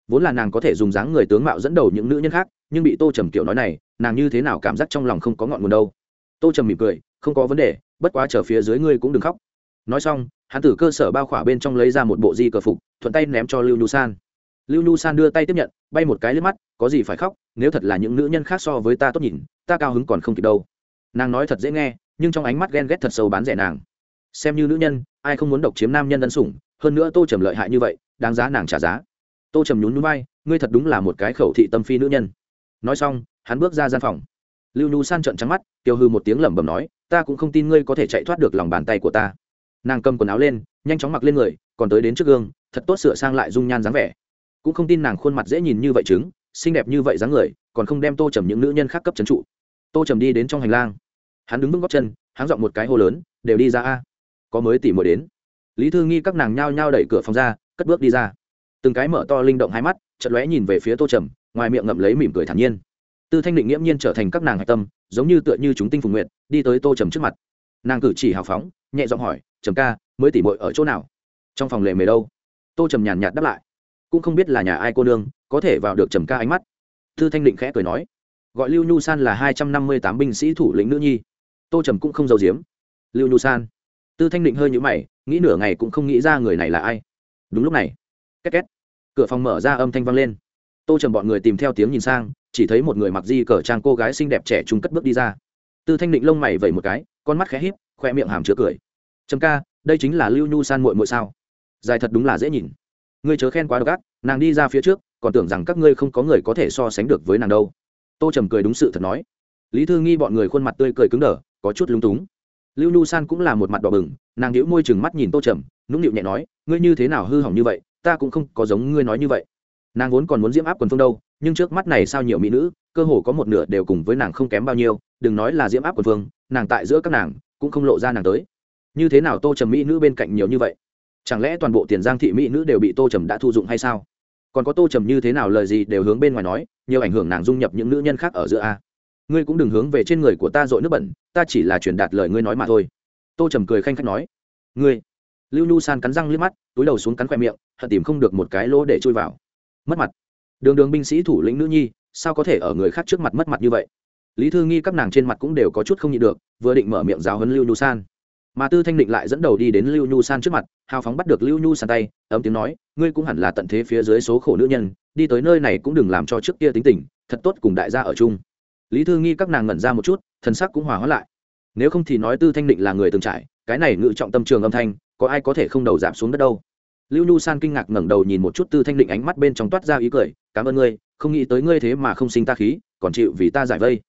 Vốn là nàng có thể dùng dáng người tướng mạo dẫn đầu những nữ nhân khác, nhưng bị tô trầm kiểu nói này nàng như thế nào cảm giác trong lòng không có ngọn nguồn đâu. Tô trầm mỉm cười, không có vấn đề, bất quá chờ phía dưới ngươi cũng đừng khóc. Nói xong, hắn từ cơ sở bao khỏa bên trong lấy ra một bộ di cờ phục, thuận tay ném cho lưu nhu san. Lưu nhu san đưa tay tiếp nhận, bay một cái lên mắt, có gì phải khóc, nếu thật là những nữ nhân khác so với ta tốt nhìn, ta cao hứng còn không kịp đâu. Nàng nói thật dễ nghe, nhưng trong ánh mắt ghen ghét thật sâu bán rẻ nàng. Xem như nữ nhân, ai không muốn độc chiếm nam nhân ân sủng, hơn nữa tô trầm lợi hại như vậy, đáng giá nàng trả giá. Tô trầm nhún nhún vai, ngươi thật đúng là một cái khẩu thị tâm phi nữ nhân. Nói xong hắn bước ra gian phòng. Lưu nhu san trợn trắng mắt, tiêu hư một tiếng lẩm bẩm nói, ta cũng không tin ngươi có thể chạy thoát được lòng bàn tay của ta. Nàng cầm quần áo lên, nhanh chóng mặc lên người, còn tới đến trước gương, thật tốt sửa sang lại dung nhan dáng vẻ. Cũng không tin nàng khuôn mặt dễ nhìn như vậy chứng xinh đẹp như vậy dáng người, còn không đem tô trầm những nữ nhân khác cấp trấn trụ. Tô trầm đi đến trong hành lang. Hắn đứng vững góc chân, hắn dọn một cái hô lớn, đều đi ra a. Có mới tỉ mồi đến. Lý thư nghi các nàng nhao nhao đẩy cửa phòng ra, cất bước đi ra. Từng cái mở to linh động hai mắt chật lóe nhìn về phía tô trầm, ngoài miệng ngậm lấy mỉm cười thản nhiên tư thanh định nghiễm nhiên trở thành các nàng hạch tâm, giống như tựa như chúng tinh phùng nguyện đi tới tô trầm trước mặt. Nàng cử chỉ hào phóng, nhẹ giọng hỏi, trầm ca, mới tỉ mội ở chỗ nào? Trong phòng lề mề đâu? Tô trầm nhàn nhạt đáp lại, cũng không biết là nhà ai cô nương, có thể vào được trầm ca ánh mắt. Tư thanh định khẽ cười nói, gọi lưu nhu san là hai trăm năm mươi tám binh sĩ thủ lĩnh nữ nhi. Tô trầm cũng không giấu giếm, lưu nhu san? Tư thanh định hơi nhũ mày, nghĩ nửa ngày cũng không nghĩ ra người này là ai. Đúng lúc này, két két, cửa phòng mở ra âm thanh vang lên. Tô trầm bọn người tìm theo tiếng nhìn sang chỉ thấy một người mặc di cờ trang cô gái xinh đẹp trẻ trung cất bước đi ra. Tư thanh định lông mày vẩy một cái, con mắt khẽ híp, khoe miệng hàm chứa cười. Trầm ca, đây chính là lưu nhu san muội muội sao? Dài thật đúng là dễ nhìn. Ngươi chớ khen quá độc ác, nàng đi ra phía trước, còn tưởng rằng các ngươi không có người có thể so sánh được với nàng đâu. Tô trầm cười đúng sự thật nói. Lý thư nghi bọn người khuôn mặt tươi cười cứng đờ, có chút lúng túng. Lưu nhu san cũng là một mặt đỏ bừng, nàng đĩu môi chừng mắt nhìn tô trầm, nũng nịu nhẹ nói, ngươi như thế nào hư hỏng như vậy, ta cũng không có giống ngươi nói như vậy. Nàng vốn còn muốn diễm áp quần phương đâu nhưng trước mắt này sao nhiều mỹ nữ, cơ hồ có một nửa đều cùng với nàng không kém bao nhiêu, đừng nói là diễm áp quần phương nàng tại giữa các nàng cũng không lộ ra nàng tới. Như thế nào tô trầm mỹ nữ bên cạnh nhiều như vậy? Chẳng lẽ toàn bộ tiền giang thị mỹ nữ đều bị tô trầm đã thu dụng hay sao? Còn có tô trầm như thế nào lời gì đều hướng bên ngoài nói, nhiều ảnh hưởng nàng dung nhập những nữ nhân khác ở giữa a. Ngươi cũng đừng hướng về trên người của ta dội nước bẩn, ta chỉ là truyền đạt lời ngươi nói mà thôi. Tô trầm cười khanh khách nói. Ngươi. Lưu nhu san cắn răng liếc mắt, túi đầu xuống cắn khoe miệng, hận tìm không được một cái lỗ để chui vào. Mất mặt đường đường binh sĩ thủ lĩnh nữ nhi, sao có thể ở người khác trước mặt mất mặt như vậy? Lý thư nghi các nàng trên mặt cũng đều có chút không nhịn được, vừa định mở miệng giáo hấn lưu nhu san. Mà tư thanh định lại dẫn đầu đi đến lưu nhu san trước mặt, hào phóng bắt được lưu nhu san tay, ấm tiếng nói, ngươi cũng hẳn là tận thế phía dưới số khổ nữ nhân, đi tới nơi này cũng đừng làm cho trước kia tính tình, thật tốt cùng đại gia ở chung. Lý thư nghi các nàng ngẩn ra một chút, thần sắc cũng hòa hóa lại. Nếu không thì nói tư thanh định là người từng trải, cái này ngự trọng tâm trường âm thanh, có ai có thể không đầu giảm xuống đất đâu? Lưu nhu san kinh ngạc ngẩng đầu nhìn một chút tư thanh định ánh mắt bên trong toát ra ý cười, cảm ơn ngươi, không nghĩ tới ngươi thế mà không sinh ta khí, còn chịu vì ta giải vây.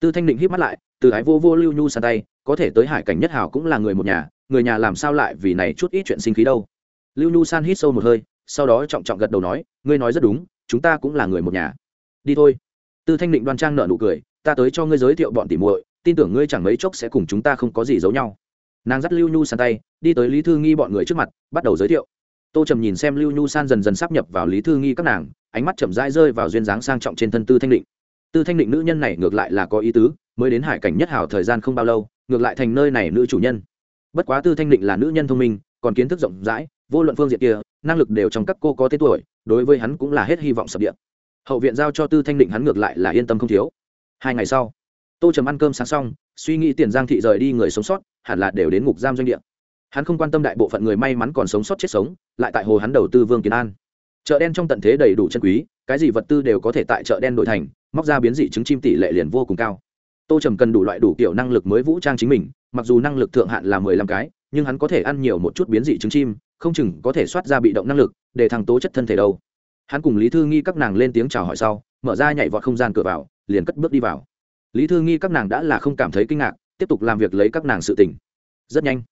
Tư thanh định hít mắt lại, từ ái vô vô lưu nhu san tay, có thể tới hải cảnh nhất hảo cũng là người một nhà, người nhà làm sao lại vì này chút ít chuyện sinh khí đâu? Lưu nhu san hít sâu một hơi, sau đó trọng trọng gật đầu nói, ngươi nói rất đúng, chúng ta cũng là người một nhà. Đi thôi. Tư thanh định đoan trang nợ nụ cười, ta tới cho ngươi giới thiệu bọn tỉ muội, tin tưởng ngươi chẳng mấy chốc sẽ cùng chúng ta không có gì giấu nhau. Nàng dắt lưu nhu san tay, đi tới lý thư nghi bọn người trước mặt, bắt đầu giới thiệu tô trầm nhìn xem lưu nhu san dần dần sắp nhập vào lý thư nghi các nàng, ánh mắt chậm rãi rơi vào duyên dáng sang trọng trên thân tư thanh định. Tư thanh định nữ nhân này ngược lại là có ý tứ, mới đến hải cảnh nhất hảo thời gian không bao lâu, ngược lại thành nơi này nữ chủ nhân. Bất quá tư thanh định là nữ nhân thông minh, còn kiến thức rộng rãi, vô luận phương diện kia, năng lực đều trong các cô có tên tuổi, đối với hắn cũng là hết hy vọng sập điện. Hậu viện giao cho tư thanh định hắn ngược lại là yên tâm không thiếu. Hai ngày sau, tô trầm ăn cơm sáng xong, suy nghĩ tiền giang thị rời đi người sống sót, hẳn là đều đến ngục giam doanh địa hắn không quan tâm đại bộ phận người may mắn còn sống sót chết sống, lại tại hồ hắn đầu tư vương kiến an. Chợ đen trong tận thế đầy đủ chân quý, cái gì vật tư đều có thể tại chợ đen đổi thành, móc ra biến dị trứng chim tỷ lệ liền vô cùng cao. Tô trầm cần đủ loại đủ kiểu năng lực mới vũ trang chính mình, mặc dù năng lực thượng hạn là mười lăm cái, nhưng hắn có thể ăn nhiều một chút biến dị trứng chim, không chừng có thể soát ra bị động năng lực, để thằng tố chất thân thể đâu. Hắn cùng lý thư nghi các nàng lên tiếng chào hỏi sau, mở ra nhảy vọt không gian cửa vào, liền cất bước đi vào. Lý thư nghi các nàng đã là không cảm thấy kinh ngạc, tiếp tục làm việc lấy các nàng sự tỉnh rất nhanh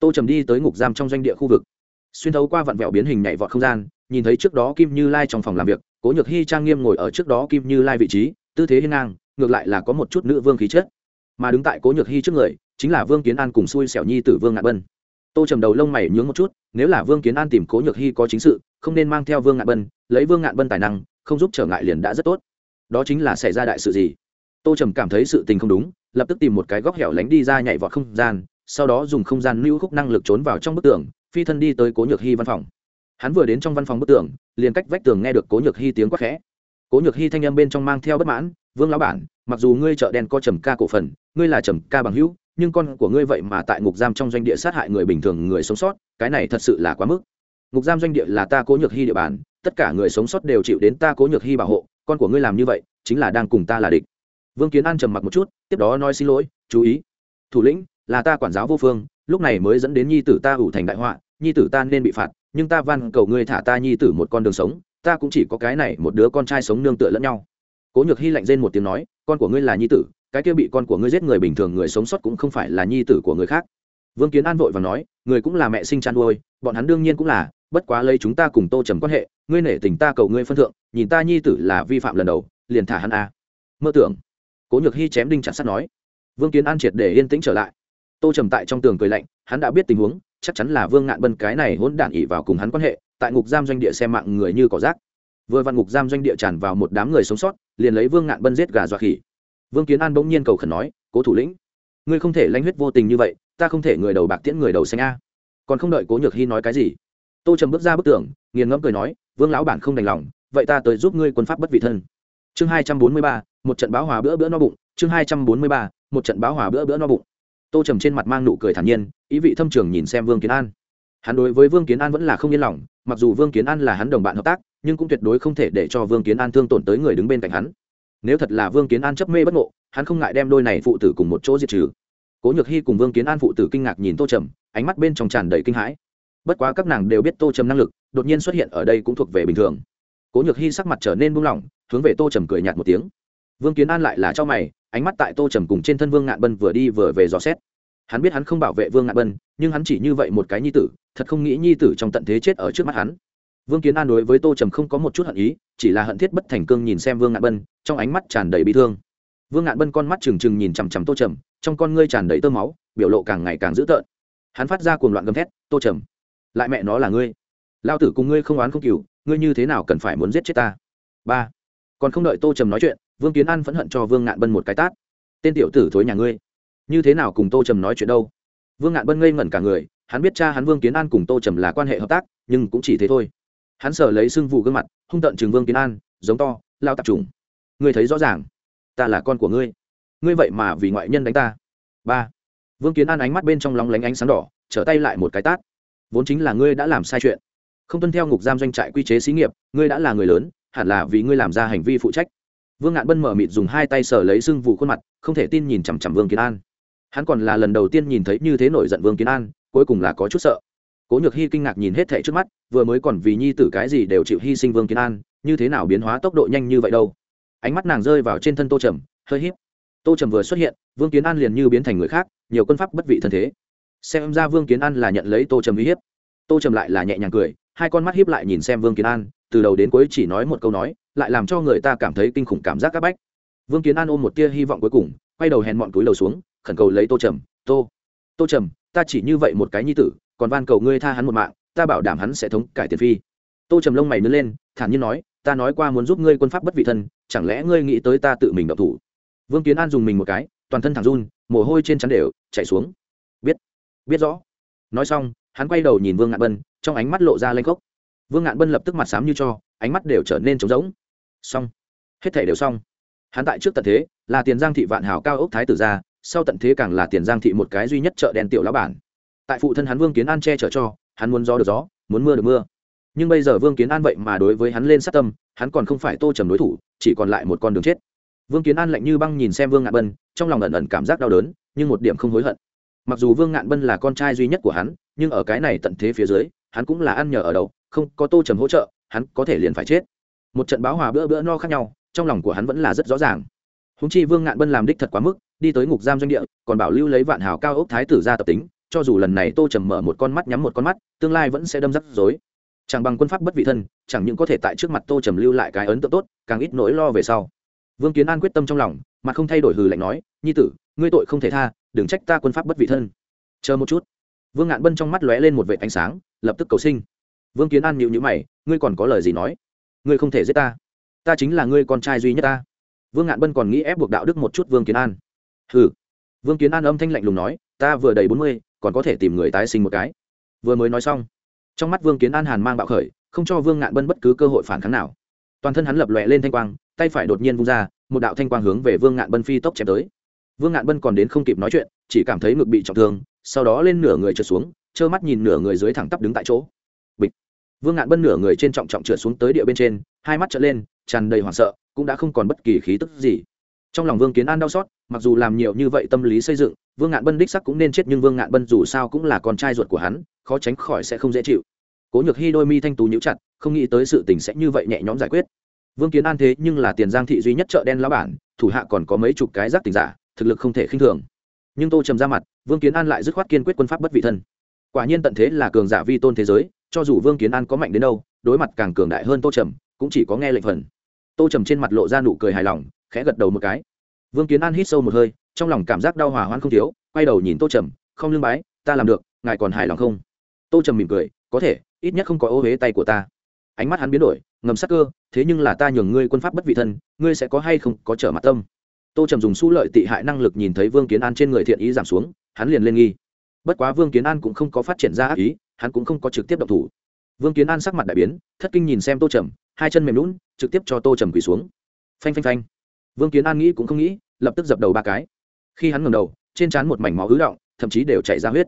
tô trầm đi tới ngục giam trong doanh địa khu vực xuyên thấu qua vặn vẹo biến hình nhảy vọt không gian nhìn thấy trước đó kim như lai trong phòng làm việc cố nhược hy trang nghiêm ngồi ở trước đó kim như lai vị trí tư thế hiên ngang ngược lại là có một chút nữ vương khí chất mà đứng tại cố nhược hy trước người chính là vương kiến an cùng xui xẻo nhi tử vương ngạn bân tô trầm đầu lông mày nhướng một chút nếu là vương kiến an tìm cố nhược hy có chính sự không nên mang theo vương ngạn bân lấy vương ngạn bân tài năng không giúp trở ngại liền đã rất tốt đó chính là xảy ra đại sự gì tô trầm cảm thấy sự tình không đúng lập tức tìm một cái góc hẻo lánh đi ra nhảy vọt không gian sau đó dùng không gian lưu khúc năng lực trốn vào trong bức tường, phi thân đi tới cố nhược hy văn phòng. Hắn vừa đến trong văn phòng bức tường, liền cách vách tường nghe được cố nhược hy tiếng quát khẽ. Cố nhược hy thanh âm bên trong mang theo bất mãn, vương lão bản, mặc dù ngươi chợ đen có trầm ca cổ phần, ngươi là trầm ca bằng hữu, nhưng con của ngươi vậy mà tại ngục giam trong doanh địa sát hại người bình thường người sống sót, cái này thật sự là quá mức. Ngục giam doanh địa là ta cố nhược hy địa bàn, tất cả người sống sót đều chịu đến ta cố nhược hy bảo hộ, con của ngươi làm như vậy, chính là đang cùng ta là địch. Vương kiến an trầm mặc một chút, tiếp đó nói xin lỗi, chú ý, thủ lĩnh là ta quản giáo vô phương, lúc này mới dẫn đến nhi tử ta ủ thành đại họa, nhi tử ta nên bị phạt, nhưng ta van cầu ngươi thả ta nhi tử một con đường sống, ta cũng chỉ có cái này một đứa con trai sống nương tựa lẫn nhau. Cố nhược hy lạnh rên một tiếng nói, con của ngươi là nhi tử, cái kia bị con của ngươi giết người bình thường người sống sót cũng không phải là nhi tử của người khác. Vương kiến an vội và nói, người cũng là mẹ sinh chăn nuôi, bọn hắn đương nhiên cũng là, bất quá lấy chúng ta cùng tô trầm quan hệ, ngươi nể tình ta cầu ngươi phân thượng, nhìn ta nhi tử là vi phạm lần đầu, liền thả hắn a. Mơ tưởng. Cố nhược hy chém đinh chặt sắt nói. Vương kiến an triệt để yên tĩnh trở lại tô trầm tại trong tường cười lạnh, hắn đã biết tình huống, chắc chắn là vương ngạn bân cái này hỗn đản ỉ vào cùng hắn quan hệ, tại ngục giam doanh địa xem mạng người như cỏ rác. Vừa vặn ngục giam doanh địa tràn vào một đám người sống sót, liền lấy vương ngạn bân giết gà dọa khỉ. Vương kiến an bỗng nhiên cầu khẩn nói, cố thủ lĩnh, ngươi không thể lanh huyết vô tình như vậy, ta không thể người đầu bạc tiễn người đầu xanh a. Còn không đợi cố nhược hy nói cái gì, tô trầm bước ra bức tường, nghiền ngẫm cười nói, vương lão bản không đành lòng, vậy ta tới giúp ngươi quân pháp bất vị thân. Chương hai trăm bốn mươi ba, một trận báo hòa bữa bữa no bụng, chương hai trăm bốn mươi ba, một trận báo hòa bữa bữa no bụng tô trầm trên mặt mang nụ cười thản nhiên, ý vị thâm trường nhìn xem vương kiến an. Hắn đối với vương kiến an vẫn là không yên lòng, mặc dù vương kiến an là hắn đồng bạn hợp tác, nhưng cũng tuyệt đối không thể để cho vương kiến an thương tổn tới người đứng bên cạnh hắn. Nếu thật là vương kiến an chấp mê bất ngộ, hắn không ngại đem đôi này phụ tử cùng một chỗ diệt trừ. Cố nhược hy cùng vương kiến an phụ tử kinh ngạc nhìn tô trầm, ánh mắt bên trong tràn đầy kinh hãi. Bất quá các nàng đều biết tô trầm năng lực, đột nhiên xuất hiện ở đây cũng thuộc về bình thường. Cố nhược hy sắc mặt trở nên buông lỏng, hướng về tô trầm cười nhạt một tiếng. Vương kiến an lại là cho mày ánh mắt tại tô trầm cùng trên thân vương ngạn bân vừa đi vừa về dò xét. Hắn biết hắn không bảo vệ vương ngạn bân, nhưng hắn chỉ như vậy một cái nhi tử, thật không nghĩ nhi tử trong tận thế chết ở trước mắt hắn. Vương kiến an đối với tô trầm không có một chút hận ý, chỉ là hận thiết bất thành cương nhìn xem vương ngạn bân, trong ánh mắt tràn đầy bị thương. Vương ngạn bân con mắt trừng trừng nhìn chằm chằm tô trầm, trong con ngươi tràn đầy tơ máu, biểu lộ càng ngày càng dữ tợn. Hắn phát ra cuồng loạn gầm thét, tô trầm, lại mẹ nó là ngươi. Lao tử cùng ngươi không oán không cừu, ngươi như thế nào cần phải muốn giết chết ta? Ba. Còn không đợi tô trầm nói chuyện vương kiến an phẫn hận cho vương ngạn bân một cái tát. Tên tiểu tử thối nhà ngươi, như thế nào cùng tô trầm nói chuyện đâu? Vương ngạn bân ngây ngẩn cả người, hắn biết cha hắn vương kiến an cùng tô trầm là quan hệ hợp tác, nhưng cũng chỉ thế thôi. Hắn sở lấy sưng vụ gương mặt, hung tận chừng vương kiến an, giống to, lao tạp trùng. Ngươi thấy rõ ràng, ta là con của ngươi. Ngươi vậy mà vì ngoại nhân đánh ta. Ba. Vương kiến an ánh mắt bên trong lóng lánh ánh sáng đỏ, trở tay lại một cái tát. Vốn chính là ngươi đã làm sai chuyện. Không tuân theo ngục giam doanh trại quy chế xí nghiệp, ngươi đã là người lớn, hẳn là vì ngươi làm ra hành vi phụ trách vương ngạn bân mở mịt dùng hai tay sờ lấy sưng vụ khuôn mặt, không thể tin nhìn chằm chằm vương kiến an. Hắn còn là lần đầu tiên nhìn thấy như thế nổi giận vương kiến an, cuối cùng là có chút sợ. Cố nhược hy kinh ngạc nhìn hết thệ trước mắt, vừa mới còn vì nhi tử cái gì đều chịu hy sinh vương kiến an, như thế nào biến hóa tốc độ nhanh như vậy đâu? Ánh mắt nàng rơi vào trên thân tô trầm, hơi híp. tô trầm vừa xuất hiện, vương kiến an liền như biến thành người khác, nhiều quân pháp bất vị thân thế. Xem ra vương kiến an là nhận lấy tô trầm uy hiếp. Tô trầm lại là nhẹ nhàng cười, hai con mắt hiếp lại nhìn xem vương kiến an, từ đầu đến cuối chỉ nói một câu nói lại làm cho người ta cảm thấy kinh khủng cảm giác các bách. Vương kiến an ôm một tia hy vọng cuối cùng, quay đầu hèn mọn túi đầu xuống, khẩn cầu lấy tô trầm, tô tô trầm, ta chỉ như vậy một cái nhi tử, còn van cầu ngươi tha hắn một mạng, ta bảo đảm hắn sẽ thống cải tiền phi. Tô trầm lông mày nứt lên, thản nhiên nói, ta nói qua muốn giúp ngươi quân pháp bất vị thân, chẳng lẽ ngươi nghĩ tới ta tự mình độc thủ? Vương kiến an dùng mình một cái, toàn thân thẳng run, mồ hôi trên chắn đều chạy xuống. Biết biết rõ. Nói xong, hắn quay đầu nhìn vương ngạn bân, trong ánh mắt lộ ra lanh gốc vương ngạn bân lập tức mặt sám như cho, ánh mắt đều trở nên trống rỗng xong. Hết thể đều xong. Hắn tại trước tận thế, là tiền giang thị vạn hảo cao ốc thái tử gia, sau tận thế càng là tiền giang thị một cái duy nhất chợ đen tiểu lão bản. Tại phụ thân hắn vương kiến an che chở cho, hắn muốn gió được gió, muốn mưa được mưa. Nhưng bây giờ vương kiến an vậy mà đối với hắn lên sát tâm, hắn còn không phải tô trầm đối thủ, chỉ còn lại một con đường chết. Vương kiến an lạnh như băng nhìn xem vương ngạn bân, trong lòng ẩn ẩn cảm giác đau đớn, nhưng một điểm không hối hận. Mặc dù vương ngạn bân là con trai duy nhất của hắn, nhưng ở cái này tận thế phía dưới, hắn cũng là ăn nhờ ở đầu, không có tô trầm hỗ trợ, hắn có thể liền phải chết một trận báo hòa bữa bữa no khác nhau, trong lòng của hắn vẫn là rất rõ ràng. Húng chi vương ngạn bân làm đích thật quá mức, đi tới ngục giam doanh địa, còn bảo lưu lấy vạn hào cao ốc thái tử ra tập tính, cho dù lần này tô trầm mở một con mắt nhắm một con mắt, tương lai vẫn sẽ đâm rắc rối. Chẳng bằng quân pháp bất vị thân, chẳng những có thể tại trước mặt tô trầm lưu lại cái ấn tượng tốt, càng ít nỗi lo về sau. Vương kiến an quyết tâm trong lòng, mà không thay đổi hừ lạnh nói, nhi tử, ngươi tội không thể tha, đừng trách ta quân pháp bất vị thân. Chờ một chút. Vương ngạn bân trong mắt lóe lên một vệ ánh sáng, lập tức cầu sinh. Vương kiến an nhịu nhữ mày, ngươi còn có lời gì nói? Ngươi không thể giết ta. Ta chính là ngươi con trai duy nhất ta. Vương ngạn bân còn nghĩ ép buộc đạo đức một chút vương kiến an. Hừ. Vương kiến an âm thanh lạnh lùng nói, ta vừa đầy bốn mươi, còn có thể tìm người tái sinh một cái. Vừa mới nói xong, trong mắt vương kiến an hàn mang bạo khởi, không cho vương ngạn bân bất cứ cơ hội phản kháng nào. Toàn thân hắn lập lòe lên thanh quang, tay phải đột nhiên vung ra, một đạo thanh quang hướng về vương ngạn bân phi tốc chém tới. Vương ngạn bân còn đến không kịp nói chuyện, chỉ cảm thấy ngực bị trọng thương, sau đó lên nửa người trượt xuống, trơ mắt nhìn nửa người dưới thẳng tắp đứng tại chỗ vương ngạn bân nửa người trên trọng trọng trượt xuống tới địa bên trên, hai mắt trở lên, tràn đầy hoảng sợ, cũng đã không còn bất kỳ khí tức gì. Trong lòng vương kiến an đau xót, mặc dù làm nhiều như vậy tâm lý xây dựng, vương ngạn bân đích sắc cũng nên chết nhưng vương ngạn bân dù sao cũng là con trai ruột của hắn, khó tránh khỏi sẽ không dễ chịu. Cố nhược hy đôi mi thanh tú nhíu chặt, không nghĩ tới sự tình sẽ như vậy nhẹ nhõm giải quyết. Vương kiến an thế nhưng là tiền giang thị duy nhất chợ đen lão bản, thủ hạ còn có mấy chục cái giác tình giả, thực lực không thể khinh thường. Nhưng tô trầm ra mặt, vương kiến an lại dứt khoát kiên quyết quân pháp bất vị thân. Quả nhiên tận thế là cường giả vi tôn thế giới cho dù vương kiến an có mạnh đến đâu, đối mặt càng cường đại hơn tô trầm, cũng chỉ có nghe lệnh phần. Tô trầm trên mặt lộ ra nụ cười hài lòng, khẽ gật đầu một cái. Vương kiến an hít sâu một hơi, trong lòng cảm giác đau hòa hoãn không thiếu, quay đầu nhìn tô trầm, không lương bái, ta làm được, ngài còn hài lòng không? Tô trầm mỉm cười, có thể, ít nhất không có ô huế tay của ta. Ánh mắt hắn biến đổi, ngầm sắc cơ, thế nhưng là ta nhường ngươi quân pháp bất vị thân, ngươi sẽ có hay không có trở mặt tâm? Tô trầm dùng su lợi tị hại năng lực nhìn thấy vương kiến an trên người thiện ý giảm xuống, hắn liền lên nghi. Bất quá vương kiến an cũng không có phát triển ra ác ý hắn cũng không có trực tiếp động thủ. Vương kiến an sắc mặt đại biến, thất kinh nhìn xem tô trầm, hai chân mềm lún trực tiếp cho tô trầm quỳ xuống. Phanh phanh phanh. Vương kiến an nghĩ cũng không nghĩ, lập tức dập đầu ba cái. Khi hắn ngầm đầu, trên trán một mảnh máu ứ động, thậm chí đều chảy ra huyết.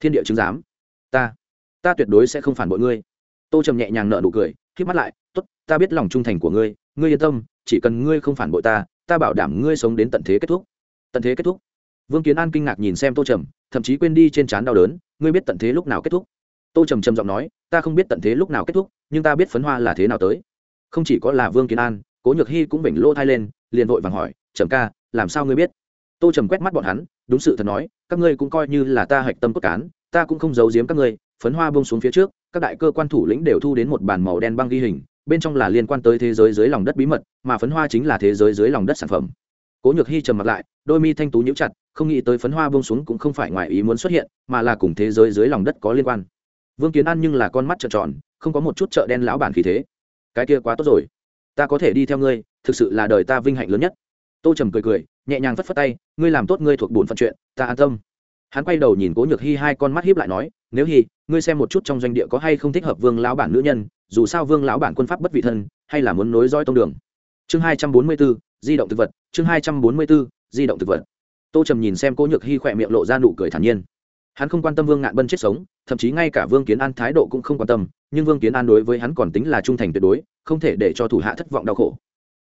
Thiên địa chứng giám. Ta ta tuyệt đối sẽ không phản bội ngươi. Tô trầm nhẹ nhàng nợ nụ cười k mắt lại t ố t ta biết lòng trung thành của ngươi ngươi yên tâm, chỉ cần ngươi không phản bội ta ta bảo đảm ngươi sống đến tận thế kết thúc. Tận thế kết thúc. Vương kiến an kinh ngạc nhìn xem tô trầm, thậm chí quên đi trên trán đau đớn, ngươi biết tận thế lúc nào kết thúc? Tô trầm trầm giọng nói, ta không biết tận thế lúc nào kết thúc, nhưng ta biết phấn hoa là thế nào tới. Không chỉ có là vương kiến an, cố nhược hy cũng bình lô thai lên, liền vội vàng hỏi, trầm ca, làm sao ngươi biết? Tô trầm quét mắt bọn hắn, đúng sự thật nói, các ngươi cũng coi như là ta hạch tâm cốt cán, ta cũng không giấu giếm các ngươi, phấn hoa bông xuống phía trước, các đại cơ quan thủ lĩnh đều thu đến một bản màu đen băng ghi hình, bên trong là liên quan tới thế giới dưới lòng đất bí mật, mà phấn hoa chính là thế giới dưới lòng đất sản phẩm. Cố nhược hy trầm mặt lại, đôi mi thanh tú nhíu chặt, không nghĩ tới phấn hoa bông xuống cũng không phải ngoài ý muốn xuất hiện, mà là cùng thế giới dưới lòng đất có liên quan vương kiến an nhưng là con mắt trợn tròn, không có một chút chợ đen lão bản khí thế. Cái kia quá tốt rồi. Ta có thể đi theo ngươi, thực sự là đời ta vinh hạnh lớn nhất. Tô trầm cười cười, nhẹ nhàng phất phất tay, ngươi làm tốt ngươi thuộc bổn phận chuyện, ta an tâm. Hắn quay đầu nhìn cố nhược hy hai con mắt hiếp lại nói, nếu hy ngươi xem một chút trong doanh địa có hay không thích hợp vương lão bản nữ nhân, dù sao vương lão bản quân pháp bất vị thân, hay là muốn nối roi tông đường. Chương hai trăm bốn mươi b ố di động thực vật, chương hai trăm bốn mươi b ố di động thực vật. Tô trầm nhìn xem cố nhược hy khỏe miệng lộ ra nụ cười thản nhiên hắn không quan tâm vương ngạn bân chết sống, thậm chí ngay cả vương kiến an thái độ cũng không quan tâm, nhưng vương kiến an đối với hắn còn tính là trung thành tuyệt đối, không thể để cho thủ hạ thất vọng đau khổ.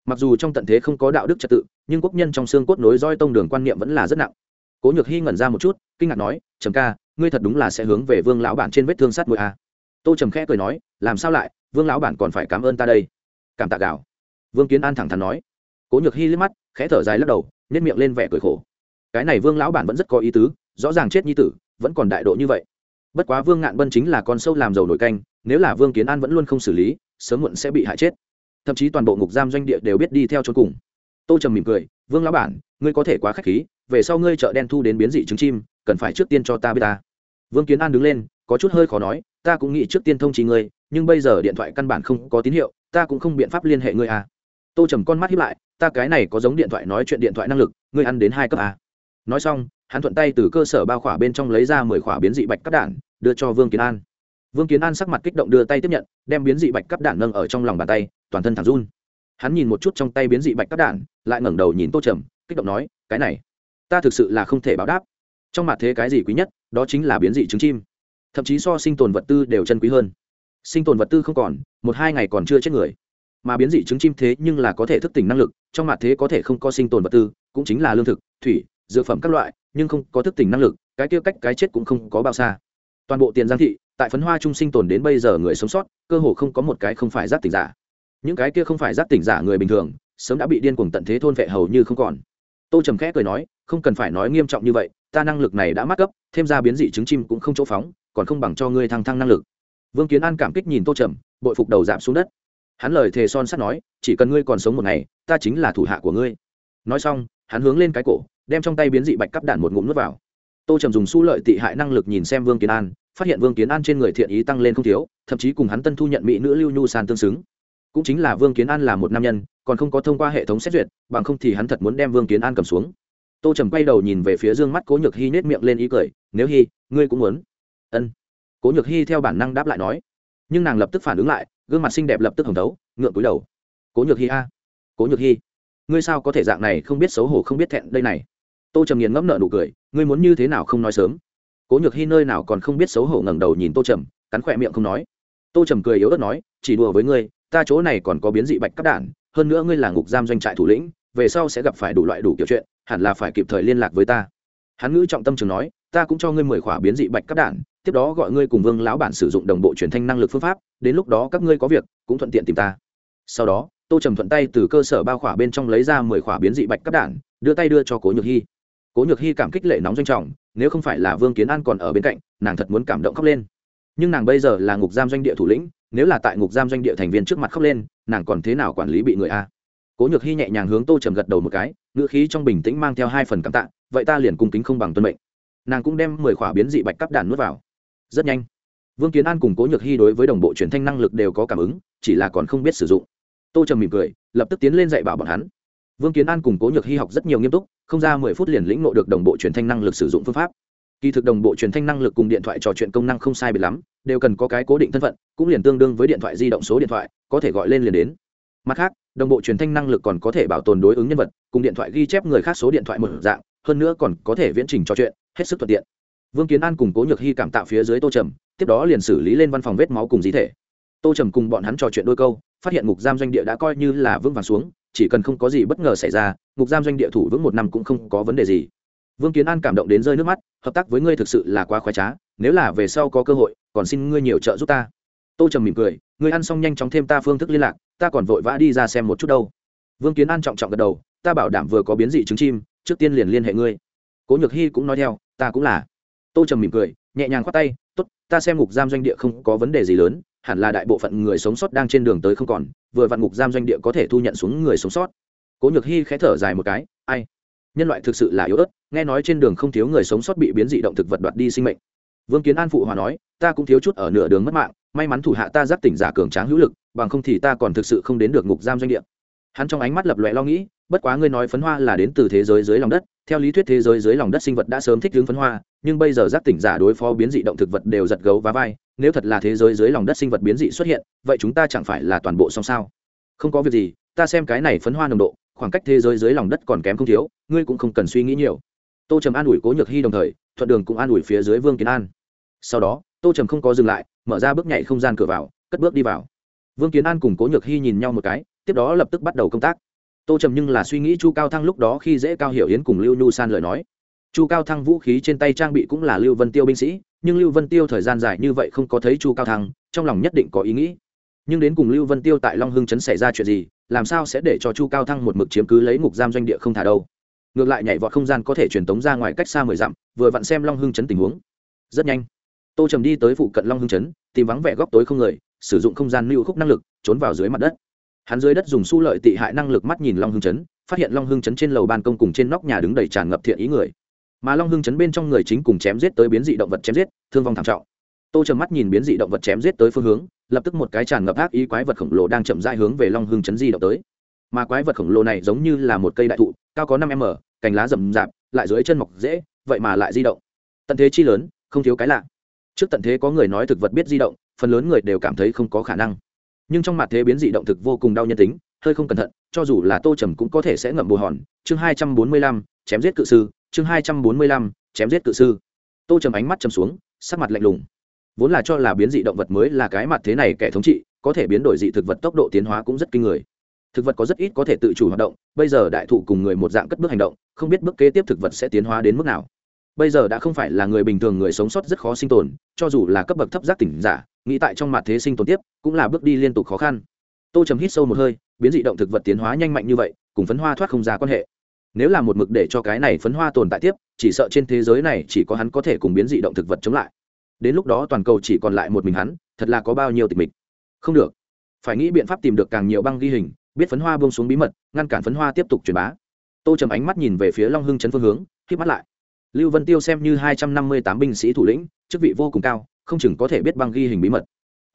Mặc dù trong tận thế không có đạo đức trật tự, nhưng quốc nhân trong xương cốt nối roi tông đường quan niệm vẫn là rất nặng. Cố nhược hy ngẩn ra một chút, kinh ngạc nói, trầm ca, ngươi thật đúng là sẽ hướng về vương lão bản trên vết thương sát mũi a. À. tô trầm khẽ cười nói, làm sao lại, vương lão bản còn phải cảm ơn ta đây. Cảm tạ gạo. Vương kiến an thẳng thắn nói. Cố nhược hy liếc mắt, khẽ thở dài lắc đầu nhét miệng lên vẻ cười khổ. Cái này vương lão bản vẫn rất có ý tứ rõ ràng chết như tử, vẫn còn đại độ như vậy. Bất quá vương ngạn bân chính là con sâu làm dầu nổi canh, nếu là vương kiến an vẫn luôn không xử lý, sớm muộn sẽ bị hại chết. Thậm chí toàn bộ ngục giam doanh địa đều biết đi theo trốn cùng. Tô trầm mỉm cười, vương lão bản, ngươi có thể quá k h á c h khí, về sau ngươi chợ đen thu đến biến dị trứng chim, cần phải trước tiên cho ta biết ta. Vương kiến an đứng lên, có chút hơi khó nói, ta cũng nghĩ trước tiên thông trí ngươi, nhưng bây giờ điện thoại căn bản không có tín hiệu, ta cũng không biện pháp liên hệ ngươi à. Tô trầm con mắt hiếp lại, ta cái này có giống điện thoại nói chuyện điện thoại năng lực, ngươi ăn đến hai cấp à. Nói xong hắn thuận tay từ cơ sở bao khỏa bên trong lấy ra mười khỏa biến dị bạch cắp đạn, đưa cho vương kiến an. Vương kiến an sắc mặt kích động đưa tay tiếp nhận, đem biến dị bạch cắp đạn nâng ở trong lòng bàn tay, toàn thân thẳng run. Hắn nhìn một chút trong tay biến dị bạch cắp đạn, lại ngẩng đầu nhìn tô trầm, kích động nói, cái này, ta thực sự là không thể báo đáp. Trong mặt thế cái gì quý nhất, đó chính là biến dị trứng chim. Thậm chí so sinh tồn vật tư đều chân quý hơn. Sinh tồn vật tư không còn, một hai ngày còn chưa chết người. Mà biến dị trứng chim thế nhưng là có thể thức tỉnh năng lực, trong mặt thế có thể không có sinh tồn vật tư, cũng chính là lương thực, thủy, dược phẩm các loại nhưng không có thức tỉnh năng lực, cái kia cách cái chết cũng không có bao xa. Toàn bộ tiền giang thị, tại phấn hoa trung sinh tồn đến bây giờ người sống sót, cơ hồ không có một cái không phải giác tỉnh giả. Những cái kia không phải giác tỉnh giả người bình thường, sớm đã bị điên cuồng tận thế thôn vệ hầu như không còn. Tô trầm khẽ cười nói, không cần phải nói nghiêm trọng như vậy, ta năng lực này đã mắc cấp thêm ra biến dị trứng chim cũng không chỗ phóng, còn không bằng cho ngươi thăng thăng năng lực. Vương kiến an cảm kích nhìn tô trầm, bội phục đầu giảm xuống đất. Hắn lời thề son sắt nói, chỉ cần ngươi còn sống một ngày, ta chính là thủ hạ của ngươi. Nói xong, hắn hướng lên cái cổ đem trong tay biến dị bạch cắp đạn một ngụm nước vào. Tô trầm dùng su lợi tị hại năng lực nhìn xem vương kiến an, phát hiện vương kiến an trên người thiện ý tăng lên không thiếu, thậm chí cùng hắn tân thu nhận mỹ nữ lưu nhu san tương xứng. Cũng chính là vương kiến an là một nam nhân, còn không có thông qua hệ thống xét duyệt, bằng không thì hắn thật muốn đem vương kiến an cầm xuống. Tô trầm quay đầu nhìn về phía dương mắt cố nhược hy nết miệng lên ý cười, nếu hy ngươi cũng muốn? Ân. Cố nhược hy theo bản năng đáp lại nói. Nhưng nàng lập tức phản ứng lại, gương mặt xinh đẹp lập tức hồng thấu, ngượng cúi đầu. Cố nhược hy a, cố nhược hy ngươi sao có thể dạng này không biết xấu hổ không biết thẹn đây này? Tô trầm nghiền ngẫm nợ nụ cười, ngươi muốn như thế nào không nói sớm? Cố nhược hy nơi nào còn không biết xấu hổ ngẩng đầu nhìn tô trầm, cắn khỏe miệng không nói. Tô trầm cười yếu ớt nói, chỉ đùa với ngươi, ta chỗ này còn có biến dị bạch cắt đản hơn nữa ngươi là ngục giam doanh trại thủ lĩnh, về sau sẽ gặp phải đủ loại đủ kiểu chuyện, hẳn là phải kịp thời liên lạc với ta. Hắn ngữ trọng tâm trường nói, ta cũng cho ngươi mười khỏa biến dị bạch cắt đản tiếp đó gọi ngươi cùng vương lão bản sử dụng đồng bộ truyền thanh năng lực phương pháp, đến lúc đó các ngươi có việc, cũng thuận tiện tìm ta. Sau đó, tô trầm thuận tay từ cơ sở bao khỏa bên trong lấy ra mười khỏa biến dị bạch cắt đản đưa tay đưa cho cố nhược hy cố nhược hy cảm kích lệ nóng doanh trọng, nếu không phải là vương kiến an còn ở bên cạnh, nàng thật muốn cảm động khóc lên. Nhưng nàng bây giờ là ngục giam doanh địa thủ lĩnh, nếu là tại ngục giam doanh địa thành viên trước mặt khóc lên, nàng còn thế nào quản lý bị người a? Cố nhược hy nhẹ nhàng hướng tô trầm gật đầu một cái, ngữ khí trong bình tĩnh mang theo hai phần cảm tạ, vậy ta liền cung kính không bằng tuân mệnh. Nàng cũng đem mười khỏa biến dị bạch cắp đàn nuốt vào. Rất nhanh, vương kiến an cùng cố nhược hy đối với đồng bộ truyền thanh năng lực đều có cảm ứng, chỉ là còn không biết sử dụng. Tô trầm mỉm cười, lập tức tiến lên dạy bảo bọn hắn vương kiến an cùng cố nhược hy học rất nhiều nghiêm túc, không ra mười phút liền lĩnh ngộ được đồng bộ truyền thanh năng lực sử dụng phương pháp. Kỳ thực đồng bộ truyền thanh năng lực cùng điện thoại trò chuyện công năng không sai biệt lắm, đều cần có cái cố định thân phận, cũng liền tương đương với điện thoại di động số điện thoại, có thể gọi lên liền đến. Mặt khác, đồng bộ truyền thanh năng lực còn có thể bảo tồn đối ứng nhân vật, cùng điện thoại ghi chép người khác số điện thoại một dạng, hơn nữa còn có thể viễn trình trò chuyện, hết sức thuận tiện. Vương kiến an cùng cố nhược hy cảm tạo phía dưới tô trầm, tiếp đó liền xử lý lên văn phòng vết máu cùng di thể. Tô trầm cùng bọn hắn trò chuyện đôi câu, phát hiện ngục giam doanh địa đã coi như là vững vàng xuống chỉ cần không có gì bất ngờ xảy ra, ngục giam doanh địa thủ vững một năm cũng không có vấn đề gì. Vương kiến an cảm động đến rơi nước mắt, hợp tác với ngươi thực sự là quá khoái trá, nếu là về sau có cơ hội, còn xin ngươi nhiều trợ giúp ta. Tô trầm mỉm cười, ngươi ăn xong nhanh chóng thêm ta phương thức liên lạc, ta còn vội vã đi ra xem một chút đâu. Vương kiến an trọng trọng gật đầu, ta bảo đảm vừa có biến dị trứng chim, trước tiên liền liên hệ ngươi. Cố nhược hy cũng nói theo, ta cũng là. Tô trầm mỉm cười, nhẹ nhàng khoát tay t ố t ta xem ngục giam doanh địa không có vấn đề gì lớn hẳn là đại bộ phận người sống sót đang trên đường tới không còn, vừa vặn ngục giam doanh địa có thể thu nhận xuống người sống sót. Cố nhược hy khẽ thở dài một cái, ai? Nhân loại thực sự là yếu ớt, nghe nói trên đường không thiếu người sống sót bị biến dị động thực vật đoạt đi sinh mệnh. Vương kiến an phụ hòa nói, ta cũng thiếu chút ở nửa đường mất mạng, may mắn thủ hạ ta giáp tỉnh giả cường tráng hữu lực, bằng không thì ta còn thực sự không đến được ngục giam doanh địa. Hắn trong ánh mắt lập loẹ lo nghĩ, bất quá ngươi nói phấn hoa là đến từ thế giới dưới lòng đất, theo lý thuyết thế giới dưới lòng đất sinh vật đã sớm thích hướng phấn hoa nhưng bây giờ giác tỉnh giả đối phó biến dị động thực vật đều giật gấu và vai, nếu thật là thế giới dưới lòng đất sinh vật biến dị xuất hiện, vậy chúng ta chẳng phải là toàn bộ song sao? Không có việc gì, ta xem cái này phấn hoa nồng độ, khoảng cách thế giới dưới lòng đất còn kém không thiếu, ngươi cũng không cần suy nghĩ nhiều. Tô trầm an ủi cố nhược hy đồng thời, thuận đường cũng an ủi phía dưới vương kiến an. Sau đó, tô trầm không có dừng lại, mở ra bước nhảy không gian cửa vào, cất bước đi vào. Vương kiến an cùng cố nhược hy nhìn nhau một cái, tiếp đó lập tức bắt đầu công tác. Tô trầm nhưng là suy nghĩ chu cao thăng lúc đó khi dễ cao hiểu yến cùng lưu nhu san lời nói chu cao thăng vũ khí trên tay trang bị cũng là lưu vân tiêu binh sĩ, nhưng lưu vân tiêu thời gian dài như vậy không có thấy chu cao thăng, trong lòng nhất định có ý nghĩ. Nhưng đến cùng lưu vân tiêu tại long hưng chấn xảy ra chuyện gì, làm sao sẽ để cho chu cao thăng một mực chiếm cứ lấy ngục giam doanh địa không thả đâu? Ngược lại nhảy vọt không gian có thể truyền tống ra ngoài cách xa mười dặm, vừa vặn xem long hưng chấn tình huống. Rất nhanh, tô trầm đi tới phụ cận long hưng chấn, tìm vắng vẻ góc tối không người, sử dụng không gian lưu khúc năng lực, trốn vào dưới mặt đất. Hắn dưới đất dùng su lợi tị hại năng lực mắt nhìn long hưng chấn, phát hiện long hưng chấn trên lầu ban công cùng trên nóc nhà đứng đầy tràn ngập thiện ý người mà long hưng chấn bên trong người chính cùng chém giết tới biến dị động vật chém giết, thương vong thảm trọng. Tô trầm mắt nhìn biến dị động vật chém giết tới phương hướng, lập tức một cái tràn ngập ác ý quái vật khổng lồ đang chậm rãi hướng về long hưng chấn di động tới. Mà quái vật khổng lồ này giống như là một cây đại thụ, cao có năm m, cành lá rậm rạp, lại dưới chân mọc dễ, vậy mà lại di động. Tận thế chi lớn, không thiếu cái lạ. Trước tận thế có người nói thực vật biết di động, phần lớn người đều cảm thấy không có khả năng. Nhưng trong mặt thế biến dị động thực vô cùng đau nhân tính, hơi không cẩn thận, cho dù là tô trầm cũng có thể sẽ ngậm bù hòn. Chương hai trăm bốn mươi lăm, chém giết cự sư chương hai trăm bốn mươi lăm, chém giết cự sư. Tô trầm ánh mắt trầm xuống, sắc mặt lạnh lùng. Vốn là cho là biến dị động vật mới là cái mặt thế này kẻ thống trị, có thể biến đổi dị thực vật tốc độ tiến hóa cũng rất kinh người. Thực vật có rất ít có thể tự chủ hoạt động, bây giờ đại thụ cùng người một dạng cất bước hành động, không biết bước kế tiếp thực vật sẽ tiến hóa đến mức nào. Bây giờ đã không phải là người bình thường người sống sót rất khó sinh tồn, cho dù là cấp bậc thấp giác tỉnh giả, nghĩ tại trong mặt thế sinh tồn tiếp, cũng là bước đi liên tục khó khăn. Tô trầm hít sâu một hơi, biến dị động thực vật tiến hóa nhanh mạnh như vậy, cùng phấn hoa thoát không ra quan hệ nếu là một mực để cho cái này phấn hoa tồn tại tiếp, chỉ sợ trên thế giới này chỉ có hắn có thể cùng biến dị động thực vật chống lại. Đến lúc đó toàn cầu chỉ còn lại một mình hắn, thật là có bao nhiêu tịch mịch. Không được. Phải nghĩ biện pháp tìm được càng nhiều băng ghi hình, biết phấn hoa buông xuống bí mật, ngăn cản phấn hoa tiếp tục truyền bá. Tô trầm ánh mắt nhìn về phía long hưng chấn phương hướng k mắt lại. Lưu vân tiêu xem như hai trăm năm mươi tám binh sĩ thủ lĩnh, chức vị vô cùng cao, không chừng có thể biết băng ghi hình bí mật.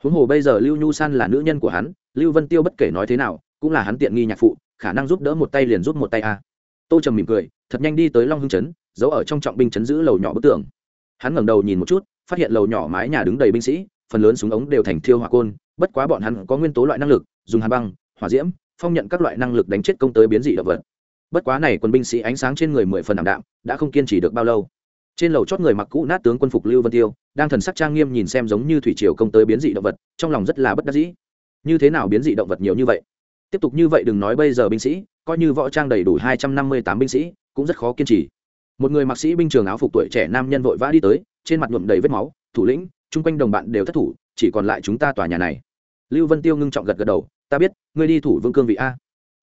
Huống hồ bây giờ lưu nhu san là nữ nhân của hắn, lưu vân tiêu bất kể nói thế nào, cũng là hắn tiện nghi nhạc phụ, khả năng giúp đỡ một tay liền giúp một tay a tô trầm mỉm cười, thật nhanh đi tới long hưng chấn giấu ở trong trọng binh chấn giữ lầu nhỏ bức tường. Hắn ngẩng đầu nhìn một chút, phát hiện lầu nhỏ mái nhà đứng đầy binh sĩ, phần lớn súng ống đều thành thiêu hỏa côn, bất quá bọn hắn có nguyên tố loại năng lực, dùng hàn băng, hỏa diễm, phong nhận các loại năng lực đánh chết công tới biến dị động vật. Bất quá này quân binh sĩ ánh sáng trên người mười phần ảm đạm, đã không kiên trì được bao lâu. Trên lầu chót người mặc cũ nát tướng quân phục lưu vân tiêu, đang thần sắc trang nghiêm nhìn xem giống như thủy triều công tới biến dị động vật, trong lòng rất là bất đắc dĩ. Như thế nào biến dị động vật nhiều như vậy? Tiếp tục như vậy đừng nói bây giờ binh sĩ, coi như võ trang đầy đủ hai trăm năm mươi tám binh sĩ, cũng rất khó kiên trì. Một người mặc sĩ binh trường áo phục tuổi trẻ nam nhân vội vã đi tới, trên mặt nhuộm đầy vết máu, thủ lĩnh, chung quanh đồng bạn đều thất thủ, chỉ còn lại chúng ta tòa nhà này. Lưu vân tiêu ngưng trọng gật gật đầu, ta biết, ngươi đi thủ vương cương vị a.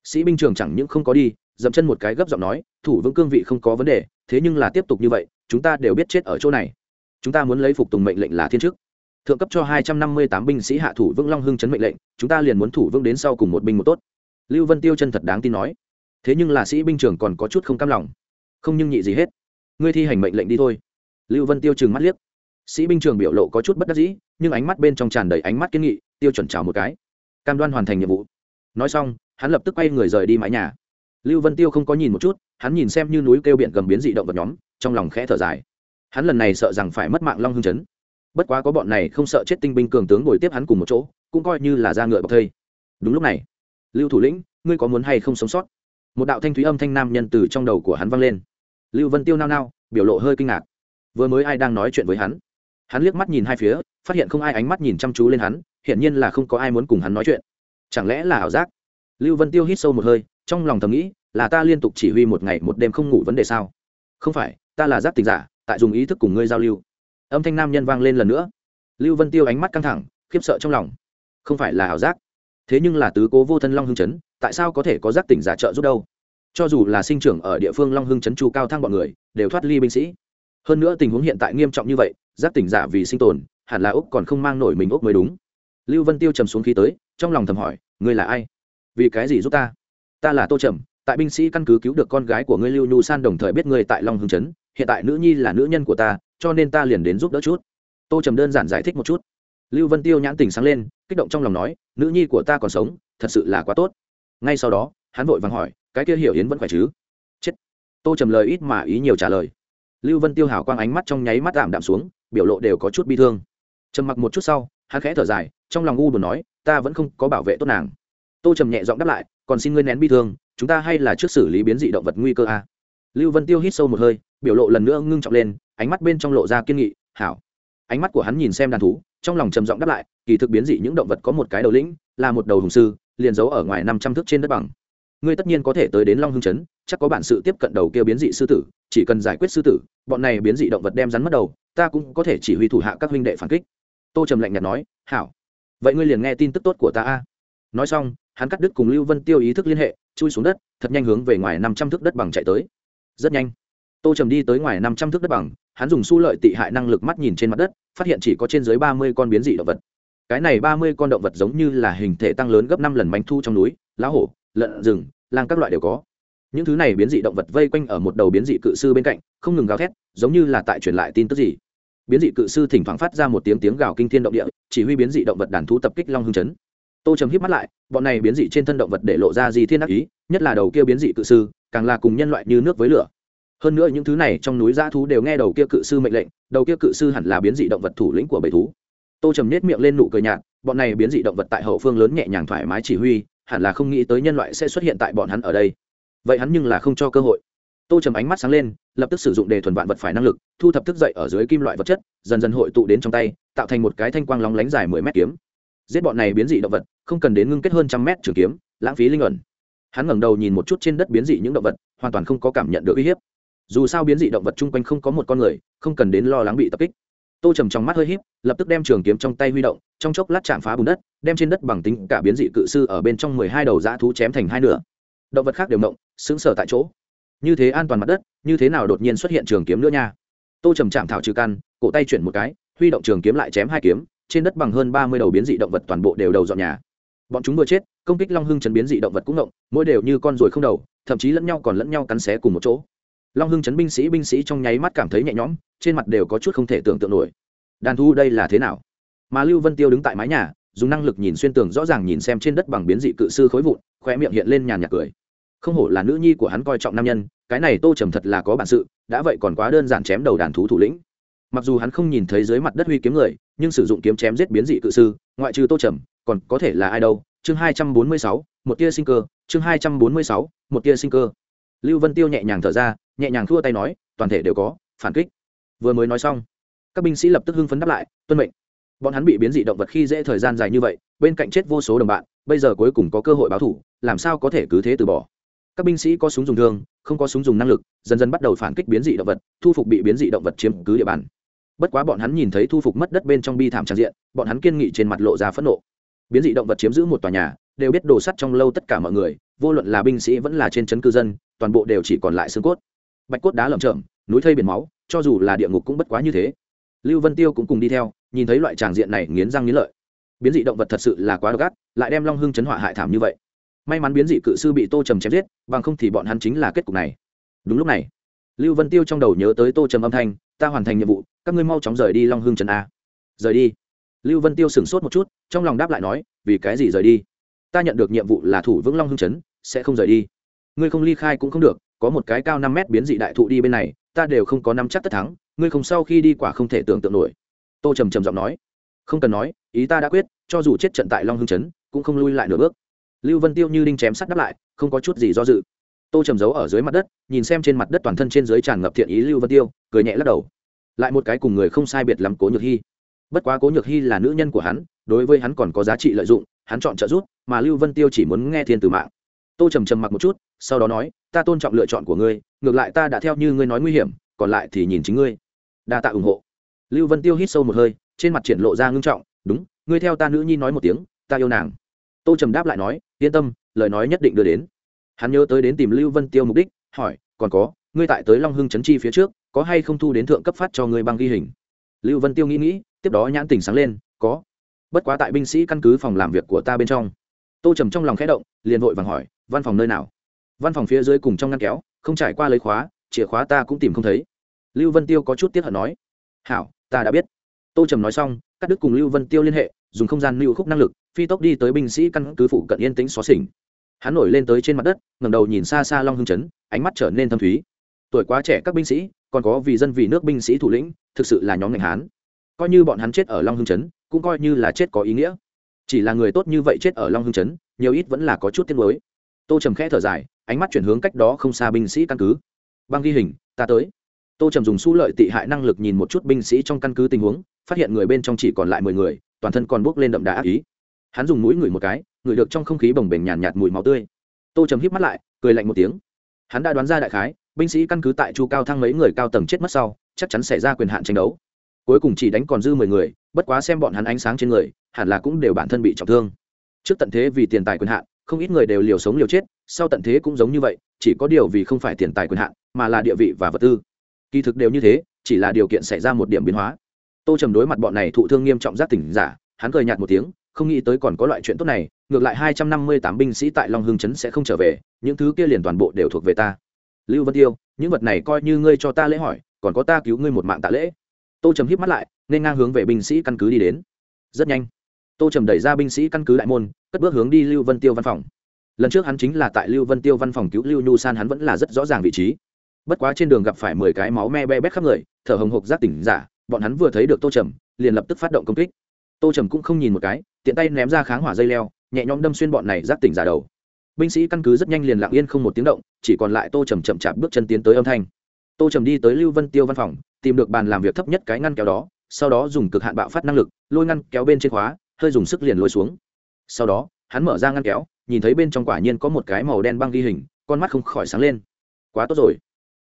Sĩ binh trường chẳng những không có đi, dậm chân một cái gấp giọng nói, thủ vương cương vị không có vấn đề, thế nhưng là tiếp tục như vậy, chúng ta đều biết chết ở chỗ này. Chúng ta muốn lấy phục tùng mệnh lệnh là thiên chức thượng cấp cho hai trăm năm mươi tám binh sĩ hạ thủ vương long hưng chấn mệnh lệnh, chúng ta liền muốn thủ vương đến sau cùng một binh một tốt. Lưu vân tiêu chân thật đáng tin nói. Thế nhưng là sĩ binh trưởng còn có chút không cam lòng. Không nhưng nhị gì hết. Ngươi thi hành mệnh lệnh đi thôi. Lưu vân tiêu trừng mắt liếc. Sĩ binh trường biểu lộ có chút bất đắc dĩ, nhưng ánh mắt bên trong tràn đầy ánh mắt kiến nghị, tiêu chuẩn chào một cái. Cam đoan hoàn thành nhiệm vụ. Nói xong, hắn lập tức quay người rời đi mái nhà. Lưu vân tiêu không có nhìn một chút, hắn nhìn xem như núi kêu biển gầm biến dị động vật nhóm, trong lòng khẽ thở dài. Hắn lần này sợ rằng phải mất mạng long hưng chấn bất quá có bọn này không sợ chết tinh binh cường tướng ngồi tiếp hắn cùng một chỗ, cũng coi như là ra ngựa bọc thây. Đúng lúc này, lưu thủ lĩnh, ngươi có muốn hay không sống sót? Một đạo thanh thúy âm thanh nam nhân từ trong đầu của hắn vang lên. Lưu vân tiêu nao nao, biểu lộ hơi kinh ngạc. Vừa mới ai đang nói chuyện với hắn? Hắn liếc mắt nhìn hai phía, phát hiện không ai ánh mắt nhìn chăm chú lên hắn, hiển nhiên là không có ai muốn cùng hắn nói chuyện. Chẳng lẽ là ảo giác? Lưu vân tiêu hít sâu một hơi, trong lòng thầm nghĩ, là ta liên tục chỉ huy một ngày một đêm không ngủ vấn đề sao? Không phải, ta là giác tình giả, tại dùng ý thức cùng ngươi giao lưu âm thanh nam nhân vang lên lần nữa. Lưu vân tiêu ánh mắt căng thẳng, khiếp sợ trong lòng. Không phải là ảo giác. Thế nhưng là tứ cố vô thân long hưng chấn, tại sao có thể có giác tỉnh giả trợ giúp đâu? Cho dù là sinh trưởng ở địa phương long hưng chấn chu cao thang bọn người, đều thoát ly binh sĩ. Hơn nữa tình huống hiện tại nghiêm trọng như vậy, giác tỉnh giả vì sinh tồn, hẳn là úc còn không mang nổi mình úc mới đúng. Lưu vân tiêu trầm xuống khí tới, trong lòng thầm hỏi, ngươi là ai? Vì cái gì giúp ta? Ta là tô trầm, tại binh sĩ căn cứ cứu được con gái của ngươi lưu nhu san đồng thời biết ngươi tại long hưng chấn, hiện tại nữ nhi là nữ nhân của ta cho nên ta liền đến giúp đỡ chút. Tô trầm đơn giản giải thích một chút. Lưu vân tiêu nhãn tình sáng lên, kích động trong lòng nói, nữ nhi của ta còn sống, thật sự là quá tốt. Ngay sau đó, hắn vội vàng hỏi, cái kia hiểu yến vẫn khỏe chứ? Chết. Tô trầm lời ít mà ý nhiều trả lời. Lưu vân tiêu hào quang ánh mắt trong nháy mắt giảm đạm xuống, biểu lộ đều có chút bi thương. Trầm mặc một chút sau, hắn khẽ thở dài, trong lòng u buồn nói, ta vẫn không có bảo vệ tốt nàng. Tô trầm nhẹ giọng đáp lại, còn xin ngươi nén bi thương, chúng ta hay là trước xử lý biến dị động vật nguy cơ a. Lưu vân tiêu hít sâu một hơi, biểu lộ lần nữa ngưng trọng lên ánh mắt bên trong lộ ra kiên nghị, hảo. Ánh mắt của hắn nhìn xem đàn thú, trong lòng trầm giọng đáp lại, kỳ thực biến dị những động vật có một cái đầu lĩnh, là một đầu hùng sư, liền giấu ở ngoài năm trăm thước trên đất bằng. Ngươi tất nhiên có thể tới đến long hưng chấn chắc có bản sự tiếp cận đầu kia biến dị sư tử, chỉ cần giải quyết sư tử, bọn này biến dị động vật đem rắn mất đầu, ta cũng có thể chỉ huy thủ hạ các huynh đệ phản kích. Tô trầm lạnh nhạt nói, hảo. Vậy ngươi liền nghe tin tức tốt của ta a. Nói xong, hắn cắt đứt cùng lưu vân tiêu ý thức liên hệ, chui xuống đất, thật nhanh hướng về ngoài năm trăm thước đất bằng chạy tới. Rất nhanh, tô trầm đi tới ngoài năm trăm thước đất bằng hắn dùng su lợi tị hại năng lực mắt nhìn trên mặt đất, phát hiện chỉ có trên dưới ba mươi con biến dị động vật. Cái này ba mươi con động vật giống như là hình thể tăng lớn gấp năm lần bánh thu trong núi, lá hổ, lợn, rừng, lang các loại đều có. Những thứ này biến dị động vật vây quanh ở một đầu biến dị cự sư bên cạnh, không ngừng gào thét, giống như là tại truyền lại tin tức gì. Biến dị cự sư thỉnh thoảng phát ra một tiếng tiếng gào kinh thiên động địa, chỉ huy biến dị động vật đàn thú tập kích long hưng chấn. Tô trầm hít mắt lại, bọn này biến dị trên thân động vật để lộ ra gì thiên đắc ý, nhất là đầu kia biến dị cự sư, càng là cùng nhân loại như nước với lửa hơn nữa những thứ này trong núi dã thú đều nghe đầu kia cự sư mệnh lệnh, đầu kia cự sư hẳn là biến dị động vật thủ lĩnh của bầy thú. Tô trầm nết miệng lên nụ cười nhạt, bọn này biến dị động vật tại hậu phương lớn nhẹ nhàng thoải mái chỉ huy, hẳn là không nghĩ tới nhân loại sẽ xuất hiện tại bọn hắn ở đây. Vậy hắn nhưng là không cho cơ hội. Tô trầm ánh mắt sáng lên, lập tức sử dụng đề thuần vạn vật phải năng lực, thu thập thức dậy ở dưới kim loại vật chất, dần dần hội tụ đến trong tay, tạo thành một cái thanh quang lóng lánh dài mười mét kiếm. Giết bọn này biến dị động vật, không cần đến ngưng kết hơn trăm mét trường kiếm, lãng phí linh ẩn. Hắn ngẩng đầu nhìn một chút trên đất biến dị những động vật, hoàn toàn không có cảm nhận được uy hiếp dù sao biến dị động vật chung quanh không có một con người, không cần đến lo lắng bị tập kích. Tô trầm trong mắt hơi híp, lập tức đem trường kiếm trong tay huy động, trong chốc lát chạm phá bùn đất, đem trên đất bằng tính cả biến dị cự sư ở bên trong mười hai đầu dã thú chém thành hai nửa. Động vật khác đều động xứng sở tại chỗ. Như thế an toàn mặt đất, như thế nào đột nhiên xuất hiện trường kiếm nữa nha? Tô trầm chạm thảo trừ căn, cổ tay chuyển một cái, huy động trường kiếm lại chém hai kiếm, trên đất bằng hơn ba mươi đầu biến dị động vật toàn bộ đều đầu dọn nhà. Bọn chúng vừa chết, công kích long hưng chấn biến dị động vật cũng động mỗi đều như con ruồi không đầu, thậm chí lẫn nhau còn lẫn nhau cắn xé cùng một chỗ long hưng chấn binh sĩ binh sĩ trong nháy mắt cảm thấy nhẹ nhõm, trên mặt đều có chút không thể tưởng tượng nổi. Đàn thu đây là thế nào? Mà lưu vân tiêu đứng tại mái nhà, dùng năng lực nhìn xuyên tường rõ ràng nhìn xem trên đất bằng biến dị cự sư khối vụn khoe miệng hiện lên nhàn nhạt cười. Không hổ là nữ nhi của hắn coi trọng nam nhân, cái này tô trầm thật là có bản sự, đã vậy còn quá đơn giản chém đầu đàn thú thủ lĩnh. Mặc dù hắn không nhìn thấy dưới mặt đất huy kiếm người, nhưng sử dụng kiếm chém giết biến dị cự sư, ngoại trừ tô trầm, còn có thể là ai đâu? Chương hai trăm bốn mươi sáu, một tia sinh cơ, chương hai trăm bốn mươi sáu, một tia sinh cơ. Lưu vân tiêu nhẹ nhàng thở ra nhẹ nhàng thua tay nói, toàn thể đều có, phản kích. Vừa mới nói xong, các binh sĩ lập tức hưng phấn đáp lại, tuân mệnh. Bọn hắn bị biến dị động vật khi dễ thời gian dài như vậy, bên cạnh chết vô số đồng bạn, bây giờ cuối cùng có cơ hội báo thủ, làm sao có thể cứ thế từ bỏ? Các binh sĩ có súng dùng thương, không có súng dùng năng lực, dần dần bắt đầu phản kích biến dị động vật, thu phục bị biến dị động vật chiếm cứ địa bàn. Bất quá bọn hắn nhìn thấy thu phục mất đất bên trong bi thảm tràn diện, bọn hắn kiên nghị trên mặt lộ ra phẫn nộ. Biến dị động vật chiếm giữ một tòa nhà, đều biết đồ sắt trong lâu tất cả mọi người, vô luận là binh sĩ vẫn là trên trấn cư dân, toàn bộ đều chỉ còn lại xương cốt bạch cốt đá lởm chởm, núi thây biển máu, cho dù là địa ngục cũng bất quá như thế. Lưu vân tiêu cũng cùng đi theo, nhìn thấy loại tràng diện này nghiến răng nghiến lợi. Biến dị động vật thật sự là quá độc ác, lại đem long hưng chấn họa hại thảm như vậy. May mắn biến dị cự sư bị tô trầm chém giết, bằng không thì bọn hắn chính là kết cục này. Đúng lúc này, lưu vân tiêu trong đầu nhớ tới tô trầm âm thanh, ta hoàn thành nhiệm vụ, các ngươi mau chóng rời đi long hưng trấn a. Rời đi? Lưu vân tiêu sửng sốt một chút, trong lòng đáp lại nói, vì cái gì rời đi? Ta nhận được nhiệm vụ là thủ vững long hưng trấn sẽ không rời đi. Ngươi không ly khai cũng không được có một cái cao năm mét biến dị đại thụ đi bên này, ta đều không có năm chắc tất thắng, ngươi không sau khi đi quả không thể tưởng tượng nổi. Tô trầm trầm giọng nói. Không cần nói, ý ta đã quyết, cho dù chết trận tại long hưng trấn cũng không lui lại nửa bước. Lưu vân tiêu như đinh chém sắt đáp lại, không có chút gì do dự. Tô trầm giấu ở dưới mặt đất, nhìn xem trên mặt đất toàn thân trên dưới tràn ngập thiện ý lưu vân tiêu, cười nhẹ lắc đầu. Lại một cái cùng người không sai biệt lắm cố nhược hy bất quá cố nhược hy là nữ nhân của hắn, đối với hắn còn có giá trị lợi dụng, hắn chọn trợ giúp, mà lưu vân tiêu chỉ muốn nghe thiên từ mạng tô trầm trầm mặc một chút, sau đó nói, ta tôn trọng lựa chọn của ngươi, ngược lại ta đã theo như ngươi nói nguy hiểm, còn lại thì nhìn chính ngươi. Đa tạ ủng hộ. Lưu vân tiêu hít sâu một hơi, trên mặt triển lộ ra ngưng trọng, đúng, ngươi theo ta nữ nhi nói một tiếng, ta yêu nàng. Tô trầm đáp lại nói, yên tâm, lời nói nhất định đưa đến. Hắn nhớ tới đến tìm lưu vân tiêu mục đích, hỏi, còn có, ngươi tại tới long hưng trấn chi phía trước, có hay không thu đến thượng cấp phát cho ngươi băng ghi hình? Lưu vân tiêu nghĩ nghĩ, tiếp đó nhãn tình sáng lên, có. Bất quá tại binh sĩ căn cứ phòng làm việc của ta bên trong. Tô trầm trong lòng khẽ động, liền vội vàng hỏi văn phòng nơi nào? Văn phòng phía dưới cùng trong ngăn kéo, không trải qua lấy khóa, chìa khóa ta cũng tìm không thấy. Lưu vân tiêu có chút tiếc hận nói. Hảo, ta đã biết. Tô trầm nói xong, cắt đứt cùng lưu vân tiêu liên hệ, dùng không gian lưu khúc năng lực, phi tốc đi tới binh sĩ căn cứ phụ cận yên tĩnh xóa xỉnh hắn nổi lên tới trên mặt đất ngầm đầu nhìn xa xa long hưng chấn, ánh mắt trở nên thâm thúy. Tuổi quá trẻ các binh sĩ, còn có vì dân vì nước binh sĩ thủ lĩnh, thực sự là nhóm ngành hán. Coi như bọn hắn chết ở long hưng chấn, cũng coi như là chết có ý nghĩa. Chỉ là người tốt như vậy chết ở long hưng chấn, nhiều ít vẫn là có chút tiếc nuối tô trầm khẽ thở dài ánh mắt chuyển hướng cách đó không xa binh sĩ căn cứ. Băng ghi hình ta tới. Tô trầm dùng su lợi tị hại năng lực nhìn một chút binh sĩ trong căn cứ tình huống phát hiện người bên trong chỉ còn lại mười người toàn thân còn bốc lên đậm đà ác ý. Hắn dùng mũi ngửi một cái ngửi được trong không khí bồng bềnh nhàn nhạt, nhạt mùi máu tươi. Tô trầm híp mắt lại cười lạnh một tiếng. Hắn đã đoán ra đại khái binh sĩ căn cứ tại chu cao thăng mấy người cao tầng chết mất sau chắc chắn xảy ra quyền hạn tranh đấu. Cuối cùng chỉ đánh còn dư mười người bất quá xem bọn hắn ánh sáng trên người hẳn là cũng đều bản thân bị trọng thương. Trước tận thế vì tiền tài quyền hạn không ít người đều liều sống liều chết, sau tận thế cũng giống như vậy, chỉ có điều vì không phải tiền tài quyền hạn, mà là địa vị và vật tư. Kỳ thực đều như thế, chỉ là điều kiện xảy ra một điểm biến hóa. Tô trầm đối mặt bọn này thụ thương nghiêm trọng giác tỉnh giả, hắn cười nhạt một tiếng, không nghĩ tới còn có loại chuyện tốt này, ngược lại hai trăm năm mươi tám binh sĩ tại long Hương trấn sẽ không trở về, những thứ kia liền toàn bộ đều thuộc về ta. Lưu vân tiêu, những vật này coi như ngươi cho ta lễ hỏi, còn có ta cứu ngươi một mạng tạ lễ. Tô trầm híp mắt lại, nên ngang hướng về binh sĩ căn cứ đi đến. Rất nhanh. Tô trầm đẩy ra binh sĩ căn cứ đại môn cất bước hướng đi lưu vân tiêu văn phòng. Lần trước hắn chính là tại lưu vân tiêu văn phòng cứu lưu nhu san hắn vẫn là rất rõ ràng vị trí. Bất quá trên đường gặp phải mười cái máu me be bét khắp người, thở hồng hộc giác tỉnh giả, bọn hắn vừa thấy được tô trầm, liền lập tức phát động công kích. Tô trầm cũng không nhìn một cái, tiện tay ném ra kháng hỏa dây leo, nhẹ nhõm đâm xuyên bọn này giác tỉnh giả đầu. Binh sĩ căn cứ rất nhanh liền lặng yên không một tiếng động, chỉ còn lại tô trầm chậm chạp bước chân tiến tới âm thanh. Tô trầm đi tới lưu vân tiêu văn phòng, tìm được bàn làm việc thấp nhất cái ngăn kéo đó, sau đó dùng cực hạn bạo phát năng lực, lôi ngăn kéo bên trên khóa, hơi dùng sức liền lôi xuống sau đó, hắn mở ra ngăn kéo, nhìn thấy bên trong quả nhiên có một cái màu đen băng ghi hình, con mắt không khỏi sáng lên. Quá tốt rồi.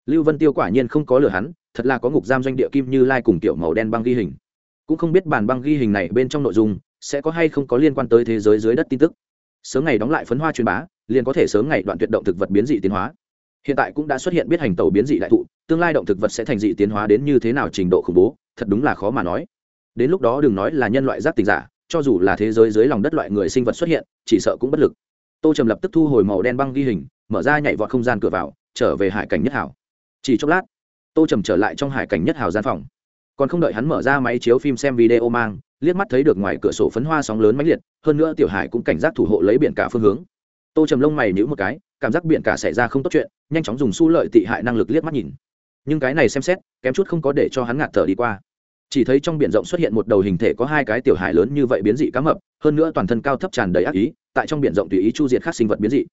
Lưu vân tiêu quả nhiên không có lừa hắn, thật là có ngục giam doanh địa kim như lai cùng kiểu màu đen băng ghi hình. Cũng không biết bản băng ghi hình này bên trong nội dung sẽ có hay không có liên quan tới thế giới dưới đất tin tức. Sớm ngày đóng lại phấn hoa truyền bá, liền có thể sớm ngày đoạn tuyệt động thực vật biến dị tiến hóa. Hiện tại cũng đã xuất hiện biết hành tàu biến dị đại thụ, tương lai động thực vật sẽ thành dị tiến hóa đến như thế nào trình độ khủng bố, thật đúng là khó mà nói. Đến lúc đó đừng nói là nhân loại giác tình giả cho dù là thế giới dưới lòng đất loại người sinh vật xuất hiện, chỉ sợ cũng bất lực. Tô trầm lập tức thu hồi màu đen băng ghi hình, mở ra nhảy vọt không gian cửa vào, trở về hải cảnh nhất hảo. Chỉ chốc lát, tô trầm trở lại trong hải cảnh nhất hảo gian phòng. Còn không đợi hắn mở ra máy chiếu phim xem video mang, liếc mắt thấy được ngoài cửa sổ phấn hoa sóng lớn mãnh liệt, hơn nữa tiểu hải cũng cảnh giác thủ hộ lấy biển cả phương hướng. Tô trầm lông mày nhữ một cái, cảm giác biển cả xảy ra không tốt chuyện, nhanh chóng dùng su lợi tị hại năng lực liếc mắt nhìn. Nhưng cái này xem xét, kém chút không có để cho hắn ngạt thở đi qua chỉ thấy trong biển rộng xuất hiện một đầu hình thể có hai cái tiểu hải lớn như vậy biến dị cá mập, hơn nữa toàn thân cao thấp tràn đầy ác ý, tại trong biển rộng tùy ý chu diệt các sinh vật biến dị.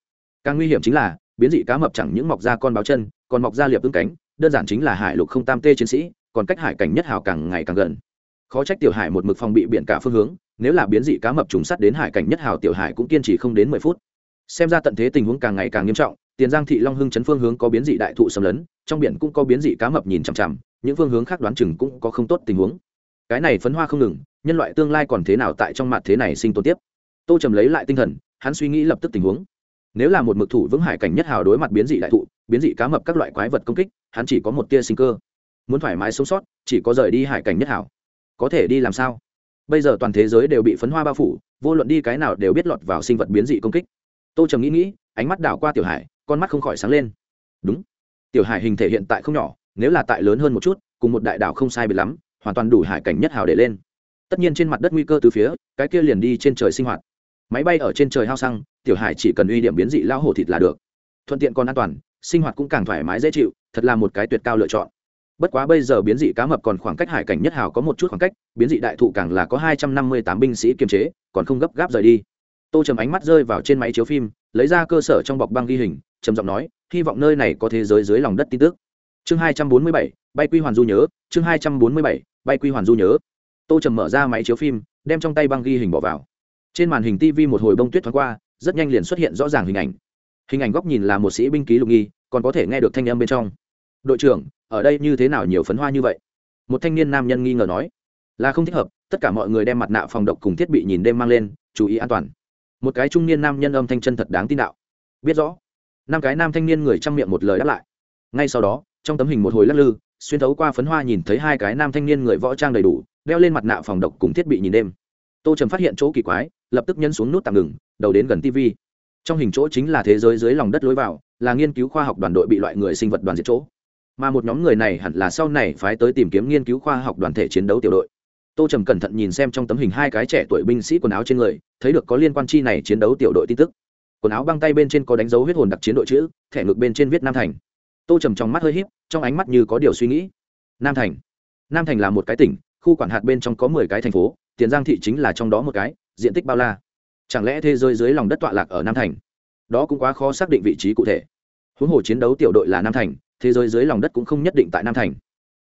Càng nguy hiểm chính là, biến dị cá mập chẳng những mọc ra con báo chân, còn mọc ra liệp ứng cánh, đơn giản chính là hải lục không tam tê chiến sĩ, còn cách hải cảnh nhất hào càng ngày càng gần. Khó trách tiểu hải một mực phòng bị biển cả phương hướng, nếu là biến dị cá mập trùng sắt đến hải cảnh nhất hào tiểu hải cũng kiên trì không đến mười phút. Xem ra tận thế tình huống càng ngày càng nghiêm trọng tiền giang thị long hưng chấn phương hướng có biến dị đại thụ xâm lấn, trong biển cũng có biến dị cá mập nhìn chằm chằm, những phương hướng khác đoán chừng cũng có không tốt tình huống. Cái này phấn hoa không ngừng, nhân loại tương lai còn thế nào tại trong mặt thế này sinh tồn tiếp? Tô trầm lấy lại tinh thần, hắn suy nghĩ lập tức tình huống. Nếu là một mực thủ vững hải cảnh nhất hào đối mặt biến dị đại thụ, biến dị cá mập các loại quái vật công kích, hắn chỉ có một tia sinh cơ. Muốn thoải mái sống sót, chỉ có rời đi hải cảnh nhất hảo có thể đi làm sao? Bây giờ toàn thế giới đều bị phấn hoa bao phủ, vô luận đi cái nào đều biết lọt vào sinh vật biến dị công kích. Tô trầm nghĩ nghĩ, ánh mắt đảo qua tiểu hải con mắt không khỏi sáng lên. Đúng. Tiểu hải hình thể hiện tại không nhỏ, nếu là tại lớn hơn một chút, cùng một đại đảo không sai biệt lắm, hoàn toàn đủ hải cảnh nhất hào để lên. Tất nhiên trên mặt đất nguy cơ từ phía, cái kia liền đi trên trời sinh hoạt. Máy bay ở trên trời hao xăng, tiểu hải chỉ cần uy điểm biến dị lao hổ thịt là được. Thuận tiện còn an toàn, sinh hoạt cũng càng thoải mái dễ chịu, thật là một cái tuyệt cao lựa chọn. Bất quá bây giờ biến dị cá mập còn khoảng cách hải cảnh nhất hào có một chút khoảng cách, biến dị đại thụ càng là có hai trăm năm mươi tám binh sĩ kiềm chế, còn không gấp gáp rời đi. Tô trầm ánh mắt rơi vào trên máy chiếu phim, lấy ra cơ sở trong bọc băng ghi hình trầm giọng nói, hy vọng nơi này có thế giới dưới lòng đất tin tức. Chương hai trăm bốn mươi bảy, bay quy hoàn du nhớ, chương hai trăm bốn mươi bảy, bay quy hoàn du nhớ. Tô trầm mở ra máy chiếu phim, đem trong tay băng ghi hình bỏ vào. Trên màn hình tv một hồi bông tuyết thoáng qua, rất nhanh liền xuất hiện rõ ràng hình ảnh. Hình ảnh góc nhìn là một sĩ binh ký lục nghi, còn có thể nghe được thanh âm bên trong. Đội trưởng, ở đây như thế nào nhiều phấn hoa như vậy? Một thanh niên nam nhân nghi ngờ nói. Là không thích hợp, tất cả mọi người đem mặt nạ phòng độc cùng thiết bị nhìn đêm mang lên, chú ý an toàn. Một cái trung niên nam nhân âm thanh chân thật đáng tin đạo. Biết rõ năm cái nam thanh niên người chăm miệng một lời đáp lại. Ngay sau đó, trong tấm hình một hồi lắc lư, xuyên thấu qua phấn hoa nhìn thấy hai cái nam thanh niên người võ trang đầy đủ, đeo lên mặt nạ phòng độc cùng thiết bị nhìn đêm. Tô trầm phát hiện chỗ kỳ quái, lập tức nhấn xuống nút tạm ngừng, đầu đến gần tv trong hình chỗ chính là thế giới dưới lòng đất lối vào, là nghiên cứu khoa học đoàn đội bị loại người sinh vật đoàn diệt chỗ. Mà một nhóm người này hẳn là sau này phái tới tìm kiếm nghiên cứu khoa học đoàn thể chiến đấu tiểu đội. Tô trầm cẩn thận nhìn xem trong tấm hình hai cái trẻ tuổi binh sĩ quần áo trên người, thấy được có liên quan chi này chiến đấu tiểu đội tin tức quần áo băng tay bên trên có đánh dấu huyết hồn đặc chiến đội chữ, thẻ ngực bên trên viết nam thành. Tô trầm trong mắt hơi híp, trong ánh mắt như có điều suy nghĩ. Nam thành. Nam thành là một cái tỉnh, khu quản hạt bên trong có mười cái thành phố, tiền giang thị chính là trong đó một cái, diện tích bao la. Chẳng lẽ thế giới dưới lòng đất tọa lạc ở nam thành? Đó cũng quá khó xác định vị trí cụ thể. Huống hồ chiến đấu tiểu đội là nam thành, thế giới dưới lòng đất cũng không nhất định tại nam thành.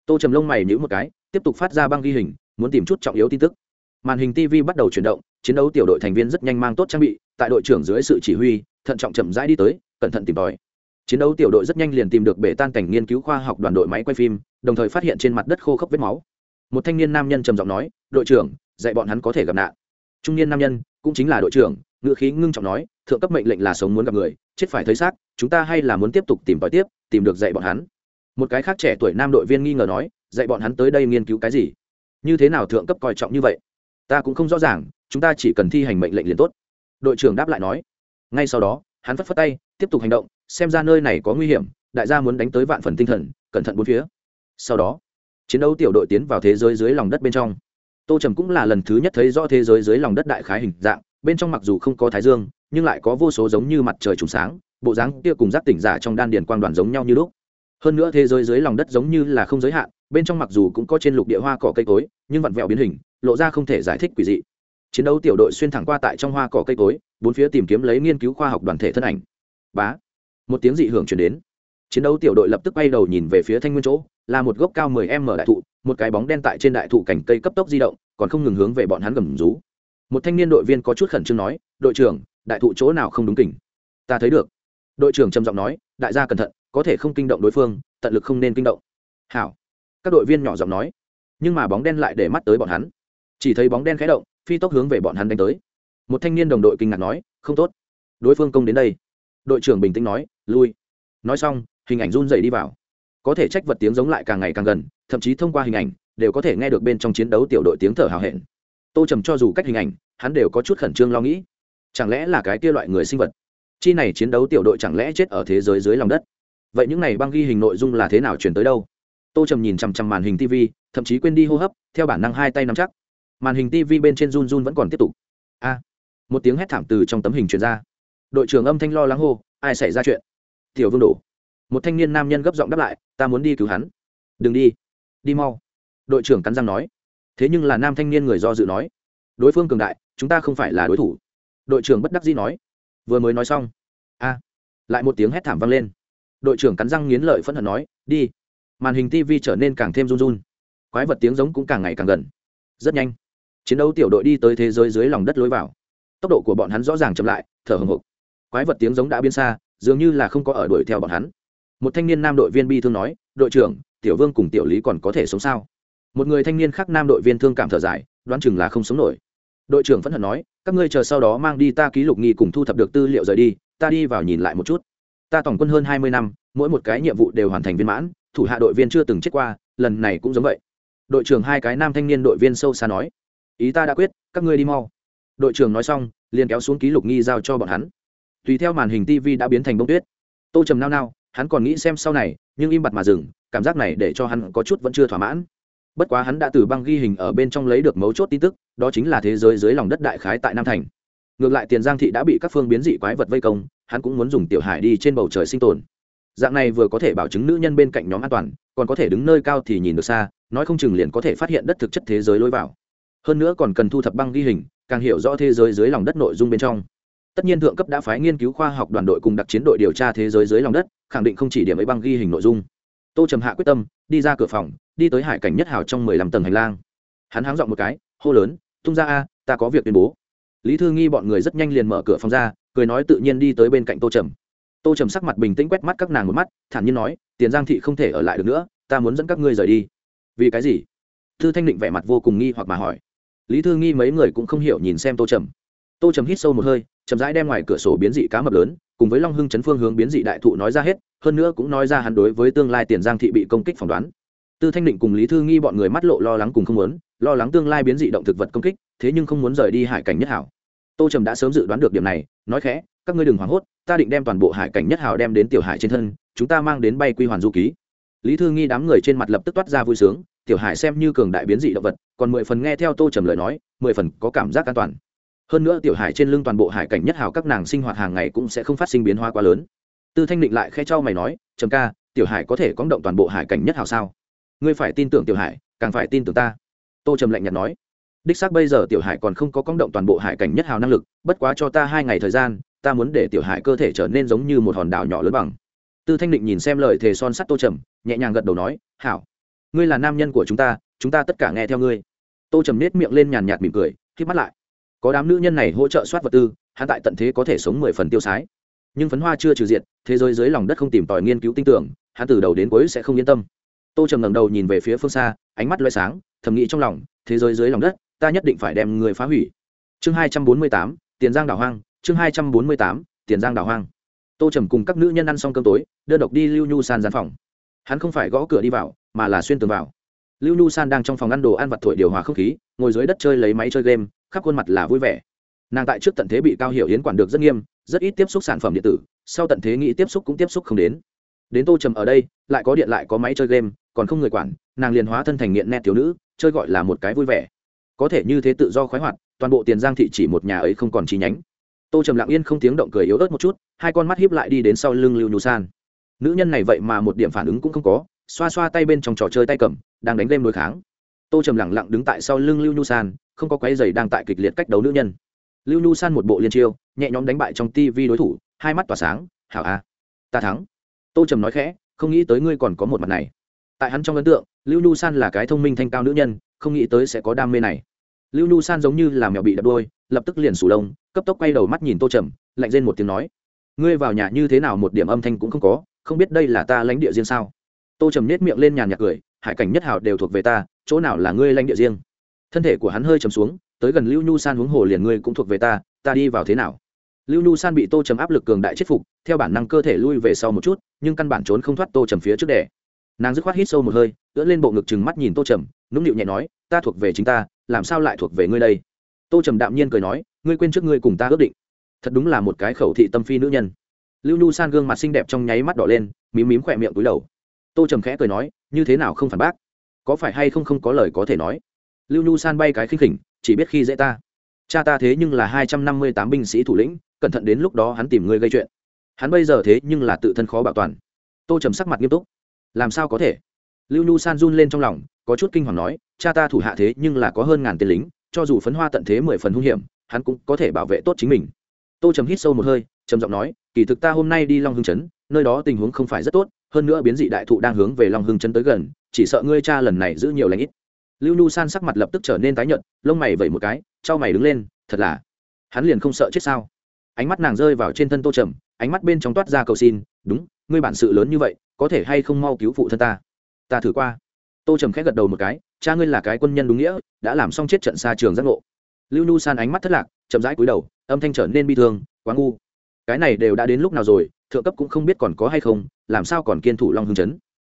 Tô trầm lông mày nhữ một cái, tiếp tục phát ra băng ghi hình, muốn tìm chút trọng yếu tin tức. Màn hình tv bắt đầu chuyển động chiến đấu tiểu đội thành viên rất nhanh mang tốt trang bị, tại đội trưởng dưới sự chỉ huy, thận trọng chậm rãi đi tới, cẩn thận tìm tòi. Chiến đấu tiểu đội rất nhanh liền tìm được bể tan cảnh nghiên cứu khoa học đoàn đội máy quay phim, đồng thời phát hiện trên mặt đất khô khốc vết máu. Một thanh niên nam nhân trầm giọng nói, đội trưởng, dạy bọn hắn có thể gặp nạn. Trung niên nam nhân, cũng chính là đội trưởng ngựa khí ngưng trọng nói, thượng cấp mệnh lệnh là sống muốn gặp người, chết phải thấy xác, chúng ta hay là muốn tiếp tục tìm tòi tiếp, tìm được dạy bọn hắn. Một cái khác trẻ tuổi nam đội viên nghi ngờ nói, dạy bọn hắn tới đây nghiên cứu cái gì? Như thế nào thượng cấp coi trọng như vậy? Ta cũng không rõ ràng chúng ta chỉ cần thi hành mệnh lệnh liền tốt. Đội trưởng đáp lại nói. Ngay sau đó, hắn phất phất tay, tiếp tục hành động, xem ra nơi này có nguy hiểm, đại gia muốn đánh tới vạn phần tinh thần, cẩn thận bốn phía. Sau đó, chiến đấu tiểu đội tiến vào thế giới dưới lòng đất bên trong. Tô trầm cũng là lần thứ nhất thấy rõ thế giới dưới lòng đất đại khái hình dạng, bên trong mặc dù không có thái dương, nhưng lại có vô số giống như mặt trời trùng sáng, bộ dáng kia cùng giác tỉnh giả trong đan điền quang đoàn giống nhau như lúc. Hơn nữa thế giới dưới lòng đất giống như là không giới hạn, bên trong mặc dù cũng có trên lục địa hoa cỏ cây cối, nhưng vặn vẹo biến hình, lộ ra không thể giải thích quỷ dị chiến đấu tiểu đội xuyên thẳng qua tại trong hoa cỏ cây cối, bốn phía tìm kiếm lấy nghiên cứu khoa học đoàn thể thân ảnh. Bá! Một tiếng dị hưởng chuyển đến. Chiến đấu tiểu đội lập tức bay đầu nhìn về phía thanh nguyên chỗ, là một gốc cao 10 m đại thụ, một cái bóng đen tại trên đại thụ cành cây cấp tốc di động, còn không ngừng hướng về bọn hắn gầm rú. Một thanh niên đội viên có chút khẩn trương nói, đội trưởng, đại thụ chỗ nào không đúng kỉnh? Ta thấy được. Đội trưởng trầm giọng nói, đại gia cẩn thận, có thể không kinh động đối phương, tận lực không nên kinh động. Hảo. Các đội viên nhỏ giọng nói, nhưng mà bóng đen lại để mắt tới bọn hắn. Chỉ thấy bóng đen khẽ động phi tốc hướng về bọn hắn đánh tới. Một thanh niên đồng đội kinh ngạc nói, không tốt. Đối phương công đến đây. Đội trưởng bình tĩnh nói, lui. Nói xong, hình ảnh run dày đi vào. Có thể trách vật tiếng giống lại càng ngày càng gần, thậm chí thông qua hình ảnh, đều có thể nghe được bên trong chiến đấu tiểu đội tiếng thở hào hẹn. Tô trầm cho dù cách hình ảnh, hắn đều có chút khẩn trương lo nghĩ. Chẳng lẽ là cái kia loại người sinh vật? Chi này chiến đấu tiểu đội chẳng lẽ chết ở thế giới dưới lòng đất? Vậy những này băng ghi hình nội dung là thế nào chuyển tới đâu? Tô trầm nhìn chằm chằm màn hình tv thậm chí quên đi hô hấp, theo bản năng hai tay nắm chắc màn hình tv bên trên run run vẫn còn tiếp tục. A, một tiếng hét thảm từ trong tấm hình truyền ra. Đội trưởng âm thanh lo lắng hô, ai xảy ra chuyện? Tiểu vương đổ. Một thanh niên nam nhân gấp giọng đáp lại, ta muốn đi cứu hắn. Đừng đi đi mau. Đội trưởng cắn răng nói. Thế nhưng là nam thanh niên người do dự nói, đối phương cường đại, chúng ta không phải là đối thủ. Đội trưởng bất đắc dĩ nói. Vừa mới nói xong, a, lại một tiếng hét thảm vang lên. Đội trưởng cắn răng nghiến lợi phẫn hận nói, đi. Màn hình tv trở nên càng thêm run run. Quái vật tiếng giống cũng càng ngày càng gần. Rất nhanh chiến đấu tiểu đội đi tới thế giới dưới lòng đất lối vào. Tốc độ của bọn hắn rõ ràng chậm lại, thở hồng hộc. Quái vật tiếng giống đã biến xa, dường như là không có ở đuổi theo bọn hắn. Một thanh niên nam đội viên bi thương nói, đội trưởng, tiểu vương cùng tiểu lý còn có thể sống sao? Một người thanh niên khác nam đội viên thương cảm thở dài, đoán chừng là không sống nổi. Đội trưởng phẫn hận nói, các ngươi chờ sau đó mang đi ta ký lục nghi cùng thu thập được tư liệu rời đi, ta đi vào nhìn lại một chút. Ta tổng quân hơn hai mươi năm, mỗi một cái nhiệm vụ đều hoàn thành viên mãn, thủ hạ đội viên chưa từng chết qua, lần này cũng giống vậy. Đội trưởng hai cái nam thanh niên đội viên sâu xa nói ý ta đã quyết, các ngươi đi mau. Đội trưởng nói xong, liền kéo xuống ký lục nghi giao cho bọn hắn. Tùy theo màn hình tv đã biến thành bông tuyết. Tô trầm nao nao, hắn còn nghĩ xem sau này, nhưng im bặt mà dừng, cảm giác này để cho hắn có chút vẫn chưa thỏa mãn. Bất quá hắn đã từ băng ghi hình ở bên trong lấy được mấu chốt tin tức, đó chính là thế giới dưới lòng đất đại khái tại nam thành. Ngược lại tiền giang thị đã bị các phương biến dị quái vật vây công, hắn cũng muốn dùng tiểu hải đi trên bầu trời sinh tồn. Dạng này vừa có thể bảo chứng nữ nhân bên cạnh nhóm an toàn, còn có thể đứng nơi cao thì nhìn được xa, nói không chừng liền có thể phát hiện đất thực chất thế giới lối vào hơn nữa còn cần thu thập băng ghi hình, càng hiểu rõ thế giới dưới lòng đất nội dung bên trong. Tất nhiên thượng cấp đã phái nghiên cứu khoa học đoàn đội cùng đặc chiến đội điều tra thế giới dưới lòng đất, khẳng định không chỉ điểm ấy băng ghi hình nội dung. Tô trầm hạ quyết tâm, đi ra cửa phòng, đi tới hải cảnh nhất hào trong mười lăm tầng hành lang. Hắn háng dọn một cái, hô lớn, tung ra a, ta có việc tuyên bố. Lý thư nghi bọn người rất nhanh liền mở cửa phòng ra, cười nói tự nhiên đi tới bên cạnh tô trầm. Tô trầm sắc mặt bình tĩnh quét mắt các nàng một mắt, thản nhiên nói, tiền giang thị không thể ở lại được nữa, ta muốn dẫn các ngươi rời đi. Vì cái gì? Thư thanh định vẻ mặt vô cùng nghi hoặc mà hỏi lý thư nghi mấy người cũng không hiểu nhìn xem tô trầm. Tô trầm hít sâu một hơi, chậm rãi đem ngoài cửa sổ biến dị cá mập lớn, cùng với long hưng chấn phương hướng biến dị đại thụ nói ra hết, hơn nữa cũng nói ra hắn đối với tương lai tiền giang thị bị công kích phỏng đoán. Tư thanh định cùng lý thư nghi bọn người mắt lộ lo lắng cùng không muốn, lo lắng tương lai biến dị động thực vật công kích, thế nhưng không muốn rời đi hải cảnh nhất hảo. Tô trầm đã sớm dự đoán được điểm này, nói khẽ, các ngươi đừng hoảng hốt, ta định đem toàn bộ hải cảnh nhất hảo đem đến tiểu hải trên thân, chúng ta mang đến bay quy hoàn du ký. Lý thư nghi đám người trên mặt lập tức toát ra vui sướng tiểu hải xem như cường đại biến dị động vật, còn mười phần nghe theo tô trầm lời nói, mười phần có cảm giác an toàn. Hơn nữa tiểu hải trên lưng toàn bộ hải cảnh nhất hào các nàng sinh hoạt hàng ngày cũng sẽ không phát sinh biến hóa quá lớn. Tư thanh định lại khe cho mày nói, trầm ca, tiểu hải có thể cóng động toàn bộ hải cảnh nhất hào sao? Ngươi phải tin tưởng tiểu hải, càng phải tin tưởng ta. Tô trầm lạnh nhạt nói, đích xác bây giờ tiểu hải còn không có cóng động toàn bộ hải cảnh nhất hào năng lực, bất quá cho ta hai ngày thời gian, ta muốn để tiểu hải cơ thể trở nên giống như một hòn đảo nhỏ lớn bằng. Tư thanh định nhìn xem lời thề son sắt tô trầm, nhẹ nhàng gật đầu nói, hảo ngươi là nam nhân của chúng ta chúng ta tất cả nghe theo ngươi. Tô trầm nết miệng lên nhàn nhạt mỉm cười khi mắt lại. Có đám nữ nhân này hỗ trợ soát vật tư, hắn tại tận thế có thể sống mười phần tiêu sái. Nhưng phấn hoa chưa trừ diện thế giới dưới lòng đất không tìm tòi nghiên cứu tinh tưởng, hắn từ đầu đến cuối sẽ không yên tâm. Tô trầm ngẩng đầu nhìn về phía phương xa, ánh mắt loay sáng, thầm nghĩ trong lòng, thế giới dưới lòng đất, ta nhất định phải đem người phá hủy. Chương hai trăm bốn mươi tám, tiền giang đảo hoang, chương hai trăm bốn mươi tám, tiền giang đảo hoang. Tô trầm cùng các nữ nhân ăn xong cơm tối, đơn độc đi lưu nhu san gian phòng hắn không phải gõ cửa đi vào, mà là xuyên tường vào. Lưu nhu san đang trong phòng ăn đồ ăn vặt thổi điều hòa không khí, ngồi dưới đất chơi lấy máy chơi game, khắp khuôn mặt là vui vẻ. Nàng tại trước tận thế bị cao hiểu yến quản được rất nghiêm, rất ít tiếp xúc sản phẩm điện tử, sau tận thế nghĩ tiếp xúc cũng tiếp xúc không đến. Đến tô trầm ở đây, lại có điện lại có máy chơi game, còn không người quản, nàng liền hóa thân thành nghiện nét thiếu nữ, chơi gọi là một cái vui vẻ. Có thể như thế tự do khoái hoạt, toàn bộ tiền giang thị chỉ một nhà ấy không còn chi nhánh. Tô trầm lặng yên không tiếng động cười yếu ớt một chút, hai con mắt hiếp lại đi đến sau lưng lưu nhu san nữ nhân này vậy mà một điểm phản ứng cũng không có, xoa xoa tay bên trong trò chơi tay cầm, đang đánh game đối kháng. Tô trầm lẳng lặng đứng tại sau lưng lưu nhu san, không có quái giày đang tại kịch liệt cách đấu nữ nhân. Lưu nhu san một bộ liên chiêu, nhẹ nhõm đánh bại trong tivi đối thủ, hai mắt tỏa sáng, hảo a, ta thắng. Tô trầm nói khẽ, không nghĩ tới ngươi còn có một mặt này. Tại hắn trong ấn tượng, lưu nhu san là cái thông minh thanh cao nữ nhân, không nghĩ tới sẽ có đam mê này. Lưu nhu san giống như là mèo bị đập đôi, lập tức liền sủ lông, cấp tốc quay đầu mắt nhìn tô trầm, lạnh lên một tiếng nói, ngươi vào nhà như thế nào một điểm âm thanh cũng không có không biết đây là ta lãnh địa riêng sao? Tô trầm nết miệng lên nhàn nhạc cười, hải cảnh nhất hảo đều thuộc về ta, chỗ nào là ngươi lãnh địa riêng? Thân thể của hắn hơi trầm xuống, tới gần lưu nhu san huống hồ liền ngươi cũng thuộc về ta ta đi vào thế nào? Lưu nhu san bị tô trầm áp lực cường đại chết phục, theo bản năng cơ thể lui về sau một chút, nhưng căn bản trốn không thoát tô trầm phía trước đẻ nàng dứt khoát hít sâu một hơi, ưỡn lên bộ ngực chừng mắt nhìn tô trầm, nũng nịu nhẹ nói, ta thuộc về chính ta, làm sao lại thuộc về ngươi đây? Tô trầm đạm nhiên cười nói, ngươi quên trước ngươi cùng ta ước định. Thật đúng là một cái khẩu thị tâm phi nữ nhân lưu nhu san gương mặt xinh đẹp trong nháy mắt đỏ lên, mím mím khỏe miệng túi đầu. Tô trầm khẽ cười nói, như thế nào không phản bác? Có phải hay không không có lời có thể nói? Lưu nhu san bay cái khinh khỉnh, chỉ biết khi dễ ta. Cha ta thế nhưng là hai trăm năm mươi tám binh sĩ thủ lĩnh, cẩn thận đến lúc đó hắn tìm ngươi gây chuyện. Hắn bây giờ thế nhưng là tự thân khó bảo toàn. Tô trầm sắc mặt nghiêm túc. Làm sao có thể? Lưu nhu san run lên trong lòng, có chút kinh hoàng nói, cha ta thủ hạ thế nhưng là có hơn ngàn tên lính, cho dù phấn hoa tận thế mười phần hung hiểm, hắn cũng có thể bảo vệ tốt chính mình. Tô trầm hít sâu một hơi trầm giọng nói kỳ thực ta hôm nay đi long hưng Trấn, nơi đó tình huống không phải rất tốt hơn nữa biến dị đại thụ đang hướng về long hưng Trấn tới gần chỉ sợ ngươi cha lần này giữ nhiều lãnh ít. Lưu nhu san sắc mặt lập tức trở nên tái nhợt lông mày vẩy một cái trao mày đứng lên thật là hắn liền không sợ chết sao? Ánh mắt nàng rơi vào trên thân tô trầm ánh mắt bên trong toát ra cầu xin đúng ngươi bản sự lớn như vậy có thể hay không mau cứu phụ thân ta? Ta thử qua. Tô trầm khẽ gật đầu một cái cha ngươi là cái quân nhân đúng nghĩa đã làm xong chết trận xa trường giác ngộ. Lưu nhu san ánh mắt thất lạc chậm rãi cúi đầu âm thanh trở nên bi thương quá ngu cái này đều đã đến lúc nào rồi, thượng cấp cũng không biết còn có hay không, làm sao còn kiên thủ long hưng chấn?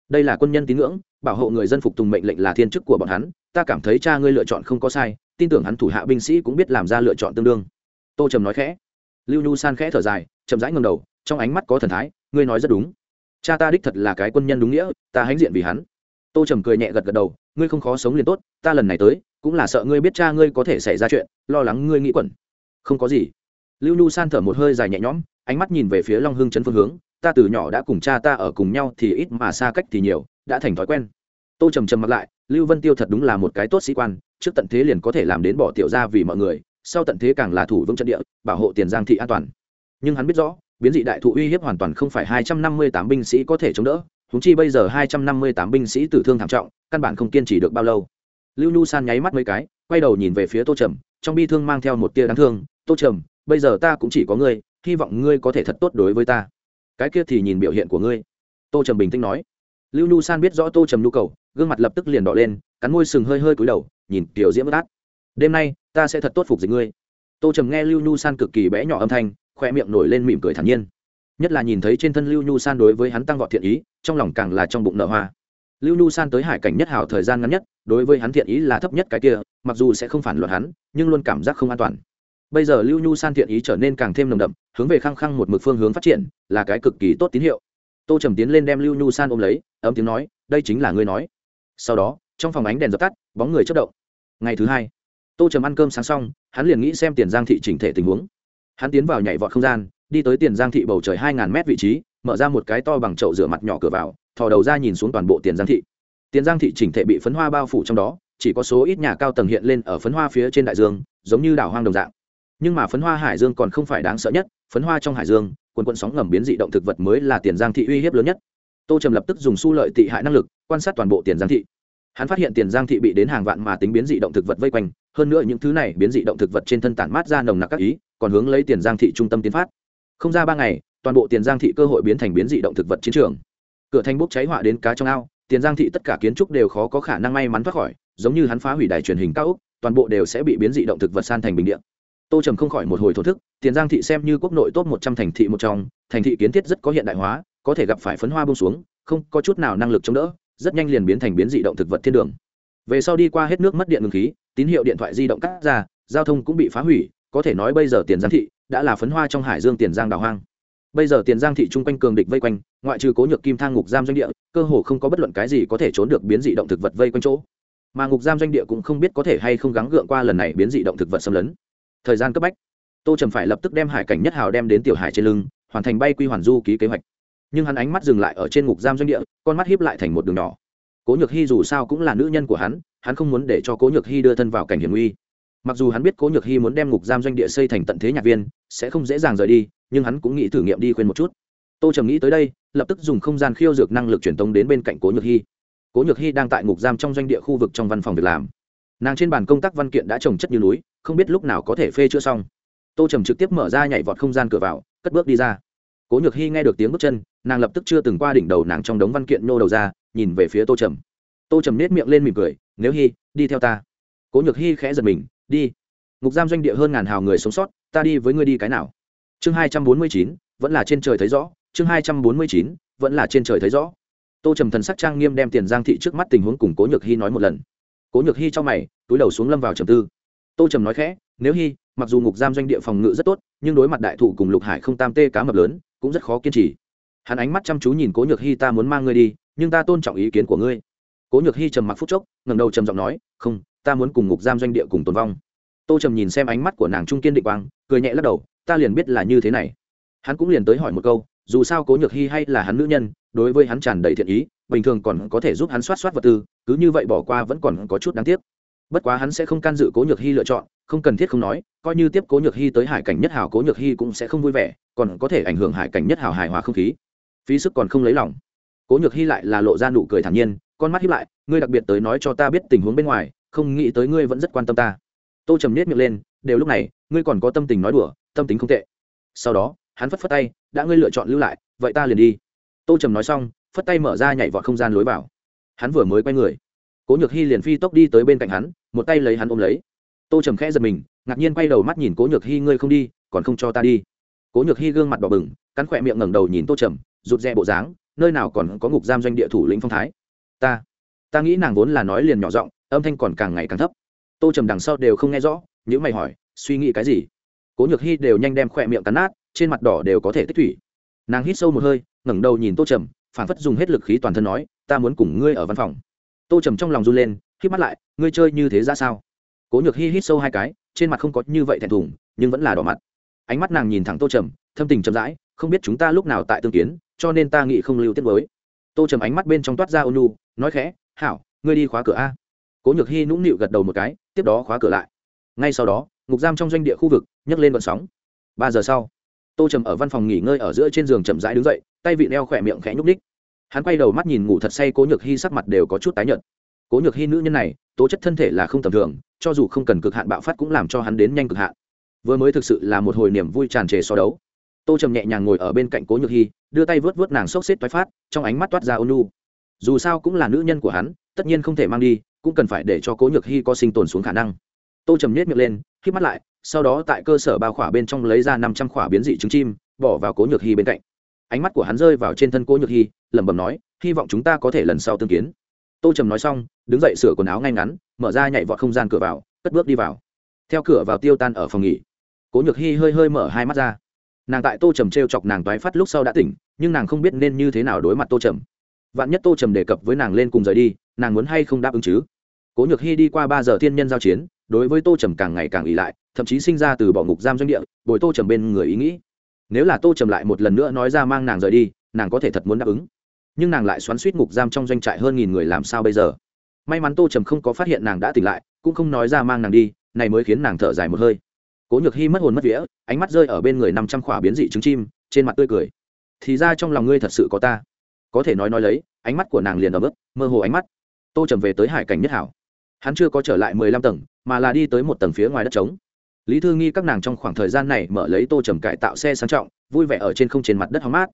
Đây là quân nhân tín ngưỡng, bảo hộ người dân phục tùng mệnh lệnh là thiên chức của bọn hắn, ta cảm thấy cha ngươi lựa chọn không có sai, tin tưởng hắn thủ hạ binh sĩ cũng biết làm ra lựa chọn tương đương. Tô trầm nói khẽ. Lưu nhu san khẽ thở dài, chậm rãi ngầm đầu, trong ánh mắt có thần thái, ngươi nói rất đúng. Cha ta đích thật là cái quân nhân đúng nghĩa, ta hãnh diện vì hắn. Tô trầm cười nhẹ gật gật đầu, ngươi không khó sống liền tốt, ta lần này tới, cũng là sợ ngươi biết cha ngươi có thể xảy ra chuyện, lo lắng ngươi nghĩ quẩn. Không có gì lưu nhu san thở một hơi dài nhẹ nhõm, ánh mắt nhìn về phía long hưng chấn phương hướng, ta từ nhỏ đã cùng cha ta ở cùng nhau thì ít mà xa cách thì nhiều, đã thành thói quen. Tô trầm trầm mặt lại, lưu vân tiêu thật đúng là một cái tốt sĩ quan, trước tận thế liền có thể làm đến bỏ tiểu ra vì mọi người, sau tận thế càng là thủ vững trận địa, bảo hộ tiền giang thị an toàn. Nhưng hắn biết rõ, biến dị đại thụ uy hiếp hoàn toàn không phải hai trăm năm mươi tám binh sĩ có thể chống đỡ húng chi bây giờ hai trăm năm mươi tám binh sĩ tử thương thảm trọng, căn bản không kiên trì được bao lâu. Lưu nhu san nháy mắt mấy cái, quay đầu nhìn về phía tô trầm, trong bi thương mang theo một tia đáng thương, tô trầm bây giờ ta cũng chỉ có ngươi, hy vọng ngươi có thể thật tốt đối với ta. Cái kia thì nhìn biểu hiện của ngươi. Tô trầm bình tĩnh nói. Lưu nhu san biết rõ tô trầm nhu cầu, gương mặt lập tức liền đỏ lên, cắn môi sừng hơi hơi cúi đầu, nhìn tiểu diễm bất át. Đêm nay, ta sẽ thật tốt phục dịch ngươi. Tô trầm nghe lưu nhu san cực kỳ bẽ nhỏ âm thanh khoe miệng nổi lên mỉm cười thản nhiên. Nhất là nhìn thấy trên thân lưu nhu san đối với hắn tăng vọt thiện ý, trong lòng càng là trong bụng nợ hoa. Lưu nhu san tới hải cảnh nhất hảo thời gian ngắn nhất, đối với hắn thiện ý là thấp nhất cái kia, mặc dù sẽ không phản luận hắn, nhưng luôn cảm giác không an toàn bây giờ lưu nhu san thiện ý trở nên càng thêm nồng đậm, hướng về khăng khăng một mực phương hướng phát triển là cái cực kỳ tốt tín hiệu. Tô trầm tiến lên đem lưu nhu san ôm lấy, ấm tiếng nói, đây chính là ngươi nói. Sau đó, trong phòng ánh đèn dập tắt, bóng người chất động. Ngày thứ hai, tô trầm ăn cơm sáng xong, hắn liền nghĩ xem tiền giang thị chỉnh thể tình huống. Hắn tiến vào nhảy vọt không gian, đi tới tiền giang thị bầu trời hai ngàn mét vị trí, mở ra một cái to bằng chậu rửa mặt nhỏ cửa vào, thò đầu ra nhìn xuống toàn bộ tiền giang thị. Tiền giang thị chỉnh thể bị phấn hoa bao phủ trong đó, chỉ có số ít nhà cao tầng hiện lên ở phấn hoa phía trên đại dương, giống như đảo hoang đồng dạng nhưng mà phấn hoa hải dương còn không phải đáng sợ nhất, phấn hoa trong hải dương, quần quận sóng ngầm biến dị động thực vật mới là tiền giang thị uy hiếp lớn nhất. Tô trầm lập tức dùng su lợi tị hại năng lực, quan sát toàn bộ tiền giang thị. Hắn phát hiện tiền giang thị bị đến hàng vạn mà tính biến dị động thực vật vây quanh, hơn nữa những thứ này biến dị động thực vật trên thân tản mát ra nồng nặc các ý, còn hướng lấy tiền giang thị trung tâm tiến phát. Không ra ba ngày, toàn bộ tiền giang thị cơ hội biến thành biến dị động thực vật chiến trường. Cửa thanh bốc cháy họa đến cá trong ao, tiền giang thị tất cả kiến trúc đều khó có khả năng may mắn thoát khỏi, giống như hắn phá hủy đài truyền hình cao úc toàn bộ đều sẽ bị biến dị động thực vật san thành bình điện tô trầm không khỏi một hồi thổ thức, tiền giang thị xem như quốc nội tốt một trăm thành thị một trong, thành thị kiến thiết rất có hiện đại hóa, có thể gặp phải phấn hoa bông xuống, không có chút nào năng lực chống đỡ, rất nhanh liền biến thành biến dị động thực vật thiên đường. Về sau đi qua hết nước mất điện ngừng khí, tín hiệu điện thoại di động cắt ra, giao thông cũng bị phá hủy, có thể nói bây giờ tiền giang thị đã là phấn hoa trong hải dương tiền giang đào hoang. Bây giờ tiền giang thị chung quanh cường địch vây quanh, ngoại trừ cố nhược kim thang ngục giam doanh địa, cơ hồ không có bất luận cái gì có thể trốn được biến dị động thực vật vây quanh chỗ. Mà ngục giam doanh địa cũng không biết có thể hay không gắng gượng qua lần này biến dị động thực vật xâm lấn thời gian cấp bách, tô trầm phải lập tức đem hải cảnh nhất hào đem đến tiểu hải trên lưng, hoàn thành bay quy hoàn du ký kế hoạch. Nhưng hắn ánh mắt dừng lại ở trên ngục giam doanh địa, con mắt hiếp lại thành một đường nhỏ. Cố nhược hy dù sao cũng là nữ nhân của hắn hắn không muốn để cho cố nhược hy đưa thân vào cảnh hiểm nguy. Mặc dù hắn biết cố nhược hy muốn đem ngục giam doanh địa xây thành tận thế nhạc viên, sẽ không dễ dàng rời đi, nhưng hắn cũng nghĩ thử nghiệm đi khuyên một chút. Tô trầm nghĩ tới đây, lập tức dùng không gian khiêu dược năng lực truyền tống đến bên cạnh cố nhược hy cố nhược hy đang tại ngục giam trong doanh địa khu vực trong văn phòng việc làm nàng trên bàn công tác văn kiện đã trồng chất như núi, không biết lúc nào có thể phê chữa xong. Tô trầm trực tiếp mở ra nhảy vọt không gian cửa vào, cất bước đi ra. Cố nhược hy nghe được tiếng bước chân, nàng lập tức chưa từng qua đỉnh đầu nàng trong đống văn kiện nô đầu ra, nhìn về phía tô trầm. Tô trầm nết miệng lên mỉm cười, nếu hy đi theo ta. Cố nhược hy khẽ giật mình, đi. Ngục giam doanh địa hơn ngàn hào người sống sót, ta đi với ngươi đi cái nào? Chương hai trăm bốn mươi chín, vẫn là trên trời thấy rõ. Chương hai trăm bốn mươi chín, vẫn là trên trời thấy rõ. Tô trầm thần sắc trang nghiêm đem tiền giang thị trước mắt tình huống cùng cố nhược hy nói một lần cố nhược hy cho mày, túi đầu xuống lâm vào trầm tư. Tô trầm nói khẽ, nếu hy mặc dù ngục giam doanh địa phòng ngự rất tốt, nhưng đối mặt đại thủ cùng lục hải không tam tê cá mập lớn, cũng rất khó kiên trì. Hắn ánh mắt chăm chú nhìn cố nhược hy ta muốn mang ngươi đi, nhưng ta tôn trọng ý kiến của ngươi. Cố nhược hy trầm mặc phút chốc ngầm đầu trầm giọng nói, không, ta muốn cùng ngục giam doanh địa cùng tồn vong. Tô trầm nhìn xem ánh mắt của nàng trung kiên định quang, cười nhẹ lắc đầu, ta liền biết là như thế này. Hắn cũng liền tới hỏi một câu, dù sao cố nhược hy hay là hắn nữ nhân, đối với hắn tràn đầy thiện ý bình thường còn có thể giúp hắn soát soát vật tư, cứ như vậy bỏ qua vẫn còn có chút đáng tiếc. Bất quá hắn sẽ không can dự cố nhược hy lựa chọn, không cần thiết không nói, coi như tiếp cố nhược hy tới hải cảnh nhất hào, cố nhược hy cũng sẽ không vui vẻ, còn có thể ảnh hưởng hải cảnh nhất hào hài hòa không khí. Phí sức còn không lấy lòng. Cố nhược hy lại là lộ ra nụ cười thản nhiên, con mắt hiếp lại, ngươi đặc biệt tới nói cho ta biết tình huống bên ngoài, không nghĩ tới ngươi vẫn rất quan tâm ta. Tô trầm nết miệng lên, đều lúc này, ngươi còn có tâm tình nói đùa, tâm tính không tệ. Sau đó, hắn phất phất tay, đã ngươi lựa chọn lưu lại, vậy ta liền đi. Tô trầm nói xong phất tay mở ra nhảy vọt không gian lối vào. Hắn vừa mới quay người, cố nhược hy liền phi tốc đi tới bên cạnh hắn, một tay lấy hắn ôm lấy. Tô trầm khẽ giật mình, ngạc nhiên quay đầu mắt nhìn cố nhược hy ngươi không đi, còn không cho ta đi. Cố nhược hy gương mặt đỏ bừng, cắn khỏe miệng ngẩng đầu nhìn tô trầm, rụt rè bộ dáng, nơi nào còn có ngục giam doanh địa thủ lĩnh phong thái? Ta ta nghĩ nàng vốn là nói liền nhỏ giọng, âm thanh còn càng ngày càng thấp. Tô trầm đằng sau đều không nghe rõ những mày hỏi, suy nghĩ cái gì? Cố nhược hy đều nhanh đem khỏe miệng cắn nát, trên mặt đỏ đều có thể tích thủy. Nàng hít sâu một hơi, ngẩng đầu nhìn tô trầm phản phất dùng hết lực khí toàn thân nói, ta muốn cùng ngươi ở văn phòng. Tô trầm trong lòng run lên khi mắt lại, ngươi chơi như thế ra sao? Cố nhược Hi hít sâu hai cái, trên mặt không có như vậy thẹn thùng, nhưng vẫn là đỏ mặt. Ánh mắt nàng nhìn thẳng tô trầm, thâm tình chậm rãi, không biết chúng ta lúc nào tại tương kiến, cho nên ta nghĩ không lưu tiết mới tô trầm ánh mắt bên trong toát ra ônu nói khẽ, hảo, ngươi đi khóa cửa a. Cố nhược Hi nũng nịu gật đầu một cái, tiếp đó khóa cửa lại. Ngay sau đó, ngục giam trong doanh địa khu vực nhấc lên vận sóng. Ba giờ sau tô trầm ở văn phòng nghỉ ngơi ở giữa trên giường chậm rãi đứng dậy, tay vị neo khỏe miệng khẽ nhúc ních hắn quay đầu mắt nhìn ngủ thật say cố nhược hy sắc mặt đều có chút tái nhợt. Cố nhược hy nữ nhân này, tố chất thân thể là không tầm thường, cho dù không cần cực hạn bạo phát cũng làm cho hắn đến nhanh cực hạn. Vừa mới thực sự là một hồi niềm vui tràn trề so đấu. Tô trầm nhẹ nhàng ngồi ở bên cạnh cố nhược hy đưa tay vớt vớt nàng xốc xếp toái phát, trong ánh mắt toát ra ônu dù sao cũng là nữ nhân của hắn, tất nhiên không thể mang đi, cũng cần phải để cho cố nhược hy có sinh tồn xuống khả năng. Tô trầm nhét miệng lên khi mắt lại sau đó tại cơ sở bao khỏa bên trong lấy ra năm trăm khỏa biến dị trứng chim, bỏ vào cố nhược hy bên cạnh. Ánh mắt của hắn rơi vào trên thân cố nhược hy, lẩm bẩm nói, hy vọng chúng ta có thể lần sau tương kiến. Tô trầm nói xong, đứng dậy sửa quần áo ngay ngắn, mở ra nhảy vọt không gian cửa vào, cất bước đi vào. Theo cửa vào tiêu tan ở phòng nghỉ, cố nhược hy hơi hơi mở hai mắt ra. Nàng tại tô trầm t r e o chọc nàng toái phát lúc sau đã tỉnh, nhưng nàng không biết nên như thế nào đối mặt tô trầm. Vạn nhất tô trầm đề cập với nàng lên cùng rời đi, nàng muốn hay không đáp ứng chứ? Cố nhược hy đi qua ba giờ thiên nhân giao chiến, đối với tô trầm càng ngày càng ỉ lại thậm chí sinh ra từ bỏ ngục giam doanh địa, bồi tô trầm bên người ý nghĩ. Nếu là tô trầm lại một lần nữa nói ra mang nàng rời đi, nàng có thể thật muốn đáp ứng. Nhưng nàng lại xoắn suýt ngục giam trong doanh trại hơn nghìn người làm sao bây giờ? May mắn tô trầm không có phát hiện nàng đã tỉnh lại, cũng không nói ra mang nàng đi, này mới khiến nàng thở dài một hơi. Cố nhược hy mất hồn mất vía, ánh mắt rơi ở bên người năm trăm khỏa biến dị trứng chim, trên mặt tươi cười. Thì ra trong lòng ngươi thật sự có ta. Có thể nói nói lấy, ánh mắt của nàng liền ở bước mơ hồ ánh mắt. Tô trầm về tới hải cảnh nhất hảo. Hắn chưa có trở lại mười lăm tầng, mà là đi tới một tầng phía ngoài đất trống lý thư nghi các nàng trong khoảng thời gian này mở lấy tô trầm cải tạo xe sang trọng, vui vẻ ở trên không trên mặt đất hóng mát.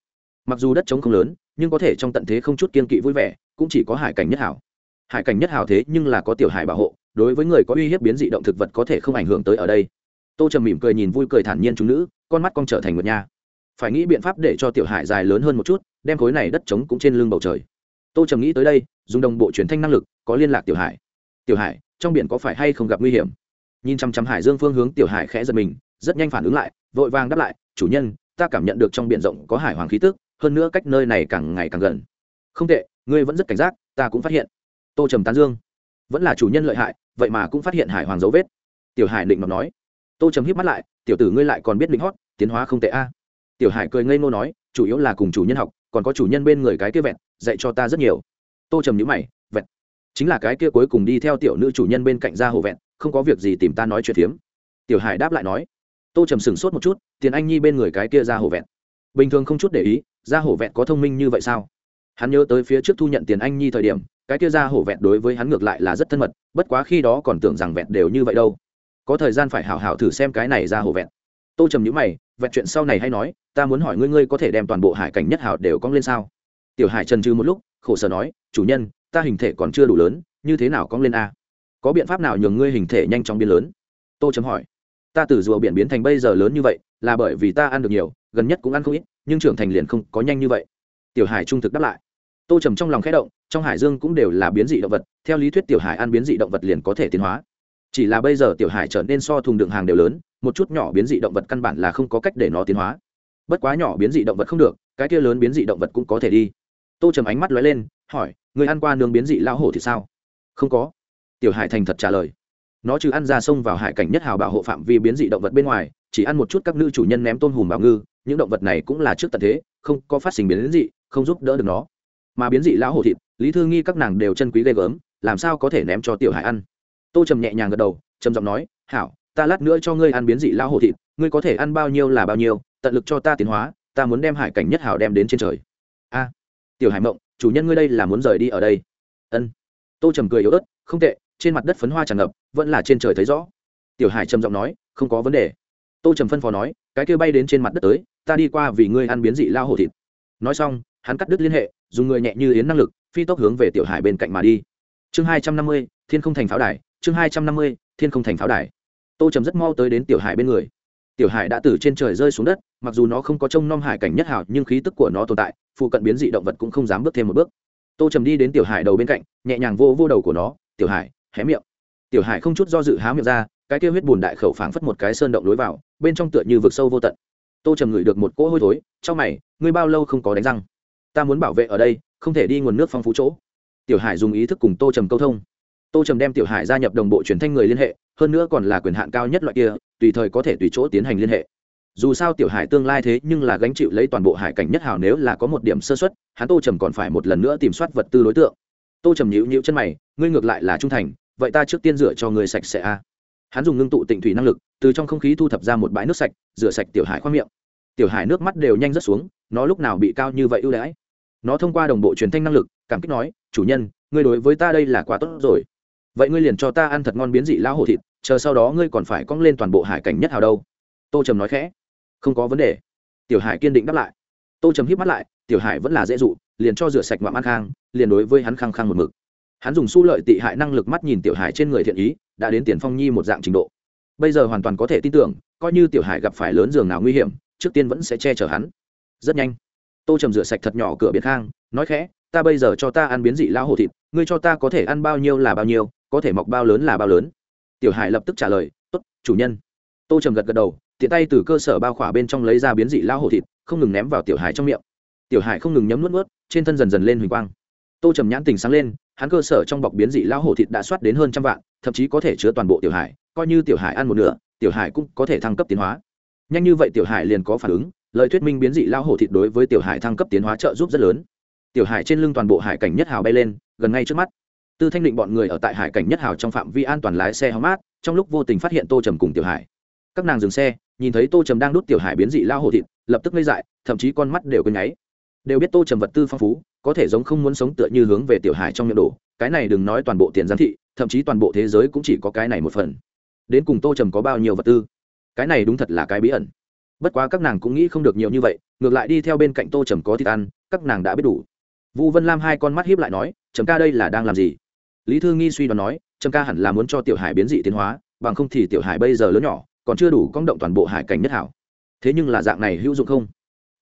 Mặc dù đất trống không lớn, nhưng có thể trong tận thế không chút kiên kỵ vui vẻ, cũng chỉ có hải cảnh nhất hảo. Hải cảnh nhất hảo thế nhưng là có tiểu hải bảo hộ, đối với người có uy hiếp biến dị động thực vật có thể không ảnh hưởng tới ở đây. Tô trầm mỉm cười nhìn vui cười thản nhiên chúng nữ, con mắt con trở thành một nha phải nghĩ biện pháp để cho tiểu hải dài lớn hơn một chút, đem khối này đất trống cũng trên lưng bầu trời. Tô trầm nghĩ tới đây, dùng đồng bộ truyền thanh năng lực, có liên lạc tiểu hải. Tiểu hải, trong biển có phải hay không gặp nguy hiểm? Nhìn chăm chăm hải dương phương hướng, tiểu hải khẽ giật mình, rất nhanh phản ứng lại, vội vàng đáp lại, chủ nhân, ta cảm nhận được trong biển rộng có hải hoàng khí tức, hơn nữa cách nơi này càng ngày càng gần. Không tệ, ngươi vẫn rất cảnh giác, ta cũng phát hiện. Tô trầm tán dương. Vẫn là chủ nhân lợi hại, vậy mà cũng phát hiện hải hoàng dấu vết. Tiểu hải định mập nói. Tô trầm hít mắt lại, tiểu tử ngươi lại còn biết lính hót, tiến hóa không tệ a. Tiểu hải cười ngây ngô nói, chủ yếu là cùng chủ nhân học, còn có chủ nhân bên người cái kia vẹn dạy cho ta rất nhiều. Tô trầm nhữ mày vẹn chính là cái kia cuối cùng đi theo tiểu nữ chủ nhân bên cạnh gia hồ vẹn không có việc gì tìm ta nói chuyện phiếm. Tiểu hải đáp lại nói. Tô trầm sửng sốt một chút, tiền anh nhi bên người cái kia ra hồ vẹn bình thường không chút để ý, ra hổ vẹn có thông minh như vậy sao? Hắn nhớ tới phía trước thu nhận tiền anh nhi thời điểm, cái kia ra hổ vẹn đối với hắn ngược lại là rất thân mật, bất quá khi đó còn tưởng rằng vẹn đều như vậy đâu. Có thời gian phải hảo hảo thử xem cái này ra hổ vẹn tô trầm nhữ mày vẹn chuyện sau này hay nói, ta muốn hỏi ngươi ngươi có thể đem toàn bộ hải cảnh nhất hảo đều cong lên sao? Tiểu hải trần trừ một lúc, khổ sở nói, chủ nhân, ta hình thể còn chưa đủ lớn, như thế nào cong lên a? Có biện pháp nào nhường ngươi hình thể nhanh chóng biến lớn? Tô chấm hỏi. Ta từ rùa biển biến thành bây giờ lớn như vậy, là bởi vì ta ăn được nhiều, gần nhất cũng ăn không ít, nhưng trưởng thành liền không có nhanh như vậy. Tiểu hải trung thực đáp lại. Tô trầm trong lòng khẽ động, trong hải dương cũng đều là biến dị động vật, theo lý thuyết tiểu hải ăn biến dị động vật liền có thể tiến hóa. Chỉ là bây giờ tiểu hải trở nên so thùng đựng hàng đều lớn, một chút nhỏ biến dị động vật căn bản là không có cách để nó tiến hóa. Bất quá nhỏ biến dị động vật không được, cái kia lớn biến dị động vật cũng có thể đi. Tô trầm ánh mắt lóe lên, hỏi người ăn qua nướng biến dị lao hổ thì sao? Không có tiểu hải thành thật trả lời. Nó trừ ăn ra sông vào hải cảnh nhất hào bảo hộ phạm vi biến dị động vật bên ngoài, chỉ ăn một chút các nữ chủ nhân ném tôm hùm bảo ngư, những động vật này cũng là trước tận thế, không có phát sinh biến dị, không giúp đỡ được nó. Mà biến dị lão hổ thịt, lý thư nghi các nàng đều chân quý ghê gớm, làm sao có thể ném cho tiểu hải ăn? Tô trầm nhẹ nhàng gật đầu, trầm giọng nói, hảo, ta lát nữa cho ngươi ăn biến dị lão hổ thịt, ngươi có thể ăn bao nhiêu là bao nhiêu, tận lực cho ta tiến hóa, ta muốn đem hải cảnh nhất hảo đem đến trên trời. A, tiểu hải mộng, chủ nhân ngươi đây là muốn rời đi ở đây. Ân. Tô trầm cười yếu ớt, không tệ trên mặt đất phấn hoa tràn ngập, vẫn là trên trời thấy rõ. Tiểu hải trầm giọng nói, không có vấn đề. Tô trầm phân phó nói, cái kia bay đến trên mặt đất tới, ta đi qua vì ngươi ăn biến dị lao hổ thịt. Nói xong, hắn cắt đứt liên hệ, dùng người nhẹ như yến năng lực, phi tốc hướng về tiểu hải bên cạnh mà đi. Chương hai trăm năm mươi, thiên không thành pháo đài, chương hai trăm năm mươi, thiên không thành pháo đài. Tô trầm rất mau tới đến tiểu hải bên người. Tiểu hải đã từ trên trời rơi xuống đất, mặc dù nó không có trông nom hải cảnh nhất hảo, nhưng khí tức của nó tồn tại, phụ cận biến dị động vật cũng không dám bước thêm một bước. Tô trầm đi đến tiểu hải đầu bên cạnh, nhẹ nhàng vô vô đầu của nó, tiểu hải hé miệng. Tiểu hải không chút do dự há miệng ra, cái kia huyết bùn đại khẩu phảng phất một cái sơn động lối vào, bên trong tựa như vực sâu vô tận. Tô trầm ngửi được một cỗ hôi thối trong mày, ngươi bao lâu không có đánh răng? Ta muốn bảo vệ ở đây, không thể đi nguồn nước phong phú chỗ. Tiểu hải dùng ý thức cùng tô trầm câu thông. Tô trầm đem tiểu hải gia nhập đồng bộ truyền thanh người liên hệ, hơn nữa còn là quyền hạn cao nhất loại kia, tùy thời có thể tùy chỗ tiến hành liên hệ. Dù sao tiểu hải tương lai thế nhưng là gánh chịu lấy toàn bộ hải cảnh nhất hào nếu là có một điểm sơ xuất hắn tô trầm còn phải một lần nữa tìm soát vật tư đối tượng. Tô trầm nhịu nhịu chân mày, ngươi ngược lại là trung thành vậy ta trước tiên rửa cho người sạch sẽ a. Hắn dùng ngưng tụ tịnh thủy năng lực, từ trong không khí thu thập ra một bãi nước sạch, rửa sạch tiểu hải khoang miệng. Tiểu hải nước mắt đều nhanh rất xuống, nó lúc nào bị cao như vậy ưu đãi? Nó thông qua đồng bộ truyền thanh năng lực, cảm kích nói, chủ nhân, ngươi đối với ta đây là quá tốt rồi. Vậy ngươi liền cho ta ăn thật ngon biến dị lão hổ thịt, chờ sau đó ngươi còn phải cong lên toàn bộ hải cảnh nhất hào đâu. Tô trầm nói khẽ. Không có vấn đề. Tiểu hải kiên định đáp lại. Tô trầm híp mắt lại, tiểu hải vẫn là dễ dụ, liền cho rửa sạch ngoạm ăn khang, liền đối với hắn khăng khăng một mực hắn dùng su lợi tị hại năng lực mắt nhìn tiểu hải trên người thiện ý, đã đến tiền phong nhi một dạng trình độ. Bây giờ hoàn toàn có thể tin tưởng, coi như tiểu hải gặp phải lớn giường nào nguy hiểm, trước tiên vẫn sẽ che chở hắn. Rất nhanh, tô trầm rửa sạch thật nhỏ cửa biệt khang nói khẽ, ta bây giờ cho ta ăn biến dị lao hổ thịt, ngươi cho ta có thể ăn bao nhiêu là bao nhiêu, có thể mọc bao lớn là bao lớn. Tiểu hải lập tức trả lời, tốt, chủ nhân. Tô trầm gật gật đầu, tiện tay từ cơ sở bao khỏa bên trong lấy ra biến dị lao hổ thịt, không ngừng ném vào tiểu hải trong miệng. Tiểu hải không ngừng nhấm nuốt nuốt, trên thân dần dần lên huỳnh quang tô trầm nhãn tình sáng lên, hắn cơ sở trong bọc biến dị lao hổ thịt đã soát đến hơn trăm vạn, thậm chí có thể chứa toàn bộ tiểu hải, coi như tiểu hải ăn một nửa, tiểu hải cũng có thể thăng cấp tiến hóa. Nhanh như vậy tiểu hải liền có phản ứng, lời thuyết minh biến dị lao hổ thịt đối với tiểu hải thăng cấp tiến hóa trợ giúp rất lớn. Tiểu hải trên lưng toàn bộ hải cảnh nhất hào bay lên, gần ngay trước mắt. Tư thanh định bọn người ở tại hải cảnh nhất hào trong phạm vi an toàn lái xe hóng mát, trong lúc vô tình phát hiện tô trầm cùng tiểu hải. Các nàng dừng xe, nhìn thấy tô trầm đang đút tiểu hải biến dị lao hổ thịt, lập tức ngây dại, thậm chí con mắt đều cứ nháy. Đều biết tô trầm vật tư phong phú có thể giống không muốn sống tựa như hướng về tiểu hải trong miệng đổ, cái này đừng nói toàn bộ tiền giám thị, thậm chí toàn bộ thế giới cũng chỉ có cái này một phần. Đến cùng tô trầm có bao nhiêu vật tư? Cái này đúng thật là cái bí ẩn. Bất quá các nàng cũng nghĩ không được nhiều như vậy, ngược lại đi theo bên cạnh tô trầm có thịt ăn, các nàng đã biết đủ. Vũ vân lam hai con mắt hiếp lại nói, trầm ca đây là đang làm gì? Lý thư nghi suy đoán nói, trầm ca hẳn là muốn cho tiểu hải biến dị tiến hóa, bằng không thì tiểu hải bây giờ lớn nhỏ, còn chưa đủ cong động toàn bộ hải cảnh nhất hảo. Thế nhưng là dạng này hữu dụng không?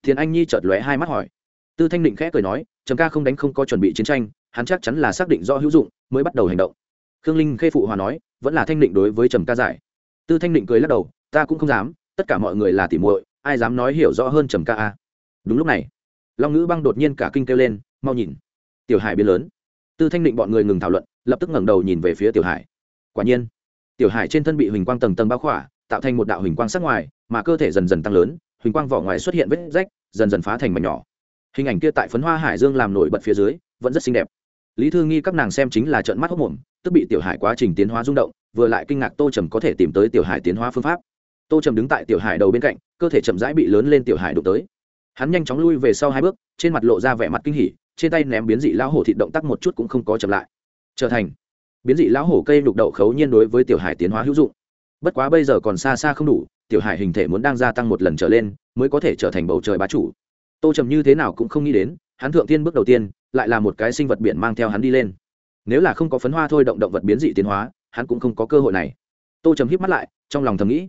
Thiền anh nhi chợt lóe hai mắt hỏi. Tư thanh định khẽ cười nói trầm ca không đánh không có chuẩn bị chiến tranh, hắn chắc chắn là xác định do hữu dụng, mới bắt đầu hành động. Khương linh khê phụ hòa nói, vẫn là thanh định đối với trầm ca giải. Tư thanh định cười lắc đầu, ta cũng không dám, tất cả mọi người là tỉ muội, ai dám nói hiểu rõ hơn trầm ca a? Đúng lúc này, long ngữ băng đột nhiên cả kinh kêu lên, mau nhìn. Tiểu hải biến lớn. Tư thanh định bọn người ngừng thảo luận, lập tức ngẩng đầu nhìn về phía tiểu hải. Quả nhiên, tiểu hải trên thân bị huỳnh quang tầng tầng bao khỏa, tạo thành một đạo huỳnh quang sắc ngoài, mà cơ thể dần dần tăng lớn, huỳnh quang vỏ ngoài xuất hiện vết rách, dần dần phá thành mảnh nhỏ hình ảnh kia tại phấn hoa hải dương làm nổi bật phía dưới, vẫn rất xinh đẹp. Lý thư nghi các nàng xem chính là trận mắt hốc mồm tức bị tiểu hải quá trình tiến hóa rung động, vừa lại kinh ngạc tô trầm có thể tìm tới tiểu hải tiến hóa phương pháp. Tô trầm đứng tại tiểu hải đầu bên cạnh, cơ thể chậm rãi bị lớn lên tiểu hải đụng tới. Hắn nhanh chóng lui về sau hai bước, trên mặt lộ ra vẻ mặt kinh hỉ, trên tay ném biến dị lão hổ thịt động tác một chút cũng không có chậm lại. Trở thành biến dị lão hổ cây đục đậu khấu nhiên đối với tiểu hải tiến hóa hữu dụng. Bất quá bây giờ còn xa xa không đủ, tiểu hải hình thể muốn đang gia tăng một lần trở lên, mới có thể trở thành bầu trời bá chủ tô trầm như thế nào cũng không nghĩ đến, hắn thượng tiên bước đầu tiên, lại là một cái sinh vật biển mang theo hắn đi lên. Nếu là không có phấn hoa thôi động động vật biến dị tiến hóa, hắn cũng không có cơ hội này. Tô trầm híp mắt lại, trong lòng thầm nghĩ,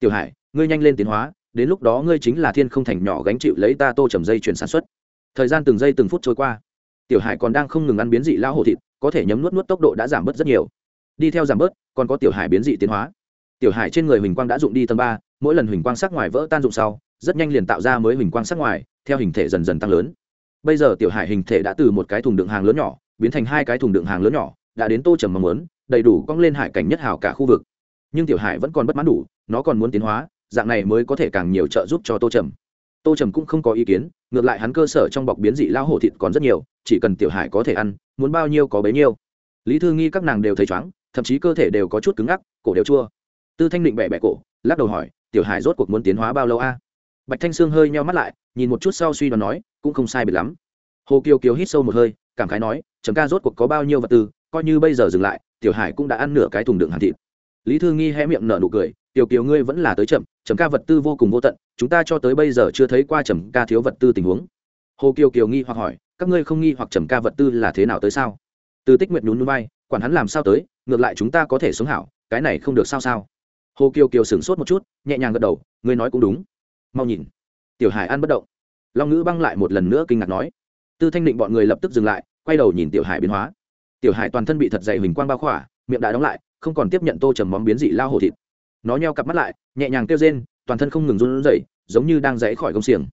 tiểu hải, ngươi nhanh lên tiến hóa, đến lúc đó ngươi chính là thiên không thành nhỏ gánh chịu lấy ta tô trầm dây chuyển sản xuất. Thời gian từng giây từng phút trôi qua. Tiểu hải còn đang không ngừng ăn biến dị lao hổ thịt, có thể nhấm nuốt nuốt tốc độ đã giảm bớt rất nhiều. Đi theo giảm bớt, còn có tiểu hải biến dị tiến hóa. Tiểu hải trên người huỳnh quang đã dụng đi tầng ba, mỗi lần huỳnh quang sắc ngoài vỡ tan dụng sau, rất nhanh liền tạo ra mới huỳnh quang sắc ngoài theo hình thể dần dần tăng lớn. Bây giờ tiểu hải hình thể đã từ một cái thùng đựng hàng lớn nhỏ, biến thành hai cái thùng đựng hàng lớn nhỏ, đã đến tô trầm mong muốn, đầy đủ cong lên hải cảnh nhất hào cả khu vực. Nhưng tiểu hải vẫn còn bất mãn đủ, nó còn muốn tiến hóa, dạng này mới có thể càng nhiều trợ giúp cho tô trầm. Tô trầm cũng không có ý kiến, ngược lại hắn cơ sở trong bọc biến dị lao hổ thịt còn rất nhiều, chỉ cần tiểu hải có thể ăn, muốn bao nhiêu có bấy nhiêu. Lý thư nghi các nàng đều thấy chóng, thậm chí cơ thể đều có chút cứng ngắc, cổ đều chua. Tư thanh định bẹ bẹ cổ, lắc đầu hỏi, tiểu hải rốt cuộc muốn tiến hóa bao lâu a? Bạch thanh sương hơi nheo mắt lại, nhìn một chút sau suy đoán nói, cũng không sai biệt lắm. Hồ kiều kiều hít sâu một hơi, cảm khái nói chấm ca rốt cuộc có bao nhiêu vật tư, coi như bây giờ dừng lại, tiểu hải cũng đã ăn nửa cái thùng đựng hàng thịt. Lý thư nghi hé miệng nở nụ cười, tiểu kiều ngươi vẫn là tới chậm chấm ca vật tư vô cùng vô tận, chúng ta cho tới bây giờ chưa thấy qua chấm ca thiếu vật tư tình huống. Hồ kiều kiều nghi hoặc hỏi, các ngươi không nghi hoặc chấm ca vật tư là thế nào tới sao? Từ tích nguyệt nhún núi bay quản hắn làm sao tới, ngược lại chúng ta có thể sống hảo, cái này không được sao sao? Hồ kiều kiều sửng sốt một chút, nhẹ nhàng gật đầu, ngươi nói cũng đúng mau nhìn. Tiểu hải an bất động. Long ngữ băng lại một lần nữa kinh ngạc nói. Tư thanh định bọn người lập tức dừng lại, quay đầu nhìn tiểu hải biến hóa. Tiểu hải toàn thân bị thật dày hình quang bao khỏa, miệng đã đóng lại, không còn tiếp nhận tô trầm móng biến dị lao hổ thịt. Nó nheo cặp mắt lại, nhẹ nhàng kêu rên, toàn thân không ngừng run rẩy, giống như đang dãy khỏi công xiềng.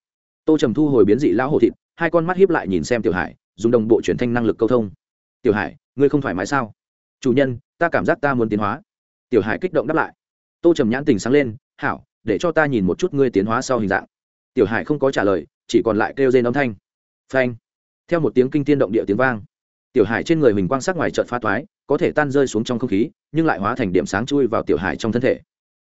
Tô trầm thu hồi biến dị lao hổ thịt, hai con mắt hiếp lại nhìn xem tiểu hải, dùng đồng bộ truyền thanh năng lực câu thông. Tiểu hải, ngươi không thoải mái sao? Chủ nhân, ta cảm giác ta muốn tiến hóa. Tiểu hải kích động đáp lại. Tô trầm nhãn tình sáng lên, hảo để cho ta nhìn một chút ngươi tiến hóa sau hình dạng. Tiểu hải không có trả lời, chỉ còn lại kêu dên âm thanh. Phanh. Theo một tiếng kinh tiên động địa tiếng vang, tiểu hải trên người mình quang sắc ngoài trận pha toái, có thể tan rơi xuống trong không khí, nhưng lại hóa thành điểm sáng chui vào tiểu hải trong thân thể.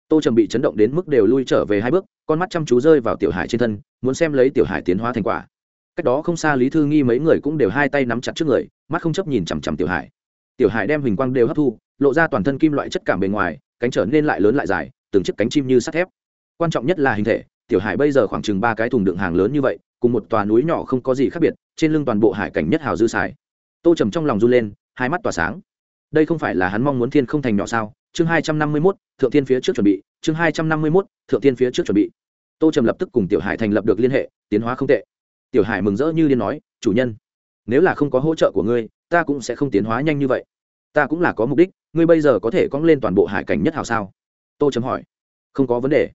Tô trầm bị chấn động đến mức đều lui trở về hai bước, con mắt chăm chú rơi vào tiểu hải trên thân, muốn xem lấy tiểu hải tiến hóa thành quả. Cách đó không xa lý thư nghi mấy người cũng đều hai tay nắm chặt trước người, mắt không chấp nhìn chằm chằm tiểu hải. Tiểu hải đem hình quang đều hấp thu, lộ ra toàn thân kim loại chất cảm bề ngoài, cánh trở nên lại lớn lại dài, từng chiếc cánh chim như sắt thép quan trọng nhất là hình thể, tiểu hải bây giờ khoảng chừng ba cái thùng đựng hàng lớn như vậy, cùng một tòa núi nhỏ không có gì khác biệt, trên lưng toàn bộ hải cảnh nhất hào dư xài. Tô trầm trong lòng run lên, hai mắt tỏa sáng. Đây không phải là hắn mong muốn thiên không thành nhỏ sao? Chương hai trăm năm mươi mốt, thượng thiên phía trước chuẩn bị, chương hai trăm năm mươi mốt, thượng thiên phía trước chuẩn bị. Tô trầm lập tức cùng tiểu hải thành lập được liên hệ, tiến hóa không tệ. Tiểu hải mừng rỡ như liên nói, chủ nhân, nếu là không có hỗ trợ của ngươi, ta cũng sẽ không tiến hóa nhanh như vậy. Ta cũng là có mục đích, ngươi bây giờ có thể cong lên toàn bộ hải cảnh nhất hào sao? Tô trầm hỏi. Không có vấn đề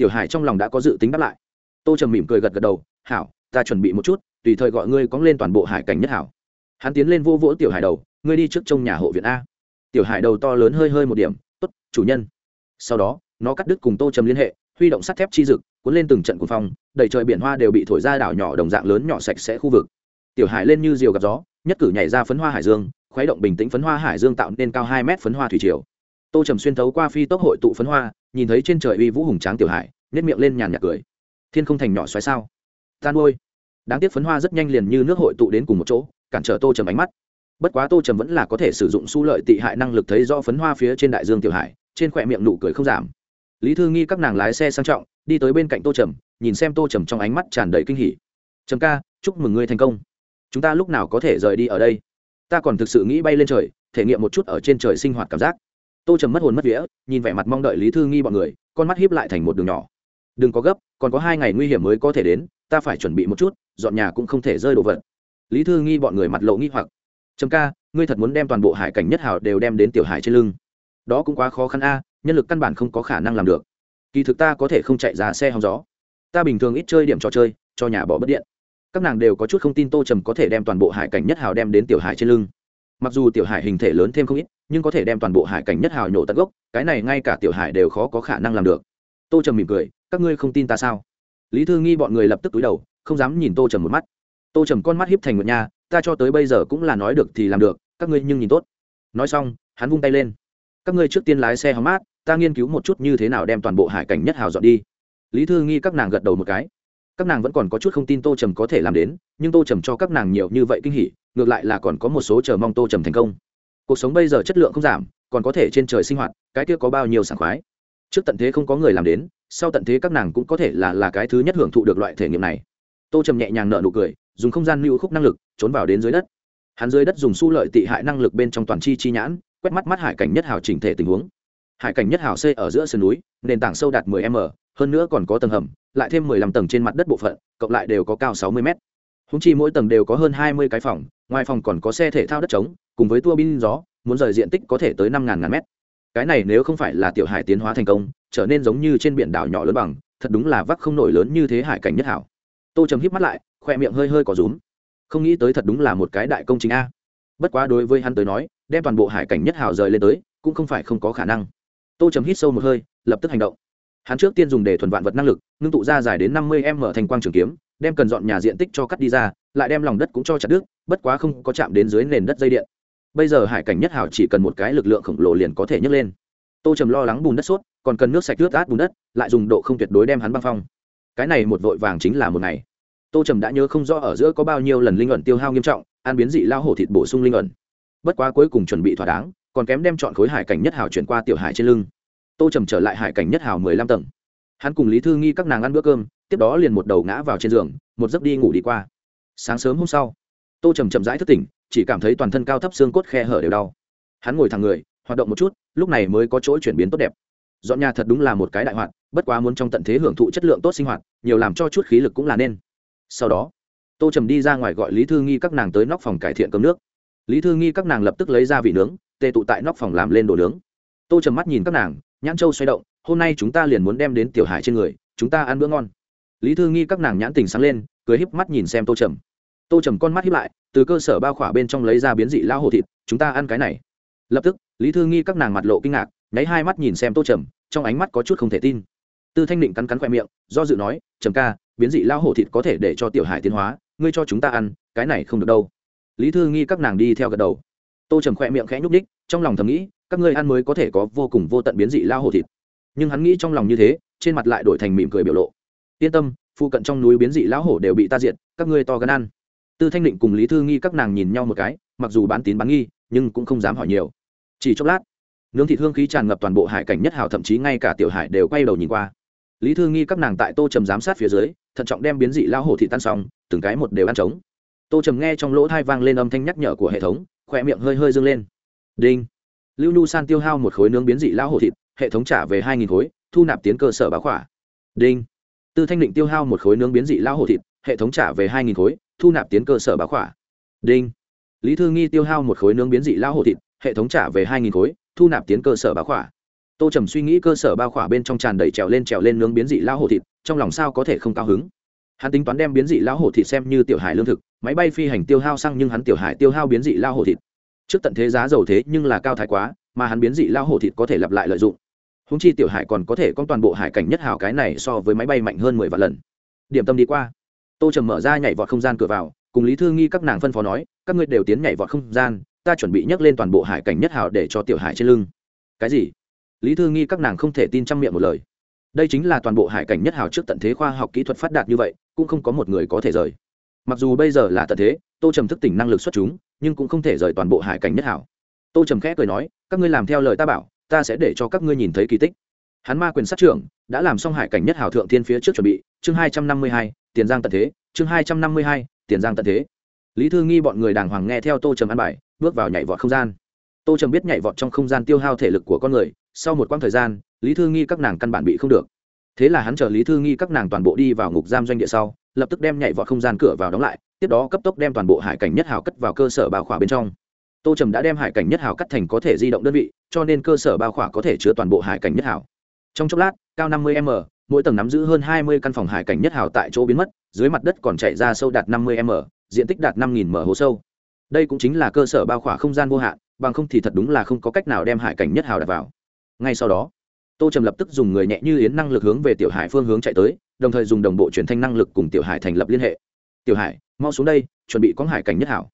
tiểu hải trong lòng đã có dự tính đáp lại. Tô trầm mỉm cười gật gật đầu, hảo, ta chuẩn bị một chút, tùy thời gọi ngươi cóng lên toàn bộ hải cảnh nhất hảo. Hắn tiến lên vô vỗ tiểu hải đầu, ngươi đi trước trong nhà hộ viện a. Tiểu hải đầu to lớn hơi hơi một điểm, tốt, chủ nhân. Sau đó, nó cắt đứt cùng tô trầm liên hệ, huy động sắt thép chi dực, cuốn lên từng trận cuồng phong, đầy trời biển hoa đều bị thổi ra đảo nhỏ đồng dạng lớn nhỏ sạch sẽ khu vực. Tiểu hải lên như diều gặp gió, nhất cử nhảy ra phấn hoa hải dương, khuấy động bình tĩnh phấn hoa hải dương tạo nên cao hai mét phấn hoa thủy triều tô trầm xuyên thấu qua phi tốc hội tụ phấn hoa, nhìn thấy trên trời uy vũ hùng tráng tiểu hải nếp miệng lên nhàn nhạt cười. Thiên không thành nhỏ xoáy sao? Tan ôi. Đáng tiếc phấn hoa rất nhanh liền như nước hội tụ đến cùng một chỗ, cản trở tô trầm ánh mắt. Bất quá tô trầm vẫn là có thể sử dụng su lợi tị hại năng lực thấy do phấn hoa phía trên đại dương tiểu hải, trên khỏe miệng nụ cười không giảm. Lý thư nghi các nàng lái xe sang trọng, đi tới bên cạnh tô trầm, nhìn xem tô trầm trong ánh mắt tràn đầy kinh hỉ. Trầm ca, chúc mừng ngươi thành công. Chúng ta lúc nào có thể rời đi ở đây? Ta còn thực sự nghĩ bay lên trời, thể nghiệm một chút ở trên trời sinh hoạt cảm giác tô trầm mất hồn mất vía, nhìn vẻ mặt mong đợi lý thư nghi bọn người, con mắt hiếp lại thành một đường nhỏ. Đừng có gấp, còn có hai ngày nguy hiểm mới có thể đến, ta phải chuẩn bị một chút, dọn nhà cũng không thể rơi đồ vật. Lý thư nghi bọn người mặt lộ nghi hoặc. Trầm ca, ngươi thật muốn đem toàn bộ hải cảnh nhất hào đều đem đến tiểu hải trên lưng. Đó cũng quá khó khăn a, nhân lực căn bản không có khả năng làm được. Kỳ thực ta có thể không chạy ra xe hóng gió. Ta bình thường ít chơi điểm trò chơi, cho nhà bỏ bất điện. Các nàng đều có chút không tin tô trầm có thể đem toàn bộ hải cảnh nhất hào đem đến tiểu hải trên lưng. Mặc dù tiểu hải hình thể lớn thêm không ít nhưng có thể đem toàn bộ hải cảnh nhất hào nhổ tận gốc, cái này ngay cả tiểu hải đều khó có khả năng làm được. Tô trầm mỉm cười, các ngươi không tin ta sao? Lý thư nghi bọn người lập tức túi đầu, không dám nhìn tô trầm một mắt. Tô trầm con mắt hiếp thành một nha ta cho tới bây giờ cũng là nói được thì làm được, các ngươi nhưng nhìn tốt. Nói xong, hắn vung tay lên. Các ngươi trước tiên lái xe hóng mát, ta nghiên cứu một chút như thế nào đem toàn bộ hải cảnh nhất hào dọn đi. Lý thư nghi các nàng gật đầu một cái. Các nàng vẫn còn có chút không tin tô trầm có thể làm đến, nhưng tô trầm cho các nàng nhiều như vậy kinh hỉ, ngược lại là còn có một số chờ mong tô trầm thành công cuộc sống bây giờ chất lượng không giảm, còn có thể trên trời sinh hoạt, cái kia có bao nhiêu sảng khoái. Trước tận thế không có người làm đến, sau tận thế các nàng cũng có thể là là cái thứ nhất hưởng thụ được loại thể nghiệm này. Tô trầm nhẹ nhàng nợ nụ cười, dùng không gian lưu khúc năng lực, trốn vào đến dưới đất. Hắn dưới đất dùng su lợi tị hại năng lực bên trong toàn chi chi nhãn, quét mắt mắt hải cảnh nhất hào chỉnh thể tình huống. Hải cảnh nhất hào xây ở giữa sườn núi, nền tảng sâu đạt 10 m, hơn nữa còn có tầng hầm, lại thêm 15 tầng trên mặt đất bộ phận, cộng lại đều có cao 60 m. Húng chi mỗi tầng đều có hơn 20 cái phòng, ngoài phòng còn có xe thể thao đất trống cùng với tua bin gió, muốn rời diện tích có thể tới năm ngàn ngàn mét. Cái này nếu không phải là tiểu hải tiến hóa thành công, trở nên giống như trên biển đảo nhỏ lớn bằng, thật đúng là vắc không nổi lớn như thế hải cảnh nhất hảo. Tô trầm híp mắt lại, khoe miệng hơi hơi có rúm. Không nghĩ tới thật đúng là một cái đại công trình a. Bất quá đối với hắn tới nói, đem toàn bộ hải cảnh nhất hảo rời lên tới, cũng không phải không có khả năng. Tô trầm hít sâu một hơi, lập tức hành động. Hắn trước tiên dùng để thuần vạn vật năng lực, ngưng tụ ra dài đến năm mươi m thành quang trường kiếm, đem cần dọn nhà diện tích cho cắt đi ra, lại đem lòng đất cũng cho chặt đứt, bất quá không có chạm đến dưới nền đất dây điện bây giờ hải cảnh nhất hảo chỉ cần một cái lực lượng khổng lồ liền có thể nhấc lên. Tô trầm lo lắng bùn đất sốt, còn cần nước sạch ướt át bùn đất, lại dùng độ không tuyệt đối đem hắn băng phong. Cái này một vội vàng chính là một ngày. Tô trầm đã nhớ không rõ ở giữa có bao nhiêu lần linh ẩn tiêu hao nghiêm trọng an biến dị lao hổ thịt bổ sung linh ẩn. Bất quá cuối cùng chuẩn bị thỏa đáng, còn kém đem chọn khối hải cảnh nhất hào chuyển qua tiểu hải trên lưng. Tô trầm trở lại hải cảnh nhất hào mười lăm tầng. Hắn cùng lý thư nghi các nàng ăn bữa cơm, tiếp đó liền một đầu ngã vào trên giường, một giấc đi ngủ đi qua. Sáng sớm hôm sau tô trầm chậm rãi thức tỉnh, chỉ cảm thấy toàn thân cao thấp xương cốt khe hở đều đau. Hắn ngồi thẳng người, hoạt động một chút, lúc này mới có chỗ chuyển biến tốt đẹp. Dọn nhà thật đúng là một cái đại hoạt, bất quá muốn trong tận thế hưởng thụ chất lượng tốt sinh hoạt, nhiều làm cho chút khí lực cũng là nên. Sau đó, tô trầm đi ra ngoài gọi lý thư nghi các nàng tới nóc phòng cải thiện cơm nước. Lý thư nghi các nàng lập tức lấy ra vị nướng tê tụ tại nóc phòng làm lên đồ nướng. Tô trầm mắt nhìn các nàng, nhãn châu xoay động, hôm nay chúng ta liền muốn đem đến tiểu hải trên người, chúng ta ăn bữa ngon. Lý thư nghi các nàng nhãn tình sáng lên, cười híp mắt nhìn xem tô trầm tô trầm con mắt híp lại, từ cơ sở bao khỏa bên trong lấy ra biến dị lao hồ thịt, chúng ta ăn cái này. Lập tức, lý thư nghi các nàng mặt lộ kinh ngạc, nháy hai mắt nhìn xem tô trầm, trong ánh mắt có chút không thể tin. Tư thanh định cắn cắn khoe miệng, do dự nói, trầm ca, biến dị lao hổ thịt có thể để cho tiểu hải tiến hóa, ngươi cho chúng ta ăn, cái này không được đâu. Lý thư nghi các nàng đi theo gật đầu. Tô trầm khoe miệng khẽ nhúc ních trong lòng thầm nghĩ, các ngươi ăn mới có thể có vô cùng vô tận biến dị lao hổ thịt. Nhưng hắn nghĩ trong lòng như thế, trên mặt lại đổi thành mỉm cười biểu lộ. Yên tâm phụ cận trong núi biến dị lão hổ đều bị ta diệt, các ngươi to gan ăn tư thanh định cùng lý thư nghi các nàng nhìn nhau một cái, mặc dù bán tín bán nghi, nhưng cũng không dám hỏi nhiều. Chỉ chốc lát, nướng thịt hương khí tràn ngập toàn bộ hải cảnh nhất hào, thậm chí ngay cả tiểu hải đều quay đầu nhìn qua. Lý thư nghi các nàng tại tô trầm giám sát phía dưới, thận trọng đem biến dị lao hổ thị tan xong, từng cái một đều ăn trống. Tô trầm nghe trong lỗ thai vang lên âm thanh nhắc nhở của hệ thống khỏe miệng hơi hơi dâng lên. Đinh. Lưu Nu san tiêu hao một khối nướng biến dị lao hổ thịt, hệ thống trả về hai nghìn khối, thu nạp tiến cơ sở báo khỏa. Đinh. Tư thanh định tiêu hao một khối nướng biến dị lao hổ thịt, hệ thống trả về hai nghìn khối thu nạp tiến cơ sở bá khỏa. Đinh. Lý thư nghi tiêu hao một khối nướng biến dị lao hổ thịt, hệ thống trả về hai nghìn khối, thu nạp tiến cơ sở bá khỏa. Tô trầm suy nghĩ cơ sở bao khỏa bên trong tràn đầy trèo lên trèo lên nướng biến dị lao hổ thịt, trong lòng sao có thể không cao hứng? Hắn tính toán đem biến dị lao hổ thịt xem như tiểu hải lương thực, máy bay phi hành tiêu hao xăng nhưng hắn tiểu hải tiêu hao biến dị lao hổ thịt. Trước tận thế giá dầu thế nhưng là cao thái quá, mà hắn biến dị lao hổ thịt có thể lặp lại lợi dụng. Húng chi tiểu hải còn có thể con toàn bộ hải cảnh nhất hào cái này so với máy bay mạnh hơn mười vạn lần. Điểm tâm đi qua tô trầm mở ra nhảy vọt không gian cửa vào, cùng lý thư nghi các nàng phân phó nói, các ngươi đều tiến nhảy vọt không gian, ta chuẩn bị nhấc lên toàn bộ hải cảnh nhất hào để cho tiểu hải trên lưng. Cái gì? Lý thư nghi các nàng không thể tin chăm miệng một lời. Đây chính là toàn bộ hải cảnh nhất hào trước tận thế khoa học kỹ thuật phát đạt như vậy, cũng không có một người có thể rời. Mặc dù bây giờ là tận thế, tô trầm thức tỉnh năng lực xuất chúng, nhưng cũng không thể rời toàn bộ hải cảnh nhất hảo tô trầm khẽ cười nói, các ngươi làm theo lời ta bảo, ta sẽ để cho các ngươi nhìn thấy kỳ tích. Hắn ma quyền sát trưởng đã làm xong hải cảnh nhất hảo thượng thiên phía trước chuẩn bị, chương hai trăm năm mươi hai, tiền giang tận thế, chương hai trăm năm mươi hai, tiền giang tận thế. Lý thư nghi bọn người đàng hoàng nghe theo tô trầm ăn bài, bước vào nhảy vọt không gian. Tô trầm biết nhảy vọt trong không gian tiêu hao thể lực của con người, sau một quãng thời gian, lý thư nghi các nàng căn bản bị không được. Thế là hắn chờ lý thư nghi các nàng toàn bộ đi vào ngục giam doanh địa sau, lập tức đem nhảy vọt không gian cửa vào đóng lại, tiếp đó cấp tốc đem toàn bộ hải cảnh nhất hào cất vào cơ sở bao khỏa bên trong. Tô trầm đã đem hải cảnh nhất hào cắt thành có thể di động đơn vị, cho nên cơ sở bao khỏa có thể chứa toàn bộ hải cảnh nhất hào. Trong chốc lát cao năm mươi m, mỗi tầng nắm giữ hơn hai mươi căn phòng hải cảnh nhất hào tại chỗ biến mất, dưới mặt đất còn chạy ra sâu đạt năm mươi m, diện tích đạt năm m hồ sâu. Đây cũng chính là cơ sở bao khỏa không gian vô hạn, bằng không thì thật đúng là không có cách nào đem hải cảnh nhất hào đặt vào. Ngay sau đó, tô trầm lập tức dùng người nhẹ như yến năng lực hướng về tiểu hải phương hướng chạy tới, đồng thời dùng đồng bộ truyền thanh năng lực cùng tiểu hải thành lập liên hệ. Tiểu hải, mau xuống đây, chuẩn bị có hải cảnh nhất hảo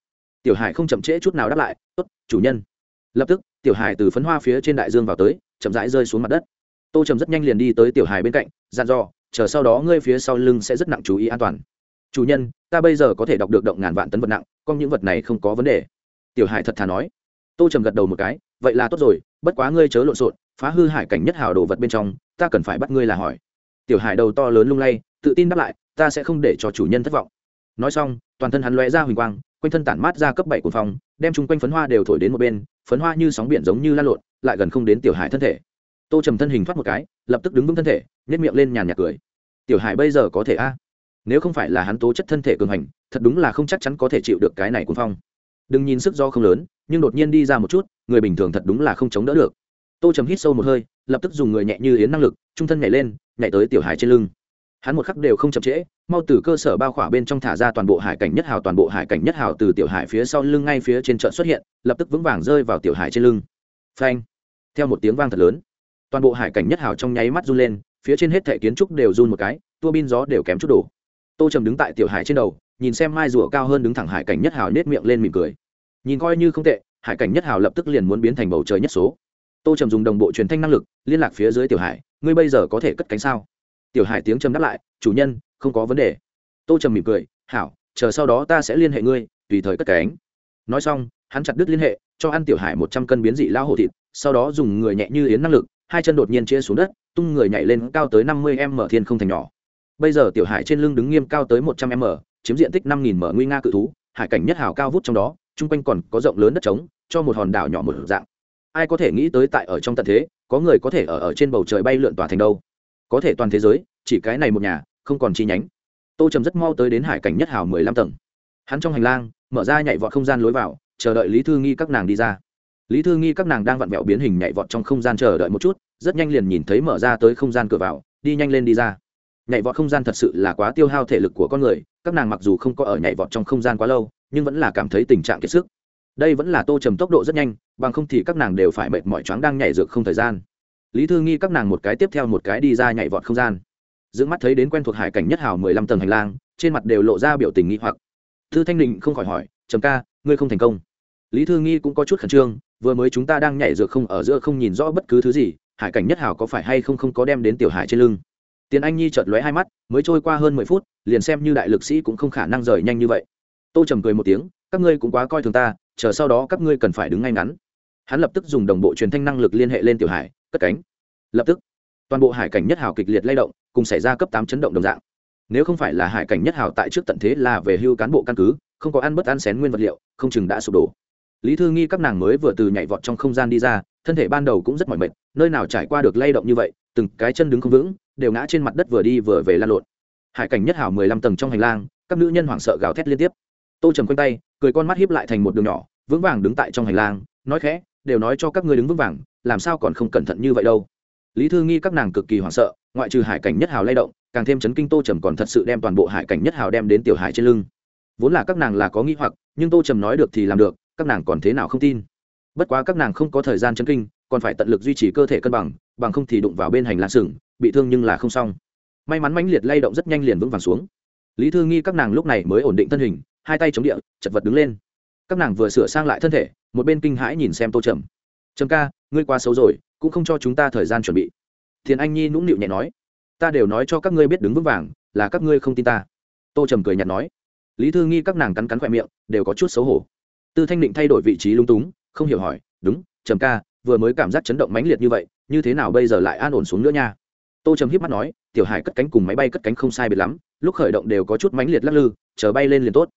tiểu hải không chậm trễ chút nào đáp lại, tốt, chủ nhân. Lập tức, tiểu hải từ phấn hoa phía trên đại dương vào tới, chậm rãi rơi xuống mặt đất tô trầm rất nhanh liền đi tới tiểu hải bên cạnh, dặn dò, chờ sau đó ngươi phía sau lưng sẽ rất nặng chú ý an toàn. Chủ nhân, ta bây giờ có thể đọc được động ngàn vạn tấn vật nặng, con những vật này không có vấn đề. Tiểu hải thật thà nói. Tô trầm gật đầu một cái, vậy là tốt rồi, bất quá ngươi chớ lộn xộn, phá hư hải cảnh nhất hào đồ vật bên trong, ta cần phải bắt ngươi là hỏi. Tiểu hải đầu to lớn lung lay, tự tin đáp lại, ta sẽ không để cho chủ nhân thất vọng. Nói xong, toàn thân hắn lóe ra huỳnh quang, quanh thân tản mát ra cấp bảy của phòng đem chung quanh phấn hoa đều thổi đến một bên, phấn hoa như sóng biển giống như lan lộn, lại gần không đến tiểu hải thân thể tô trầm thân hình thoát một cái, lập tức đứng vững thân thể nhét miệng lên nhàn nhạt cười. Tiểu hải bây giờ có thể a? À? Nếu không phải là hắn tố chất thân thể cường hành, thật đúng là không chắc chắn có thể chịu được cái này cuốn phong. Đừng nhìn sức do không lớn, nhưng đột nhiên đi ra một chút, người bình thường thật đúng là không chống đỡ được. Tô trầm hít sâu một hơi, lập tức dùng người nhẹ như yến năng lực, trung thân nhảy lên, nhảy tới tiểu hải trên lưng. Hắn một khắc đều không chậm trễ, mau từ cơ sở bao khỏa bên trong thả ra toàn bộ hải cảnh nhất hào, toàn bộ hải cảnh nhất hào từ tiểu hải phía sau lưng ngay phía trên trận xuất hiện, lập tức vững vàng rơi vào tiểu hải trên lưng. Phanh! Theo một tiếng vang thật lớn toàn bộ hải cảnh nhất hào trong nháy mắt run lên, phía trên hết thẻ kiến trúc đều run một cái, tua bin gió đều kém chút đổ. Tô trầm đứng tại tiểu hải trên đầu, nhìn xem mai rùa cao hơn đứng thẳng hải cảnh nhất hào nết miệng lên mỉm cười. Nhìn coi như không tệ, hải cảnh nhất hào lập tức liền muốn biến thành bầu trời nhất số. Tô trầm dùng đồng bộ truyền thanh năng lực, liên lạc phía dưới tiểu hải, ngươi bây giờ có thể cất cánh sao? Tiểu hải tiếng trầm đáp lại, chủ nhân, không có vấn đề. Tô trầm mỉm cười, hảo, chờ sau đó ta sẽ liên hệ ngươi, tùy thời cất cánh. Nói xong, hắn chặt đứt liên hệ, cho ăn tiểu hải một trăm cân biến dị lao hổ thịt, sau đó dùng người nhẹ như yến năng lực hai chân đột nhiên chia xuống đất, tung người nhảy lên cao tới năm mươi m thiên không thành nhỏ. Bây giờ tiểu hải trên lưng đứng nghiêm cao tới một trăm m, chiếm diện tích năm nghìn m nguy nga cự thú, hải cảnh nhất hào cao vút trong đó, chung quanh còn có rộng lớn đất trống, cho một hòn đảo nhỏ một dạng. Ai có thể nghĩ tới tại ở trong tận thế, có người có thể ở ở trên bầu trời bay lượn tỏa thành đâu. Có thể toàn thế giới, chỉ cái này một nhà, không còn chi nhánh. Tô trầm rất mau tới đến hải cảnh nhất hào mười lăm tầng. Hắn trong hành lang, mở ra nhảy vọt không gian lối vào, chờ đợi lý thư nghi các nàng đi ra lý thư nghi các nàng đang vặn vẹo biến hình nhảy vọt trong không gian chờ đợi một chút, rất nhanh liền nhìn thấy mở ra tới không gian cửa vào, đi nhanh lên đi ra. Nhảy vọt không gian thật sự là quá tiêu hao thể lực của con người, các nàng mặc dù không có ở nhảy vọt trong không gian quá lâu, nhưng vẫn là cảm thấy tình trạng kiệt sức. Đây vẫn là tô trầm tốc độ rất nhanh, bằng không thì các nàng đều phải mệt mỏi choáng đang nhảy dược không thời gian. Lý thư nghi các nàng một cái tiếp theo một cái đi ra nhảy vọt không gian. Giữ mắt thấy đến quen thuộc hải cảnh nhất hào mười lăm tầng hành lang, trên mặt đều lộ ra biểu tình nghi hoặc. Thư thanh định không khỏi hỏi, trầm ca, ngươi không thành công. Lý thư nghi cũng có chút khẩn trương vừa mới chúng ta đang nhảy dược không ở giữa không nhìn rõ bất cứ thứ gì, hải cảnh nhất hào có phải hay không không có đem đến tiểu hải trên lưng. Tiền anh nhi chợt lóe hai mắt, mới trôi qua hơn mười phút, liền xem như đại lực sĩ cũng không khả năng rời nhanh như vậy. Tô trầm cười một tiếng, các ngươi cũng quá coi thường ta, chờ sau đó các ngươi cần phải đứng ngay ngắn. Hắn lập tức dùng đồng bộ truyền thanh năng lực liên hệ lên tiểu hải, cất cánh. Lập tức, toàn bộ hải cảnh nhất hào kịch liệt lay động, cùng xảy ra cấp tám chấn động đồng dạng. Nếu không phải là hải cảnh nhất hào tại trước tận thế là về hưu cán bộ căn cứ, không có ăn bất ăn xén nguyên vật liệu, không chừng đã sụp đổ lý thư nghi các nàng mới vừa từ nhảy vọt trong không gian đi ra, thân thể ban đầu cũng rất mỏi mệt, nơi nào trải qua được lay động như vậy, từng cái chân đứng không vững, đều ngã trên mặt đất vừa đi vừa về lan lộn. Hải cảnh nhất hào mười lăm tầng trong hành lang, các nữ nhân hoảng sợ gào thét liên tiếp. Tô trầm quanh tay, cười con mắt hiếp lại thành một đường nhỏ, vững vàng đứng tại trong hành lang, nói khẽ, đều nói cho các ngươi đứng vững vàng, làm sao còn không cẩn thận như vậy đâu? Lý thư nghi các nàng cực kỳ hoảng sợ, ngoại trừ hải cảnh nhất hào lay động, càng thêm chấn kinh tô trầm còn thật sự đem toàn bộ hải cảnh nhất hào đem đến tiểu hải trên lưng. Vốn là các nàng là có nghĩ hoặc, nhưng tô trầm nói được thì làm được các nàng còn thế nào không tin. Bất quá các nàng không có thời gian chấn kinh, còn phải tận lực duy trì cơ thể cân bằng bằng không thì đụng vào bên hành lang sừng, bị thương nhưng là không xong. May mắn mãnh liệt lay động rất nhanh liền vững vàng xuống. Lý thư nghi các nàng lúc này mới ổn định thân hình, hai tay chống địa, chật vật đứng lên. Các nàng vừa sửa sang lại thân thể, một bên kinh hãi nhìn xem tô trầm. Trầm ca, ngươi quá xấu rồi, cũng không cho chúng ta thời gian chuẩn bị. Thiền anh nhi nũng nịu nhẹ nói. Ta đều nói cho các ngươi biết đứng vững vàng, là các ngươi không tin ta. Tô trầm cười nhạt nói. Lý thư nghi các nàng cắn cắn khoe miệng, đều có chút xấu hổ tư thanh định thay đổi vị trí lung túng, không hiểu hỏi, đúng, trầm ca, vừa mới cảm giác chấn động mãnh liệt như vậy, như thế nào bây giờ lại an ổn xuống nữa nha? Tô trầm hiếp mắt nói, tiểu hải cất cánh cùng máy bay cất cánh không sai biệt lắm, lúc khởi động đều có chút mãnh liệt lắc lư, chờ bay lên liền tốt.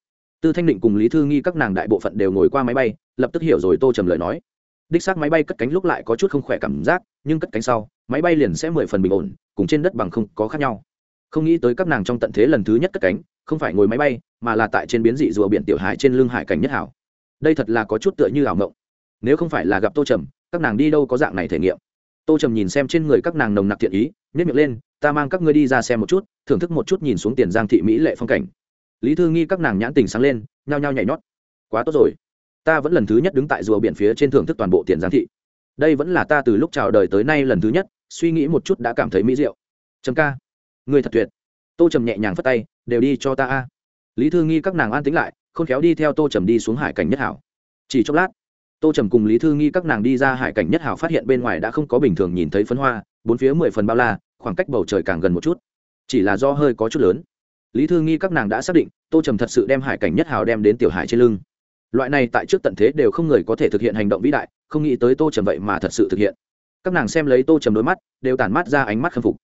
Tư thanh định cùng lý thư nghi các nàng đại bộ phận đều ngồi qua máy bay, lập tức hiểu rồi tô trầm lời nói. Đích xác máy bay cất cánh lúc lại có chút không khỏe cảm giác, nhưng cất cánh sau, máy bay liền sẽ mười phần bình ổn, cùng trên đất bằng không có khác nhau. Không nghĩ tới các nàng trong tận thế lần thứ nhất cất cánh, không phải ngồi máy bay, mà là tại trên biến dị rùa biển tiểu hải trên lưng hải cảnh nhất hảo đây thật là có chút tựa như ảo mộng. Nếu không phải là gặp tô trầm, các nàng đi đâu có dạng này thể nghiệm? Tô trầm nhìn xem trên người các nàng nồng nặc thiện ý nhét miệng lên, ta mang các ngươi đi ra xem một chút, thưởng thức một chút nhìn xuống tiền giang thị mỹ lệ phong cảnh. Lý thư nghi các nàng nhãn tình sáng lên, nhao nhao nhảy nhót. Quá tốt rồi. Ta vẫn lần thứ nhất đứng tại rùa biển phía trên thưởng thức toàn bộ tiền giang thị. Đây vẫn là ta từ lúc chào đời tới nay lần thứ nhất, suy nghĩ một chút đã cảm thấy mỹ diệu. Trầm ca người thật tuyệt. Tô trầm nhẹ nhàng phất tay, đều đi cho ta a. Lý thư nghi các nàng an tính lại khôn khéo đi theo tô trầm đi xuống hải cảnh nhất hảo. Chỉ chốc lát, tô trầm cùng lý thư nghi các nàng đi ra hải cảnh nhất hảo phát hiện bên ngoài đã không có bình thường nhìn thấy phấn hoa, bốn phía mười phần bao la, khoảng cách bầu trời càng gần một chút. Chỉ là do hơi có chút lớn. Lý thư nghi các nàng đã xác định, tô trầm thật sự đem hải cảnh nhất hảo đem đến tiểu hải trên lưng. Loại này tại trước tận thế đều không người có thể thực hiện hành động vĩ đại, không nghĩ tới tô trầm vậy mà thật sự thực hiện. Các nàng xem lấy tô trầm đôi mắt, đều tản mắt ra ánh mắt khâm phục.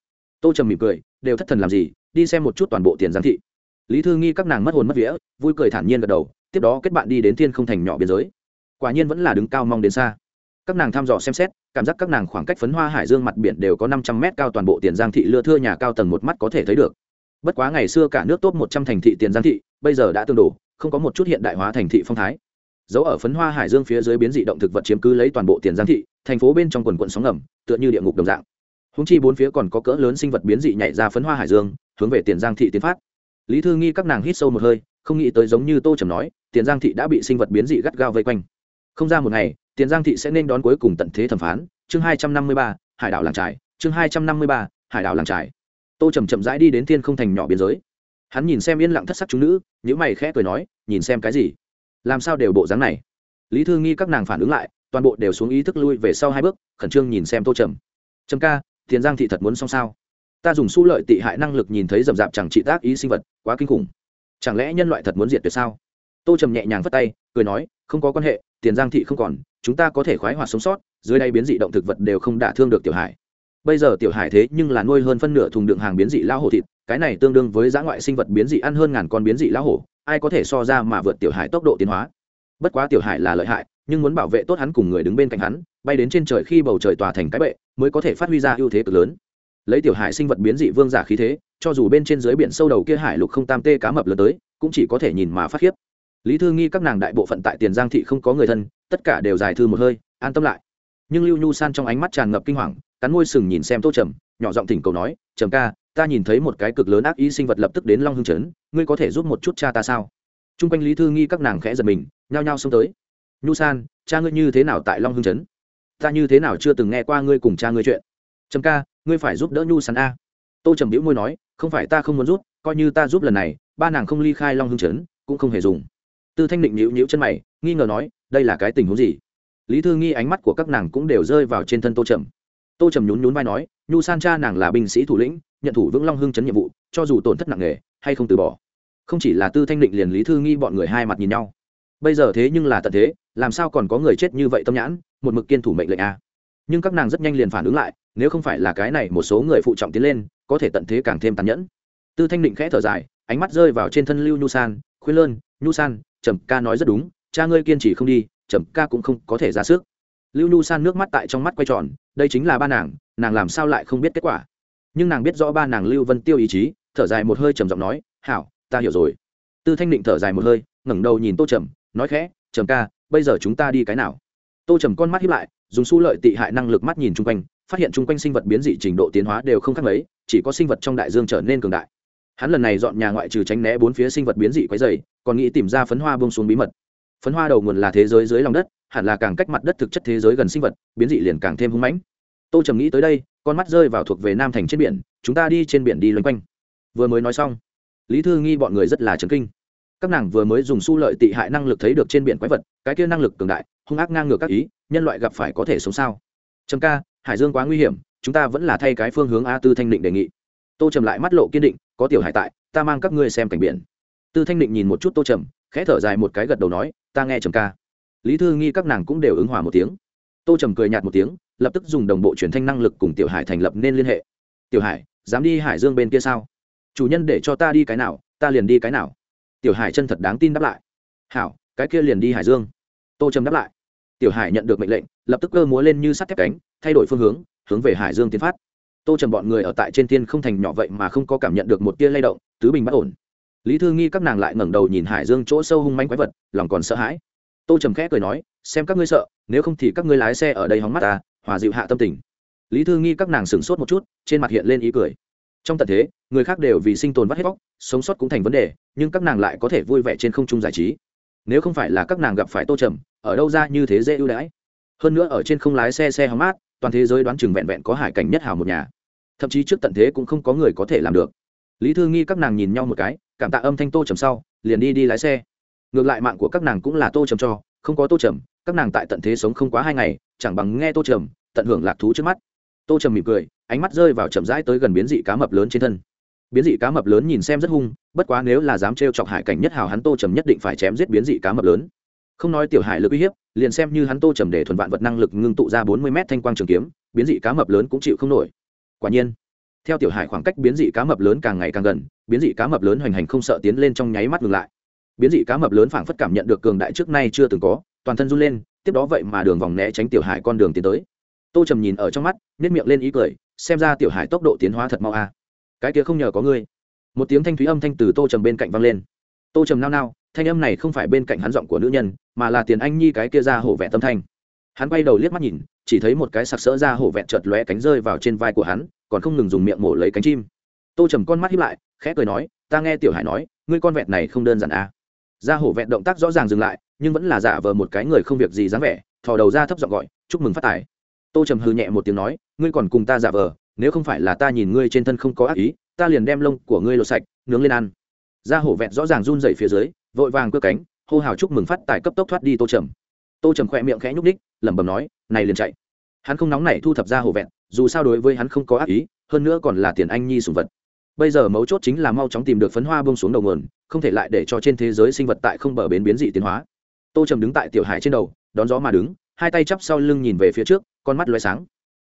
Tô trầm mỉm cười, đều thất thần làm gì, đi xem một chút toàn bộ tiền giám thị lý thư nghi các nàng mất hồn mất vía, vui cười thản nhiên gật đầu, tiếp đó kết bạn đi đến thiên không thành nhỏ biên giới. Quả nhiên vẫn là đứng cao mong đến xa. Các nàng thăm dò xem xét, cảm giác các nàng khoảng cách phấn hoa hải dương mặt biển đều có năm trăm mét cao toàn bộ tiền giang thị lưa thưa nhà cao tầng một mắt có thể thấy được. Bất quá ngày xưa cả nước top một trăm thành thị tiền giang thị, bây giờ đã tương đổ, không có một chút hiện đại hóa thành thị phong thái. Dấu ở phấn hoa hải dương phía dưới biến dị động thực vật chiếm cứ lấy toàn bộ tiền giang thị, thành phố bên trong quần quận sóng ngầm, tựa như địa ngục đồng dạng. Húng chi bốn phía còn có cỡ lớn sinh vật biến dị nhảy ra phấn hoa hải dương, hướng về tiền giang thị tiến phát lý thư nghi các nàng hít sâu một hơi, không nghĩ tới giống như tô trầm nói, tiền giang thị đã bị sinh vật biến dị gắt gao vây quanh. Không ra một ngày, tiền giang thị sẽ nên đón cuối cùng tận thế thẩm phán, chương hai trăm năm mươi ba, hải đảo làng trải chương hai trăm năm mươi ba, hải đảo làng trải tô trầm chậm rãi đi đến thiên không thành nhỏ biên giới. Hắn nhìn xem yên lặng thất sắc chúng nữ những mày khẽ cười nói, nhìn xem cái gì? Làm sao đều bộ dáng này? Lý thư nghi các nàng phản ứng lại, toàn bộ đều xuống ý thức lui về sau hai bước, khẩn trương nhìn xem tô trầm. Trầm ca, tiền giang thị thật muốn xong sao? Ta dùng su lợi tị hại năng lực nhìn thấy rầm rạp chẳng trị tác ý sinh vật, quá kinh khủng. Chẳng lẽ nhân loại thật muốn diệt tuyệt sao? Tô trầm nhẹ nhàng phất tay, cười nói, không có quan hệ, tiền giang thị không còn, chúng ta có thể khoái hoạt sống sót, dưới đây biến dị động thực vật đều không đả thương được tiểu hải. Bây giờ tiểu hải thế nhưng là nuôi hơn phân nửa thùng đựng hàng biến dị lao hổ thịt, cái này tương đương với giã ngoại sinh vật biến dị ăn hơn ngàn con biến dị lao hổ, ai có thể so ra mà vượt tiểu hải tốc độ tiến hóa? Bất quá tiểu hải là lợi hại, nhưng muốn bảo vệ tốt hắn cùng người đứng bên cạnh hắn, bay đến trên trời khi bầu trời tỏa thành cái bệ, mới có thể phát huy ra ưu thế cực lớn lấy tiểu hải sinh vật biến dị vương giả khí thế, cho dù bên trên dưới biển sâu đầu kia hải lục không tam tê cá mập lớn tới, cũng chỉ có thể nhìn mà phát khiếp. Lý thư nghi các nàng đại bộ phận tại tiền giang thị không có người thân, tất cả đều dài thư một hơi, an tâm lại. Nhưng lưu nhu san trong ánh mắt tràn ngập kinh hoàng, cắn môi sừng nhìn xem tô trầm, nhỏ giọng thỉnh cầu nói, trầm ca, ta nhìn thấy một cái cực lớn ác ý sinh vật lập tức đến long hương trấn ngươi có thể giúp một chút cha ta sao? T r u n g quanh lý thư nghi các nàng khẽ giật mình, nhao nhao xông tới. Nhu san, cha ngươi như thế nào tại long hương trấn ta như thế nào chưa từng nghe qua ngươi cùng cha ngươi chuyện? Trầm ca ngươi phải giúp đỡ nhu sắn a. Tô trầm biễu môi nói, không phải ta không muốn giúp, coi như ta giúp lần này, ba nàng không ly khai long hương trấn, cũng không hề dùng. Tư thanh định nhịu nhịu chân mày, nghi ngờ nói, đây là cái tình huống gì? Lý thư nghi ánh mắt của các nàng cũng đều rơi vào trên thân tô trầm. Tô trầm nhún nhún vai nói, nhu san cha nàng là binh sĩ thủ lĩnh, nhận thủ vững long hưng Trấn nhiệm vụ, cho dù tổn thất nặng nề, hay không từ bỏ. Không chỉ là tư thanh định liền lý thư nghi bọn người hai mặt nhìn nhau. Bây giờ thế nhưng là tận thế, làm sao còn có người chết như vậy tâm nhãn, một mực kiên thủ mệnh lệnh a. Nhưng các nàng rất nhanh liền phản ứng lại nếu không phải là cái này một số người phụ trọng tiến lên, có thể tận thế càng thêm tàn nhẫn. Tư thanh định khẽ thở dài, ánh mắt rơi vào trên thân lưu nhu san, khuyên lơn, nhu san, trầm ca nói rất đúng, cha ngươi kiên trì không đi, trầm ca cũng không có thể ra sức. Lưu nhu san nước mắt tại trong mắt quay tròn, đây chính là ba nàng nàng làm sao lại không biết kết quả? Nhưng nàng biết rõ ba nàng lưu vân tiêu ý chí, thở dài một hơi trầm giọng nói, hảo, ta hiểu rồi. Tư thanh định thở dài một hơi, ngẩng đầu nhìn tô trầm, nói khẽ, trầm ca, bây giờ chúng ta đi cái nào? Tô trầm con mắt hiếp lại, dùng su lợi tị hại năng lực mắt nhìn chung quanh phát hiện chung quanh sinh vật biến dị trình độ tiến hóa đều không khác mấy, chỉ có sinh vật trong đại dương trở nên cường đại. Hắn lần này dọn nhà ngoại trừ tránh né bốn phía sinh vật biến dị quấy dày còn nghĩ tìm ra phấn hoa bông xuống bí mật. Phấn hoa đầu nguồn là thế giới dưới lòng đất, hẳn là càng cách mặt đất thực chất thế giới gần sinh vật, biến dị liền càng thêm hung mãnh. Tô trầm nghĩ tới đây, con mắt rơi vào thuộc về nam thành trên biển, chúng ta đi trên biển đi loanh quanh. Vừa mới nói xong, lý thư nghi bọn người rất là chấn kinh. Các nàng vừa mới dùng su lợi tị hại năng lực thấy được trên biển quái vật, cái kia năng lực cường đại, hung ác ngang ngược các ý, nhân loại gặp phải có thể sống sao? Trầm ca hải dương quá nguy hiểm, chúng ta vẫn là thay cái phương hướng a tư thanh định đề nghị. Tô trầm lại mắt lộ kiên định, có tiểu hải tại, ta mang các ngươi xem cảnh biển. Tư thanh định nhìn một chút tô trầm, khẽ thở dài một cái gật đầu nói, ta nghe trầm ca. Lý thư nghi các nàng cũng đều ứng hòa một tiếng. Tô trầm cười nhạt một tiếng, lập tức dùng đồng bộ truyền thanh năng lực cùng tiểu hải thành lập nên liên hệ. Tiểu hải, dám đi hải dương bên kia sao? Chủ nhân để cho ta đi cái nào, ta liền đi cái nào. Tiểu hải chân thật đáng tin đáp lại. Hảo, cái kia liền đi hải dương. Tô trầm đáp lại. Tiểu hải nhận được mệnh lệnh, lập tức cơ múa lên như sắt thép cánh thay đổi phương hướng hướng về hải dương tiến phát. Tô trầm bọn người ở tại trên tiên không thành nhỏ vậy mà không có cảm nhận được một tia lay động, tứ bình bất ổn. Lý thư nghi các nàng lại ngẩng đầu nhìn hải dương chỗ sâu hung manh quái vật, lòng còn sợ hãi. Tô trầm khẽ cười nói, xem các ngươi sợ, nếu không thì các ngươi lái xe ở đây hóng mắt ta, hòa dịu hạ tâm tình. Lý thư nghi các nàng sửng sốt một chút, trên mặt hiện lên ý cười. Trong tận thế, người khác đều vì sinh tồn vắt hết bóc sống sót cũng thành vấn đề, nhưng các nàng lại có thể vui vẻ trên không trung giải trí. Nếu không phải là các nàng gặp phải tô trầm, ở đâu ra như thế dễ ưu đãi? Hơn nữa ở trên không lái xe xe hóng mát toàn thế giới đoán chừng vẹn vẹn có hải cảnh nhất hào một nhà. Thậm chí trước tận thế cũng không có người có thể làm được. Lý thư nghi các nàng nhìn nhau một cái, cảm tạ âm thanh tô trầm sau, liền đi đi lái xe. Ngược lại mạng của các nàng cũng là tô trầm cho, không có tô trầm, các nàng tại tận thế sống không quá hai ngày, chẳng bằng nghe tô trầm, tận hưởng lạc thú trước mắt. Tô trầm mỉm cười, ánh mắt rơi vào chậm rãi tới gần biến dị cá mập lớn trên thân. Biến dị cá mập lớn nhìn xem rất hung, bất quá nếu là dám trêu chọc hải cảnh nhất hào hắn tô trầm nhất định phải chém giết biến dị cá mập lớn. Không nói tiểu hải lực uy hiếp liền xem như hắn tô trầm để thuần vạn vật năng lực ngưng tụ ra bốn mươi mét thanh quang trường kiếm, biến dị cá mập lớn cũng chịu không nổi. Quả nhiên, theo tiểu hải khoảng cách biến dị cá mập lớn càng ngày càng gần, biến dị cá mập lớn hoành hành không sợ tiến lên trong nháy mắt ngừng lại. Biến dị cá mập lớn phảng phất cảm nhận được cường đại trước nay chưa từng có, toàn thân run lên, tiếp đó vậy mà đường vòng né tránh tiểu hải con đường tiến tới. Tô trầm nhìn ở trong mắt nếp miệng lên ý cười, xem ra tiểu hải tốc độ tiến hóa thật mau a. Cái kia không nhờ có ngươi. Một tiếng thanh thúy âm thanh từ tô trầm bên cạnh vang lên. Tô trầm nao nao thanh âm này không phải bên cạnh hắn giọng của nữ nhân, mà là tiền anh nhi cái kia ra hổ vẹn tâm thanh. Hắn quay đầu liếc mắt nhìn, chỉ thấy một cái sặc sỡ ra hổ vẹn chợt lóe cánh rơi vào trên vai của hắn, còn không ngừng dùng miệng mổ lấy cánh chim. Tô trầm con mắt hiếp lại, khẽ cười nói, ta nghe tiểu hải nói, ngươi con vẹn này không đơn giản à. ra hổ vẹn động tác rõ ràng dừng lại, nhưng vẫn là giả vờ một cái người không việc gì dáng vẻ, thò đầu ra thấp giọng gọi, chúc mừng phát tài. Tô trầm hư nhẹ một tiếng nói, ngươi còn cùng ta giả vờ, nếu không phải là ta nhìn ngươi trên thân không có ác ý, ta liền đem lông của ngươi lột sạch, nướng lên ăn gia hổ vẹn rõ ràng run dậy phía dưới, vội vàng cơ cánh, hô hào chúc mừng phát tài cấp tốc thoát đi tô trầm. Tô trầm khỏe miệng khẽ nhúc ních lẩm bẩm nói, này liền chạy. Hắn không nóng nảy thu thập ra hổ vẹn dù sao đối với hắn không có ác ý, hơn nữa còn là tiền anh nhi sùng vật. Bây giờ mấu chốt chính là mau chóng tìm được phấn hoa bông xuống đầu nguồn, không thể lại để cho trên thế giới sinh vật tại không bờ bến biến dị tiến hóa. Tô trầm đứng tại tiểu hải trên đầu, đón gió mà đứng, hai tay chắp sau lưng nhìn về phía trước, con mắt loay sáng.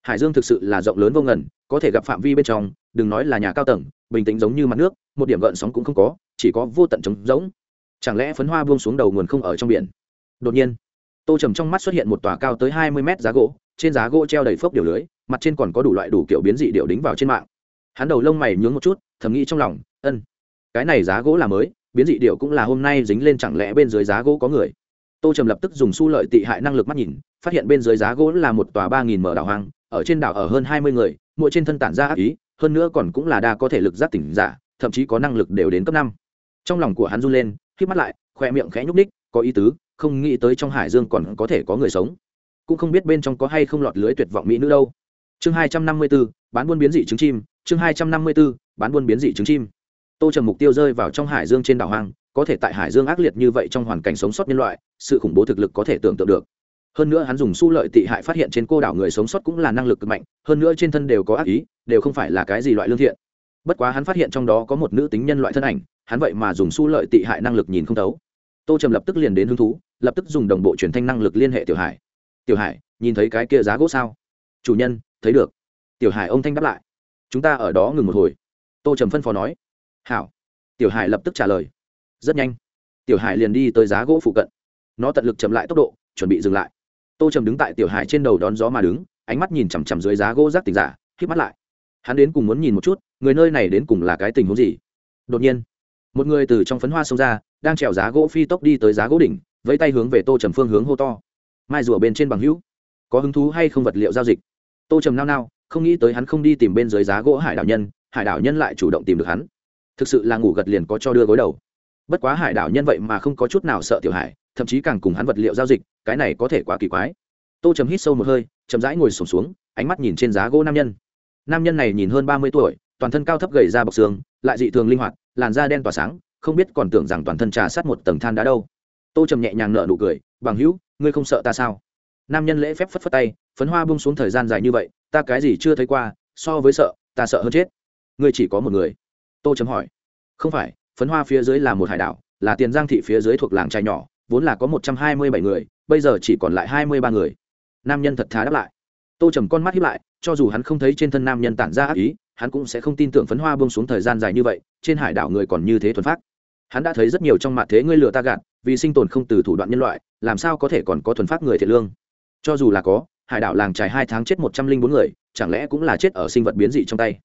Hải dương thực sự là rộng lớn vô ngần, có thể gặp phạm vi bên trong, đừng nói là nhà cao tầng, bình tĩnh giống như mặt nước, một điểm gợn sóng cũng không có chỉ có vô tận trống rỗng. Chẳng lẽ phấn hoa buông xuống đầu nguồn không ở trong biển? Đột nhiên, tô trầm trong mắt xuất hiện một tòa cao tới hai mươi mét giá gỗ, trên giá gỗ treo đầy phốc điều lưới, mặt trên còn có đủ loại đủ kiểu biến dị điệu đính vào trên mạng. Hắn đầu lông mày nhướng một chút, thầm nghĩ trong lòng, ân, cái này giá gỗ là mới, biến dị điệu cũng là hôm nay dính lên chẳng lẽ bên dưới giá gỗ có người? Tô trầm lập tức dùng su lợi tị hại năng lực mắt nhìn, phát hiện bên dưới giá gỗ là một tòa ba nghìn mở đảo hoang, ở trên đảo ở hơn hai mươi người, mỗi trên thân tản ra ác ý, hơn nữa còn cũng là đa có thể lực giác tỉnh giả, thậm chí có năng lực đều đến cấp năm trong lòng của hắn run lên khi mắt lại khoe miệng khẽ nhúc ních có ý tứ, không nghĩ tới trong hải dương còn có thể có người sống. Cũng không biết bên trong có hay không lọt lưới tuyệt vọng mỹ nữ đâu. Chương hai trăm năm mươi b ố bán buôn biến dị trứng chim, chương hai trăm năm mươi b ố bán buôn biến dị trứng chim. Tô trầm mục tiêu rơi vào trong hải dương trên đảo hoang, có thể tại hải dương ác liệt như vậy trong hoàn cảnh sống sót nhân loại, sự khủng bố thực lực có thể tưởng tượng được. Hơn nữa hắn dùng su lợi tị hại phát hiện trên cô đảo người sống sót cũng là năng lực cực mạnh, hơn nữa trên thân đều có ác ý, đều không phải là cái gì loại lương thiện bất quá hắn phát hiện trong đó có một nữ tính nhân loại thân ảnh, hắn vậy mà dùng su lợi tị hại năng lực nhìn không thấu. Tô trầm lập tức liền đến hứng thú, lập tức dùng đồng bộ truyền thanh năng lực liên hệ tiểu hải. Tiểu hải, nhìn thấy cái kia giá gỗ sao? Chủ nhân, thấy được. Tiểu hải ông thanh đáp lại. Chúng ta ở đó ngừng một hồi. Tô trầm phân phó nói. Hảo. Tiểu hải lập tức trả lời. Rất nhanh. Tiểu hải liền đi tới giá gỗ phụ cận. Nó tận lực chậm lại tốc độ, chuẩn bị dừng lại. Tô trầm đứng tại tiểu hải trên đầu đón gió mà đứng, ánh mắt nhìn chằm chằm dưới giá gỗ rác tỉnh giả k mắt lại hắn đến cùng muốn nhìn một chút, người nơi này đến cùng là cái tình huống gì? Đột nhiên, một người từ trong phấn hoa xông ra, đang trèo giá gỗ phi tốc đi tới giá gỗ đỉnh, vẫy tay hướng về tô trầm phương hướng hô to. Mai rùa bên trên bằng hữu, có hứng thú hay không vật liệu giao dịch? Tô trầm nao nao, không nghĩ tới hắn không đi tìm bên dưới giá gỗ hải đảo nhân, hải đảo nhân lại chủ động tìm được hắn. Thực sự là ngủ gật liền có cho đưa gối đầu. Bất quá hải đảo nhân vậy mà không có chút nào sợ tiểu hải, thậm chí càng cùng hắn vật liệu giao dịch, cái này có thể quá kỳ quái. Tô trầm hít sâu một hơi, chậm rãi ngồi sổm xuống, ánh mắt nhìn trên giá gỗ nam nhân nam nhân này nhìn hơn ba mươi tuổi, toàn thân cao thấp gầy ra bọc xương, lại dị thường linh hoạt, làn da đen tỏa sáng, không biết còn tưởng rằng toàn thân trà sát một tầng than đá đâu. Tô trầm nhẹ nhàng nợ nụ cười, bằng hữu, ngươi không sợ ta sao? Nam nhân lễ phép phất phất tay, phấn hoa bung xuống thời gian dài như vậy, ta cái gì chưa thấy qua, so với sợ, ta sợ hơn chết. Ngươi chỉ có một người? Tô trầm hỏi. Không phải, phấn hoa phía dưới là một hải đảo, là tiền giang thị phía dưới thuộc làng trai nhỏ, vốn là có một trăm hai mươi bảy người, bây giờ chỉ còn lại hai mươi ba người. Nam nhân thật thà đáp lại. Tô trầm con mắt hiếp lại cho dù hắn không thấy trên thân nam nhân tản ra ác ý, hắn cũng sẽ không tin tưởng phấn hoa bông xuống thời gian dài như vậy, trên hải đảo người còn như thế thuần phát hắn đã thấy rất nhiều trong mặt thế ngươi lừa ta gạt, vì sinh tồn không từ thủ đoạn nhân loại, làm sao có thể còn có thuần phát người thiệt lương? Cho dù là có, hải đảo làng trải hai tháng chết một trăm linh bốn người, chẳng lẽ cũng là chết ở sinh vật biến dị trong tay?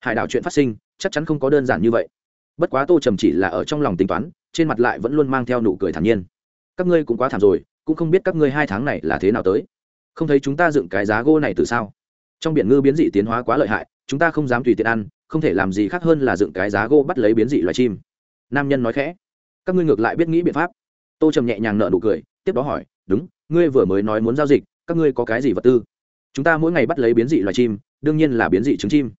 Hải đảo chuyện phát sinh, chắc chắn không có đơn giản như vậy. Bất quá tô trầm chỉ là ở trong lòng tính toán, trên mặt lại vẫn luôn mang theo nụ cười thản nhiên. Các ngươi cũng quá thảm rồi, cũng không biết các ngươi hai tháng này là thế nào tới. Không thấy chúng ta dựng cái giá gỗ này từ sao? Trong biển ngư biến dị tiến hóa quá lợi hại, chúng ta không dám tùy tiện ăn, không thể làm gì khác hơn là dựng cái giá gỗ bắt lấy biến dị loài chim. Nam nhân nói khẽ. Các ngươi ngược lại biết nghĩ biện pháp. Tô trầm nhẹ nhàng nợ nụ cười, tiếp đó hỏi, đúng, ngươi vừa mới nói muốn giao dịch, các ngươi có cái gì vật tư? Chúng ta mỗi ngày bắt lấy biến dị loài chim, đương nhiên là biến dị trứng chim.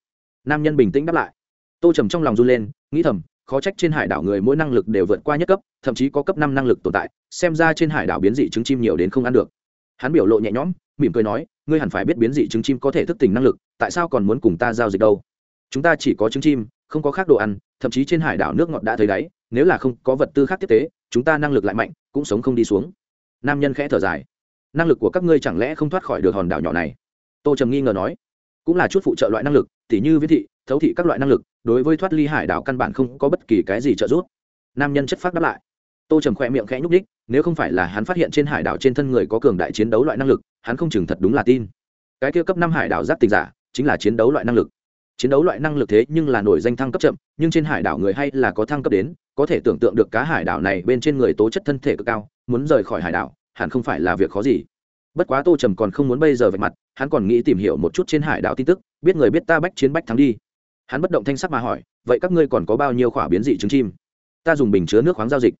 Nam nhân bình tĩnh đáp lại. Tô trầm trong lòng run lên, nghĩ thầm, khó trách trên hải đảo người mỗi năng lực đều vượt qua nhất cấp, thậm chí có cấp năm năng lực tồn tại, xem ra trên hải đảo biến dị trứng chim nhiều đến không ăn được. Hắn biểu lộ nhẹ nhõm mỉm cười nói, ngươi hẳn phải biết biến dị trứng chim có thể thức tỉnh năng lực, tại sao còn muốn cùng ta giao dịch đâu? Chúng ta chỉ có trứng chim, không có khác đồ ăn, thậm chí trên hải đảo nước ngọt đã thấy đáy, nếu là không có vật tư khác tiếp tế, chúng ta năng lực lại mạnh, cũng sống không đi xuống. Nam nhân khẽ thở dài. Năng lực của các ngươi chẳng lẽ không thoát khỏi được hòn đảo nhỏ này? Tô trầm nghi ngờ nói. Cũng là chút phụ trợ loại năng lực, tỉ như viễn thị, thấu thị các loại năng lực, đối với thoát ly hải đảo căn bản không có bất kỳ cái gì trợ giúp. Nam nhân chất phát đáp lại. Tô trầm khoe miệng khẽ nhúc đích nếu không phải là hắn phát hiện trên hải đảo trên thân người có cường đại chiến đấu loại năng lực, hắn không chừng thật đúng là tin. Cái kia cấp năm hải đảo giáp tình giả, chính là chiến đấu loại năng lực. Chiến đấu loại năng lực thế nhưng là nổi danh thăng cấp chậm, nhưng trên hải đảo người hay là có thăng cấp đến, có thể tưởng tượng được cá hải đảo này bên trên người tố chất thân thể cực cao, muốn rời khỏi hải đảo, hẳn không phải là việc khó gì. Bất quá tô trầm còn không muốn bây giờ vạch mặt, hắn còn nghĩ tìm hiểu một chút trên hải đảo tin tức, biết người biết ta bách chiến bách thắng đi. Hắn bất động thanh sắc mà hỏi, vậy các ngươi còn có bao nhiêu khỏa biến dị trứng chim? Ta dùng bình chứa nước khoáng giao dịch.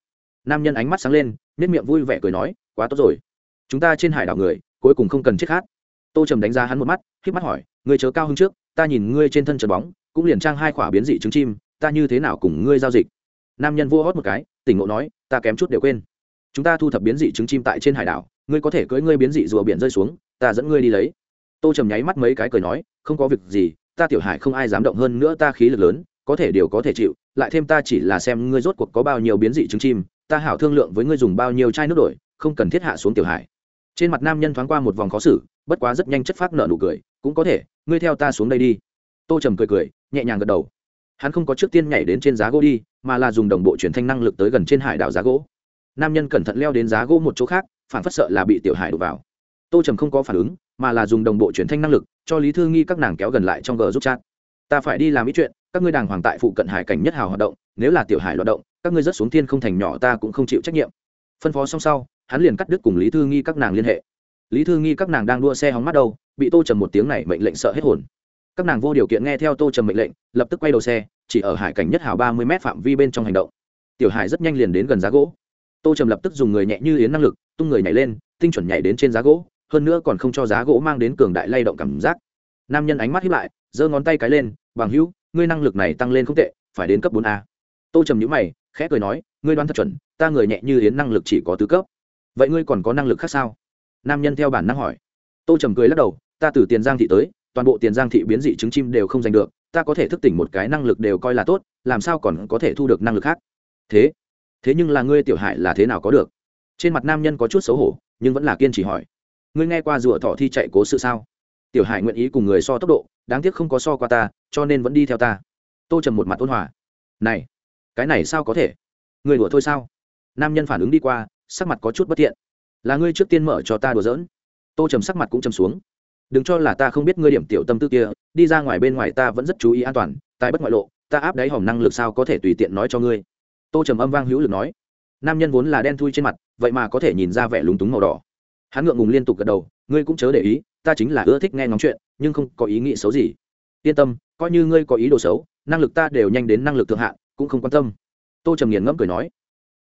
Nam nhân ánh mắt sáng lên nếp miệng vui vẻ cười nói, quá tốt rồi. Chúng ta trên hải đảo người, cuối cùng không cần chết khát tô trầm đánh giá hắn một mắt k mắt hỏi người chớ cao hơn trước, ta nhìn ngươi trên thân trần bóng, cũng liền trang hai khỏa biến dị trứng chim, ta như thế nào cùng ngươi giao dịch? Nam nhân vua hót một cái, tỉnh ngộ nói, ta kém chút đều quên. Chúng ta thu thập biến dị trứng chim tại trên hải đảo, ngươi có thể cưỡi ngươi biến dị rùa biển rơi xuống, ta dẫn ngươi đi lấy. Tô trầm nháy mắt mấy cái cười nói, không có việc gì, ta tiểu hải không ai dám động hơn nữa ta khí lực lớn, có thể điều có thể chịu, lại thêm ta chỉ là xem ngươi rốt cuộc có bao nhiêu biến dị trứng chim ta hảo thương lượng với ngươi dùng bao nhiêu chai nước đổi, không cần thiết hạ xuống tiểu hải. Trên mặt nam nhân thoáng qua một vòng khó xử, bất quá rất nhanh chất phát nợ nụ cười, cũng có thể, ngươi theo ta xuống đây đi. Tô trầm cười cười, nhẹ nhàng gật đầu. Hắn không có trước tiên nhảy đến trên giá gỗ đi, mà là dùng đồng bộ chuyển thanh năng lực tới gần trên hải đảo giá gỗ. Nam nhân cẩn thận leo đến giá gỗ một chỗ khác phản phất sợ là bị tiểu hải đổ vào. Tô trầm không có phản ứng, mà là dùng đồng bộ chuyển thanh năng lực, cho lý thư nghi các nàng kéo gần lại trong gờ giúp chat ta phải đi làm ý chuyện, các ngươi đàng hoàng tại phụ cận hải cảnh nhất hào hoạt động, nếu là tiểu hải loạt động, các ngươi rất xuống thiên không thành nhỏ ta cũng không chịu trách nhiệm. Phân phó xong sau, hắn liền cắt đứt cùng lý thư nghi các nàng liên hệ. Lý thư nghi các nàng đang đua xe hóng mắt đâu bị tô trầm một tiếng này mệnh lệnh sợ hết hồn. Các nàng vô điều kiện nghe theo tô trầm mệnh lệnh, lập tức quay đầu xe, chỉ ở hải cảnh nhất hào ba mươi m phạm vi bên trong hành động. Tiểu hải rất nhanh liền đến gần giá gỗ. Tô trầm lập tức dùng người nhẹ như yến năng lực, tung người nhảy lên, tinh chuẩn nhảy đến trên giá gỗ, hơn nữa còn không cho giá gỗ mang đến cường đại lay động cảm giác nam nhân ánh mắt hiếp lại, giơ ngón tay cái lên, bằng hữu, ngươi năng lực này tăng lên không tệ, phải đến cấp bốn a. Tô trầm nhữ mày, khẽ cười nói, ngươi đoán thật chuẩn, ta người nhẹ như yến năng lực chỉ có tứ cấp. Vậy ngươi còn có năng lực khác sao? Nam nhân theo bản năng hỏi. Tô trầm cười lắc đầu, ta từ tiền giang thị tới, toàn bộ tiền giang thị biến dị trứng chim đều không giành được, ta có thể thức tỉnh một cái năng lực đều coi là tốt, làm sao còn có thể thu được năng lực khác? Thế thế nhưng là ngươi tiểu hải là thế nào có được? Trên mặt nam nhân có chút xấu hổ, nhưng vẫn là kiên trì hỏi. Ngươi nghe qua rùa thọ thi chạy cố sự sao? Tiểu hải nguyện ý cùng người so tốc độ, đáng tiếc không có so qua ta, cho nên vẫn đi theo ta. Tô trầm một mặt ôn hòa. Này, cái này sao có thể? Người đùa thôi sao? Nam nhân phản ứng đi qua, sắc mặt có chút bất thiện. Là ngươi trước tiên mở cho ta đùa giỡn. Tô trầm sắc mặt cũng trầm xuống. Đừng cho là ta không biết ngươi điểm tiểu tâm tư kia, đi ra ngoài bên ngoài ta vẫn rất chú ý an toàn tại bất ngoại lộ, ta áp đáy hỏng năng lực sao có thể tùy tiện nói cho ngươi? Tô trầm âm vang hữu lực nói. Nam nhân vốn là đen thui trên mặt, vậy mà có thể nhìn ra vẻ lúng túng màu đỏ. Hắn ngượng ngùng liên tục gật đầu, ngươi cũng chớ để ý ta chính là ưa thích nghe ngóng chuyện, nhưng không có ý nghĩ xấu gì. Yên tâm, coi như ngươi có ý đồ xấu, năng lực ta đều nhanh đến năng lực thượng hạn, cũng không quan tâm. Tô trầm nghiền ngẫm cười nói.